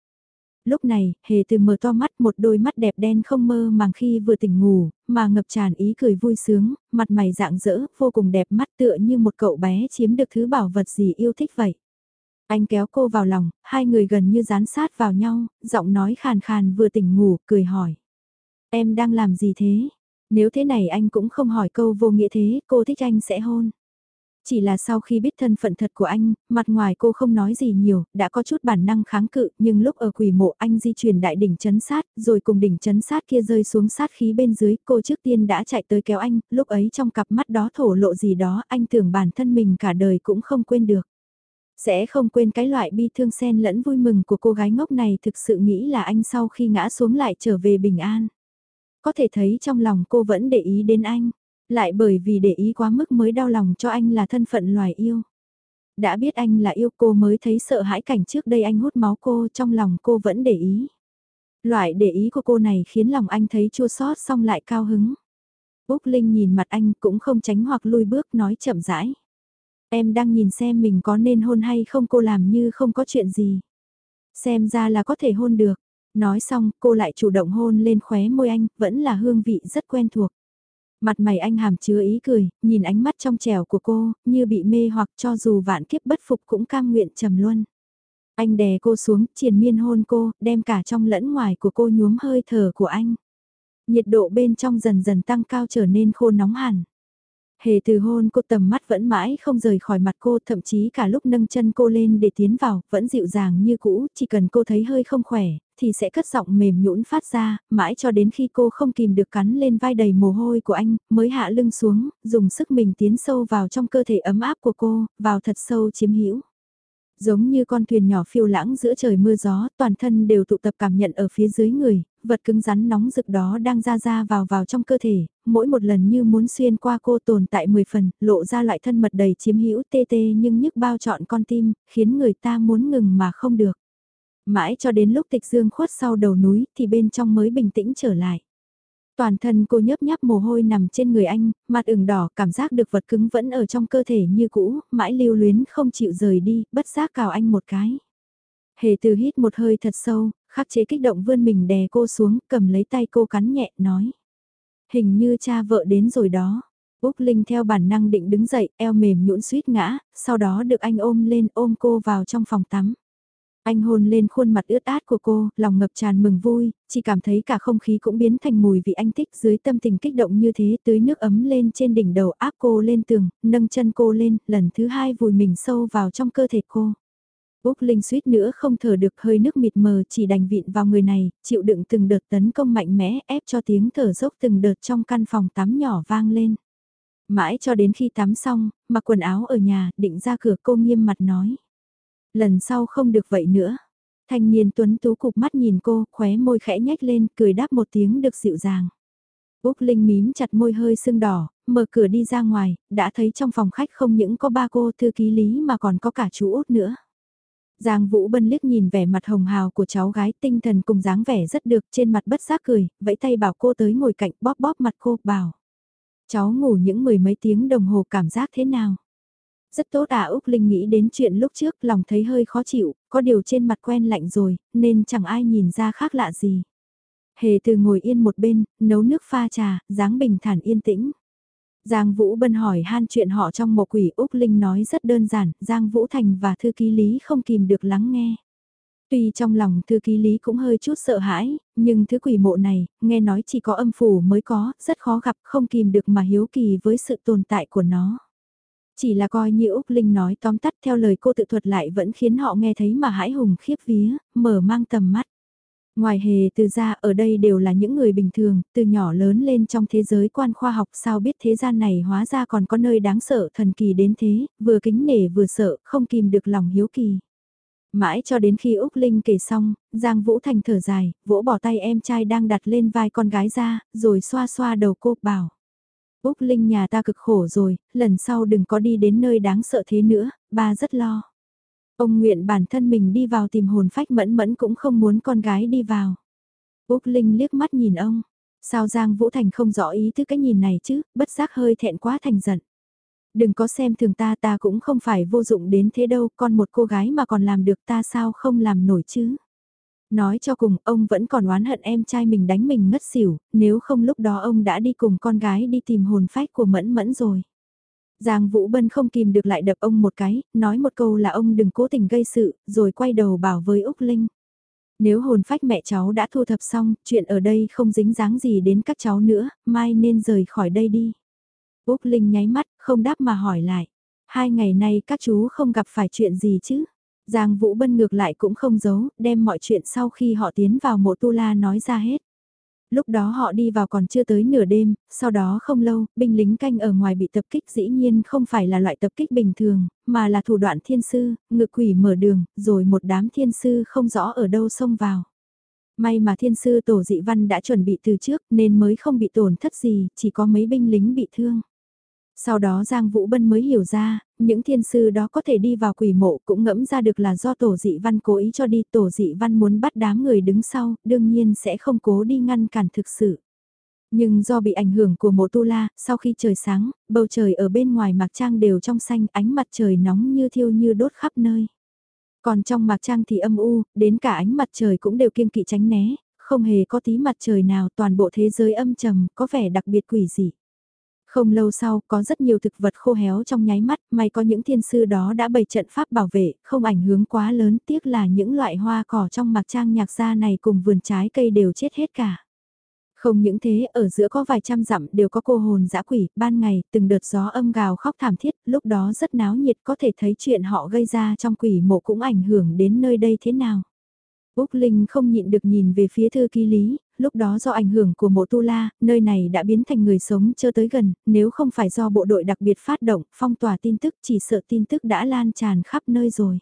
Lúc này, hề từ mở to mắt một đôi mắt đẹp đen không mơ màng khi vừa tỉnh ngủ, mà ngập tràn ý cười vui sướng, mặt mày dạng dỡ, vô cùng đẹp mắt tựa như một cậu bé chiếm được thứ bảo vật gì yêu thích vậy. Anh kéo cô vào lòng, hai người gần như dán sát vào nhau, giọng nói khàn khàn vừa tỉnh ngủ, cười hỏi. Em đang làm gì thế? Nếu thế này anh cũng không hỏi câu vô nghĩa thế, cô thích anh sẽ hôn. Chỉ là sau khi biết thân phận thật của anh, mặt ngoài cô không nói gì nhiều, đã có chút bản năng kháng cự, nhưng lúc ở quỷ mộ anh di chuyển đại đỉnh chấn sát, rồi cùng đỉnh chấn sát kia rơi xuống sát khí bên dưới, cô trước tiên đã chạy tới kéo anh, lúc ấy trong cặp mắt đó thổ lộ gì đó, anh tưởng bản thân mình cả đời cũng không quên được. Sẽ không quên cái loại bi thương xen lẫn vui mừng của cô gái ngốc này thực sự nghĩ là anh sau khi ngã xuống lại trở về bình an. Có thể thấy trong lòng cô vẫn để ý đến anh. Lại bởi vì để ý quá mức mới đau lòng cho anh là thân phận loài yêu. Đã biết anh là yêu cô mới thấy sợ hãi cảnh trước đây anh hút máu cô trong lòng cô vẫn để ý. Loại để ý của cô này khiến lòng anh thấy chua xót xong lại cao hứng. Úc Linh nhìn mặt anh cũng không tránh hoặc lui bước nói chậm rãi. Em đang nhìn xem mình có nên hôn hay không cô làm như không có chuyện gì. Xem ra là có thể hôn được. Nói xong cô lại chủ động hôn lên khóe môi anh, vẫn là hương vị rất quen thuộc. Mặt mày anh hàm chứa ý cười, nhìn ánh mắt trong trẻo của cô, như bị mê hoặc cho dù vạn kiếp bất phục cũng cam nguyện trầm luân. Anh đè cô xuống, triền miên hôn cô, đem cả trong lẫn ngoài của cô nhuốm hơi thở của anh. Nhiệt độ bên trong dần dần tăng cao trở nên khô nóng hẳn. Hề từ hôn cô tầm mắt vẫn mãi không rời khỏi mặt cô thậm chí cả lúc nâng chân cô lên để tiến vào, vẫn dịu dàng như cũ, chỉ cần cô thấy hơi không khỏe, thì sẽ cất giọng mềm nhũn phát ra, mãi cho đến khi cô không kìm được cắn lên vai đầy mồ hôi của anh, mới hạ lưng xuống, dùng sức mình tiến sâu vào trong cơ thể ấm áp của cô, vào thật sâu chiếm hữu giống như con thuyền nhỏ phiêu lãng giữa trời mưa gió, toàn thân đều tụ tập cảm nhận ở phía dưới người, vật cứng rắn nóng rực đó đang ra ra vào vào trong cơ thể, mỗi một lần như muốn xuyên qua cô tồn tại 10 phần, lộ ra loại thân mật đầy chiếm hữu tê tê nhưng nhức bao trọn con tim, khiến người ta muốn ngừng mà không được. Mãi cho đến lúc tịch dương khuất sau đầu núi thì bên trong mới bình tĩnh trở lại. Toàn thân cô nhấp nháp mồ hôi nằm trên người anh, mặt ửng đỏ, cảm giác được vật cứng vẫn ở trong cơ thể như cũ, mãi lưu luyến không chịu rời đi, bất giác cào anh một cái. Hề từ hít một hơi thật sâu, khắc chế kích động vươn mình đè cô xuống, cầm lấy tay cô cắn nhẹ, nói. Hình như cha vợ đến rồi đó. Úc Linh theo bản năng định đứng dậy, eo mềm nhũn suýt ngã, sau đó được anh ôm lên ôm cô vào trong phòng tắm. Anh hôn lên khuôn mặt ướt át của cô, lòng ngập tràn mừng vui, chỉ cảm thấy cả không khí cũng biến thành mùi vị anh thích dưới tâm tình kích động như thế tưới nước ấm lên trên đỉnh đầu áp cô lên tường, nâng chân cô lên, lần thứ hai vùi mình sâu vào trong cơ thể cô. Úc Linh suýt nữa không thở được hơi nước mịt mờ chỉ đành vịn vào người này, chịu đựng từng đợt tấn công mạnh mẽ ép cho tiếng thở dốc từng đợt trong căn phòng tắm nhỏ vang lên. Mãi cho đến khi tắm xong, mặc quần áo ở nhà, định ra cửa cô nghiêm mặt nói. Lần sau không được vậy nữa. Thanh niên tuấn tú cục mắt nhìn cô, khóe môi khẽ nhếch lên, cười đáp một tiếng được dịu dàng. Úc Linh mím chặt môi hơi sưng đỏ, mở cửa đi ra ngoài, đã thấy trong phòng khách không những có ba cô thư ký lý mà còn có cả chú út nữa. Giang Vũ Bân liếc nhìn vẻ mặt hồng hào của cháu gái tinh thần cùng dáng vẻ rất được trên mặt bất giác cười, vẫy tay bảo cô tới ngồi cạnh bóp bóp mặt cô, bảo. Cháu ngủ những mười mấy tiếng đồng hồ cảm giác thế nào? Rất tốt à Úc Linh nghĩ đến chuyện lúc trước lòng thấy hơi khó chịu, có điều trên mặt quen lạnh rồi, nên chẳng ai nhìn ra khác lạ gì. Hề từ ngồi yên một bên, nấu nước pha trà, dáng bình thản yên tĩnh. Giang Vũ Bân hỏi han chuyện họ trong một quỷ Úc Linh nói rất đơn giản, Giang Vũ Thành và thư ký Lý không kìm được lắng nghe. Tuy trong lòng thư ký Lý cũng hơi chút sợ hãi, nhưng thứ quỷ mộ này, nghe nói chỉ có âm phủ mới có, rất khó gặp, không kìm được mà hiếu kỳ với sự tồn tại của nó. Chỉ là coi như Úc Linh nói tóm tắt theo lời cô tự thuật lại vẫn khiến họ nghe thấy mà hãi hùng khiếp vía, mở mang tầm mắt. Ngoài hề từ ra ở đây đều là những người bình thường, từ nhỏ lớn lên trong thế giới quan khoa học sao biết thế gian này hóa ra còn có nơi đáng sợ thần kỳ đến thế, vừa kính nể vừa sợ, không kìm được lòng hiếu kỳ. Mãi cho đến khi Úc Linh kể xong, Giang Vũ Thành thở dài, vỗ bỏ tay em trai đang đặt lên vai con gái ra, rồi xoa xoa đầu cô, bảo. Úc Linh nhà ta cực khổ rồi, lần sau đừng có đi đến nơi đáng sợ thế nữa, ba rất lo. Ông nguyện bản thân mình đi vào tìm hồn phách mẫn mẫn cũng không muốn con gái đi vào. Úc Linh liếc mắt nhìn ông. Sao Giang Vũ Thành không rõ ý thứ cái nhìn này chứ, bất giác hơi thẹn quá thành giận. Đừng có xem thường ta ta cũng không phải vô dụng đến thế đâu, con một cô gái mà còn làm được ta sao không làm nổi chứ. Nói cho cùng, ông vẫn còn oán hận em trai mình đánh mình ngất xỉu, nếu không lúc đó ông đã đi cùng con gái đi tìm hồn phách của Mẫn Mẫn rồi. Giang Vũ Bân không kìm được lại đập ông một cái, nói một câu là ông đừng cố tình gây sự, rồi quay đầu bảo với Úc Linh. Nếu hồn phách mẹ cháu đã thu thập xong, chuyện ở đây không dính dáng gì đến các cháu nữa, mai nên rời khỏi đây đi. Úc Linh nháy mắt, không đáp mà hỏi lại. Hai ngày nay các chú không gặp phải chuyện gì chứ? Giang Vũ Bân ngược lại cũng không giấu, đem mọi chuyện sau khi họ tiến vào mộ tu la nói ra hết. Lúc đó họ đi vào còn chưa tới nửa đêm, sau đó không lâu, binh lính canh ở ngoài bị tập kích dĩ nhiên không phải là loại tập kích bình thường, mà là thủ đoạn thiên sư, ngự quỷ mở đường, rồi một đám thiên sư không rõ ở đâu xông vào. May mà thiên sư tổ dị văn đã chuẩn bị từ trước nên mới không bị tổn thất gì, chỉ có mấy binh lính bị thương. Sau đó Giang Vũ Bân mới hiểu ra, những thiên sư đó có thể đi vào quỷ mộ cũng ngẫm ra được là do tổ dị văn cố ý cho đi tổ dị văn muốn bắt đám người đứng sau, đương nhiên sẽ không cố đi ngăn cản thực sự. Nhưng do bị ảnh hưởng của mộ tu la, sau khi trời sáng, bầu trời ở bên ngoài mạc trang đều trong xanh ánh mặt trời nóng như thiêu như đốt khắp nơi. Còn trong mạc trang thì âm u, đến cả ánh mặt trời cũng đều kiêng kỵ tránh né, không hề có tí mặt trời nào toàn bộ thế giới âm trầm, có vẻ đặc biệt quỷ dị. Không lâu sau, có rất nhiều thực vật khô héo trong nháy mắt, may có những thiên sư đó đã bày trận pháp bảo vệ, không ảnh hưởng quá lớn, tiếc là những loại hoa cỏ trong mạc trang nhạc gia này cùng vườn trái cây đều chết hết cả. Không những thế, ở giữa có vài trăm dặm đều có cô hồn dã quỷ, ban ngày, từng đợt gió âm gào khóc thảm thiết, lúc đó rất náo nhiệt có thể thấy chuyện họ gây ra trong quỷ mộ cũng ảnh hưởng đến nơi đây thế nào. Úc Linh không nhịn được nhìn về phía thư ký lý, lúc đó do ảnh hưởng của mộ tu la, nơi này đã biến thành người sống chưa tới gần, nếu không phải do bộ đội đặc biệt phát động, phong tỏa tin tức chỉ sợ tin tức đã lan tràn khắp nơi rồi.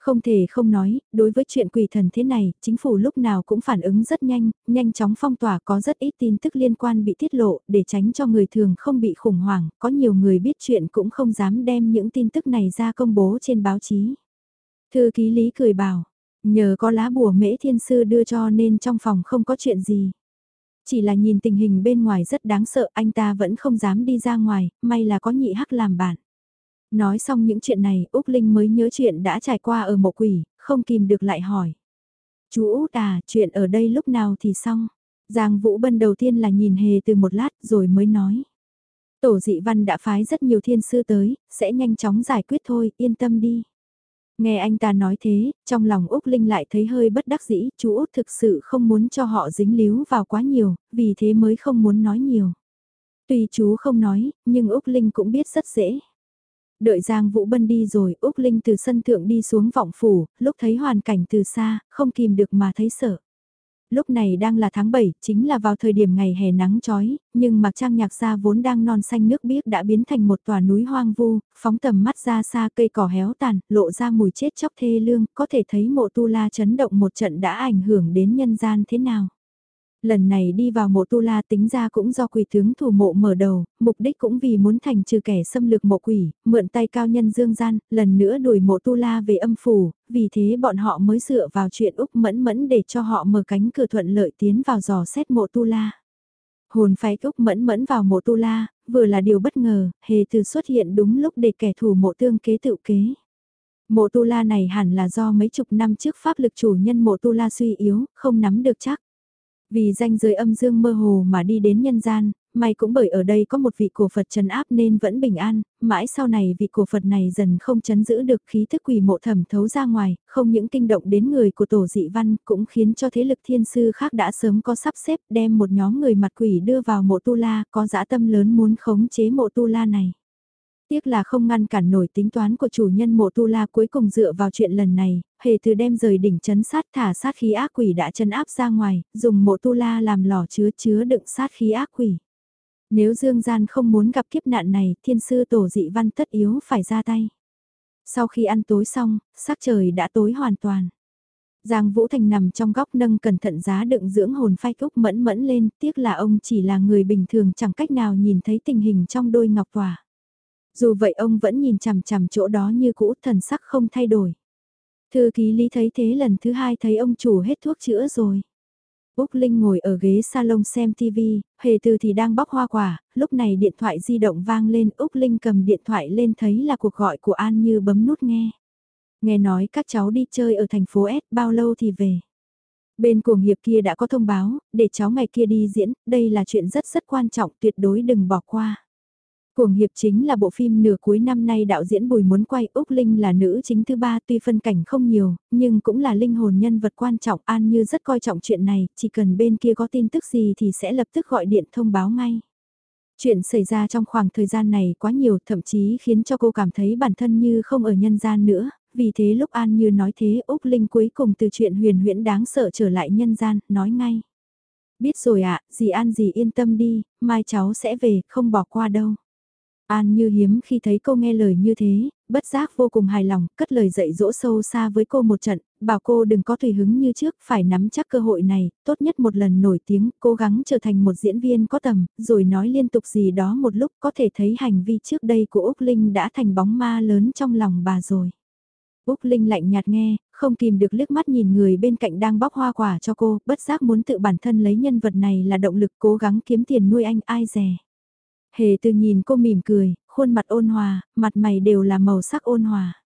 Không thể không nói, đối với chuyện quỷ thần thế này, chính phủ lúc nào cũng phản ứng rất nhanh, nhanh chóng phong tỏa có rất ít tin tức liên quan bị tiết lộ, để tránh cho người thường không bị khủng hoảng, có nhiều người biết chuyện cũng không dám đem những tin tức này ra công bố trên báo chí. Thư ký Lý cười bảo, Nhờ có lá bùa mễ thiên sư đưa cho nên trong phòng không có chuyện gì. Chỉ là nhìn tình hình bên ngoài rất đáng sợ anh ta vẫn không dám đi ra ngoài, may là có nhị hắc làm bạn. Nói xong những chuyện này, Úc Linh mới nhớ chuyện đã trải qua ở mộ quỷ, không kìm được lại hỏi. Chú út à, chuyện ở đây lúc nào thì xong. Giang Vũ Bân đầu tiên là nhìn hề từ một lát rồi mới nói. Tổ dị văn đã phái rất nhiều thiên sư tới, sẽ nhanh chóng giải quyết thôi, yên tâm đi. Nghe anh ta nói thế, trong lòng Úc Linh lại thấy hơi bất đắc dĩ, chú Út thực sự không muốn cho họ dính líu vào quá nhiều, vì thế mới không muốn nói nhiều. Tuy chú không nói, nhưng Úc Linh cũng biết rất dễ. Đợi Giang Vũ Bân đi rồi, Úc Linh từ sân thượng đi xuống vọng phủ, lúc thấy hoàn cảnh từ xa, không kìm được mà thấy sợ lúc này đang là tháng 7, chính là vào thời điểm ngày hè nắng chói, nhưng mặc trang nhạc ra vốn đang non xanh nước biếc đã biến thành một tòa núi hoang vu, phóng tầm mắt ra xa cây cỏ héo tàn, lộ ra mùi chết chóc thê lương, có thể thấy mộ tu la chấn động một trận đã ảnh hưởng đến nhân gian thế nào. Lần này đi vào mộ tu la tính ra cũng do quỷ tướng thủ mộ mở đầu, mục đích cũng vì muốn thành trừ kẻ xâm lược mộ quỷ, mượn tay cao nhân dương gian, lần nữa đuổi mộ tu la về âm phủ, vì thế bọn họ mới dựa vào chuyện Úc mẫn mẫn để cho họ mở cánh cửa thuận lợi tiến vào dò xét mộ tu la. Hồn phái Úc mẫn mẫn vào mộ tu la, vừa là điều bất ngờ, hề từ xuất hiện đúng lúc để kẻ thù mộ tương kế tự kế. Mộ tu la này hẳn là do mấy chục năm trước pháp lực chủ nhân mộ tu la suy yếu, không nắm được chắc. Vì danh giới âm dương mơ hồ mà đi đến nhân gian, may cũng bởi ở đây có một vị cổ Phật trấn áp nên vẫn bình an, mãi sau này vị cổ Phật này dần không chấn giữ được khí thức quỷ mộ thẩm thấu ra ngoài, không những kinh động đến người của tổ dị văn cũng khiến cho thế lực thiên sư khác đã sớm có sắp xếp đem một nhóm người mặt quỷ đưa vào mộ tu la, có dã tâm lớn muốn khống chế mộ tu la này. Tiếc là không ngăn cản nổi tính toán của chủ nhân mộ tu la cuối cùng dựa vào chuyện lần này, hề từ đem rời đỉnh chấn sát thả sát khí ác quỷ đã chân áp ra ngoài, dùng mộ tu la làm lò chứa chứa đựng sát khí ác quỷ. Nếu Dương Gian không muốn gặp kiếp nạn này, thiên sư tổ dị văn tất yếu phải ra tay. Sau khi ăn tối xong, sắc trời đã tối hoàn toàn. Giang Vũ Thành nằm trong góc nâng cẩn thận giá đựng dưỡng hồn phai cúc mẫn mẫn lên, tiếc là ông chỉ là người bình thường chẳng cách nào nhìn thấy tình hình trong đôi ngọc tòa. Dù vậy ông vẫn nhìn chằm chằm chỗ đó như cũ thần sắc không thay đổi. Thư ký Lý thấy thế lần thứ hai thấy ông chủ hết thuốc chữa rồi. Úc Linh ngồi ở ghế salon xem TV, hề từ thì đang bóc hoa quả, lúc này điện thoại di động vang lên Úc Linh cầm điện thoại lên thấy là cuộc gọi của An Như bấm nút nghe. Nghe nói các cháu đi chơi ở thành phố S bao lâu thì về. Bên cuồng hiệp kia đã có thông báo, để cháu ngày kia đi diễn, đây là chuyện rất rất quan trọng tuyệt đối đừng bỏ qua. Cuồng hiệp chính là bộ phim nửa cuối năm nay đạo diễn Bùi muốn quay Úc Linh là nữ chính thứ ba tuy phân cảnh không nhiều, nhưng cũng là linh hồn nhân vật quan trọng An Như rất coi trọng chuyện này, chỉ cần bên kia có tin tức gì thì sẽ lập tức gọi điện thông báo ngay. Chuyện xảy ra trong khoảng thời gian này quá nhiều thậm chí khiến cho cô cảm thấy bản thân như không ở nhân gian nữa, vì thế lúc An Như nói thế Úc Linh cuối cùng từ chuyện huyền huyễn đáng sợ trở lại nhân gian, nói ngay. Biết rồi ạ, dì An dì yên tâm đi, mai cháu sẽ về, không bỏ qua đâu. An như hiếm khi thấy cô nghe lời như thế, bất giác vô cùng hài lòng, cất lời dạy dỗ sâu xa với cô một trận, bảo cô đừng có tùy hứng như trước, phải nắm chắc cơ hội này, tốt nhất một lần nổi tiếng, cố gắng trở thành một diễn viên có tầm, rồi nói liên tục gì đó một lúc có thể thấy hành vi trước đây của Úc Linh đã thành bóng ma lớn trong lòng bà rồi. Úc Linh lạnh nhạt nghe, không kìm được liếc mắt nhìn người bên cạnh đang bóc hoa quả cho cô, bất giác muốn tự bản thân lấy nhân vật này là động lực cố gắng kiếm tiền nuôi anh ai rè. Hề từ nhìn cô mỉm cười, khuôn mặt ôn hòa, mặt mày đều là màu sắc ôn hòa.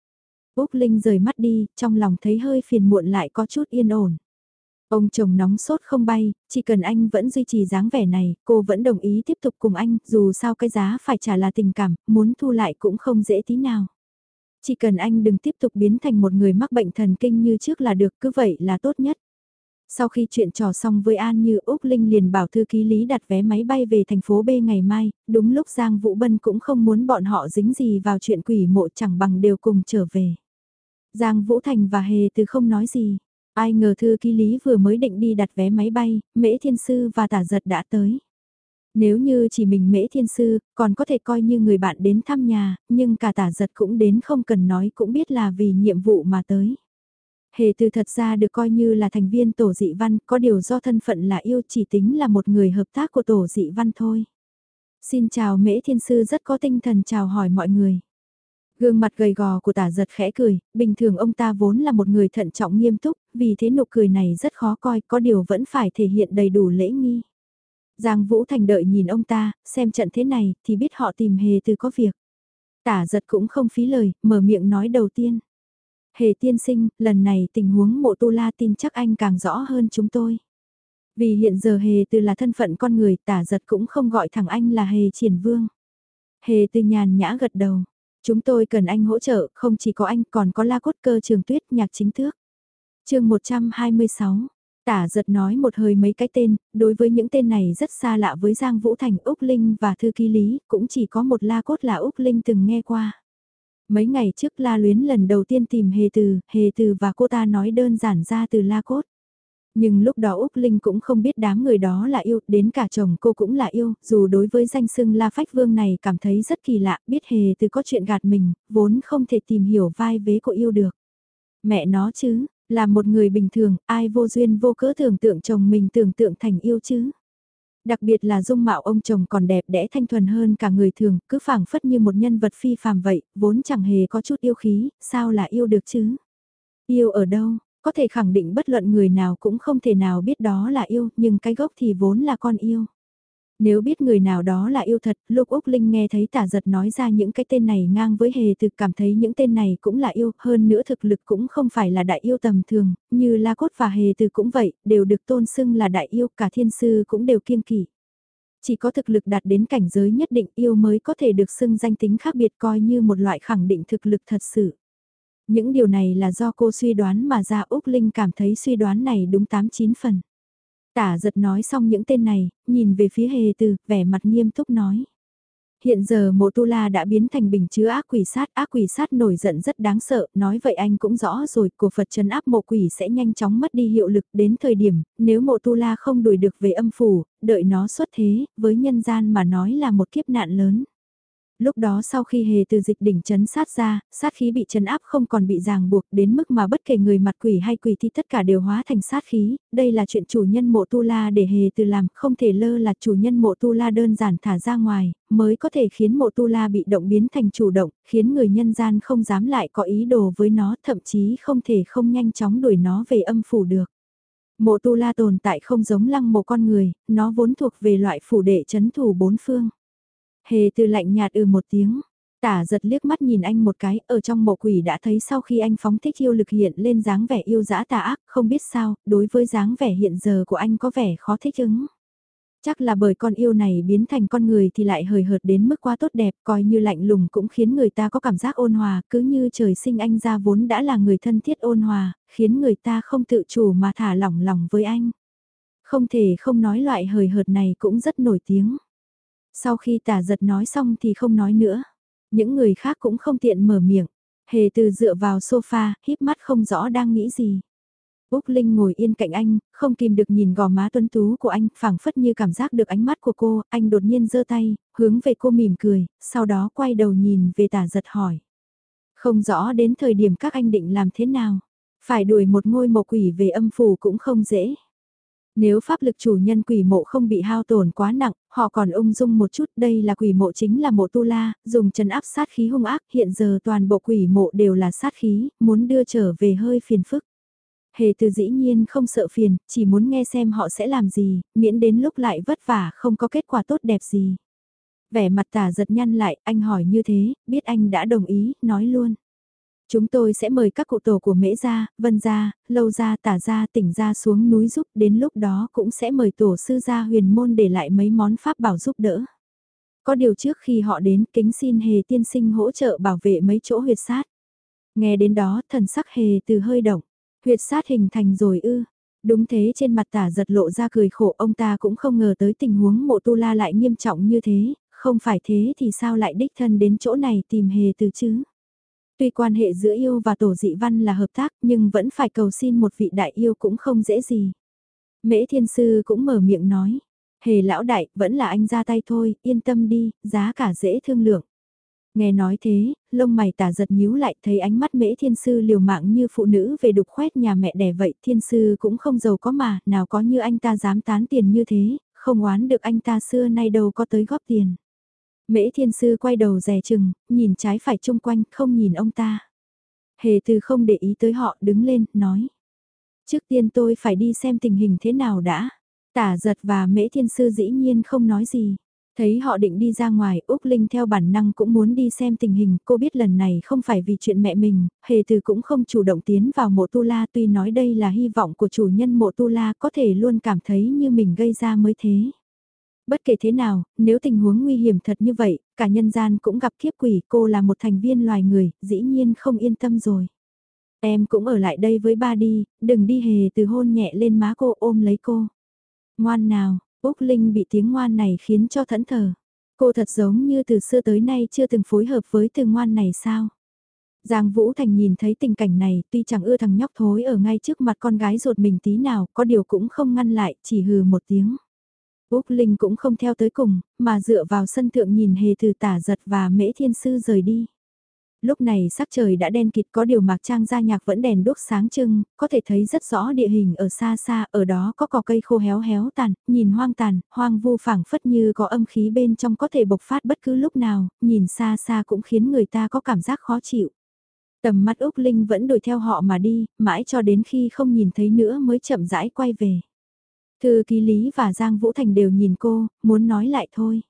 Úc Linh rời mắt đi, trong lòng thấy hơi phiền muộn lại có chút yên ổn. Ông chồng nóng sốt không bay, chỉ cần anh vẫn duy trì dáng vẻ này, cô vẫn đồng ý tiếp tục cùng anh, dù sao cái giá phải trả là tình cảm, muốn thu lại cũng không dễ tí nào. Chỉ cần anh đừng tiếp tục biến thành một người mắc bệnh thần kinh như trước là được, cứ vậy là tốt nhất. Sau khi chuyện trò xong với An Như Úc Linh liền bảo thư ký Lý đặt vé máy bay về thành phố B ngày mai, đúng lúc Giang Vũ Bân cũng không muốn bọn họ dính gì vào chuyện quỷ mộ chẳng bằng đều cùng trở về. Giang Vũ Thành và Hề từ không nói gì, ai ngờ thư ký Lý vừa mới định đi đặt vé máy bay, Mễ Thiên Sư và Tả Giật đã tới. Nếu như chỉ mình Mễ Thiên Sư, còn có thể coi như người bạn đến thăm nhà, nhưng cả Tả Giật cũng đến không cần nói cũng biết là vì nhiệm vụ mà tới. Hề từ thật ra được coi như là thành viên tổ dị văn, có điều do thân phận là yêu chỉ tính là một người hợp tác của tổ dị văn thôi. Xin chào mễ thiên sư rất có tinh thần chào hỏi mọi người. Gương mặt gầy gò của tả giật khẽ cười, bình thường ông ta vốn là một người thận trọng nghiêm túc, vì thế nụ cười này rất khó coi, có điều vẫn phải thể hiện đầy đủ lễ nghi. Giang Vũ Thành đợi nhìn ông ta, xem trận thế này, thì biết họ tìm hề từ có việc. Tả giật cũng không phí lời, mở miệng nói đầu tiên. Hề tiên sinh, lần này tình huống mộ tu la tin chắc anh càng rõ hơn chúng tôi. Vì hiện giờ hề từ là thân phận con người tả giật cũng không gọi thẳng anh là hề triển vương. Hề từ nhàn nhã gật đầu. Chúng tôi cần anh hỗ trợ, không chỉ có anh còn có la cốt cơ trường tuyết nhạc chính thước. chương 126, tả giật nói một hơi mấy cái tên, đối với những tên này rất xa lạ với Giang Vũ Thành, Úc Linh và Thư Ký Lý, cũng chỉ có một la cốt là Úc Linh từng nghe qua. Mấy ngày trước la luyến lần đầu tiên tìm hề từ, hề từ và cô ta nói đơn giản ra từ la cốt. Nhưng lúc đó Úc Linh cũng không biết đám người đó là yêu, đến cả chồng cô cũng là yêu, dù đối với danh sưng La Phách Vương này cảm thấy rất kỳ lạ, biết hề từ có chuyện gạt mình, vốn không thể tìm hiểu vai vế của yêu được. Mẹ nó chứ, là một người bình thường, ai vô duyên vô cớ tưởng tượng chồng mình tưởng tượng thành yêu chứ. Đặc biệt là dung mạo ông chồng còn đẹp đẽ thanh thuần hơn cả người thường, cứ phảng phất như một nhân vật phi phàm vậy, vốn chẳng hề có chút yêu khí, sao là yêu được chứ? Yêu ở đâu? Có thể khẳng định bất luận người nào cũng không thể nào biết đó là yêu, nhưng cái gốc thì vốn là con yêu. Nếu biết người nào đó là yêu thật, lúc Úc Linh nghe thấy tả giật nói ra những cái tên này ngang với hề thực cảm thấy những tên này cũng là yêu, hơn nữa thực lực cũng không phải là đại yêu tầm thường, như La Cốt và hề từ cũng vậy, đều được tôn xưng là đại yêu, cả thiên sư cũng đều kiêng kỵ. Chỉ có thực lực đạt đến cảnh giới nhất định yêu mới có thể được xưng danh tính khác biệt coi như một loại khẳng định thực lực thật sự. Những điều này là do cô suy đoán mà ra Úc Linh cảm thấy suy đoán này đúng 8-9 phần. Tả giật nói xong những tên này, nhìn về phía hề từ, vẻ mặt nghiêm túc nói. Hiện giờ mộ tu la đã biến thành bình chứa ác quỷ sát, ác quỷ sát nổi giận rất đáng sợ, nói vậy anh cũng rõ rồi, của Phật chấn áp mộ quỷ sẽ nhanh chóng mất đi hiệu lực đến thời điểm, nếu mộ tu la không đuổi được về âm phủ, đợi nó xuất thế, với nhân gian mà nói là một kiếp nạn lớn lúc đó sau khi hề từ dịch đỉnh chấn sát ra, sát khí bị chấn áp không còn bị ràng buộc đến mức mà bất kể người mặt quỷ hay quỷ thì tất cả đều hóa thành sát khí, đây là chuyện chủ nhân mộ tu la để hề từ làm, không thể lơ là chủ nhân mộ tu la đơn giản thả ra ngoài, mới có thể khiến mộ tu la bị động biến thành chủ động, khiến người nhân gian không dám lại có ý đồ với nó, thậm chí không thể không nhanh chóng đuổi nó về âm phủ được. Mộ tu la tồn tại không giống lăng mộ con người, nó vốn thuộc về loại phủ đệ chấn thủ bốn phương. Hề từ lạnh nhạt ừ một tiếng. Tả giật liếc mắt nhìn anh một cái, ở trong mộ quỷ đã thấy sau khi anh phóng thích yêu lực hiện lên dáng vẻ yêu dã tà ác, không biết sao, đối với dáng vẻ hiện giờ của anh có vẻ khó thích ứng. Chắc là bởi con yêu này biến thành con người thì lại hời hợt đến mức quá tốt đẹp, coi như lạnh lùng cũng khiến người ta có cảm giác ôn hòa, cứ như trời sinh anh ra vốn đã là người thân thiết ôn hòa, khiến người ta không tự chủ mà thả lỏng lòng với anh. Không thể không nói loại hời hợt này cũng rất nổi tiếng. Sau khi tả giật nói xong thì không nói nữa. Những người khác cũng không tiện mở miệng. Hề từ dựa vào sofa, híp mắt không rõ đang nghĩ gì. Úc Linh ngồi yên cạnh anh, không kìm được nhìn gò má tuấn tú của anh, phảng phất như cảm giác được ánh mắt của cô, anh đột nhiên giơ tay, hướng về cô mỉm cười, sau đó quay đầu nhìn về tả giật hỏi. Không rõ đến thời điểm các anh định làm thế nào, phải đuổi một ngôi mộ quỷ về âm phủ cũng không dễ. Nếu pháp lực chủ nhân quỷ mộ không bị hao tổn quá nặng, họ còn ung dung một chút, đây là quỷ mộ chính là mộ tu la, dùng chân áp sát khí hung ác, hiện giờ toàn bộ quỷ mộ đều là sát khí, muốn đưa trở về hơi phiền phức. Hề từ dĩ nhiên không sợ phiền, chỉ muốn nghe xem họ sẽ làm gì, miễn đến lúc lại vất vả không có kết quả tốt đẹp gì. Vẻ mặt tả giật nhăn lại, anh hỏi như thế, biết anh đã đồng ý, nói luôn. Chúng tôi sẽ mời các cụ tổ của Mễ Gia, Vân Gia, Lâu Gia, Tả Gia, Tỉnh Gia xuống núi giúp, đến lúc đó cũng sẽ mời tổ sư gia huyền môn để lại mấy món pháp bảo giúp đỡ. Có điều trước khi họ đến kính xin hề tiên sinh hỗ trợ bảo vệ mấy chỗ huyệt sát. Nghe đến đó thần sắc hề từ hơi động, huyệt sát hình thành rồi ư. Đúng thế trên mặt tả giật lộ ra cười khổ ông ta cũng không ngờ tới tình huống mộ tu la lại nghiêm trọng như thế, không phải thế thì sao lại đích thân đến chỗ này tìm hề từ chứ. Tuy quan hệ giữa yêu và tổ dị văn là hợp tác nhưng vẫn phải cầu xin một vị đại yêu cũng không dễ gì. Mễ thiên sư cũng mở miệng nói. Hề lão đại, vẫn là anh ra tay thôi, yên tâm đi, giá cả dễ thương lượng. Nghe nói thế, lông mày tả giật nhíu lại thấy ánh mắt mễ thiên sư liều mạng như phụ nữ về đục khoét nhà mẹ đẻ vậy thiên sư cũng không giàu có mà, nào có như anh ta dám tán tiền như thế, không oán được anh ta xưa nay đâu có tới góp tiền. Mễ thiên sư quay đầu rè chừng, nhìn trái phải chung quanh, không nhìn ông ta. Hề từ không để ý tới họ, đứng lên, nói. Trước tiên tôi phải đi xem tình hình thế nào đã. Tả giật và mễ thiên sư dĩ nhiên không nói gì. Thấy họ định đi ra ngoài, Úc Linh theo bản năng cũng muốn đi xem tình hình, cô biết lần này không phải vì chuyện mẹ mình, hề từ cũng không chủ động tiến vào mộ tu la tuy nói đây là hy vọng của chủ nhân mộ tu la có thể luôn cảm thấy như mình gây ra mới thế. Bất kể thế nào, nếu tình huống nguy hiểm thật như vậy, cả nhân gian cũng gặp kiếp quỷ, cô là một thành viên loài người, dĩ nhiên không yên tâm rồi. Em cũng ở lại đây với ba đi, đừng đi hề từ hôn nhẹ lên má cô ôm lấy cô. Ngoan nào, Úc Linh bị tiếng ngoan này khiến cho thẫn thờ. Cô thật giống như từ xưa tới nay chưa từng phối hợp với từ ngoan này sao? Giang Vũ Thành nhìn thấy tình cảnh này, tuy chẳng ưa thằng nhóc thối ở ngay trước mặt con gái ruột mình tí nào, có điều cũng không ngăn lại, chỉ hừ một tiếng. Úc Linh cũng không theo tới cùng, mà dựa vào sân thượng nhìn hề từ tả giật và mễ thiên sư rời đi. Lúc này sắc trời đã đen kịt có điều mạc trang gia nhạc vẫn đèn đốt sáng trưng, có thể thấy rất rõ địa hình ở xa xa, ở đó có cỏ cây khô héo héo tàn, nhìn hoang tàn, hoang vu phảng phất như có âm khí bên trong có thể bộc phát bất cứ lúc nào, nhìn xa xa cũng khiến người ta có cảm giác khó chịu. Tầm mắt Úc Linh vẫn đuổi theo họ mà đi, mãi cho đến khi không nhìn thấy nữa mới chậm rãi quay về. Thư ký Lý và Giang Vũ Thành đều nhìn cô, muốn nói lại thôi.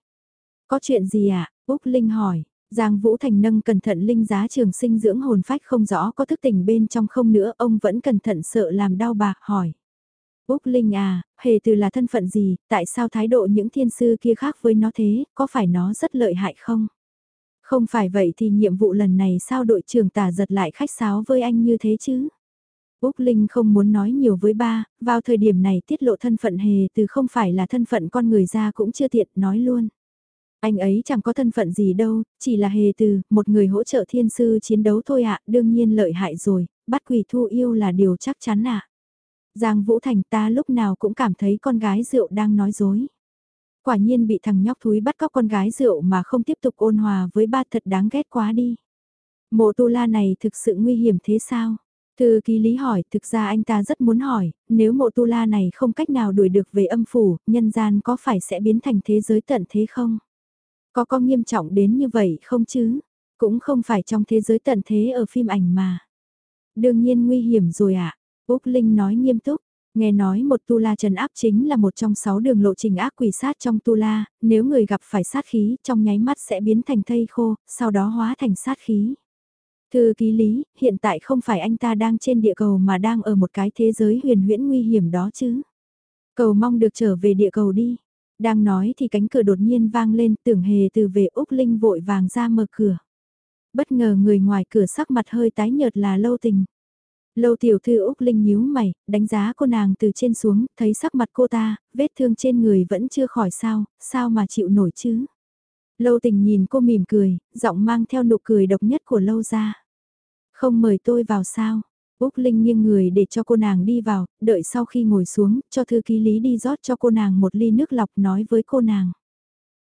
Có chuyện gì ạ? À? Úc Linh hỏi. Giang Vũ Thành nâng cẩn thận linh giá trường sinh dưỡng hồn phách không rõ có thức tỉnh bên trong không nữa, ông vẫn cẩn thận sợ làm đau bà, hỏi. Úc Linh à, hề từ là thân phận gì, tại sao thái độ những thiên sư kia khác với nó thế, có phải nó rất lợi hại không? Không phải vậy thì nhiệm vụ lần này sao đội trưởng tả giật lại khách sáo với anh như thế chứ? Úc Linh không muốn nói nhiều với ba, vào thời điểm này tiết lộ thân phận hề từ không phải là thân phận con người ra cũng chưa tiện nói luôn. Anh ấy chẳng có thân phận gì đâu, chỉ là hề từ, một người hỗ trợ thiên sư chiến đấu thôi ạ, đương nhiên lợi hại rồi, bắt quỷ thu yêu là điều chắc chắn ạ. Giang Vũ Thành ta lúc nào cũng cảm thấy con gái rượu đang nói dối. Quả nhiên bị thằng nhóc thúi bắt cóc con gái rượu mà không tiếp tục ôn hòa với ba thật đáng ghét quá đi. Mộ tu la này thực sự nguy hiểm thế sao? Thư ký lý hỏi, thực ra anh ta rất muốn hỏi, nếu mộ tu la này không cách nào đuổi được về âm phủ, nhân gian có phải sẽ biến thành thế giới tận thế không? Có có nghiêm trọng đến như vậy không chứ? Cũng không phải trong thế giới tận thế ở phim ảnh mà. Đương nhiên nguy hiểm rồi ạ. À? Úc Linh nói nghiêm túc. Nghe nói một tu la trần áp chính là một trong sáu đường lộ trình ác quỷ sát trong tu la, nếu người gặp phải sát khí trong nháy mắt sẽ biến thành thây khô, sau đó hóa thành sát khí. Thư ký lý, hiện tại không phải anh ta đang trên địa cầu mà đang ở một cái thế giới huyền huyễn nguy hiểm đó chứ. Cầu mong được trở về địa cầu đi. Đang nói thì cánh cửa đột nhiên vang lên tưởng hề từ về Úc Linh vội vàng ra mở cửa. Bất ngờ người ngoài cửa sắc mặt hơi tái nhợt là lâu tình. Lâu tiểu thư Úc Linh nhíu mày, đánh giá cô nàng từ trên xuống, thấy sắc mặt cô ta, vết thương trên người vẫn chưa khỏi sao, sao mà chịu nổi chứ. Lâu tình nhìn cô mỉm cười, giọng mang theo nụ cười độc nhất của lâu ra. Không mời tôi vào sao, Úc Linh nghiêng người để cho cô nàng đi vào, đợi sau khi ngồi xuống, cho thư ký lý đi rót cho cô nàng một ly nước lọc nói với cô nàng.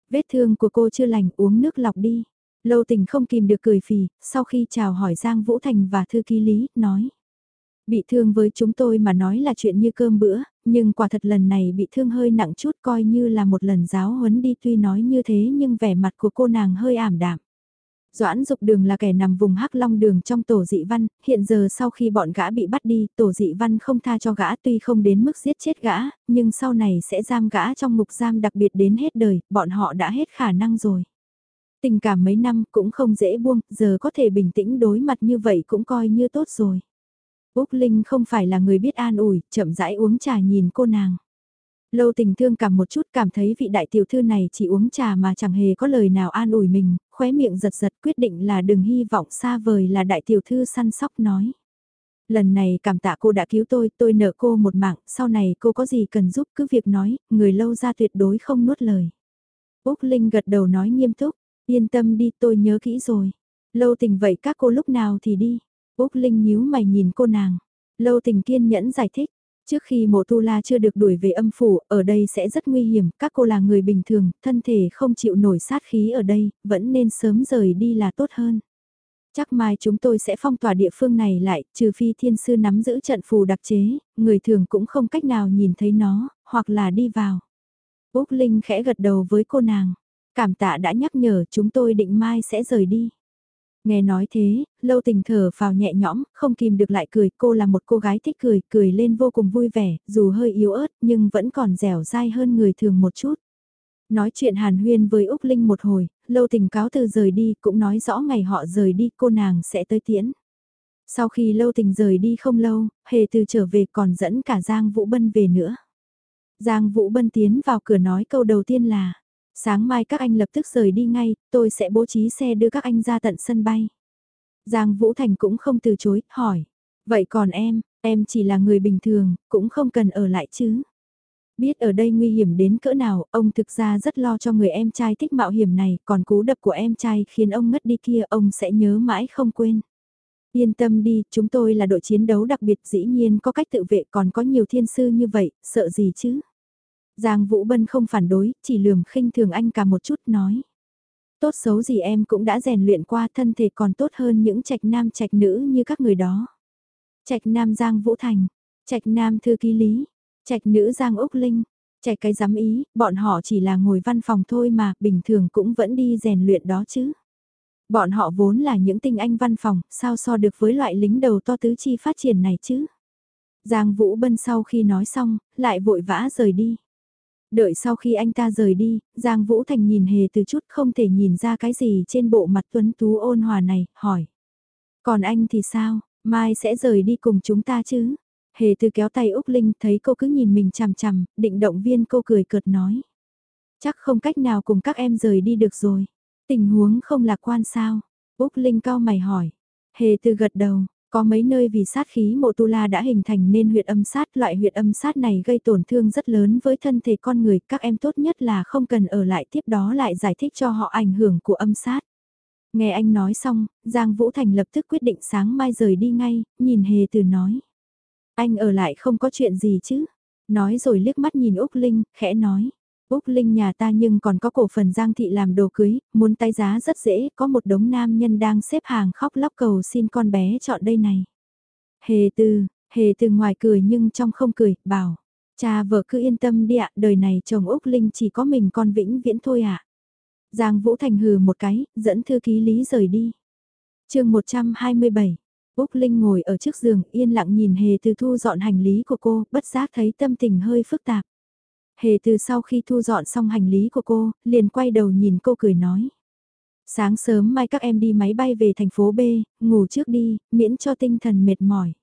Vết thương của cô chưa lành uống nước lọc đi. Lâu tình không kìm được cười phì, sau khi chào hỏi Giang Vũ Thành và thư ký lý, nói. Bị thương với chúng tôi mà nói là chuyện như cơm bữa, nhưng quả thật lần này bị thương hơi nặng chút coi như là một lần giáo huấn đi tuy nói như thế nhưng vẻ mặt của cô nàng hơi ảm đạm. Doãn Dục Đường là kẻ nằm vùng Hắc Long Đường trong tổ dị văn, hiện giờ sau khi bọn gã bị bắt đi, tổ dị văn không tha cho gã tuy không đến mức giết chết gã, nhưng sau này sẽ giam gã trong ngục giam đặc biệt đến hết đời, bọn họ đã hết khả năng rồi. Tình cảm mấy năm cũng không dễ buông, giờ có thể bình tĩnh đối mặt như vậy cũng coi như tốt rồi. Úc Linh không phải là người biết an ủi, chậm rãi uống trà nhìn cô nàng. Lâu tình thương cảm một chút cảm thấy vị đại tiểu thư này chỉ uống trà mà chẳng hề có lời nào an ủi mình, khóe miệng giật giật quyết định là đừng hy vọng xa vời là đại tiểu thư săn sóc nói. Lần này cảm tạ cô đã cứu tôi, tôi nợ cô một mạng, sau này cô có gì cần giúp cứ việc nói, người lâu ra tuyệt đối không nuốt lời. Úc Linh gật đầu nói nghiêm túc, yên tâm đi tôi nhớ kỹ rồi. Lâu tình vậy các cô lúc nào thì đi. Úc Linh nhíu mày nhìn cô nàng. Lâu tình kiên nhẫn giải thích, Trước khi mộ tu la chưa được đuổi về âm phủ, ở đây sẽ rất nguy hiểm, các cô là người bình thường, thân thể không chịu nổi sát khí ở đây, vẫn nên sớm rời đi là tốt hơn. Chắc mai chúng tôi sẽ phong tỏa địa phương này lại, trừ phi thiên sư nắm giữ trận phù đặc chế, người thường cũng không cách nào nhìn thấy nó, hoặc là đi vào. Úc Linh khẽ gật đầu với cô nàng, cảm tạ đã nhắc nhở chúng tôi định mai sẽ rời đi. Nghe nói thế, lâu tình thở vào nhẹ nhõm, không kìm được lại cười, cô là một cô gái thích cười, cười lên vô cùng vui vẻ, dù hơi yếu ớt nhưng vẫn còn dẻo dai hơn người thường một chút. Nói chuyện hàn huyên với Úc Linh một hồi, lâu tình cáo từ rời đi cũng nói rõ ngày họ rời đi cô nàng sẽ tới tiễn. Sau khi lâu tình rời đi không lâu, hề từ trở về còn dẫn cả Giang Vũ Bân về nữa. Giang Vũ Bân tiến vào cửa nói câu đầu tiên là, sáng mai các anh lập tức rời đi ngay, tôi sẽ bố trí xe đưa các anh ra tận sân bay. Giang Vũ Thành cũng không từ chối, hỏi, vậy còn em, em chỉ là người bình thường, cũng không cần ở lại chứ. Biết ở đây nguy hiểm đến cỡ nào, ông thực ra rất lo cho người em trai thích mạo hiểm này, còn cú đập của em trai khiến ông ngất đi kia ông sẽ nhớ mãi không quên. Yên tâm đi, chúng tôi là đội chiến đấu đặc biệt dĩ nhiên có cách tự vệ còn có nhiều thiên sư như vậy, sợ gì chứ? Giang Vũ Bân không phản đối, chỉ lườm khinh thường anh cả một chút nói. Tốt xấu gì em cũng đã rèn luyện qua thân thể còn tốt hơn những trạch nam trạch nữ như các người đó. Trạch nam Giang Vũ Thành, trạch nam thư ký lý, trạch nữ Giang Úc Linh, trạch cái giám ý, bọn họ chỉ là ngồi văn phòng thôi mà, bình thường cũng vẫn đi rèn luyện đó chứ. Bọn họ vốn là những tinh anh văn phòng, sao so được với loại lính đầu to tứ chi phát triển này chứ? Giang Vũ Bân sau khi nói xong, lại vội vã rời đi. Đợi sau khi anh ta rời đi, Giang Vũ Thành nhìn hề từ chút không thể nhìn ra cái gì trên bộ mặt tuấn tú ôn hòa này, hỏi. Còn anh thì sao, mai sẽ rời đi cùng chúng ta chứ? Hề từ kéo tay Úc Linh thấy cô cứ nhìn mình chằm chằm, định động viên cô cười cợt nói. Chắc không cách nào cùng các em rời đi được rồi. Tình huống không lạc quan sao? Úc Linh cao mày hỏi. Hề từ gật đầu, có mấy nơi vì sát khí mộ tu la đã hình thành nên huyệt âm sát, loại huyệt âm sát này gây tổn thương rất lớn với thân thể con người, các em tốt nhất là không cần ở lại tiếp đó lại giải thích cho họ ảnh hưởng của âm sát. Nghe anh nói xong, Giang Vũ Thành lập tức quyết định sáng mai rời đi ngay, nhìn hề từ nói. Anh ở lại không có chuyện gì chứ? Nói rồi liếc mắt nhìn Úc Linh, khẽ nói. Úc Linh nhà ta nhưng còn có cổ phần Giang Thị làm đồ cưới, muốn tay giá rất dễ, có một đống nam nhân đang xếp hàng khóc lóc cầu xin con bé chọn đây này. Hề từ, hề từ ngoài cười nhưng trong không cười, bảo, cha vợ cứ yên tâm đi ạ, đời này chồng Úc Linh chỉ có mình con vĩnh viễn thôi ạ. Giang Vũ Thành hừ một cái, dẫn thư ký Lý rời đi. chương 127 Úc Linh ngồi ở trước giường yên lặng nhìn hề từ thu dọn hành lý của cô, bất giác thấy tâm tình hơi phức tạp. Hề từ sau khi thu dọn xong hành lý của cô, liền quay đầu nhìn cô cười nói. Sáng sớm mai các em đi máy bay về thành phố B, ngủ trước đi, miễn cho tinh thần mệt mỏi.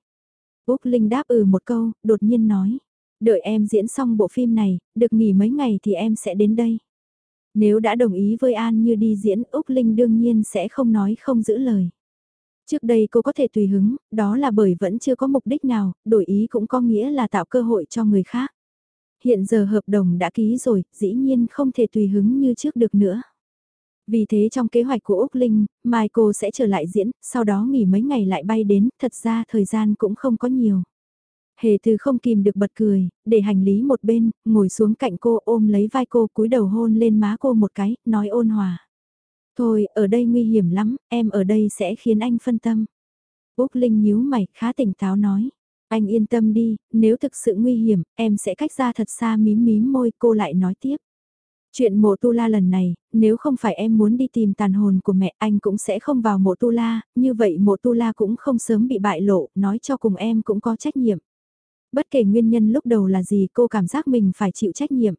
Úc Linh đáp ừ một câu, đột nhiên nói. Đợi em diễn xong bộ phim này, được nghỉ mấy ngày thì em sẽ đến đây. Nếu đã đồng ý với An như đi diễn, Úc Linh đương nhiên sẽ không nói không giữ lời. Trước đây cô có thể tùy hứng, đó là bởi vẫn chưa có mục đích nào, đổi ý cũng có nghĩa là tạo cơ hội cho người khác. Hiện giờ hợp đồng đã ký rồi, dĩ nhiên không thể tùy hứng như trước được nữa. Vì thế trong kế hoạch của Úc Linh, mai cô sẽ trở lại diễn, sau đó nghỉ mấy ngày lại bay đến, thật ra thời gian cũng không có nhiều. Hề từ không kìm được bật cười, để hành lý một bên, ngồi xuống cạnh cô ôm lấy vai cô cúi đầu hôn lên má cô một cái, nói ôn hòa. Thôi, ở đây nguy hiểm lắm, em ở đây sẽ khiến anh phân tâm. Úc Linh nhíu mày, khá tỉnh táo nói. Anh yên tâm đi, nếu thực sự nguy hiểm, em sẽ cách ra thật xa mím mím môi cô lại nói tiếp. Chuyện mộ tu la lần này, nếu không phải em muốn đi tìm tàn hồn của mẹ anh cũng sẽ không vào mộ tu la, như vậy mộ tu la cũng không sớm bị bại lộ, nói cho cùng em cũng có trách nhiệm. Bất kể nguyên nhân lúc đầu là gì cô cảm giác mình phải chịu trách nhiệm.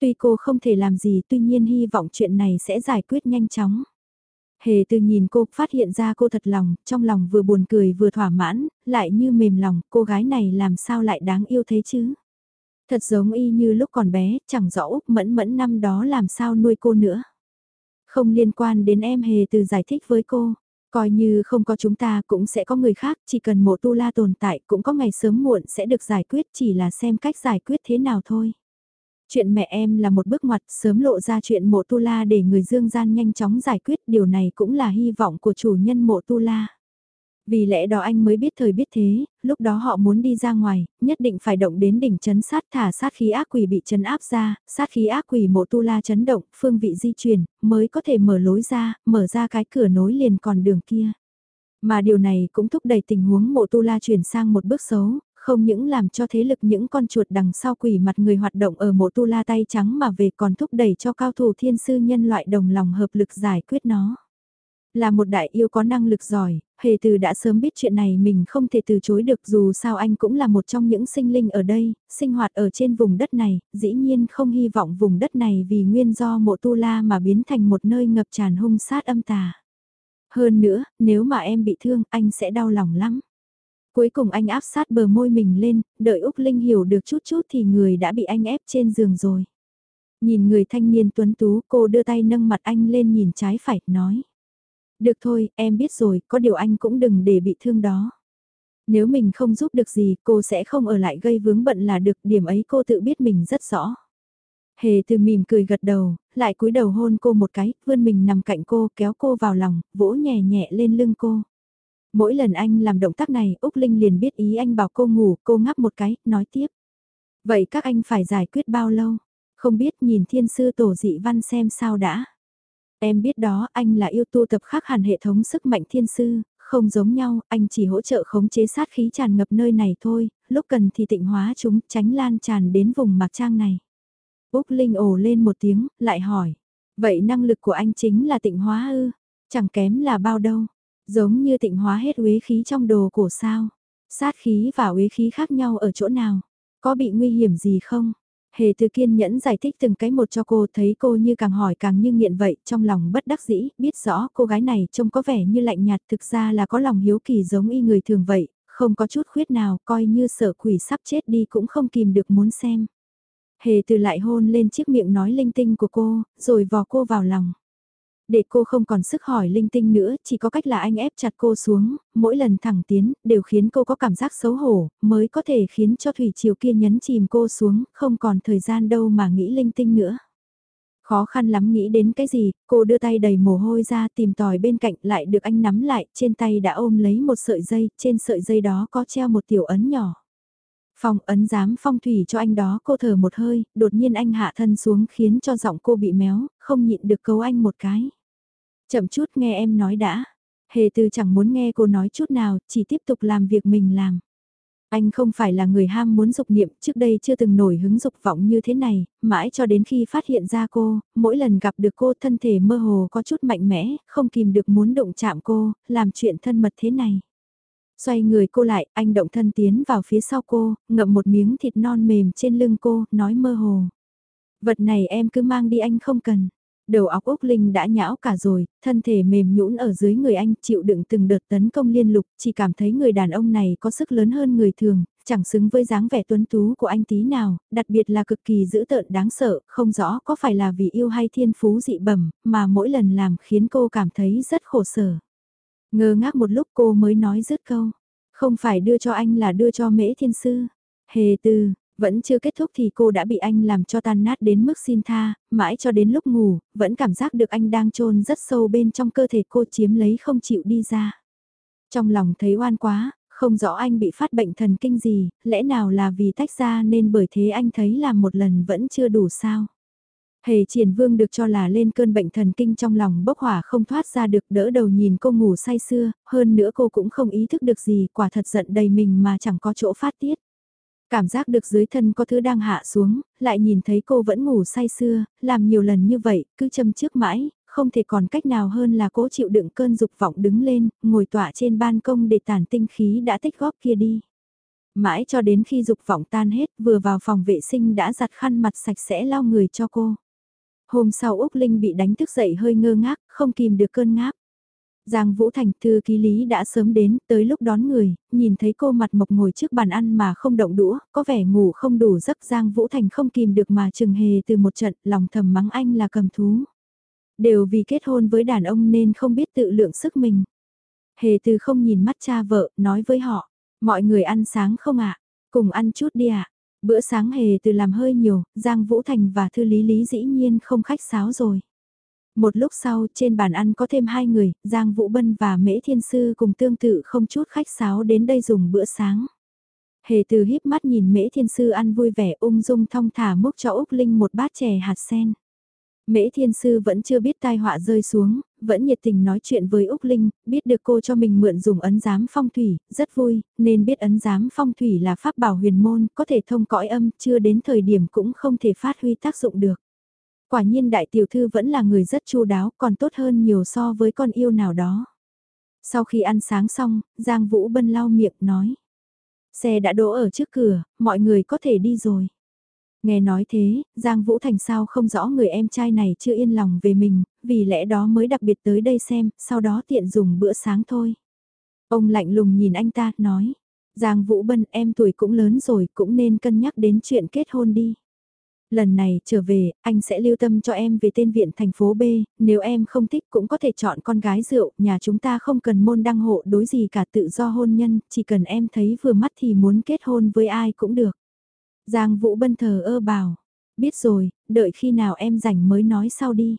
Tuy cô không thể làm gì tuy nhiên hy vọng chuyện này sẽ giải quyết nhanh chóng. Hề từ nhìn cô, phát hiện ra cô thật lòng, trong lòng vừa buồn cười vừa thỏa mãn, lại như mềm lòng, cô gái này làm sao lại đáng yêu thế chứ? Thật giống y như lúc còn bé, chẳng rõ Úc mẫn mẫn năm đó làm sao nuôi cô nữa. Không liên quan đến em hề từ giải thích với cô, coi như không có chúng ta cũng sẽ có người khác, chỉ cần mộ tu la tồn tại cũng có ngày sớm muộn sẽ được giải quyết chỉ là xem cách giải quyết thế nào thôi. Chuyện mẹ em là một bước ngoặt sớm lộ ra chuyện mộ tu la để người dương gian nhanh chóng giải quyết điều này cũng là hy vọng của chủ nhân mộ tu la. Vì lẽ đó anh mới biết thời biết thế, lúc đó họ muốn đi ra ngoài, nhất định phải động đến đỉnh chấn sát thả sát khí ác quỷ bị chấn áp ra, sát khí ác quỷ mộ tu la chấn động, phương vị di chuyển, mới có thể mở lối ra, mở ra cái cửa nối liền còn đường kia. Mà điều này cũng thúc đẩy tình huống mộ tu la chuyển sang một bước xấu, không những làm cho thế lực những con chuột đằng sau quỷ mặt người hoạt động ở mộ tu la tay trắng mà về còn thúc đẩy cho cao thủ thiên sư nhân loại đồng lòng hợp lực giải quyết nó. Là một đại yêu có năng lực giỏi, hề từ đã sớm biết chuyện này mình không thể từ chối được dù sao anh cũng là một trong những sinh linh ở đây, sinh hoạt ở trên vùng đất này, dĩ nhiên không hy vọng vùng đất này vì nguyên do mộ tu la mà biến thành một nơi ngập tràn hung sát âm tà. Hơn nữa, nếu mà em bị thương, anh sẽ đau lòng lắm. Cuối cùng anh áp sát bờ môi mình lên, đợi Úc Linh hiểu được chút chút thì người đã bị anh ép trên giường rồi. Nhìn người thanh niên tuấn tú, cô đưa tay nâng mặt anh lên nhìn trái phải, nói. Được thôi, em biết rồi, có điều anh cũng đừng để bị thương đó. Nếu mình không giúp được gì, cô sẽ không ở lại gây vướng bận là được, điểm ấy cô tự biết mình rất rõ. Hề từ mỉm cười gật đầu, lại cúi đầu hôn cô một cái, vươn mình nằm cạnh cô, kéo cô vào lòng, vỗ nhẹ nhẹ lên lưng cô. Mỗi lần anh làm động tác này, Úc Linh liền biết ý anh bảo cô ngủ, cô ngáp một cái, nói tiếp. Vậy các anh phải giải quyết bao lâu? Không biết nhìn thiên sư tổ dị văn xem sao đã. Em biết đó, anh là yêu tu tập khác hẳn hệ thống sức mạnh thiên sư, không giống nhau, anh chỉ hỗ trợ khống chế sát khí tràn ngập nơi này thôi, lúc cần thì tịnh hóa chúng, tránh lan tràn đến vùng mạc trang này. Úc Linh ồ lên một tiếng, lại hỏi, vậy năng lực của anh chính là tịnh hóa ư? Chẳng kém là bao đâu, giống như tịnh hóa hết uế khí trong đồ cổ sao? Sát khí và uế khí khác nhau ở chỗ nào? Có bị nguy hiểm gì không? Hề từ kiên nhẫn giải thích từng cái một cho cô thấy cô như càng hỏi càng như nghiện vậy, trong lòng bất đắc dĩ, biết rõ cô gái này trông có vẻ như lạnh nhạt thực ra là có lòng hiếu kỳ giống y người thường vậy, không có chút khuyết nào, coi như sợ quỷ sắp chết đi cũng không kìm được muốn xem. Hề từ lại hôn lên chiếc miệng nói linh tinh của cô, rồi vò cô vào lòng. Để cô không còn sức hỏi linh tinh nữa, chỉ có cách là anh ép chặt cô xuống, mỗi lần thẳng tiến, đều khiến cô có cảm giác xấu hổ, mới có thể khiến cho thủy triều kia nhấn chìm cô xuống, không còn thời gian đâu mà nghĩ linh tinh nữa. Khó khăn lắm nghĩ đến cái gì, cô đưa tay đầy mồ hôi ra tìm tòi bên cạnh lại được anh nắm lại, trên tay đã ôm lấy một sợi dây, trên sợi dây đó có treo một tiểu ấn nhỏ. Phong ấn dám phong thủy cho anh đó cô thở một hơi, đột nhiên anh hạ thân xuống khiến cho giọng cô bị méo, không nhịn được cấu anh một cái. Chậm chút nghe em nói đã. Hề từ chẳng muốn nghe cô nói chút nào, chỉ tiếp tục làm việc mình làm. Anh không phải là người ham muốn dục niệm, trước đây chưa từng nổi hứng dục vọng như thế này, mãi cho đến khi phát hiện ra cô, mỗi lần gặp được cô thân thể mơ hồ có chút mạnh mẽ, không kìm được muốn động chạm cô, làm chuyện thân mật thế này. Xoay người cô lại, anh động thân tiến vào phía sau cô, ngậm một miếng thịt non mềm trên lưng cô, nói mơ hồ. Vật này em cứ mang đi anh không cần. Đầu óc Úc Linh đã nhão cả rồi, thân thể mềm nhũn ở dưới người anh chịu đựng từng đợt tấn công liên lục, chỉ cảm thấy người đàn ông này có sức lớn hơn người thường, chẳng xứng với dáng vẻ tuấn tú của anh tí nào, đặc biệt là cực kỳ dữ tợn đáng sợ, không rõ có phải là vì yêu hay thiên phú dị bẩm, mà mỗi lần làm khiến cô cảm thấy rất khổ sở. Ngơ ngác một lúc cô mới nói dứt câu, không phải đưa cho anh là đưa cho mễ thiên sư. Hề từ, vẫn chưa kết thúc thì cô đã bị anh làm cho tan nát đến mức xin tha, mãi cho đến lúc ngủ, vẫn cảm giác được anh đang chôn rất sâu bên trong cơ thể cô chiếm lấy không chịu đi ra. Trong lòng thấy oan quá, không rõ anh bị phát bệnh thần kinh gì, lẽ nào là vì tách ra nên bởi thế anh thấy là một lần vẫn chưa đủ sao. Hề triển vương được cho là lên cơn bệnh thần kinh trong lòng bốc hỏa không thoát ra được đỡ đầu nhìn cô ngủ say sưa, hơn nữa cô cũng không ý thức được gì, quả thật giận đầy mình mà chẳng có chỗ phát tiết. Cảm giác được dưới thân có thứ đang hạ xuống, lại nhìn thấy cô vẫn ngủ say sưa, làm nhiều lần như vậy, cứ châm trước mãi, không thể còn cách nào hơn là cố chịu đựng cơn dục vọng đứng lên, ngồi tọa trên ban công để tản tinh khí đã tích góp kia đi. Mãi cho đến khi dục vọng tan hết, vừa vào phòng vệ sinh đã giặt khăn mặt sạch sẽ lau người cho cô. Hôm sau Úc Linh bị đánh thức dậy hơi ngơ ngác, không kìm được cơn ngáp. Giang Vũ Thành thư ký lý đã sớm đến, tới lúc đón người, nhìn thấy cô mặt mộc ngồi trước bàn ăn mà không động đũa, có vẻ ngủ không đủ giấc Giang Vũ Thành không kìm được mà chừng hề từ một trận, lòng thầm mắng anh là cầm thú. Đều vì kết hôn với đàn ông nên không biết tự lượng sức mình. Hề từ không nhìn mắt cha vợ, nói với họ, mọi người ăn sáng không ạ, cùng ăn chút đi ạ. Bữa sáng hề từ làm hơi nhiều, Giang Vũ Thành và Thư Lý Lý dĩ nhiên không khách sáo rồi. Một lúc sau trên bàn ăn có thêm hai người, Giang Vũ Bân và Mễ Thiên Sư cùng tương tự không chút khách sáo đến đây dùng bữa sáng. Hề từ híp mắt nhìn Mễ Thiên Sư ăn vui vẻ ung dung thong thả múc cho Úc Linh một bát chè hạt sen. Mễ Thiên Sư vẫn chưa biết tai họa rơi xuống, vẫn nhiệt tình nói chuyện với Úc Linh, biết được cô cho mình mượn dùng ấn giám phong thủy, rất vui, nên biết ấn giám phong thủy là pháp bảo huyền môn, có thể thông cõi âm, chưa đến thời điểm cũng không thể phát huy tác dụng được. Quả nhiên đại tiểu thư vẫn là người rất chu đáo, còn tốt hơn nhiều so với con yêu nào đó. Sau khi ăn sáng xong, Giang Vũ Bân lau miệng nói. Xe đã đỗ ở trước cửa, mọi người có thể đi rồi. Nghe nói thế, Giang Vũ Thành sao không rõ người em trai này chưa yên lòng về mình, vì lẽ đó mới đặc biệt tới đây xem, sau đó tiện dùng bữa sáng thôi. Ông lạnh lùng nhìn anh ta, nói. Giang Vũ Bân em tuổi cũng lớn rồi, cũng nên cân nhắc đến chuyện kết hôn đi. Lần này trở về, anh sẽ lưu tâm cho em về tên viện thành phố B, nếu em không thích cũng có thể chọn con gái rượu, nhà chúng ta không cần môn đăng hộ đối gì cả tự do hôn nhân, chỉ cần em thấy vừa mắt thì muốn kết hôn với ai cũng được. Giang Vũ Bân thờ ơ bảo, biết rồi, đợi khi nào em rảnh mới nói sau đi.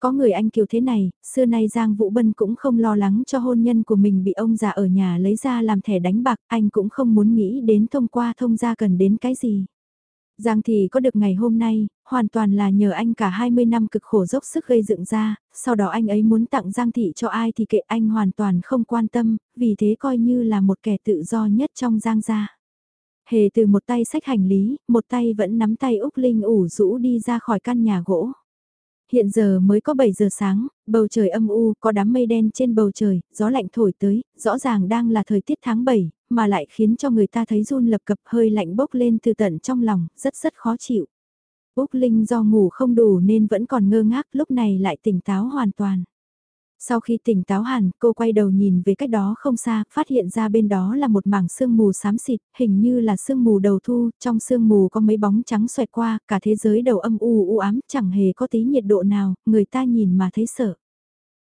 Có người anh kiều thế này, xưa nay Giang Vũ Bân cũng không lo lắng cho hôn nhân của mình bị ông già ở nhà lấy ra làm thẻ đánh bạc, anh cũng không muốn nghĩ đến thông qua thông gia cần đến cái gì. Giang thì có được ngày hôm nay, hoàn toàn là nhờ anh cả 20 năm cực khổ dốc sức gây dựng ra, sau đó anh ấy muốn tặng Giang thị cho ai thì kệ anh hoàn toàn không quan tâm, vì thế coi như là một kẻ tự do nhất trong Giang gia. Hề từ một tay sách hành lý, một tay vẫn nắm tay Úc Linh ủ rũ đi ra khỏi căn nhà gỗ. Hiện giờ mới có 7 giờ sáng, bầu trời âm u, có đám mây đen trên bầu trời, gió lạnh thổi tới, rõ ràng đang là thời tiết tháng 7, mà lại khiến cho người ta thấy run lập cập hơi lạnh bốc lên từ tận trong lòng, rất rất khó chịu. Úc Linh do ngủ không đủ nên vẫn còn ngơ ngác, lúc này lại tỉnh táo hoàn toàn. Sau khi tỉnh táo hẳn, cô quay đầu nhìn về cách đó không xa, phát hiện ra bên đó là một mảng sương mù xám xịt, hình như là sương mù đầu thu, trong sương mù có mấy bóng trắng xoẹt qua, cả thế giới đầu âm u u ám, chẳng hề có tí nhiệt độ nào, người ta nhìn mà thấy sợ.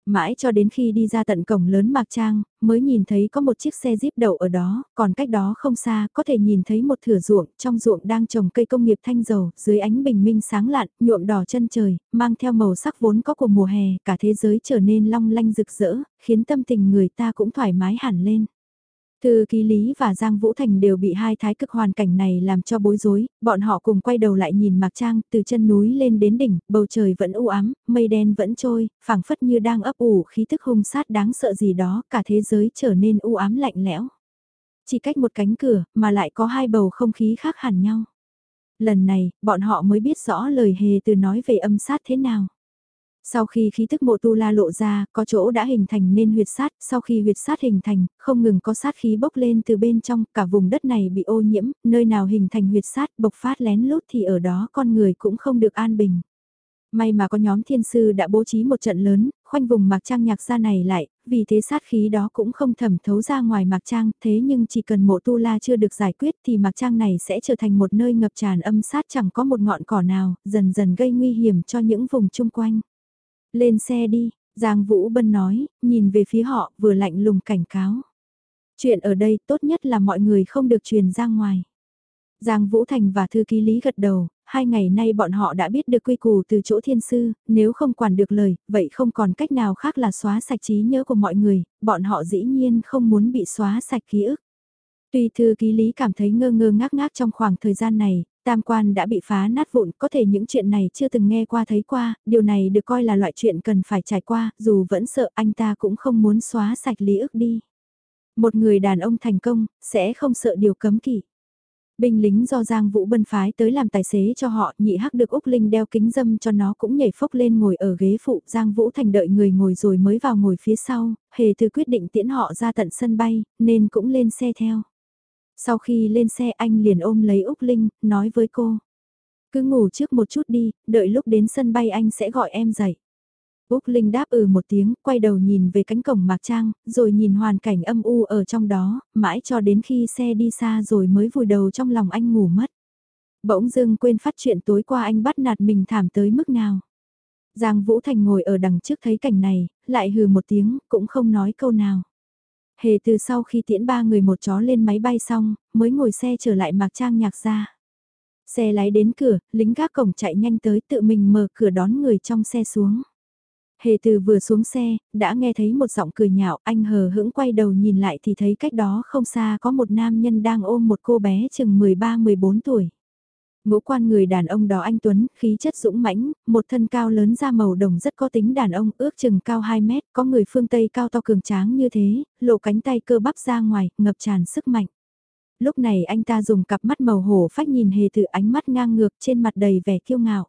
Mãi cho đến khi đi ra tận cổng lớn Mạc Trang, mới nhìn thấy có một chiếc xe jeep đậu ở đó, còn cách đó không xa, có thể nhìn thấy một thửa ruộng, trong ruộng đang trồng cây công nghiệp thanh dầu, dưới ánh bình minh sáng lạn, nhuộm đỏ chân trời, mang theo màu sắc vốn có của mùa hè, cả thế giới trở nên long lanh rực rỡ, khiến tâm tình người ta cũng thoải mái hẳn lên. Thư ký Lý và Giang Vũ Thành đều bị hai thái cực hoàn cảnh này làm cho bối rối, bọn họ cùng quay đầu lại nhìn Mạc Trang, từ chân núi lên đến đỉnh, bầu trời vẫn u ám, mây đen vẫn trôi, phảng phất như đang ấp ủ khí thức hung sát đáng sợ gì đó, cả thế giới trở nên u ám lạnh lẽo. Chỉ cách một cánh cửa, mà lại có hai bầu không khí khác hẳn nhau. Lần này, bọn họ mới biết rõ lời hề từ nói về âm sát thế nào. Sau khi khí thức mộ tu la lộ ra, có chỗ đã hình thành nên huyệt sát, sau khi huyệt sát hình thành, không ngừng có sát khí bốc lên từ bên trong, cả vùng đất này bị ô nhiễm, nơi nào hình thành huyệt sát bộc phát lén lút thì ở đó con người cũng không được an bình. May mà có nhóm thiên sư đã bố trí một trận lớn, khoanh vùng mạc trang nhạc ra này lại, vì thế sát khí đó cũng không thẩm thấu ra ngoài mạc trang, thế nhưng chỉ cần mộ tu la chưa được giải quyết thì mạc trang này sẽ trở thành một nơi ngập tràn âm sát chẳng có một ngọn cỏ nào, dần dần gây nguy hiểm cho những vùng chung quanh. Lên xe đi, Giang Vũ Bân nói, nhìn về phía họ vừa lạnh lùng cảnh cáo. Chuyện ở đây tốt nhất là mọi người không được truyền ra ngoài. Giang Vũ Thành và thư ký Lý gật đầu, hai ngày nay bọn họ đã biết được quy củ từ chỗ thiên sư, nếu không quản được lời, vậy không còn cách nào khác là xóa sạch trí nhớ của mọi người, bọn họ dĩ nhiên không muốn bị xóa sạch ký ức. Tuy thư ký Lý cảm thấy ngơ ngơ ngác ngác trong khoảng thời gian này, Tam quan đã bị phá nát vụn, có thể những chuyện này chưa từng nghe qua thấy qua, điều này được coi là loại chuyện cần phải trải qua, dù vẫn sợ anh ta cũng không muốn xóa sạch lý ức đi. Một người đàn ông thành công, sẽ không sợ điều cấm kỵ. Binh lính do Giang Vũ Bân phái tới làm tài xế cho họ, nhị hắc được Úc Linh đeo kính dâm cho nó cũng nhảy phốc lên ngồi ở ghế phụ, Giang Vũ Thành đợi người ngồi rồi mới vào ngồi phía sau, hề từ quyết định tiễn họ ra tận sân bay, nên cũng lên xe theo. Sau khi lên xe anh liền ôm lấy Úc Linh, nói với cô. Cứ ngủ trước một chút đi, đợi lúc đến sân bay anh sẽ gọi em dậy. Úc Linh đáp ừ một tiếng, quay đầu nhìn về cánh cổng Mạc Trang, rồi nhìn hoàn cảnh âm u ở trong đó, mãi cho đến khi xe đi xa rồi mới vùi đầu trong lòng anh ngủ mất. Bỗng dưng quên phát chuyện tối qua anh bắt nạt mình thảm tới mức nào. Giang Vũ Thành ngồi ở đằng trước thấy cảnh này, lại hừ một tiếng, cũng không nói câu nào. Hề từ sau khi tiễn ba người một chó lên máy bay xong, mới ngồi xe trở lại Mạc Trang nhạc ra. Xe lái đến cửa, lính gác cổng chạy nhanh tới tự mình mở cửa đón người trong xe xuống. Hề từ vừa xuống xe, đã nghe thấy một giọng cười nhạo, anh hờ hững quay đầu nhìn lại thì thấy cách đó không xa có một nam nhân đang ôm một cô bé chừng 13-14 tuổi. Ngũ quan người đàn ông đó anh Tuấn, khí chất dũng mãnh, một thân cao lớn da màu đồng rất có tính đàn ông, ước chừng cao 2 mét, có người phương Tây cao to cường tráng như thế, lộ cánh tay cơ bắp ra ngoài, ngập tràn sức mạnh. Lúc này anh ta dùng cặp mắt màu hổ phách nhìn hề từ ánh mắt ngang ngược trên mặt đầy vẻ kiêu ngạo.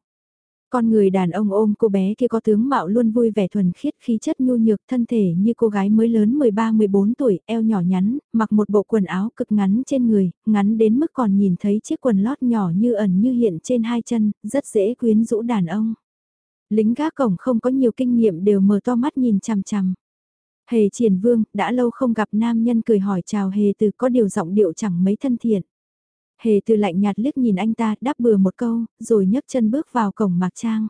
Con người đàn ông ôm cô bé kia có tướng mạo luôn vui vẻ thuần khiết khí chất nhu nhược thân thể như cô gái mới lớn 13-14 tuổi, eo nhỏ nhắn, mặc một bộ quần áo cực ngắn trên người, ngắn đến mức còn nhìn thấy chiếc quần lót nhỏ như ẩn như hiện trên hai chân, rất dễ quyến rũ đàn ông. Lính gác cổng không có nhiều kinh nghiệm đều mở to mắt nhìn chằm chằm. Hề triển vương, đã lâu không gặp nam nhân cười hỏi chào hề từ có điều giọng điệu chẳng mấy thân thiện. Hề từ lạnh nhạt liếc nhìn anh ta đáp bừa một câu, rồi nhấc chân bước vào cổng mạc trang.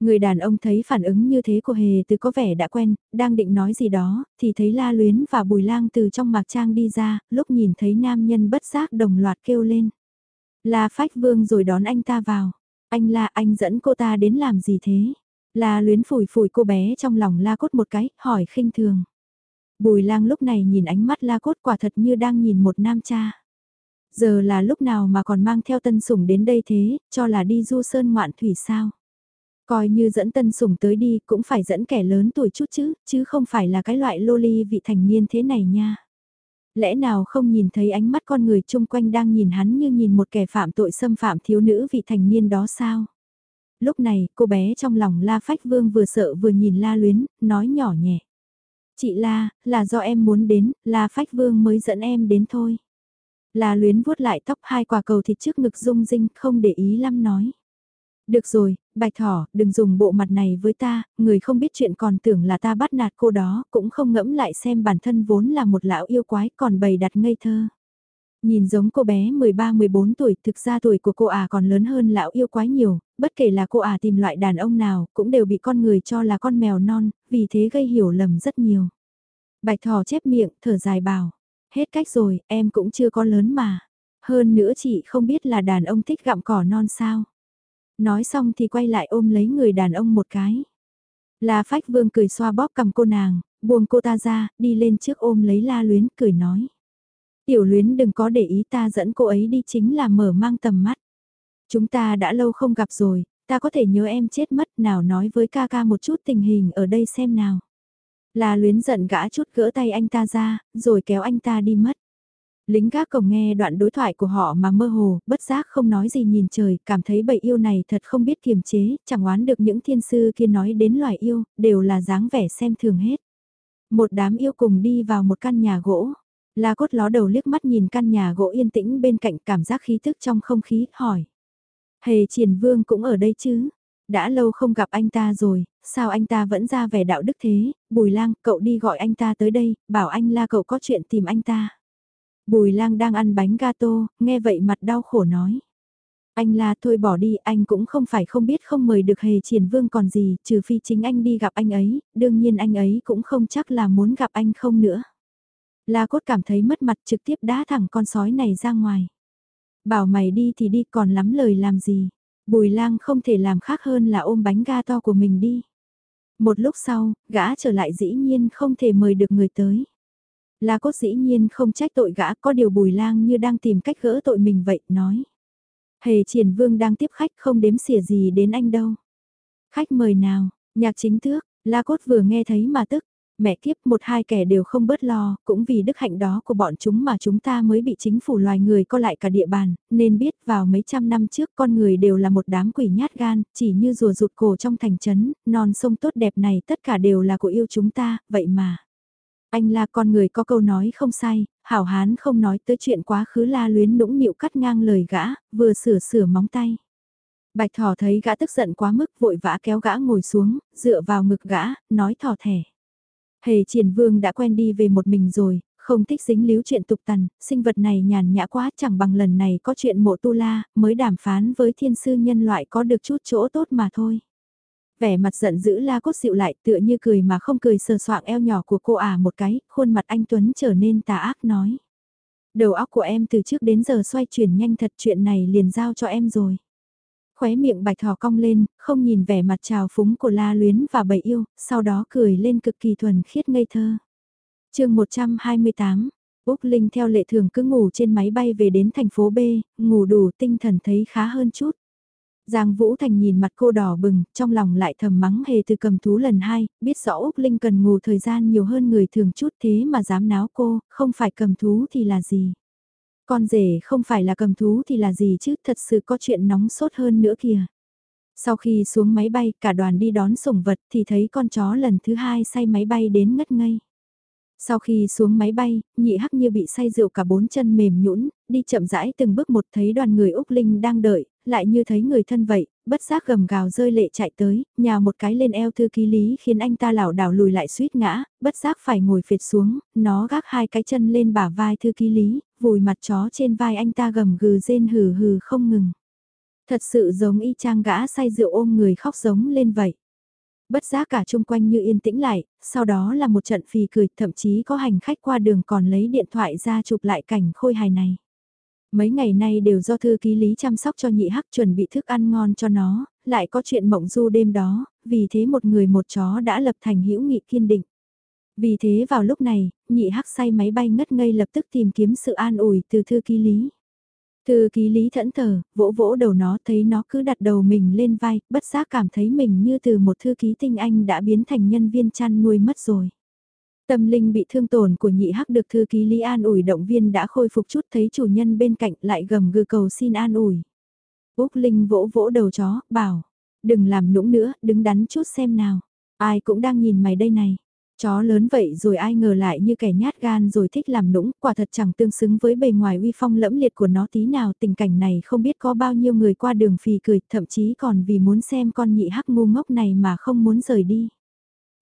Người đàn ông thấy phản ứng như thế của Hề từ có vẻ đã quen, đang định nói gì đó, thì thấy La Luyến và Bùi Lang từ trong mạc trang đi ra, lúc nhìn thấy nam nhân bất giác đồng loạt kêu lên. La Phách Vương rồi đón anh ta vào. Anh La anh dẫn cô ta đến làm gì thế? La Luyến phủi phủi cô bé trong lòng La Cốt một cái, hỏi khinh thường. Bùi Lang lúc này nhìn ánh mắt La Cốt quả thật như đang nhìn một nam cha. Giờ là lúc nào mà còn mang theo tân sủng đến đây thế, cho là đi du sơn ngoạn thủy sao. Coi như dẫn tân sủng tới đi cũng phải dẫn kẻ lớn tuổi chút chứ, chứ không phải là cái loại loli vị thành niên thế này nha. Lẽ nào không nhìn thấy ánh mắt con người chung quanh đang nhìn hắn như nhìn một kẻ phạm tội xâm phạm thiếu nữ vị thành niên đó sao? Lúc này, cô bé trong lòng La Phách Vương vừa sợ vừa nhìn La Luyến, nói nhỏ nhẹ. Chị La, là do em muốn đến, La Phách Vương mới dẫn em đến thôi. La luyến vuốt lại tóc hai quả cầu thịt trước ngực rung rinh không để ý lắm nói. Được rồi, bạch thỏ, đừng dùng bộ mặt này với ta, người không biết chuyện còn tưởng là ta bắt nạt cô đó, cũng không ngẫm lại xem bản thân vốn là một lão yêu quái còn bày đặt ngây thơ. Nhìn giống cô bé 13-14 tuổi, thực ra tuổi của cô à còn lớn hơn lão yêu quái nhiều, bất kể là cô à tìm loại đàn ông nào, cũng đều bị con người cho là con mèo non, vì thế gây hiểu lầm rất nhiều. Bạch thỏ chép miệng, thở dài bảo. Hết cách rồi, em cũng chưa có lớn mà. Hơn nữa chị không biết là đàn ông thích gặm cỏ non sao. Nói xong thì quay lại ôm lấy người đàn ông một cái. La Phách Vương cười xoa bóp cầm cô nàng, buông cô ta ra, đi lên trước ôm lấy La Luyến, cười nói. Tiểu Luyến đừng có để ý ta dẫn cô ấy đi chính là mở mang tầm mắt. Chúng ta đã lâu không gặp rồi, ta có thể nhớ em chết mất nào nói với ca ca một chút tình hình ở đây xem nào. La luyến giận gã chút gỡ tay anh ta ra, rồi kéo anh ta đi mất. Lính gác cổng nghe đoạn đối thoại của họ mà mơ hồ, bất giác không nói gì nhìn trời, cảm thấy bầy yêu này thật không biết kiềm chế, chẳng oán được những thiên sư kia nói đến loài yêu, đều là dáng vẻ xem thường hết. Một đám yêu cùng đi vào một căn nhà gỗ. La cốt ló đầu liếc mắt nhìn căn nhà gỗ yên tĩnh bên cạnh cảm giác khí thức trong không khí, hỏi. Hề triển vương cũng ở đây chứ? Đã lâu không gặp anh ta rồi, sao anh ta vẫn ra vẻ đạo đức thế, Bùi lang, cậu đi gọi anh ta tới đây, bảo anh là cậu có chuyện tìm anh ta. Bùi lang đang ăn bánh gato, nghe vậy mặt đau khổ nói. Anh là thôi bỏ đi, anh cũng không phải không biết không mời được hề triển vương còn gì, trừ phi chính anh đi gặp anh ấy, đương nhiên anh ấy cũng không chắc là muốn gặp anh không nữa. La cốt cảm thấy mất mặt trực tiếp đá thẳng con sói này ra ngoài. Bảo mày đi thì đi còn lắm lời làm gì. Bùi lang không thể làm khác hơn là ôm bánh ga to của mình đi. Một lúc sau, gã trở lại dĩ nhiên không thể mời được người tới. La cốt dĩ nhiên không trách tội gã có điều bùi lang như đang tìm cách gỡ tội mình vậy, nói. Hề triển vương đang tiếp khách không đếm xỉa gì đến anh đâu. Khách mời nào, nhạc chính thước, La cốt vừa nghe thấy mà tức, Mẹ kiếp một hai kẻ đều không bớt lo, cũng vì đức hạnh đó của bọn chúng mà chúng ta mới bị chính phủ loài người co lại cả địa bàn, nên biết vào mấy trăm năm trước con người đều là một đám quỷ nhát gan, chỉ như rùa rụt cổ trong thành trấn, non sông tốt đẹp này tất cả đều là của yêu chúng ta, vậy mà. Anh là con người có câu nói không sai, hảo hán không nói tới chuyện quá khứ la luyến nũng nịu cắt ngang lời gã, vừa sửa sửa móng tay. Bạch thỏ thấy gã tức giận quá mức vội vã kéo gã ngồi xuống, dựa vào ngực gã, nói thỏ thẻ. Hề triển vương đã quen đi về một mình rồi, không thích dính líu chuyện tục tằn, sinh vật này nhàn nhã quá chẳng bằng lần này có chuyện mộ tu la, mới đàm phán với thiên sư nhân loại có được chút chỗ tốt mà thôi. Vẻ mặt giận dữ la cốt dịu lại tựa như cười mà không cười sờ soạng eo nhỏ của cô à một cái, khuôn mặt anh Tuấn trở nên tà ác nói. Đầu óc của em từ trước đến giờ xoay chuyển nhanh thật chuyện này liền giao cho em rồi khóe miệng bạch thỏ cong lên, không nhìn vẻ mặt trào phúng của la luyến và bầy yêu, sau đó cười lên cực kỳ thuần khiết ngây thơ. chương 128, Úc Linh theo lệ thường cứ ngủ trên máy bay về đến thành phố B, ngủ đủ tinh thần thấy khá hơn chút. Giang Vũ Thành nhìn mặt cô đỏ bừng, trong lòng lại thầm mắng hề từ cầm thú lần hai, biết rõ Úc Linh cần ngủ thời gian nhiều hơn người thường chút thế mà dám náo cô, không phải cầm thú thì là gì. Con rể không phải là cầm thú thì là gì chứ, thật sự có chuyện nóng sốt hơn nữa kìa. Sau khi xuống máy bay, cả đoàn đi đón sủng vật thì thấy con chó lần thứ hai say máy bay đến ngất ngây. Sau khi xuống máy bay, nhị hắc như bị say rượu cả bốn chân mềm nhũn, đi chậm rãi từng bước một thấy đoàn người Úc Linh đang đợi, lại như thấy người thân vậy, bất giác gầm gào rơi lệ chạy tới, nhào một cái lên eo thư ký lý khiến anh ta lảo đảo lùi lại suýt ngã, bất giác phải ngồi phệt xuống, nó gác hai cái chân lên bả vai thư ký lý, vùi mặt chó trên vai anh ta gầm gừ rên hừ hừ không ngừng. Thật sự giống y chang gã say rượu ôm người khóc giống lên vậy. Bất giác cả chung quanh như yên tĩnh lại, sau đó là một trận phì cười, thậm chí có hành khách qua đường còn lấy điện thoại ra chụp lại cảnh khôi hài này. Mấy ngày nay đều do thư ký lý chăm sóc cho nhị hắc chuẩn bị thức ăn ngon cho nó, lại có chuyện mộng du đêm đó, vì thế một người một chó đã lập thành hữu nghị kiên định. Vì thế vào lúc này, nhị hắc say máy bay ngất ngây lập tức tìm kiếm sự an ủi từ thư ký lý. Thư ký lý thẫn thờ, vỗ vỗ đầu nó thấy nó cứ đặt đầu mình lên vai, bất giác cảm thấy mình như từ một thư ký tinh anh đã biến thành nhân viên chăn nuôi mất rồi. Tâm linh bị thương tổn của nhị hắc được thư ký Lý An ủi động viên đã khôi phục chút thấy chủ nhân bên cạnh lại gầm gừ cầu xin an ủi. Úc Linh vỗ vỗ đầu chó, bảo, đừng làm nũng nữa, đứng đắn chút xem nào. Ai cũng đang nhìn mày đây này. Chó lớn vậy rồi ai ngờ lại như kẻ nhát gan rồi thích làm nũng, quả thật chẳng tương xứng với bề ngoài uy phong lẫm liệt của nó tí nào. Tình cảnh này không biết có bao nhiêu người qua đường phì cười, thậm chí còn vì muốn xem con nhị hắc ngu ngốc này mà không muốn rời đi.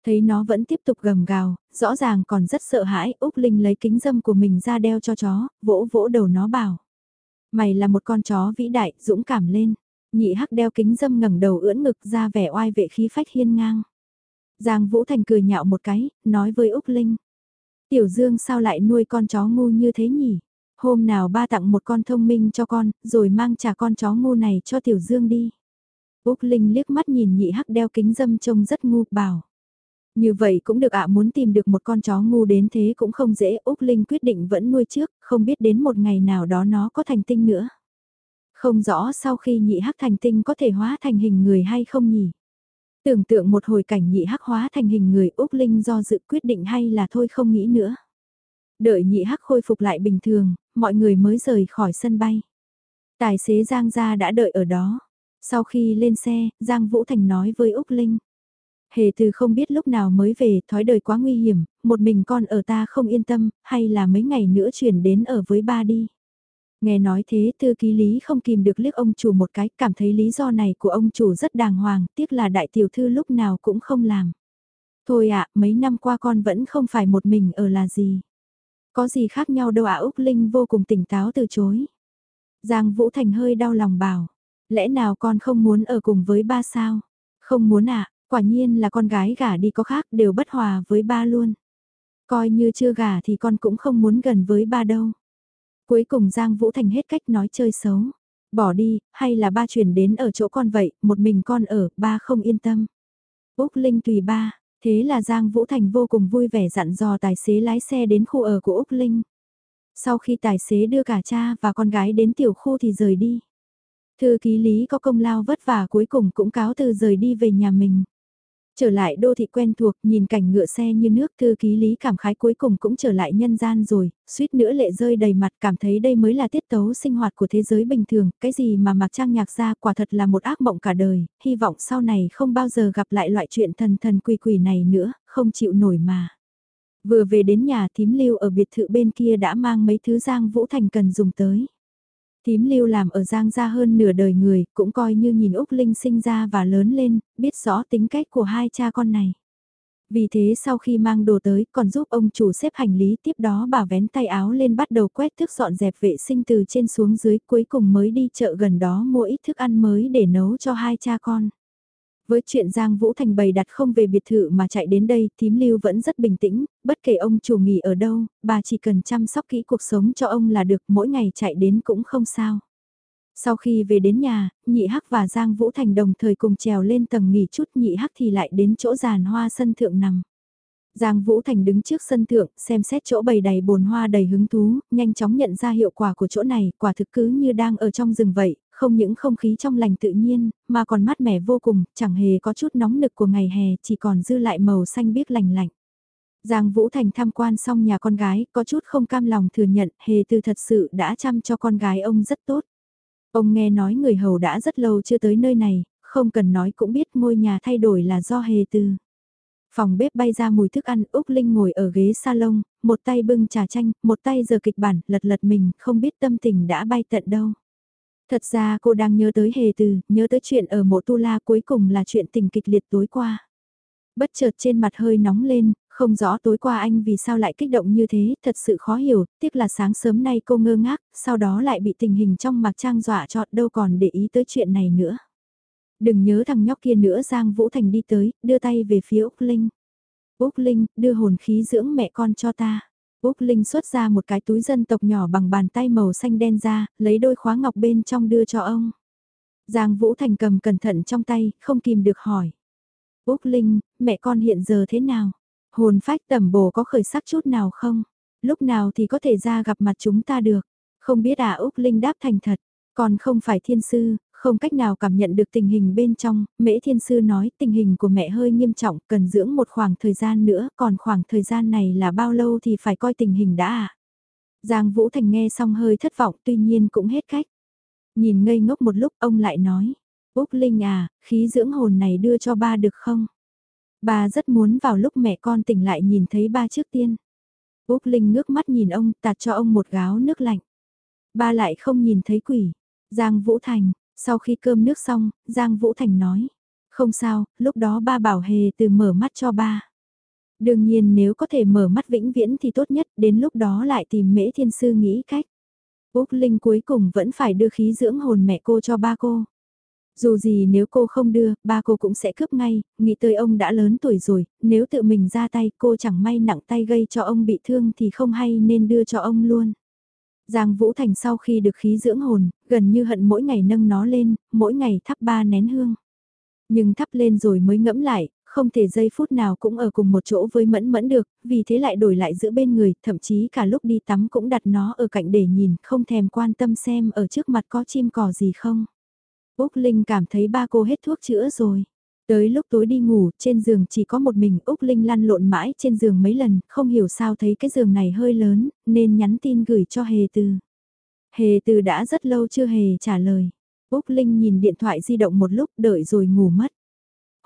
Thấy nó vẫn tiếp tục gầm gào, rõ ràng còn rất sợ hãi, Úc Linh lấy kính dâm của mình ra đeo cho chó, vỗ vỗ đầu nó bảo. Mày là một con chó vĩ đại, dũng cảm lên. Nhị hắc đeo kính dâm ngẩng đầu ưỡn ngực ra vẻ oai vệ khí phách hiên ngang. Giang Vũ Thành cười nhạo một cái, nói với Úc Linh. Tiểu Dương sao lại nuôi con chó ngu như thế nhỉ? Hôm nào ba tặng một con thông minh cho con, rồi mang trả con chó ngu này cho Tiểu Dương đi. Úc Linh liếc mắt nhìn nhị hắc đeo kính dâm trông rất ngu, bảo. Như vậy cũng được ạ muốn tìm được một con chó ngu đến thế cũng không dễ, Úc Linh quyết định vẫn nuôi trước, không biết đến một ngày nào đó nó có thành tinh nữa. Không rõ sau khi nhị hắc thành tinh có thể hóa thành hình người hay không nhỉ? Tưởng tượng một hồi cảnh nhị hắc hóa thành hình người Úc Linh do dự quyết định hay là thôi không nghĩ nữa. Đợi nhị hắc khôi phục lại bình thường, mọi người mới rời khỏi sân bay. Tài xế Giang gia đã đợi ở đó. Sau khi lên xe, Giang Vũ Thành nói với Úc Linh. Hề từ không biết lúc nào mới về, thói đời quá nguy hiểm, một mình con ở ta không yên tâm, hay là mấy ngày nữa chuyển đến ở với ba đi. Nghe nói thế thư ký lý không kìm được liếc ông chủ một cái, cảm thấy lý do này của ông chủ rất đàng hoàng, tiếc là đại tiểu thư lúc nào cũng không làm. Thôi ạ, mấy năm qua con vẫn không phải một mình ở là gì. Có gì khác nhau đâu ạ Úc Linh vô cùng tỉnh táo từ chối. Giang Vũ Thành hơi đau lòng bảo, lẽ nào con không muốn ở cùng với ba sao? Không muốn ạ, quả nhiên là con gái gả đi có khác đều bất hòa với ba luôn. Coi như chưa gả thì con cũng không muốn gần với ba đâu. Cuối cùng Giang Vũ Thành hết cách nói chơi xấu. Bỏ đi, hay là ba chuyển đến ở chỗ con vậy, một mình con ở, ba không yên tâm. Úc Linh tùy ba, thế là Giang Vũ Thành vô cùng vui vẻ dặn dò tài xế lái xe đến khu ở của Úc Linh. Sau khi tài xế đưa cả cha và con gái đến tiểu khu thì rời đi. Thư ký lý có công lao vất vả cuối cùng cũng cáo từ rời đi về nhà mình. Trở lại đô thị quen thuộc, nhìn cảnh ngựa xe như nước thư ký lý cảm khái cuối cùng cũng trở lại nhân gian rồi, suýt nữa lệ rơi đầy mặt cảm thấy đây mới là tiết tấu sinh hoạt của thế giới bình thường, cái gì mà mặc trang nhạc ra quả thật là một ác mộng cả đời, hy vọng sau này không bao giờ gặp lại loại chuyện thần thần quỷ quỷ này nữa, không chịu nổi mà. Vừa về đến nhà thím lưu ở biệt thự bên kia đã mang mấy thứ Giang Vũ Thành cần dùng tới. Tím lưu làm ở Giang gia hơn nửa đời người, cũng coi như nhìn Úc Linh sinh ra và lớn lên, biết rõ tính cách của hai cha con này. Vì thế sau khi mang đồ tới còn giúp ông chủ xếp hành lý tiếp đó bà vén tay áo lên bắt đầu quét thức dọn dẹp vệ sinh từ trên xuống dưới cuối cùng mới đi chợ gần đó mua ít thức ăn mới để nấu cho hai cha con. Với chuyện Giang Vũ Thành bày đặt không về biệt thự mà chạy đến đây, thím lưu vẫn rất bình tĩnh, bất kể ông chủ nghỉ ở đâu, bà chỉ cần chăm sóc kỹ cuộc sống cho ông là được, mỗi ngày chạy đến cũng không sao. Sau khi về đến nhà, nhị hắc và Giang Vũ Thành đồng thời cùng trèo lên tầng nghỉ chút nhị hắc thì lại đến chỗ giàn hoa sân thượng nằm. Giang Vũ Thành đứng trước sân thượng, xem xét chỗ bầy đầy bồn hoa đầy hứng thú, nhanh chóng nhận ra hiệu quả của chỗ này, quả thực cứ như đang ở trong rừng vậy, không những không khí trong lành tự nhiên, mà còn mát mẻ vô cùng, chẳng hề có chút nóng nực của ngày hè, chỉ còn dư lại màu xanh biếc lành lạnh. Giang Vũ Thành tham quan xong nhà con gái, có chút không cam lòng thừa nhận, hề từ thật sự đã chăm cho con gái ông rất tốt. Ông nghe nói người hầu đã rất lâu chưa tới nơi này, không cần nói cũng biết ngôi nhà thay đổi là do hề từ. Phòng bếp bay ra mùi thức ăn, Úc Linh ngồi ở ghế salon, một tay bưng trà chanh, một tay giờ kịch bản, lật lật mình, không biết tâm tình đã bay tận đâu. Thật ra cô đang nhớ tới hề từ, nhớ tới chuyện ở mộ tu la cuối cùng là chuyện tình kịch liệt tối qua. Bất chợt trên mặt hơi nóng lên, không rõ tối qua anh vì sao lại kích động như thế, thật sự khó hiểu, tiếc là sáng sớm nay cô ngơ ngác, sau đó lại bị tình hình trong mặc trang dọa trọt đâu còn để ý tới chuyện này nữa. Đừng nhớ thằng nhóc kia nữa Giang Vũ Thành đi tới, đưa tay về phía Úc Linh. Úc Linh, đưa hồn khí dưỡng mẹ con cho ta. Úc Linh xuất ra một cái túi dân tộc nhỏ bằng bàn tay màu xanh đen ra, lấy đôi khóa ngọc bên trong đưa cho ông. Giang Vũ Thành cầm cẩn thận trong tay, không kìm được hỏi. Úc Linh, mẹ con hiện giờ thế nào? Hồn phách tẩm bổ có khởi sắc chút nào không? Lúc nào thì có thể ra gặp mặt chúng ta được? Không biết à Úc Linh đáp thành thật, còn không phải thiên sư, không cách nào cảm nhận được tình hình bên trong, Mễ Thiên Sư nói tình hình của mẹ hơi nghiêm trọng, cần dưỡng một khoảng thời gian nữa, còn khoảng thời gian này là bao lâu thì phải coi tình hình đã à. Giang Vũ Thành nghe xong hơi thất vọng tuy nhiên cũng hết cách. Nhìn ngây ngốc một lúc ông lại nói, Úc Linh à, khí dưỡng hồn này đưa cho ba được không? Ba rất muốn vào lúc mẹ con tỉnh lại nhìn thấy ba trước tiên. Úc Linh ngước mắt nhìn ông tạt cho ông một gáo nước lạnh. Ba lại không nhìn thấy quỷ. Giang Vũ Thành, sau khi cơm nước xong, Giang Vũ Thành nói. Không sao, lúc đó ba bảo hề từ mở mắt cho ba. Đương nhiên nếu có thể mở mắt vĩnh viễn thì tốt nhất, đến lúc đó lại tìm mễ thiên sư nghĩ cách. Úc Linh cuối cùng vẫn phải đưa khí dưỡng hồn mẹ cô cho ba cô. Dù gì nếu cô không đưa, ba cô cũng sẽ cướp ngay, nghĩ tới ông đã lớn tuổi rồi, nếu tự mình ra tay cô chẳng may nặng tay gây cho ông bị thương thì không hay nên đưa cho ông luôn. Giang Vũ Thành sau khi được khí dưỡng hồn, gần như hận mỗi ngày nâng nó lên, mỗi ngày thắp ba nén hương. Nhưng thắp lên rồi mới ngẫm lại, không thể giây phút nào cũng ở cùng một chỗ với mẫn mẫn được, vì thế lại đổi lại giữa bên người, thậm chí cả lúc đi tắm cũng đặt nó ở cạnh để nhìn, không thèm quan tâm xem ở trước mặt có chim cò gì không. Úc Linh cảm thấy ba cô hết thuốc chữa rồi. Tới lúc tối đi ngủ, trên giường chỉ có một mình Úc Linh lăn lộn mãi trên giường mấy lần, không hiểu sao thấy cái giường này hơi lớn, nên nhắn tin gửi cho Hề Từ. Hề Từ đã rất lâu chưa hề trả lời. Úc Linh nhìn điện thoại di động một lúc đợi rồi ngủ mất.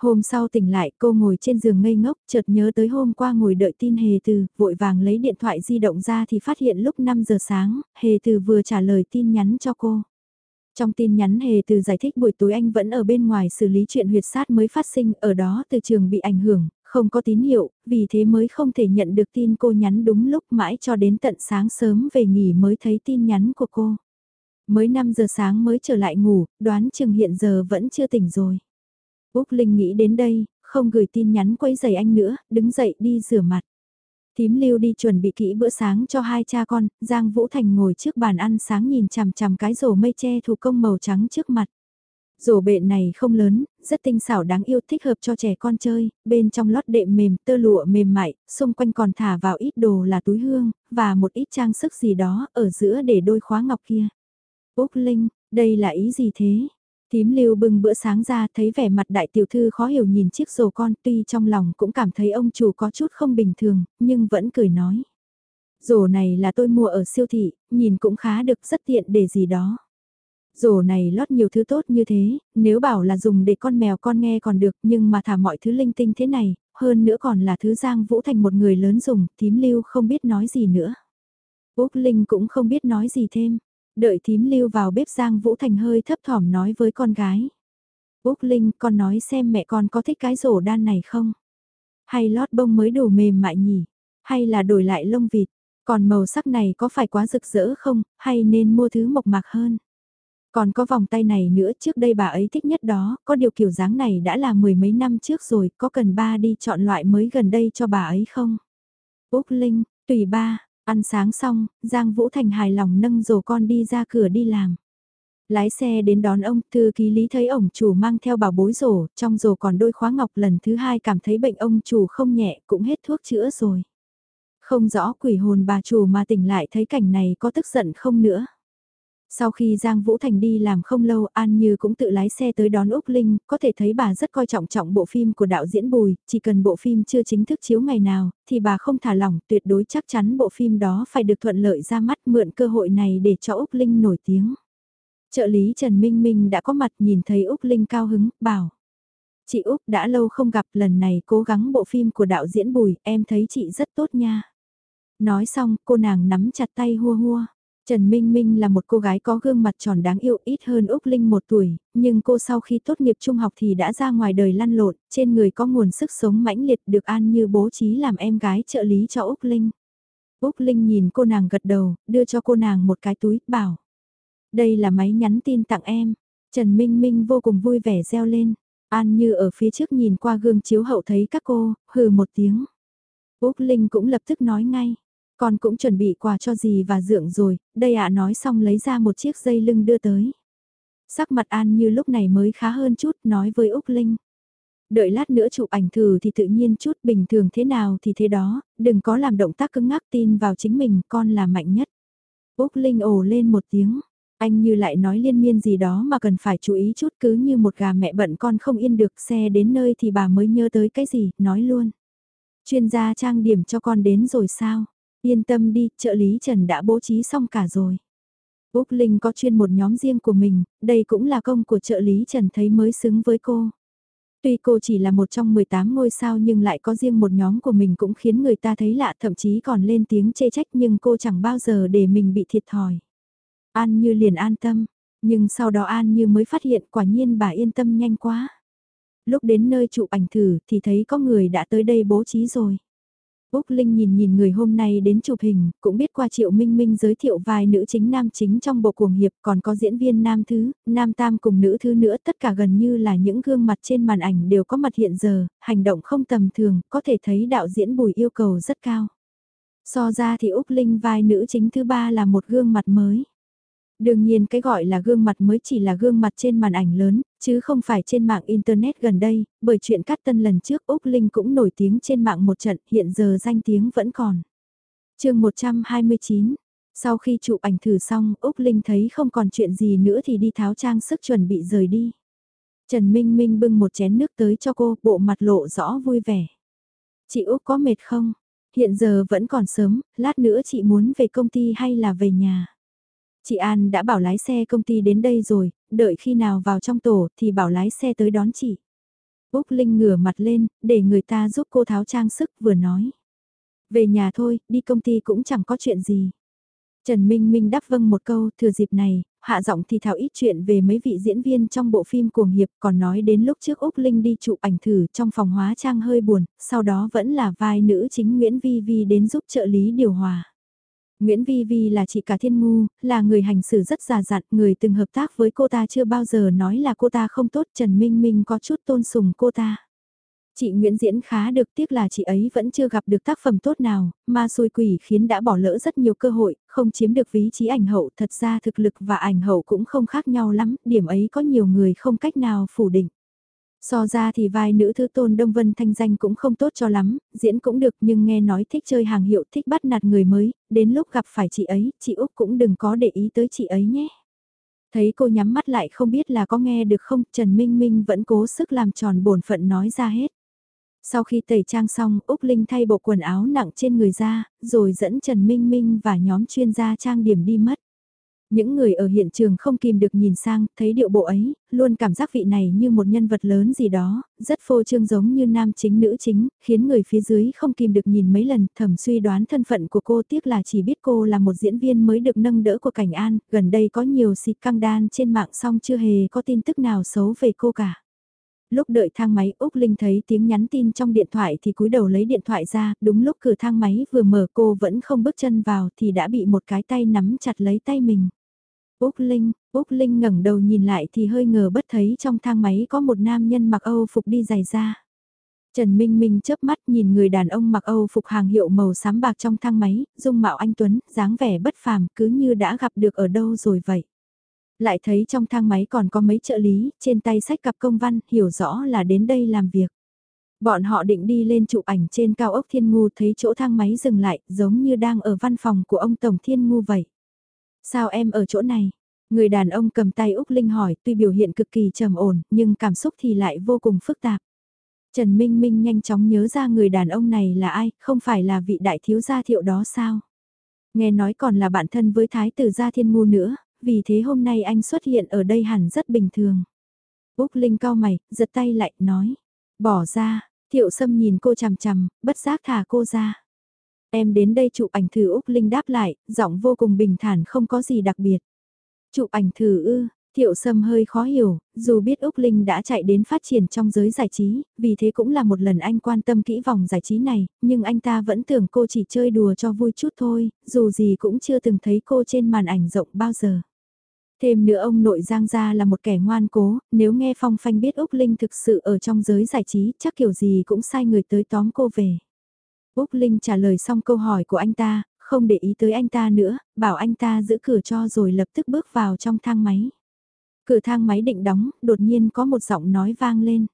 Hôm sau tỉnh lại cô ngồi trên giường ngây ngốc, chợt nhớ tới hôm qua ngồi đợi tin Hề Từ, vội vàng lấy điện thoại di động ra thì phát hiện lúc 5 giờ sáng, Hề Từ vừa trả lời tin nhắn cho cô. Trong tin nhắn hề từ giải thích buổi tối anh vẫn ở bên ngoài xử lý chuyện huyệt sát mới phát sinh, ở đó từ trường bị ảnh hưởng, không có tín hiệu, vì thế mới không thể nhận được tin cô nhắn đúng lúc mãi cho đến tận sáng sớm về nghỉ mới thấy tin nhắn của cô. Mới 5 giờ sáng mới trở lại ngủ, đoán chừng hiện giờ vẫn chưa tỉnh rồi. Úc Linh nghĩ đến đây, không gửi tin nhắn quấy giày anh nữa, đứng dậy đi rửa mặt. Thím lưu đi chuẩn bị kỹ bữa sáng cho hai cha con, Giang Vũ Thành ngồi trước bàn ăn sáng nhìn chằm chằm cái rổ mây tre thủ công màu trắng trước mặt. Rổ bện này không lớn, rất tinh xảo đáng yêu thích hợp cho trẻ con chơi, bên trong lót đệm mềm tơ lụa mềm mại, xung quanh còn thả vào ít đồ là túi hương, và một ít trang sức gì đó ở giữa để đôi khóa ngọc kia. Úc Linh, đây là ý gì thế? Tím lưu bưng bữa sáng ra thấy vẻ mặt đại tiểu thư khó hiểu nhìn chiếc rổ con tuy trong lòng cũng cảm thấy ông chủ có chút không bình thường, nhưng vẫn cười nói. Rổ này là tôi mua ở siêu thị, nhìn cũng khá được rất tiện để gì đó. Rổ này lót nhiều thứ tốt như thế, nếu bảo là dùng để con mèo con nghe còn được nhưng mà thả mọi thứ linh tinh thế này, hơn nữa còn là thứ Giang Vũ Thành một người lớn dùng, tím lưu không biết nói gì nữa. Úc Linh cũng không biết nói gì thêm, Đợi thím lưu vào bếp Giang Vũ Thành hơi thấp thỏm nói với con gái. Úc Linh, con nói xem mẹ con có thích cái rổ đan này không? Hay lót bông mới đủ mềm mại nhỉ? Hay là đổi lại lông vịt? Còn màu sắc này có phải quá rực rỡ không? Hay nên mua thứ mộc mạc hơn? Còn có vòng tay này nữa trước đây bà ấy thích nhất đó, có điều kiểu dáng này đã là mười mấy năm trước rồi, có cần ba đi chọn loại mới gần đây cho bà ấy không? Úc Linh, tùy ba, Ăn sáng xong, Giang Vũ Thành hài lòng nâng rổ con đi ra cửa đi làm. Lái xe đến đón ông, thư ký lý thấy ổng chủ mang theo bảo bối rổ, trong rổ còn đôi khóa ngọc lần thứ hai cảm thấy bệnh ông chủ không nhẹ, cũng hết thuốc chữa rồi. Không rõ quỷ hồn bà chủ mà tỉnh lại thấy cảnh này có tức giận không nữa. Sau khi Giang Vũ Thành đi làm không lâu An Như cũng tự lái xe tới đón Úc Linh, có thể thấy bà rất coi trọng trọng bộ phim của đạo diễn Bùi, chỉ cần bộ phim chưa chính thức chiếu ngày nào, thì bà không thả lỏng, tuyệt đối chắc chắn bộ phim đó phải được thuận lợi ra mắt mượn cơ hội này để cho Úc Linh nổi tiếng. Trợ lý Trần Minh Minh đã có mặt nhìn thấy Úc Linh cao hứng, bảo. Chị Úc đã lâu không gặp lần này cố gắng bộ phim của đạo diễn Bùi, em thấy chị rất tốt nha. Nói xong, cô nàng nắm chặt tay hua hua. Trần Minh Minh là một cô gái có gương mặt tròn đáng yêu ít hơn Úc Linh một tuổi, nhưng cô sau khi tốt nghiệp trung học thì đã ra ngoài đời lăn lộn, trên người có nguồn sức sống mãnh liệt được An Như bố trí làm em gái trợ lý cho Úc Linh. Úc Linh nhìn cô nàng gật đầu, đưa cho cô nàng một cái túi, bảo. Đây là máy nhắn tin tặng em. Trần Minh Minh vô cùng vui vẻ reo lên. An Như ở phía trước nhìn qua gương chiếu hậu thấy các cô, hừ một tiếng. Úc Linh cũng lập tức nói ngay. Con cũng chuẩn bị quà cho gì và dượng rồi, đây ạ nói xong lấy ra một chiếc dây lưng đưa tới. Sắc mặt An như lúc này mới khá hơn chút nói với Úc Linh. Đợi lát nữa chụp ảnh thử thì tự nhiên chút bình thường thế nào thì thế đó, đừng có làm động tác cứng ngắc tin vào chính mình, con là mạnh nhất. Úc Linh ồ lên một tiếng, anh như lại nói liên miên gì đó mà cần phải chú ý chút cứ như một gà mẹ bận con không yên được xe đến nơi thì bà mới nhớ tới cái gì, nói luôn. Chuyên gia trang điểm cho con đến rồi sao? Yên tâm đi, trợ lý Trần đã bố trí xong cả rồi. Úc Linh có chuyên một nhóm riêng của mình, đây cũng là công của trợ lý Trần thấy mới xứng với cô. Tuy cô chỉ là một trong 18 ngôi sao nhưng lại có riêng một nhóm của mình cũng khiến người ta thấy lạ thậm chí còn lên tiếng chê trách nhưng cô chẳng bao giờ để mình bị thiệt thòi. An Như liền an tâm, nhưng sau đó An Như mới phát hiện quả nhiên bà yên tâm nhanh quá. Lúc đến nơi chụp ảnh thử thì thấy có người đã tới đây bố trí rồi. Úc Linh nhìn nhìn người hôm nay đến chụp hình, cũng biết qua Triệu Minh Minh giới thiệu vài nữ chính nam chính trong bộ cuồng hiệp, còn có diễn viên nam thứ, nam tam cùng nữ thứ nữa, tất cả gần như là những gương mặt trên màn ảnh đều có mặt hiện giờ, hành động không tầm thường, có thể thấy đạo diễn Bùi yêu cầu rất cao. So ra thì Úc Linh vai nữ chính thứ ba là một gương mặt mới. Đương nhiên cái gọi là gương mặt mới chỉ là gương mặt trên màn ảnh lớn, chứ không phải trên mạng Internet gần đây, bởi chuyện cắt tân lần trước Úc Linh cũng nổi tiếng trên mạng một trận, hiện giờ danh tiếng vẫn còn. chương 129 Sau khi chụp ảnh thử xong, Úc Linh thấy không còn chuyện gì nữa thì đi tháo trang sức chuẩn bị rời đi. Trần Minh Minh bưng một chén nước tới cho cô, bộ mặt lộ rõ vui vẻ. Chị Úc có mệt không? Hiện giờ vẫn còn sớm, lát nữa chị muốn về công ty hay là về nhà? Chị An đã bảo lái xe công ty đến đây rồi, đợi khi nào vào trong tổ thì bảo lái xe tới đón chị. Úc Linh ngửa mặt lên, để người ta giúp cô tháo trang sức vừa nói. Về nhà thôi, đi công ty cũng chẳng có chuyện gì. Trần Minh Minh đáp vâng một câu, thừa dịp này, hạ giọng thì thảo ít chuyện về mấy vị diễn viên trong bộ phim cuồng hiệp, còn nói đến lúc trước Úc Linh đi chụp ảnh thử trong phòng hóa trang hơi buồn, sau đó vẫn là vai nữ chính Nguyễn Vi Vi đến giúp trợ lý điều hòa. Nguyễn Vi Vi là chị cả thiên ngu, là người hành xử rất già dặn, người từng hợp tác với cô ta chưa bao giờ nói là cô ta không tốt, Trần Minh Minh có chút tôn sùng cô ta. Chị Nguyễn diễn khá được tiếc là chị ấy vẫn chưa gặp được tác phẩm tốt nào, mà xui quỷ khiến đã bỏ lỡ rất nhiều cơ hội, không chiếm được vị trí ảnh hậu, thật ra thực lực và ảnh hậu cũng không khác nhau lắm, điểm ấy có nhiều người không cách nào phủ định. So ra thì vai nữ thư tôn Đông Vân thanh danh cũng không tốt cho lắm, diễn cũng được nhưng nghe nói thích chơi hàng hiệu thích bắt nạt người mới, đến lúc gặp phải chị ấy, chị Úc cũng đừng có để ý tới chị ấy nhé. Thấy cô nhắm mắt lại không biết là có nghe được không, Trần Minh Minh vẫn cố sức làm tròn bổn phận nói ra hết. Sau khi tẩy trang xong, Úc Linh thay bộ quần áo nặng trên người ra, rồi dẫn Trần Minh Minh và nhóm chuyên gia trang điểm đi mất. Những người ở hiện trường không kìm được nhìn sang, thấy điệu bộ ấy, luôn cảm giác vị này như một nhân vật lớn gì đó, rất phô trương giống như nam chính nữ chính, khiến người phía dưới không kìm được nhìn mấy lần, thầm suy đoán thân phận của cô tiếc là chỉ biết cô là một diễn viên mới được nâng đỡ của Cảnh An, gần đây có nhiều xịt căng đan trên mạng song chưa hề có tin tức nào xấu về cô cả. Lúc đợi thang máy Úc Linh thấy tiếng nhắn tin trong điện thoại thì cúi đầu lấy điện thoại ra, đúng lúc cửa thang máy vừa mở cô vẫn không bước chân vào thì đã bị một cái tay nắm chặt lấy tay mình. Úc Linh, Úc Linh ngẩng đầu nhìn lại thì hơi ngờ bất thấy trong thang máy có một nam nhân mặc Âu phục đi giày ra. Trần Minh Minh chớp mắt nhìn người đàn ông mặc Âu phục hàng hiệu màu xám bạc trong thang máy, dung mạo anh Tuấn, dáng vẻ bất phàm cứ như đã gặp được ở đâu rồi vậy. Lại thấy trong thang máy còn có mấy trợ lý, trên tay sách cặp công văn, hiểu rõ là đến đây làm việc. Bọn họ định đi lên chụp ảnh trên cao ốc Thiên Ngu thấy chỗ thang máy dừng lại, giống như đang ở văn phòng của ông Tổng Thiên Ngu vậy. Sao em ở chỗ này? Người đàn ông cầm tay Úc Linh hỏi, tuy biểu hiện cực kỳ trầm ổn, nhưng cảm xúc thì lại vô cùng phức tạp. Trần Minh Minh nhanh chóng nhớ ra người đàn ông này là ai, không phải là vị đại thiếu gia thiệu đó sao? Nghe nói còn là bạn thân với thái tử gia thiên ngu nữa, vì thế hôm nay anh xuất hiện ở đây hẳn rất bình thường. Úc Linh cao mày, giật tay lại, nói. Bỏ ra, thiệu sâm nhìn cô chằm chằm, bất giác thả cô ra. Em đến đây chụp ảnh thử Úc Linh đáp lại, giọng vô cùng bình thản không có gì đặc biệt. Chụp ảnh thử ư, Thiệu Sâm hơi khó hiểu, dù biết Úc Linh đã chạy đến phát triển trong giới giải trí, vì thế cũng là một lần anh quan tâm kỹ vòng giải trí này, nhưng anh ta vẫn tưởng cô chỉ chơi đùa cho vui chút thôi, dù gì cũng chưa từng thấy cô trên màn ảnh rộng bao giờ. Thêm nữa ông nội Giang Gia là một kẻ ngoan cố, nếu nghe Phong Phanh biết Úc Linh thực sự ở trong giới giải trí, chắc kiểu gì cũng sai người tới tóm cô về. Úc Linh trả lời xong câu hỏi của anh ta, không để ý tới anh ta nữa, bảo anh ta giữ cửa cho rồi lập tức bước vào trong thang máy. Cửa thang máy định đóng, đột nhiên có một giọng nói vang lên.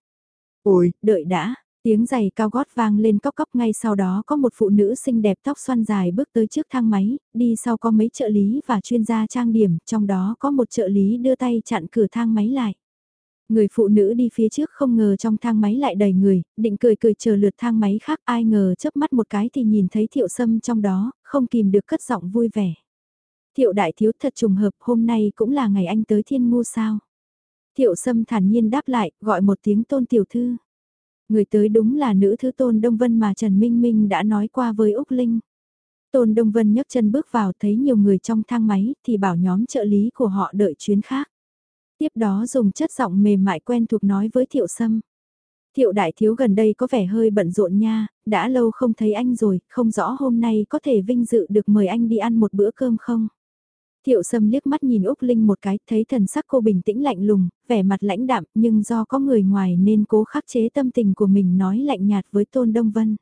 Ôi, đợi đã, tiếng giày cao gót vang lên cóc cóc ngay sau đó có một phụ nữ xinh đẹp tóc xoăn dài bước tới trước thang máy, đi sau có mấy trợ lý và chuyên gia trang điểm, trong đó có một trợ lý đưa tay chặn cửa thang máy lại. Người phụ nữ đi phía trước không ngờ trong thang máy lại đầy người, định cười cười chờ lượt thang máy khác ai ngờ chớp mắt một cái thì nhìn thấy thiệu sâm trong đó, không kìm được cất giọng vui vẻ. Thiệu đại thiếu thật trùng hợp hôm nay cũng là ngày anh tới thiên ngu sao. Thiệu sâm thản nhiên đáp lại, gọi một tiếng tôn tiểu thư. Người tới đúng là nữ thứ tôn Đông Vân mà Trần Minh Minh đã nói qua với Úc Linh. Tôn Đông Vân nhấc chân bước vào thấy nhiều người trong thang máy thì bảo nhóm trợ lý của họ đợi chuyến khác. Tiếp đó dùng chất giọng mềm mại quen thuộc nói với Thiệu Sâm. Thiệu đại thiếu gần đây có vẻ hơi bận rộn nha, đã lâu không thấy anh rồi, không rõ hôm nay có thể vinh dự được mời anh đi ăn một bữa cơm không? Thiệu Sâm liếc mắt nhìn Úc Linh một cái, thấy thần sắc cô bình tĩnh lạnh lùng, vẻ mặt lãnh đạm, nhưng do có người ngoài nên cố khắc chế tâm tình của mình nói lạnh nhạt với Tôn Đông Vân.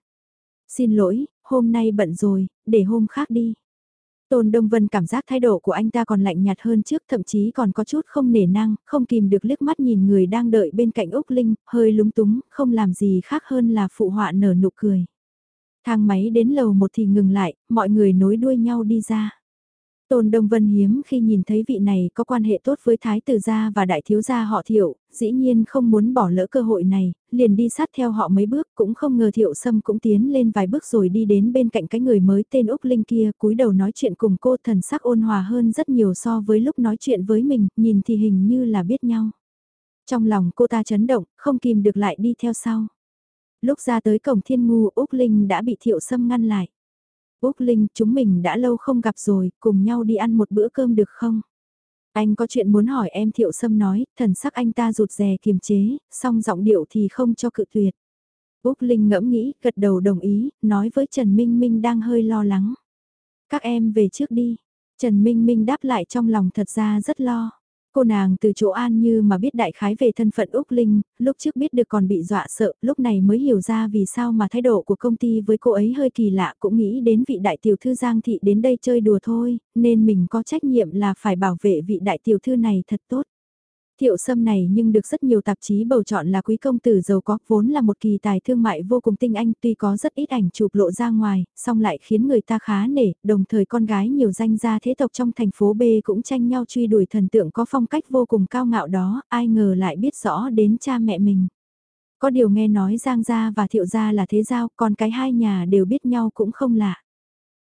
Xin lỗi, hôm nay bận rồi, để hôm khác đi. Tôn Đông Vân cảm giác thái độ của anh ta còn lạnh nhạt hơn trước, thậm chí còn có chút không nể năng, không kìm được liếc mắt nhìn người đang đợi bên cạnh Úc Linh, hơi lúng túng, không làm gì khác hơn là phụ họa nở nụ cười. Thang máy đến lầu một thì ngừng lại, mọi người nối đuôi nhau đi ra. Tôn Đông Vân hiếm khi nhìn thấy vị này có quan hệ tốt với Thái tử gia và đại thiếu gia họ Thiệu, dĩ nhiên không muốn bỏ lỡ cơ hội này, liền đi sát theo họ mấy bước, cũng không ngờ Thiệu Sâm cũng tiến lên vài bước rồi đi đến bên cạnh cái người mới tên Úc Linh kia, cúi đầu nói chuyện cùng cô thần sắc ôn hòa hơn rất nhiều so với lúc nói chuyện với mình, nhìn thì hình như là biết nhau. Trong lòng cô ta chấn động, không kìm được lại đi theo sau. Lúc ra tới cổng thiên ngu Úc Linh đã bị Thiệu Sâm ngăn lại. Úc Linh, chúng mình đã lâu không gặp rồi, cùng nhau đi ăn một bữa cơm được không? Anh có chuyện muốn hỏi em Thiệu Sâm nói, thần sắc anh ta rụt rè kiềm chế, song giọng điệu thì không cho cự tuyệt. Úc Linh ngẫm nghĩ, gật đầu đồng ý, nói với Trần Minh Minh đang hơi lo lắng. Các em về trước đi. Trần Minh Minh đáp lại trong lòng thật ra rất lo. Cô nàng từ chỗ An Như mà biết đại khái về thân phận Úc Linh, lúc trước biết được còn bị dọa sợ, lúc này mới hiểu ra vì sao mà thái độ của công ty với cô ấy hơi kỳ lạ cũng nghĩ đến vị đại tiểu thư Giang Thị đến đây chơi đùa thôi, nên mình có trách nhiệm là phải bảo vệ vị đại tiểu thư này thật tốt. Thiệu sâm này nhưng được rất nhiều tạp chí bầu chọn là quý công tử giàu có, vốn là một kỳ tài thương mại vô cùng tinh anh tuy có rất ít ảnh chụp lộ ra ngoài, song lại khiến người ta khá nể, đồng thời con gái nhiều danh gia thế tộc trong thành phố B cũng tranh nhau truy đuổi thần tượng có phong cách vô cùng cao ngạo đó, ai ngờ lại biết rõ đến cha mẹ mình. Có điều nghe nói Giang Gia và Thiệu Gia là thế giao, còn cái hai nhà đều biết nhau cũng không lạ.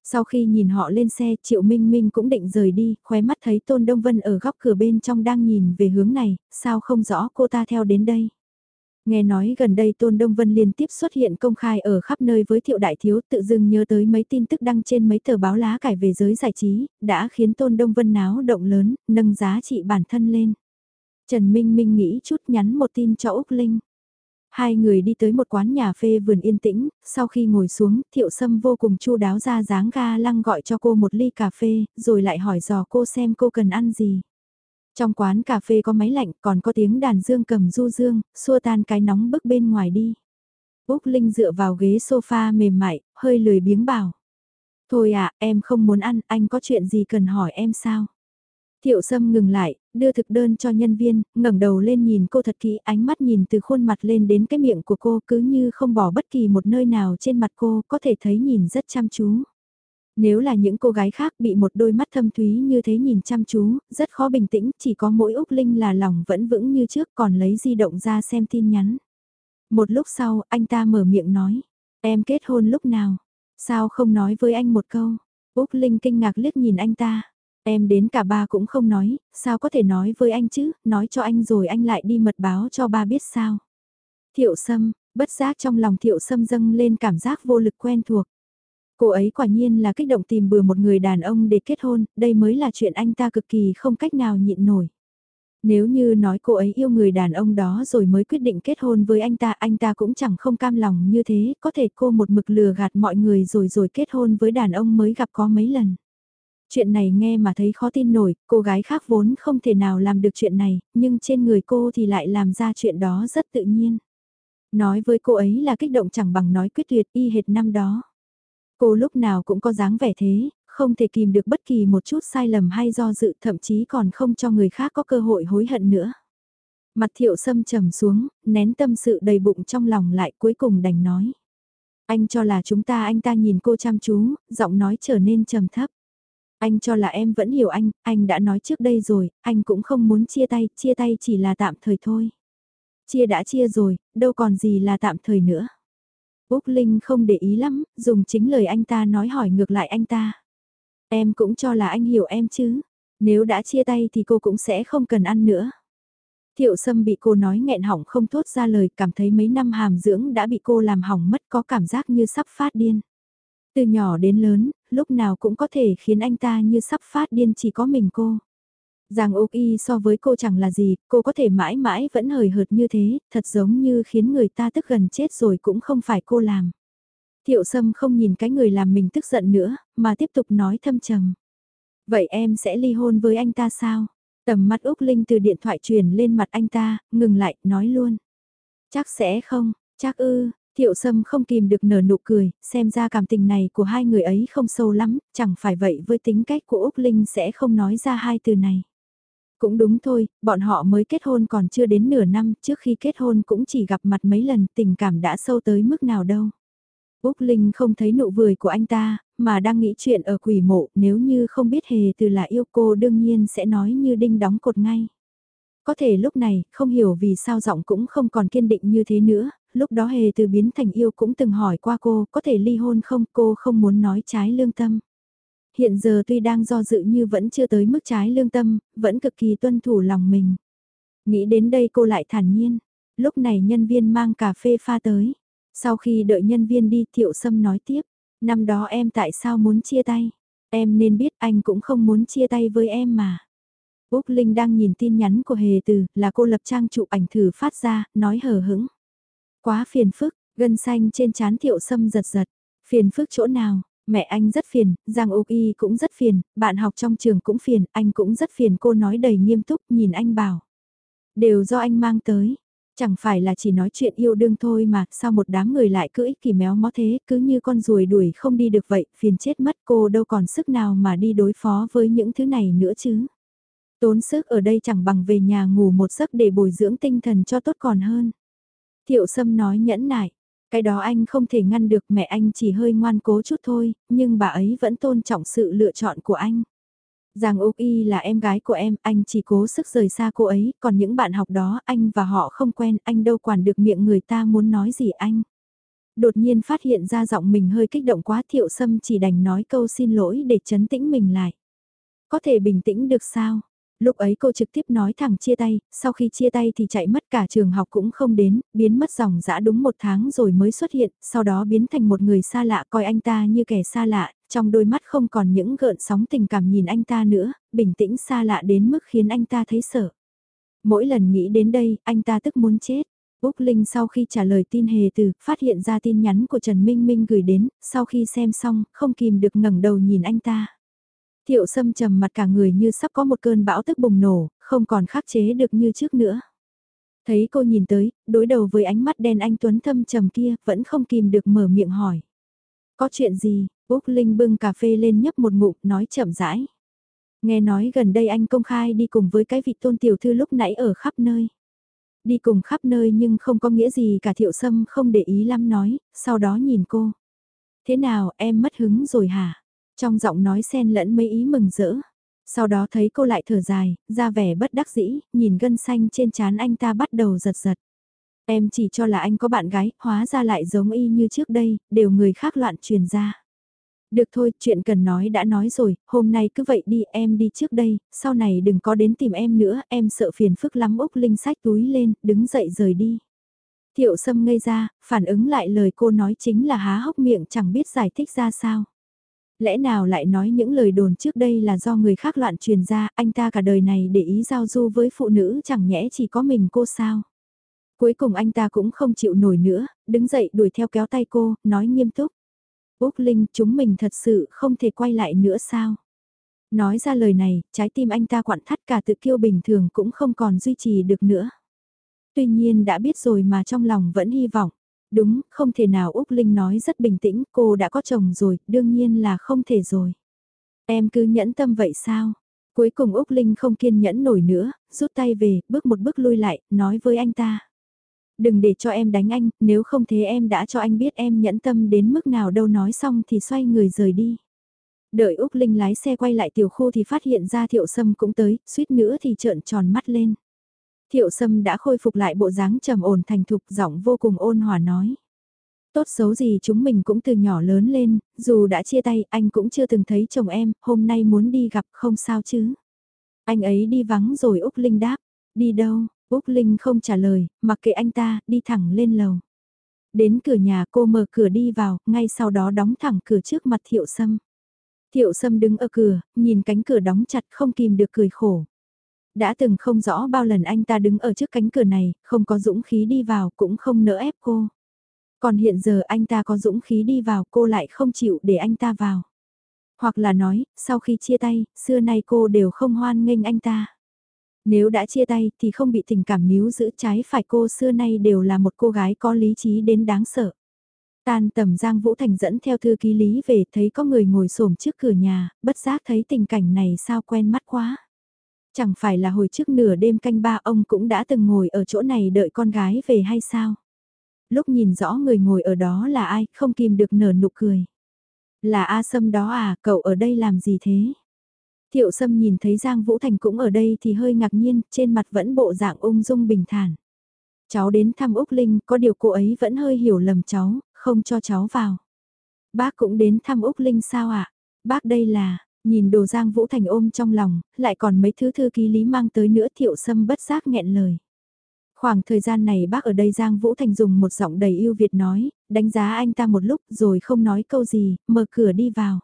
Sau khi nhìn họ lên xe, Triệu Minh Minh cũng định rời đi, khóe mắt thấy Tôn Đông Vân ở góc cửa bên trong đang nhìn về hướng này, sao không rõ cô ta theo đến đây. Nghe nói gần đây Tôn Đông Vân liên tiếp xuất hiện công khai ở khắp nơi với Thiệu Đại Thiếu tự dưng nhớ tới mấy tin tức đăng trên mấy tờ báo lá cải về giới giải trí, đã khiến Tôn Đông Vân náo động lớn, nâng giá trị bản thân lên. Trần Minh Minh nghĩ chút nhắn một tin cho Úc Linh. Hai người đi tới một quán nhà phê vườn yên tĩnh, sau khi ngồi xuống, thiệu sâm vô cùng chu đáo ra dáng ga lăng gọi cho cô một ly cà phê, rồi lại hỏi dò cô xem cô cần ăn gì. Trong quán cà phê có máy lạnh, còn có tiếng đàn dương cầm du dương, xua tan cái nóng bức bên ngoài đi. Úc Linh dựa vào ghế sofa mềm mại, hơi lười biếng bảo. Thôi à, em không muốn ăn, anh có chuyện gì cần hỏi em sao? Thiệu Sâm ngừng lại, đưa thực đơn cho nhân viên, ngẩng đầu lên nhìn cô thật kỹ, ánh mắt nhìn từ khuôn mặt lên đến cái miệng của cô cứ như không bỏ bất kỳ một nơi nào trên mặt cô, có thể thấy nhìn rất chăm chú. Nếu là những cô gái khác bị một đôi mắt thâm thúy như thế nhìn chăm chú, rất khó bình tĩnh, chỉ có mỗi Úc Linh là lòng vẫn vững như trước còn lấy di động ra xem tin nhắn. Một lúc sau, anh ta mở miệng nói, em kết hôn lúc nào? Sao không nói với anh một câu? Úc Linh kinh ngạc liếc nhìn anh ta. Em đến cả ba cũng không nói, sao có thể nói với anh chứ, nói cho anh rồi anh lại đi mật báo cho ba biết sao. Thiệu Sâm, bất giác trong lòng Thiệu Sâm dâng lên cảm giác vô lực quen thuộc. Cô ấy quả nhiên là kích động tìm bừa một người đàn ông để kết hôn, đây mới là chuyện anh ta cực kỳ không cách nào nhịn nổi. Nếu như nói cô ấy yêu người đàn ông đó rồi mới quyết định kết hôn với anh ta, anh ta cũng chẳng không cam lòng như thế, có thể cô một mực lừa gạt mọi người rồi rồi kết hôn với đàn ông mới gặp có mấy lần. Chuyện này nghe mà thấy khó tin nổi, cô gái khác vốn không thể nào làm được chuyện này, nhưng trên người cô thì lại làm ra chuyện đó rất tự nhiên. Nói với cô ấy là kích động chẳng bằng nói quyết tuyệt y hệt năm đó. Cô lúc nào cũng có dáng vẻ thế, không thể kìm được bất kỳ một chút sai lầm hay do dự thậm chí còn không cho người khác có cơ hội hối hận nữa. Mặt thiệu sâm trầm xuống, nén tâm sự đầy bụng trong lòng lại cuối cùng đành nói. Anh cho là chúng ta anh ta nhìn cô chăm chú, giọng nói trở nên trầm thấp. Anh cho là em vẫn hiểu anh, anh đã nói trước đây rồi, anh cũng không muốn chia tay, chia tay chỉ là tạm thời thôi. Chia đã chia rồi, đâu còn gì là tạm thời nữa. Úc Linh không để ý lắm, dùng chính lời anh ta nói hỏi ngược lại anh ta. Em cũng cho là anh hiểu em chứ, nếu đã chia tay thì cô cũng sẽ không cần ăn nữa. Thiệu Sâm bị cô nói nghẹn hỏng không thốt ra lời, cảm thấy mấy năm hàm dưỡng đã bị cô làm hỏng mất có cảm giác như sắp phát điên. Từ nhỏ đến lớn, lúc nào cũng có thể khiến anh ta như sắp phát điên chỉ có mình cô. Giang Úc Y so với cô chẳng là gì, cô có thể mãi mãi vẫn hời hợt như thế, thật giống như khiến người ta tức gần chết rồi cũng không phải cô làm. Thiệu Sâm không nhìn cái người làm mình tức giận nữa, mà tiếp tục nói thâm trầm. Vậy em sẽ ly hôn với anh ta sao? Tầm mắt Úc Linh từ điện thoại truyền lên mặt anh ta, ngừng lại, nói luôn. Chắc sẽ không, chắc ư, Thiệu Sâm không kìm được nở nụ cười, xem ra cảm tình này của hai người ấy không sâu lắm, chẳng phải vậy với tính cách của Úc Linh sẽ không nói ra hai từ này. Cũng đúng thôi, bọn họ mới kết hôn còn chưa đến nửa năm, trước khi kết hôn cũng chỉ gặp mặt mấy lần, tình cảm đã sâu tới mức nào đâu. Úc Linh không thấy nụ cười của anh ta, mà đang nghĩ chuyện ở quỷ mộ, nếu như không biết hề từ là yêu cô đương nhiên sẽ nói như đinh đóng cột ngay. Có thể lúc này, không hiểu vì sao giọng cũng không còn kiên định như thế nữa, lúc đó hề từ biến thành yêu cũng từng hỏi qua cô, có thể ly hôn không, cô không muốn nói trái lương tâm. Hiện giờ tuy đang do dự như vẫn chưa tới mức trái lương tâm, vẫn cực kỳ tuân thủ lòng mình. Nghĩ đến đây cô lại thản nhiên, lúc này nhân viên mang cà phê pha tới. Sau khi đợi nhân viên đi Thiệu Sâm nói tiếp, năm đó em tại sao muốn chia tay? Em nên biết anh cũng không muốn chia tay với em mà. Úc Linh đang nhìn tin nhắn của Hề Từ, là cô lập trang chụp ảnh thử phát ra, nói hờ hững. Quá phiền phức, gân xanh trên chán Thiệu Sâm giật giật. Phiền phức chỗ nào? Mẹ anh rất phiền, Giang Úc Y cũng rất phiền, bạn học trong trường cũng phiền, anh cũng rất phiền cô nói đầy nghiêm túc nhìn anh bảo. Đều do anh mang tới, Chẳng phải là chỉ nói chuyện yêu đương thôi mà, sao một đám người lại cứ ích kỷ méo mó thế, cứ như con ruồi đuổi không đi được vậy, phiền chết mất cô đâu còn sức nào mà đi đối phó với những thứ này nữa chứ. Tốn sức ở đây chẳng bằng về nhà ngủ một giấc để bồi dưỡng tinh thần cho tốt còn hơn. Thiệu Sâm nói nhẫn nại, cái đó anh không thể ngăn được mẹ anh chỉ hơi ngoan cố chút thôi, nhưng bà ấy vẫn tôn trọng sự lựa chọn của anh. Giang Úc Y là em gái của em, anh chỉ cố sức rời xa cô ấy, còn những bạn học đó anh và họ không quen, anh đâu quản được miệng người ta muốn nói gì anh. Đột nhiên phát hiện ra giọng mình hơi kích động quá thiệu sâm chỉ đành nói câu xin lỗi để chấn tĩnh mình lại. Có thể bình tĩnh được sao? Lúc ấy cô trực tiếp nói thẳng chia tay, sau khi chia tay thì chạy mất cả trường học cũng không đến, biến mất dòng dã đúng một tháng rồi mới xuất hiện, sau đó biến thành một người xa lạ coi anh ta như kẻ xa lạ, trong đôi mắt không còn những gợn sóng tình cảm nhìn anh ta nữa, bình tĩnh xa lạ đến mức khiến anh ta thấy sợ. Mỗi lần nghĩ đến đây, anh ta tức muốn chết. Úc Linh sau khi trả lời tin hề từ, phát hiện ra tin nhắn của Trần Minh Minh gửi đến, sau khi xem xong, không kìm được ngẩng đầu nhìn anh ta. Thiệu sâm trầm mặt cả người như sắp có một cơn bão tức bùng nổ, không còn khắc chế được như trước nữa. Thấy cô nhìn tới, đối đầu với ánh mắt đen anh Tuấn thâm trầm kia, vẫn không kìm được mở miệng hỏi. Có chuyện gì, Úc Linh bưng cà phê lên nhấp một ngụm, nói chậm rãi. Nghe nói gần đây anh công khai đi cùng với cái vị tôn tiểu thư lúc nãy ở khắp nơi. Đi cùng khắp nơi nhưng không có nghĩa gì cả thiệu sâm không để ý lắm nói, sau đó nhìn cô. Thế nào em mất hứng rồi hả? Trong giọng nói xen lẫn mấy ý mừng rỡ. Sau đó thấy cô lại thở dài, ra vẻ bất đắc dĩ, nhìn gân xanh trên trán anh ta bắt đầu giật giật. Em chỉ cho là anh có bạn gái, hóa ra lại giống y như trước đây, đều người khác loạn truyền ra. Được thôi, chuyện cần nói đã nói rồi, hôm nay cứ vậy đi, em đi trước đây, sau này đừng có đến tìm em nữa, em sợ phiền phức lắm Úc Linh sách túi lên, đứng dậy rời đi. Thiệu Sâm ngây ra, phản ứng lại lời cô nói chính là há hốc miệng chẳng biết giải thích ra sao. Lẽ nào lại nói những lời đồn trước đây là do người khác loạn truyền ra, anh ta cả đời này để ý giao du với phụ nữ chẳng nhẽ chỉ có mình cô sao. Cuối cùng anh ta cũng không chịu nổi nữa, đứng dậy đuổi theo kéo tay cô, nói nghiêm túc. Úc Linh, chúng mình thật sự không thể quay lại nữa sao? Nói ra lời này, trái tim anh ta quặn thắt cả tự kiêu bình thường cũng không còn duy trì được nữa. Tuy nhiên đã biết rồi mà trong lòng vẫn hy vọng. Đúng, không thể nào Úc Linh nói rất bình tĩnh, cô đã có chồng rồi, đương nhiên là không thể rồi. Em cứ nhẫn tâm vậy sao? Cuối cùng Úc Linh không kiên nhẫn nổi nữa, rút tay về, bước một bước lui lại, nói với anh ta. Đừng để cho em đánh anh, nếu không thế em đã cho anh biết em nhẫn tâm đến mức nào đâu nói xong thì xoay người rời đi. Đợi Úc Linh lái xe quay lại tiểu khu thì phát hiện ra Thiệu Sâm cũng tới, suýt nữa thì trợn tròn mắt lên. Thiệu Sâm đã khôi phục lại bộ dáng trầm ổn thành thục giọng vô cùng ôn hòa nói. Tốt xấu gì chúng mình cũng từ nhỏ lớn lên, dù đã chia tay anh cũng chưa từng thấy chồng em, hôm nay muốn đi gặp không sao chứ. Anh ấy đi vắng rồi Úc Linh đáp, đi đâu, Úc Linh không trả lời, mặc kệ anh ta, đi thẳng lên lầu. Đến cửa nhà cô mở cửa đi vào, ngay sau đó đóng thẳng cửa trước mặt Thiệu Sâm. Thiệu Sâm đứng ở cửa, nhìn cánh cửa đóng chặt không kìm được cười khổ. Đã từng không rõ bao lần anh ta đứng ở trước cánh cửa này, không có dũng khí đi vào cũng không nỡ ép cô. Còn hiện giờ anh ta có dũng khí đi vào cô lại không chịu để anh ta vào. Hoặc là nói, sau khi chia tay, xưa nay cô đều không hoan nghênh anh ta. Nếu đã chia tay thì không bị tình cảm níu giữ trái phải cô xưa nay đều là một cô gái có lý trí đến đáng sợ. Tan tầm Giang Vũ Thành dẫn theo thư ký lý về thấy có người ngồi xổm trước cửa nhà, bất giác thấy tình cảnh này sao quen mắt quá. Chẳng phải là hồi trước nửa đêm canh ba ông cũng đã từng ngồi ở chỗ này đợi con gái về hay sao? Lúc nhìn rõ người ngồi ở đó là ai, không kìm được nở nụ cười. Là A Sâm đó à, cậu ở đây làm gì thế? Thiệu Sâm nhìn thấy Giang Vũ Thành cũng ở đây thì hơi ngạc nhiên, trên mặt vẫn bộ dạng ung dung bình thản. Cháu đến thăm Úc Linh, có điều cô ấy vẫn hơi hiểu lầm cháu, không cho cháu vào. Bác cũng đến thăm Úc Linh sao ạ? À? Bác đây là, nhìn đồ Giang Vũ Thành ôm trong lòng, lại còn mấy thứ thư ký lý mang tới nữa Thiệu Sâm bất giác nghẹn lời. Khoảng thời gian này bác ở đây Giang Vũ Thành dùng một giọng đầy yêu Việt nói, đánh giá anh ta một lúc rồi không nói câu gì, mở cửa đi vào.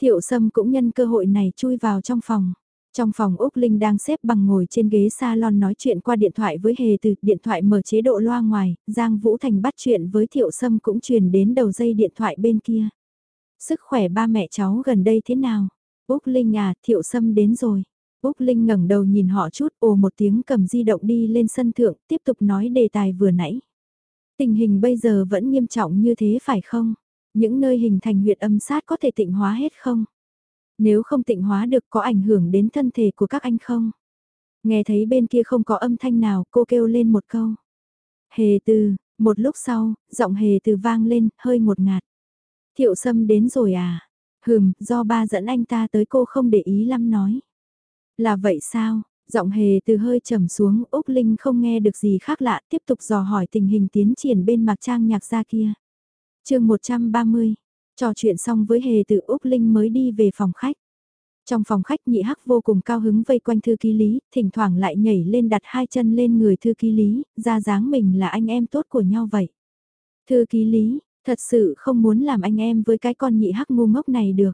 Thiệu Sâm cũng nhân cơ hội này chui vào trong phòng. Trong phòng Úc Linh đang xếp bằng ngồi trên ghế salon nói chuyện qua điện thoại với Hề từ điện thoại mở chế độ loa ngoài, Giang Vũ Thành bắt chuyện với Thiệu Sâm cũng truyền đến đầu dây điện thoại bên kia. Sức khỏe ba mẹ cháu gần đây thế nào? Úc Linh à, Thiệu Sâm đến rồi. Úc Linh ngẩng đầu nhìn họ chút ồ một tiếng cầm di động đi lên sân thượng, tiếp tục nói đề tài vừa nãy. Tình hình bây giờ vẫn nghiêm trọng như thế phải không? Những nơi hình thành huyệt âm sát có thể tịnh hóa hết không? Nếu không tịnh hóa được có ảnh hưởng đến thân thể của các anh không? Nghe thấy bên kia không có âm thanh nào, cô kêu lên một câu. Hề từ, một lúc sau, giọng hề từ vang lên, hơi ngột ngạt. Thiệu sâm đến rồi à? Hừm, do ba dẫn anh ta tới cô không để ý lắm nói. Là vậy sao? Giọng hề từ hơi trầm xuống, Úc Linh không nghe được gì khác lạ, tiếp tục dò hỏi tình hình tiến triển bên mạc trang nhạc gia kia chương 130, trò chuyện xong với hề từ Úc Linh mới đi về phòng khách. Trong phòng khách nhị hắc vô cùng cao hứng vây quanh thư ký lý, thỉnh thoảng lại nhảy lên đặt hai chân lên người thư ký lý, ra dáng mình là anh em tốt của nhau vậy. Thư ký lý, thật sự không muốn làm anh em với cái con nhị hắc ngu ngốc này được.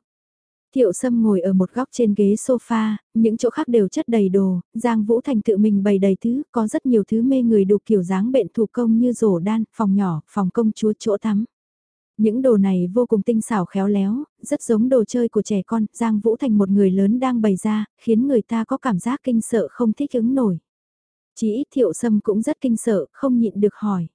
Thiệu Sâm ngồi ở một góc trên ghế sofa, những chỗ khác đều chất đầy đồ, Giang Vũ Thành tự mình bày đầy thứ, có rất nhiều thứ mê người đủ kiểu dáng bệnh thủ công như rổ đan, phòng nhỏ, phòng công chúa chỗ tắm. Những đồ này vô cùng tinh xảo khéo léo, rất giống đồ chơi của trẻ con, Giang Vũ Thành một người lớn đang bày ra, khiến người ta có cảm giác kinh sợ không thích ứng nổi. Chỉ ít thiệu sâm cũng rất kinh sợ, không nhịn được hỏi.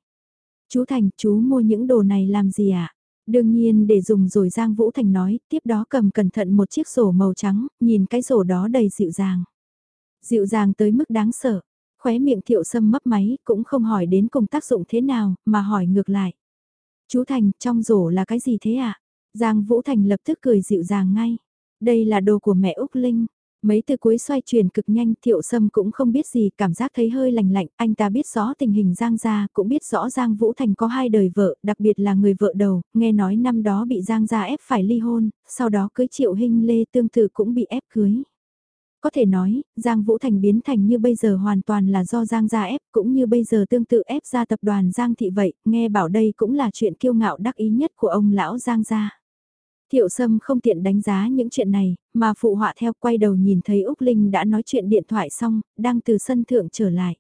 Chú Thành, chú mua những đồ này làm gì ạ? À? Đương nhiên để dùng rồi Giang Vũ Thành nói, tiếp đó cầm cẩn thận một chiếc rổ màu trắng, nhìn cái rổ đó đầy dịu dàng. Dịu dàng tới mức đáng sợ, khóe miệng thiệu sâm mấp máy, cũng không hỏi đến cùng tác dụng thế nào, mà hỏi ngược lại. Chú Thành, trong rổ là cái gì thế ạ? À? Giang Vũ Thành lập tức cười dịu dàng ngay. Đây là đồ của mẹ Úc Linh. Mấy từ cuối xoay chuyển cực nhanh thiệu sâm cũng không biết gì, cảm giác thấy hơi lành lạnh, anh ta biết rõ tình hình Giang gia, cũng biết rõ Giang Vũ Thành có hai đời vợ, đặc biệt là người vợ đầu, nghe nói năm đó bị Giang gia ép phải ly hôn, sau đó cưới triệu hình lê tương tự cũng bị ép cưới. Có thể nói, Giang Vũ Thành biến thành như bây giờ hoàn toàn là do Giang gia ép, cũng như bây giờ tương tự ép ra tập đoàn Giang thị vậy, nghe bảo đây cũng là chuyện kiêu ngạo đắc ý nhất của ông lão Giang gia. Thiệu Sâm không tiện đánh giá những chuyện này, mà phụ họa theo quay đầu nhìn thấy Úc Linh đã nói chuyện điện thoại xong, đang từ sân thượng trở lại.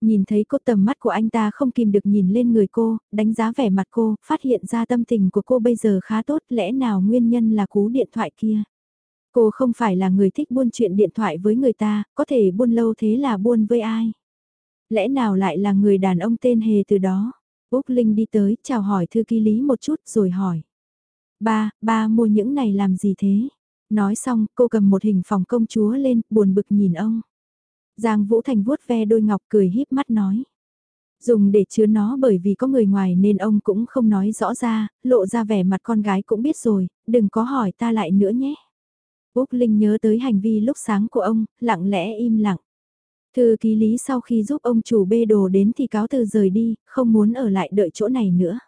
Nhìn thấy cô tầm mắt của anh ta không kìm được nhìn lên người cô, đánh giá vẻ mặt cô, phát hiện ra tâm tình của cô bây giờ khá tốt, lẽ nào nguyên nhân là cú điện thoại kia. Cô không phải là người thích buôn chuyện điện thoại với người ta, có thể buôn lâu thế là buôn với ai. Lẽ nào lại là người đàn ông tên Hề từ đó. Úc Linh đi tới, chào hỏi thư ký lý một chút rồi hỏi. Ba, ba mua những này làm gì thế? Nói xong, cô cầm một hình phòng công chúa lên, buồn bực nhìn ông. Giang Vũ Thành vuốt ve đôi ngọc cười híp mắt nói. Dùng để chứa nó bởi vì có người ngoài nên ông cũng không nói rõ ra, lộ ra vẻ mặt con gái cũng biết rồi, đừng có hỏi ta lại nữa nhé. Úc Linh nhớ tới hành vi lúc sáng của ông, lặng lẽ im lặng. Thư ký lý sau khi giúp ông chủ bê đồ đến thì cáo từ rời đi, không muốn ở lại đợi chỗ này nữa.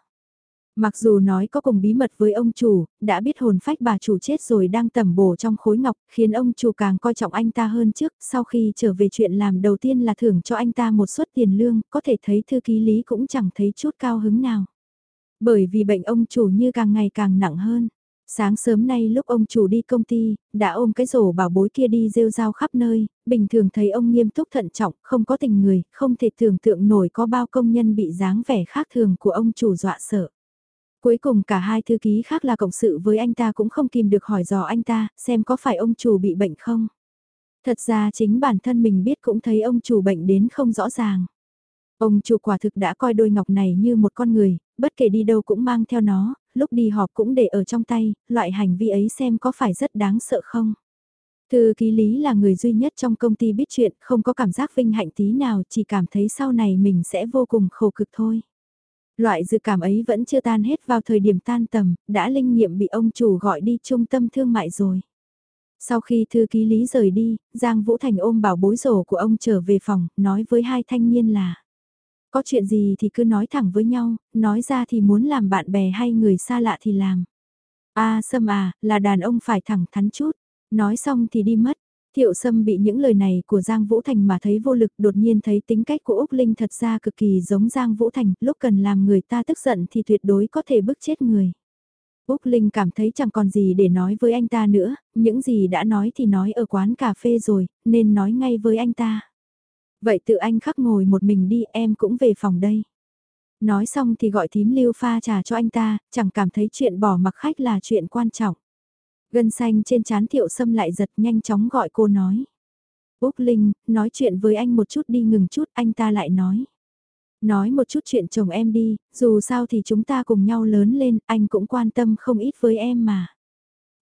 Mặc dù nói có cùng bí mật với ông chủ, đã biết hồn phách bà chủ chết rồi đang tẩm bổ trong khối ngọc, khiến ông chủ càng coi trọng anh ta hơn trước, sau khi trở về chuyện làm đầu tiên là thưởng cho anh ta một suất tiền lương, có thể thấy thư ký lý cũng chẳng thấy chút cao hứng nào. Bởi vì bệnh ông chủ như càng ngày càng nặng hơn. Sáng sớm nay lúc ông chủ đi công ty, đã ôm cái rổ bảo bối kia đi rêu rao khắp nơi, bình thường thấy ông nghiêm túc thận trọng, không có tình người, không thể tưởng tượng nổi có bao công nhân bị dáng vẻ khác thường của ông chủ dọa sợ. Cuối cùng cả hai thư ký khác là cộng sự với anh ta cũng không kìm được hỏi dò anh ta, xem có phải ông chủ bị bệnh không. Thật ra chính bản thân mình biết cũng thấy ông chủ bệnh đến không rõ ràng. Ông chủ quả thực đã coi đôi ngọc này như một con người, bất kể đi đâu cũng mang theo nó, lúc đi họp cũng để ở trong tay, loại hành vi ấy xem có phải rất đáng sợ không. Thư ký lý là người duy nhất trong công ty biết chuyện, không có cảm giác vinh hạnh tí nào, chỉ cảm thấy sau này mình sẽ vô cùng khổ cực thôi. Loại dự cảm ấy vẫn chưa tan hết vào thời điểm tan tầm, đã linh nghiệm bị ông chủ gọi đi trung tâm thương mại rồi. Sau khi thư ký lý rời đi, Giang Vũ Thành ôm bảo bối rổ của ông trở về phòng, nói với hai thanh niên là Có chuyện gì thì cứ nói thẳng với nhau, nói ra thì muốn làm bạn bè hay người xa lạ thì làm. a à, Sâm à, là đàn ông phải thẳng thắn chút. Nói xong thì đi mất. Thiệu Sâm bị những lời này của Giang Vũ Thành mà thấy vô lực đột nhiên thấy tính cách của Úc Linh thật ra cực kỳ giống Giang Vũ Thành, lúc cần làm người ta tức giận thì tuyệt đối có thể bức chết người. Úc Linh cảm thấy chẳng còn gì để nói với anh ta nữa, những gì đã nói thì nói ở quán cà phê rồi, nên nói ngay với anh ta. Vậy tự anh khắc ngồi một mình đi em cũng về phòng đây. Nói xong thì gọi thím lưu pha trà cho anh ta, chẳng cảm thấy chuyện bỏ mặc khách là chuyện quan trọng. Gân xanh trên chán thiệu sâm lại giật nhanh chóng gọi cô nói. Úc Linh, nói chuyện với anh một chút đi ngừng chút, anh ta lại nói. Nói một chút chuyện chồng em đi, dù sao thì chúng ta cùng nhau lớn lên, anh cũng quan tâm không ít với em mà.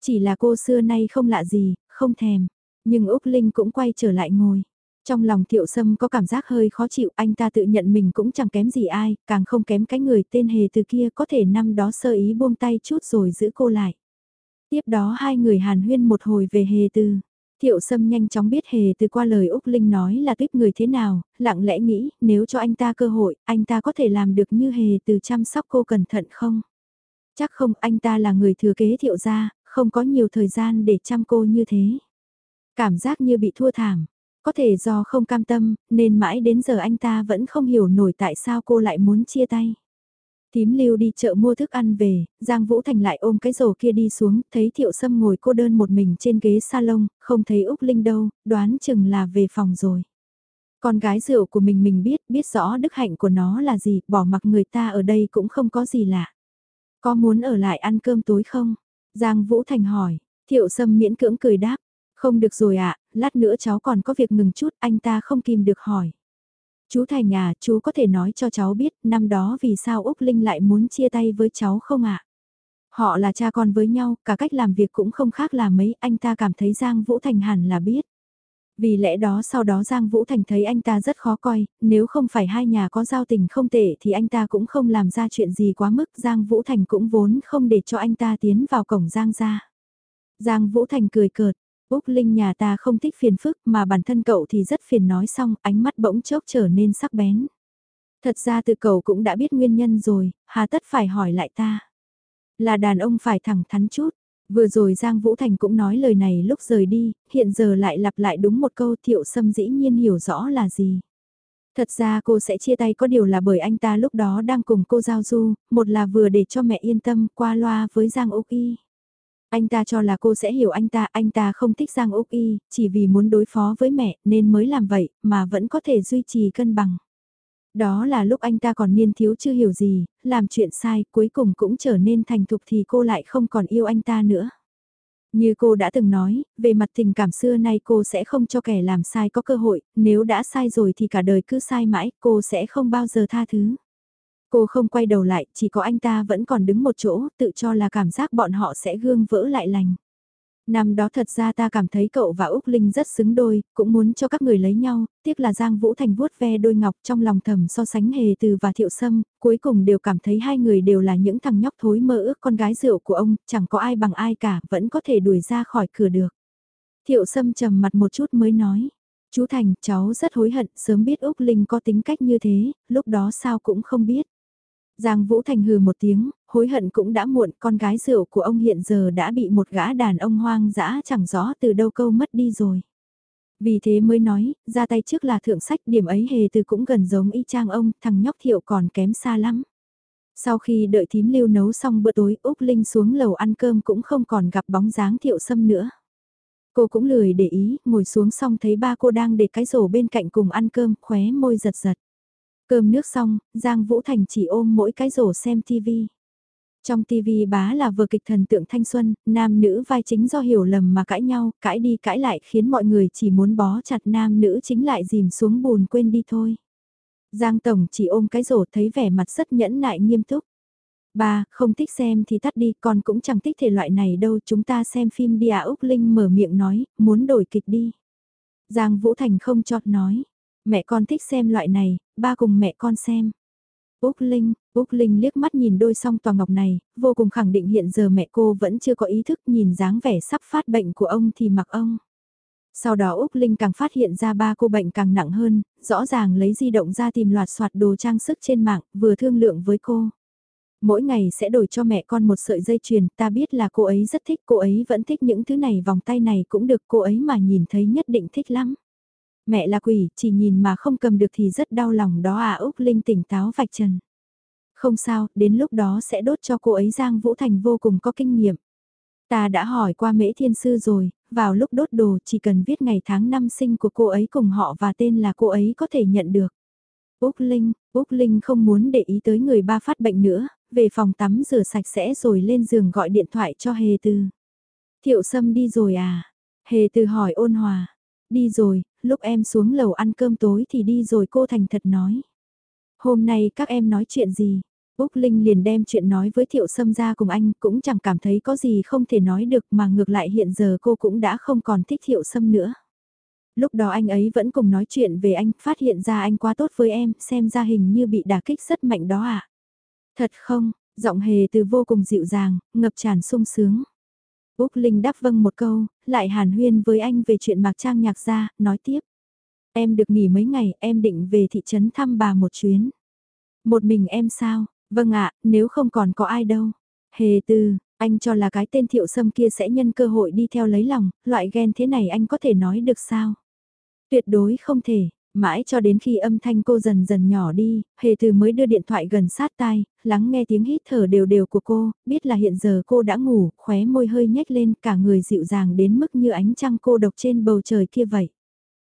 Chỉ là cô xưa nay không lạ gì, không thèm. Nhưng Úc Linh cũng quay trở lại ngồi. Trong lòng thiệu sâm có cảm giác hơi khó chịu, anh ta tự nhận mình cũng chẳng kém gì ai, càng không kém cái người tên hề từ kia có thể năm đó sơ ý buông tay chút rồi giữ cô lại. Tiếp đó hai người hàn huyên một hồi về hề từ. Thiệu Sâm nhanh chóng biết hề từ qua lời Úc Linh nói là tiếp người thế nào, lặng lẽ nghĩ nếu cho anh ta cơ hội, anh ta có thể làm được như hề từ chăm sóc cô cẩn thận không? Chắc không, anh ta là người thừa kế thiệu gia, không có nhiều thời gian để chăm cô như thế. Cảm giác như bị thua thảm, có thể do không cam tâm, nên mãi đến giờ anh ta vẫn không hiểu nổi tại sao cô lại muốn chia tay. Tím lưu đi chợ mua thức ăn về, Giang Vũ Thành lại ôm cái rổ kia đi xuống, thấy Thiệu Sâm ngồi cô đơn một mình trên ghế salon, không thấy Úc Linh đâu, đoán chừng là về phòng rồi. Con gái rượu của mình mình biết, biết rõ đức hạnh của nó là gì, bỏ mặc người ta ở đây cũng không có gì lạ. Có muốn ở lại ăn cơm tối không? Giang Vũ Thành hỏi, Thiệu Sâm miễn cưỡng cười đáp, không được rồi ạ, lát nữa cháu còn có việc ngừng chút, anh ta không kìm được hỏi. Chú Thành à, chú có thể nói cho cháu biết năm đó vì sao Úc Linh lại muốn chia tay với cháu không ạ? Họ là cha con với nhau, cả cách làm việc cũng không khác là mấy, anh ta cảm thấy Giang Vũ Thành hẳn là biết. Vì lẽ đó sau đó Giang Vũ Thành thấy anh ta rất khó coi, nếu không phải hai nhà có giao tình không tệ thì anh ta cũng không làm ra chuyện gì quá mức. Giang Vũ Thành cũng vốn không để cho anh ta tiến vào cổng Giang ra. Giang Vũ Thành cười cợt, Úc Linh nhà ta không thích phiền phức mà bản thân cậu thì rất phiền nói xong ánh mắt bỗng chốc trở nên sắc bén. Thật ra từ cậu cũng đã biết nguyên nhân rồi, hà tất phải hỏi lại ta. Là đàn ông phải thẳng thắn chút. Vừa rồi Giang Vũ Thành cũng nói lời này lúc rời đi, hiện giờ lại lặp lại đúng một câu thiệu sâm dĩ nhiên hiểu rõ là gì. Thật ra cô sẽ chia tay có điều là bởi anh ta lúc đó đang cùng cô giao du, một là vừa để cho mẹ yên tâm qua loa với Giang Úc Y. Anh ta cho là cô sẽ hiểu anh ta, anh ta không thích Giang Úc Y, chỉ vì muốn đối phó với mẹ nên mới làm vậy, mà vẫn có thể duy trì cân bằng. Đó là lúc anh ta còn niên thiếu chưa hiểu gì, làm chuyện sai cuối cùng cũng trở nên thành thục thì cô lại không còn yêu anh ta nữa. Như cô đã từng nói, về mặt tình cảm xưa nay cô sẽ không cho kẻ làm sai có cơ hội, nếu đã sai rồi thì cả đời cứ sai mãi, cô sẽ không bao giờ tha thứ. Cô không quay đầu lại, chỉ có anh ta vẫn còn đứng một chỗ, tự cho là cảm giác bọn họ sẽ gương vỡ lại lành. Năm đó thật ra ta cảm thấy cậu và Úc Linh rất xứng đôi, cũng muốn cho các người lấy nhau, tiếc là Giang Vũ Thành vuốt ve đôi ngọc trong lòng thầm so sánh hề từ và thiệu sâm, cuối cùng đều cảm thấy hai người đều là những thằng nhóc thối mơ ước con gái rượu của ông, chẳng có ai bằng ai cả, vẫn có thể đuổi ra khỏi cửa được. Thiệu sâm trầm mặt một chút mới nói, chú Thành, cháu rất hối hận, sớm biết Úc Linh có tính cách như thế, lúc đó sao cũng không biết. Giang Vũ Thành hừ một tiếng, hối hận cũng đã muộn, con gái rượu của ông hiện giờ đã bị một gã đàn ông hoang dã chẳng rõ từ đâu câu mất đi rồi. Vì thế mới nói, ra tay trước là thượng sách điểm ấy hề từ cũng gần giống y chang ông, thằng nhóc thiệu còn kém xa lắm. Sau khi đợi thím lưu nấu xong bữa tối, Úc Linh xuống lầu ăn cơm cũng không còn gặp bóng dáng thiệu sâm nữa. Cô cũng lười để ý, ngồi xuống xong thấy ba cô đang để cái rổ bên cạnh cùng ăn cơm, khóe môi giật giật. Cơm nước xong, Giang Vũ Thành chỉ ôm mỗi cái rổ xem TV. Trong TV bá là vừa kịch thần tượng thanh xuân, nam nữ vai chính do hiểu lầm mà cãi nhau, cãi đi cãi lại khiến mọi người chỉ muốn bó chặt nam nữ chính lại dìm xuống bùn quên đi thôi. Giang Tổng chỉ ôm cái rổ thấy vẻ mặt rất nhẫn nại nghiêm túc. Ba, không thích xem thì tắt đi, con cũng chẳng thích thể loại này đâu, chúng ta xem phim đi à Úc Linh mở miệng nói, muốn đổi kịch đi. Giang Vũ Thành không chọt nói, mẹ con thích xem loại này, ba cùng mẹ con xem. Úc Linh, Úc Linh liếc mắt nhìn đôi song tòa ngọc này, vô cùng khẳng định hiện giờ mẹ cô vẫn chưa có ý thức nhìn dáng vẻ sắp phát bệnh của ông thì mặc ông. Sau đó Úc Linh càng phát hiện ra ba cô bệnh càng nặng hơn, rõ ràng lấy di động ra tìm loạt soạt đồ trang sức trên mạng, vừa thương lượng với cô. Mỗi ngày sẽ đổi cho mẹ con một sợi dây chuyền, ta biết là cô ấy rất thích, cô ấy vẫn thích những thứ này vòng tay này cũng được, cô ấy mà nhìn thấy nhất định thích lắm. Mẹ là quỷ, chỉ nhìn mà không cầm được thì rất đau lòng đó à Úc Linh tỉnh táo vạch trần. Không sao, đến lúc đó sẽ đốt cho cô ấy Giang Vũ Thành vô cùng có kinh nghiệm. Ta đã hỏi qua mễ thiên sư rồi, vào lúc đốt đồ chỉ cần viết ngày tháng năm sinh của cô ấy cùng họ và tên là cô ấy có thể nhận được. Úc Linh, Úc Linh không muốn để ý tới người ba phát bệnh nữa, về phòng tắm rửa sạch sẽ rồi lên giường gọi điện thoại cho Hề Từ. Thiệu Sâm đi rồi à? Hề Từ hỏi ôn hòa. Đi rồi, lúc em xuống lầu ăn cơm tối thì đi rồi cô thành thật nói. Hôm nay các em nói chuyện gì? Úc Linh liền đem chuyện nói với Thiệu Sâm ra cùng anh cũng chẳng cảm thấy có gì không thể nói được mà ngược lại hiện giờ cô cũng đã không còn thích Thiệu Sâm nữa. Lúc đó anh ấy vẫn cùng nói chuyện về anh, phát hiện ra anh quá tốt với em, xem ra hình như bị đả kích rất mạnh đó à. Thật không, giọng hề từ vô cùng dịu dàng, ngập tràn sung sướng. Úc Linh đáp vâng một câu, lại hàn huyên với anh về chuyện mạc trang nhạc ra, nói tiếp. Em được nghỉ mấy ngày, em định về thị trấn thăm bà một chuyến. Một mình em sao? Vâng ạ, nếu không còn có ai đâu. Hề tư, anh cho là cái tên thiệu sâm kia sẽ nhân cơ hội đi theo lấy lòng, loại ghen thế này anh có thể nói được sao? Tuyệt đối không thể, Mãi cho đến khi âm thanh cô dần dần nhỏ đi, hề từ mới đưa điện thoại gần sát tai, lắng nghe tiếng hít thở đều đều của cô, biết là hiện giờ cô đã ngủ, khóe môi hơi nhếch lên cả người dịu dàng đến mức như ánh trăng cô độc trên bầu trời kia vậy.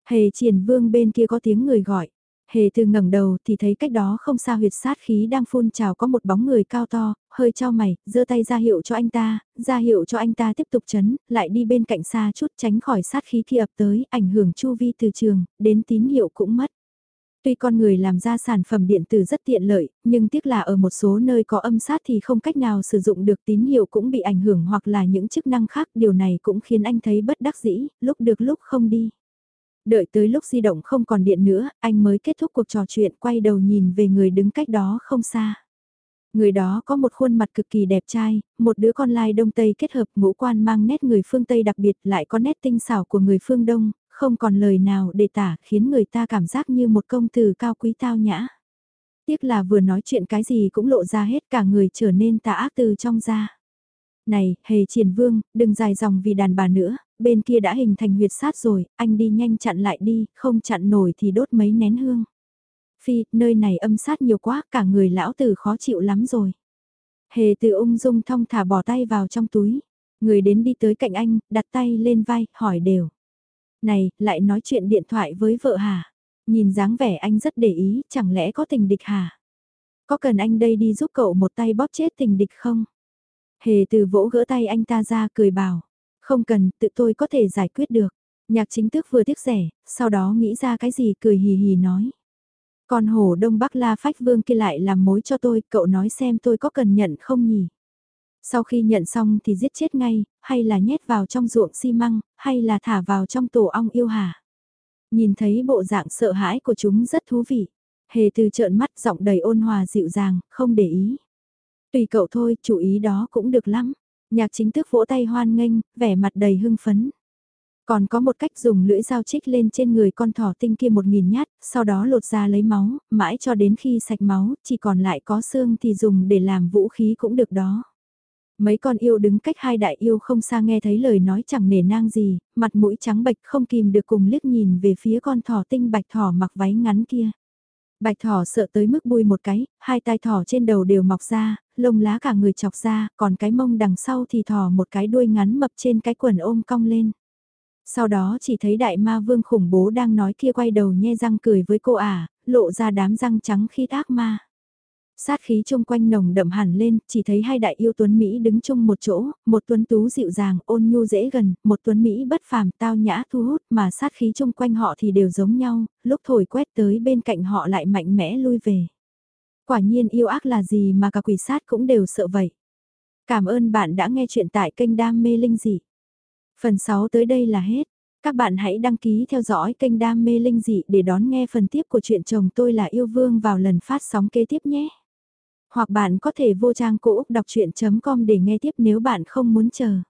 Hề triển vương bên kia có tiếng người gọi. Hề từ ngẩng đầu thì thấy cách đó không xa huyệt sát khí đang phun trào có một bóng người cao to, hơi trao mày, giơ tay ra hiệu cho anh ta, ra hiệu cho anh ta tiếp tục chấn, lại đi bên cạnh xa chút tránh khỏi sát khí khi ập tới, ảnh hưởng chu vi từ trường, đến tín hiệu cũng mất. Tuy con người làm ra sản phẩm điện tử rất tiện lợi, nhưng tiếc là ở một số nơi có âm sát thì không cách nào sử dụng được tín hiệu cũng bị ảnh hưởng hoặc là những chức năng khác, điều này cũng khiến anh thấy bất đắc dĩ, lúc được lúc không đi. Đợi tới lúc di động không còn điện nữa, anh mới kết thúc cuộc trò chuyện quay đầu nhìn về người đứng cách đó không xa. Người đó có một khuôn mặt cực kỳ đẹp trai, một đứa con lai đông tây kết hợp ngũ quan mang nét người phương Tây đặc biệt lại có nét tinh xảo của người phương Đông, không còn lời nào để tả khiến người ta cảm giác như một công tử cao quý tao nhã. Tiếc là vừa nói chuyện cái gì cũng lộ ra hết cả người trở nên tà ác từ trong ra. Này, hề triển vương, đừng dài dòng vì đàn bà nữa, bên kia đã hình thành huyệt sát rồi, anh đi nhanh chặn lại đi, không chặn nổi thì đốt mấy nén hương. Phi, nơi này âm sát nhiều quá, cả người lão tử khó chịu lắm rồi. Hề từ ung dung thong thả bỏ tay vào trong túi. Người đến đi tới cạnh anh, đặt tay lên vai, hỏi đều. Này, lại nói chuyện điện thoại với vợ hả? Nhìn dáng vẻ anh rất để ý, chẳng lẽ có tình địch hả? Có cần anh đây đi giúp cậu một tay bóp chết tình địch không? Hề từ vỗ gỡ tay anh ta ra cười bảo. Không cần, tự tôi có thể giải quyết được. Nhạc chính tước vừa tiếc rẻ, sau đó nghĩ ra cái gì cười hì hì nói. Còn hổ đông bắc la phách vương kia lại làm mối cho tôi, cậu nói xem tôi có cần nhận không nhỉ? Sau khi nhận xong thì giết chết ngay, hay là nhét vào trong ruộng xi măng, hay là thả vào trong tổ ong yêu hà Nhìn thấy bộ dạng sợ hãi của chúng rất thú vị. Hề từ trợn mắt giọng đầy ôn hòa dịu dàng, không để ý. Tùy cậu thôi, chủ ý đó cũng được lắm. Nhạc chính thức vỗ tay hoan nghênh, vẻ mặt đầy hưng phấn. Còn có một cách dùng lưỡi dao chích lên trên người con thỏ tinh kia một nghìn nhát, sau đó lột ra lấy máu, mãi cho đến khi sạch máu, chỉ còn lại có xương thì dùng để làm vũ khí cũng được đó. Mấy con yêu đứng cách hai đại yêu không xa nghe thấy lời nói chẳng nể nang gì, mặt mũi trắng bệch không kìm được cùng liếc nhìn về phía con thỏ tinh bạch thỏ mặc váy ngắn kia. Bạch thỏ sợ tới mức bui một cái, hai tai thỏ trên đầu đều mọc ra, lông lá cả người chọc ra, còn cái mông đằng sau thì thỏ một cái đuôi ngắn mập trên cái quần ôm cong lên. Sau đó chỉ thấy đại ma vương khủng bố đang nói kia quay đầu nhe răng cười với cô ả, lộ ra đám răng trắng khi ác ma. Sát khí chung quanh nồng đậm hẳn lên, chỉ thấy hai đại yêu tuấn Mỹ đứng chung một chỗ, một tuấn tú dịu dàng, ôn nhu dễ gần, một tuấn Mỹ bất phàm tao nhã thu hút mà sát khí chung quanh họ thì đều giống nhau, lúc thổi quét tới bên cạnh họ lại mạnh mẽ lui về. Quả nhiên yêu ác là gì mà cả quỷ sát cũng đều sợ vậy. Cảm ơn bạn đã nghe chuyện tại kênh Đam Mê Linh Dị. Phần 6 tới đây là hết. Các bạn hãy đăng ký theo dõi kênh Đam Mê Linh Dị để đón nghe phần tiếp của chuyện chồng tôi là yêu vương vào lần phát sóng kế tiếp nhé. Hoặc bạn có thể vô trang cô Úc đọc chuyện.com để nghe tiếp nếu bạn không muốn chờ.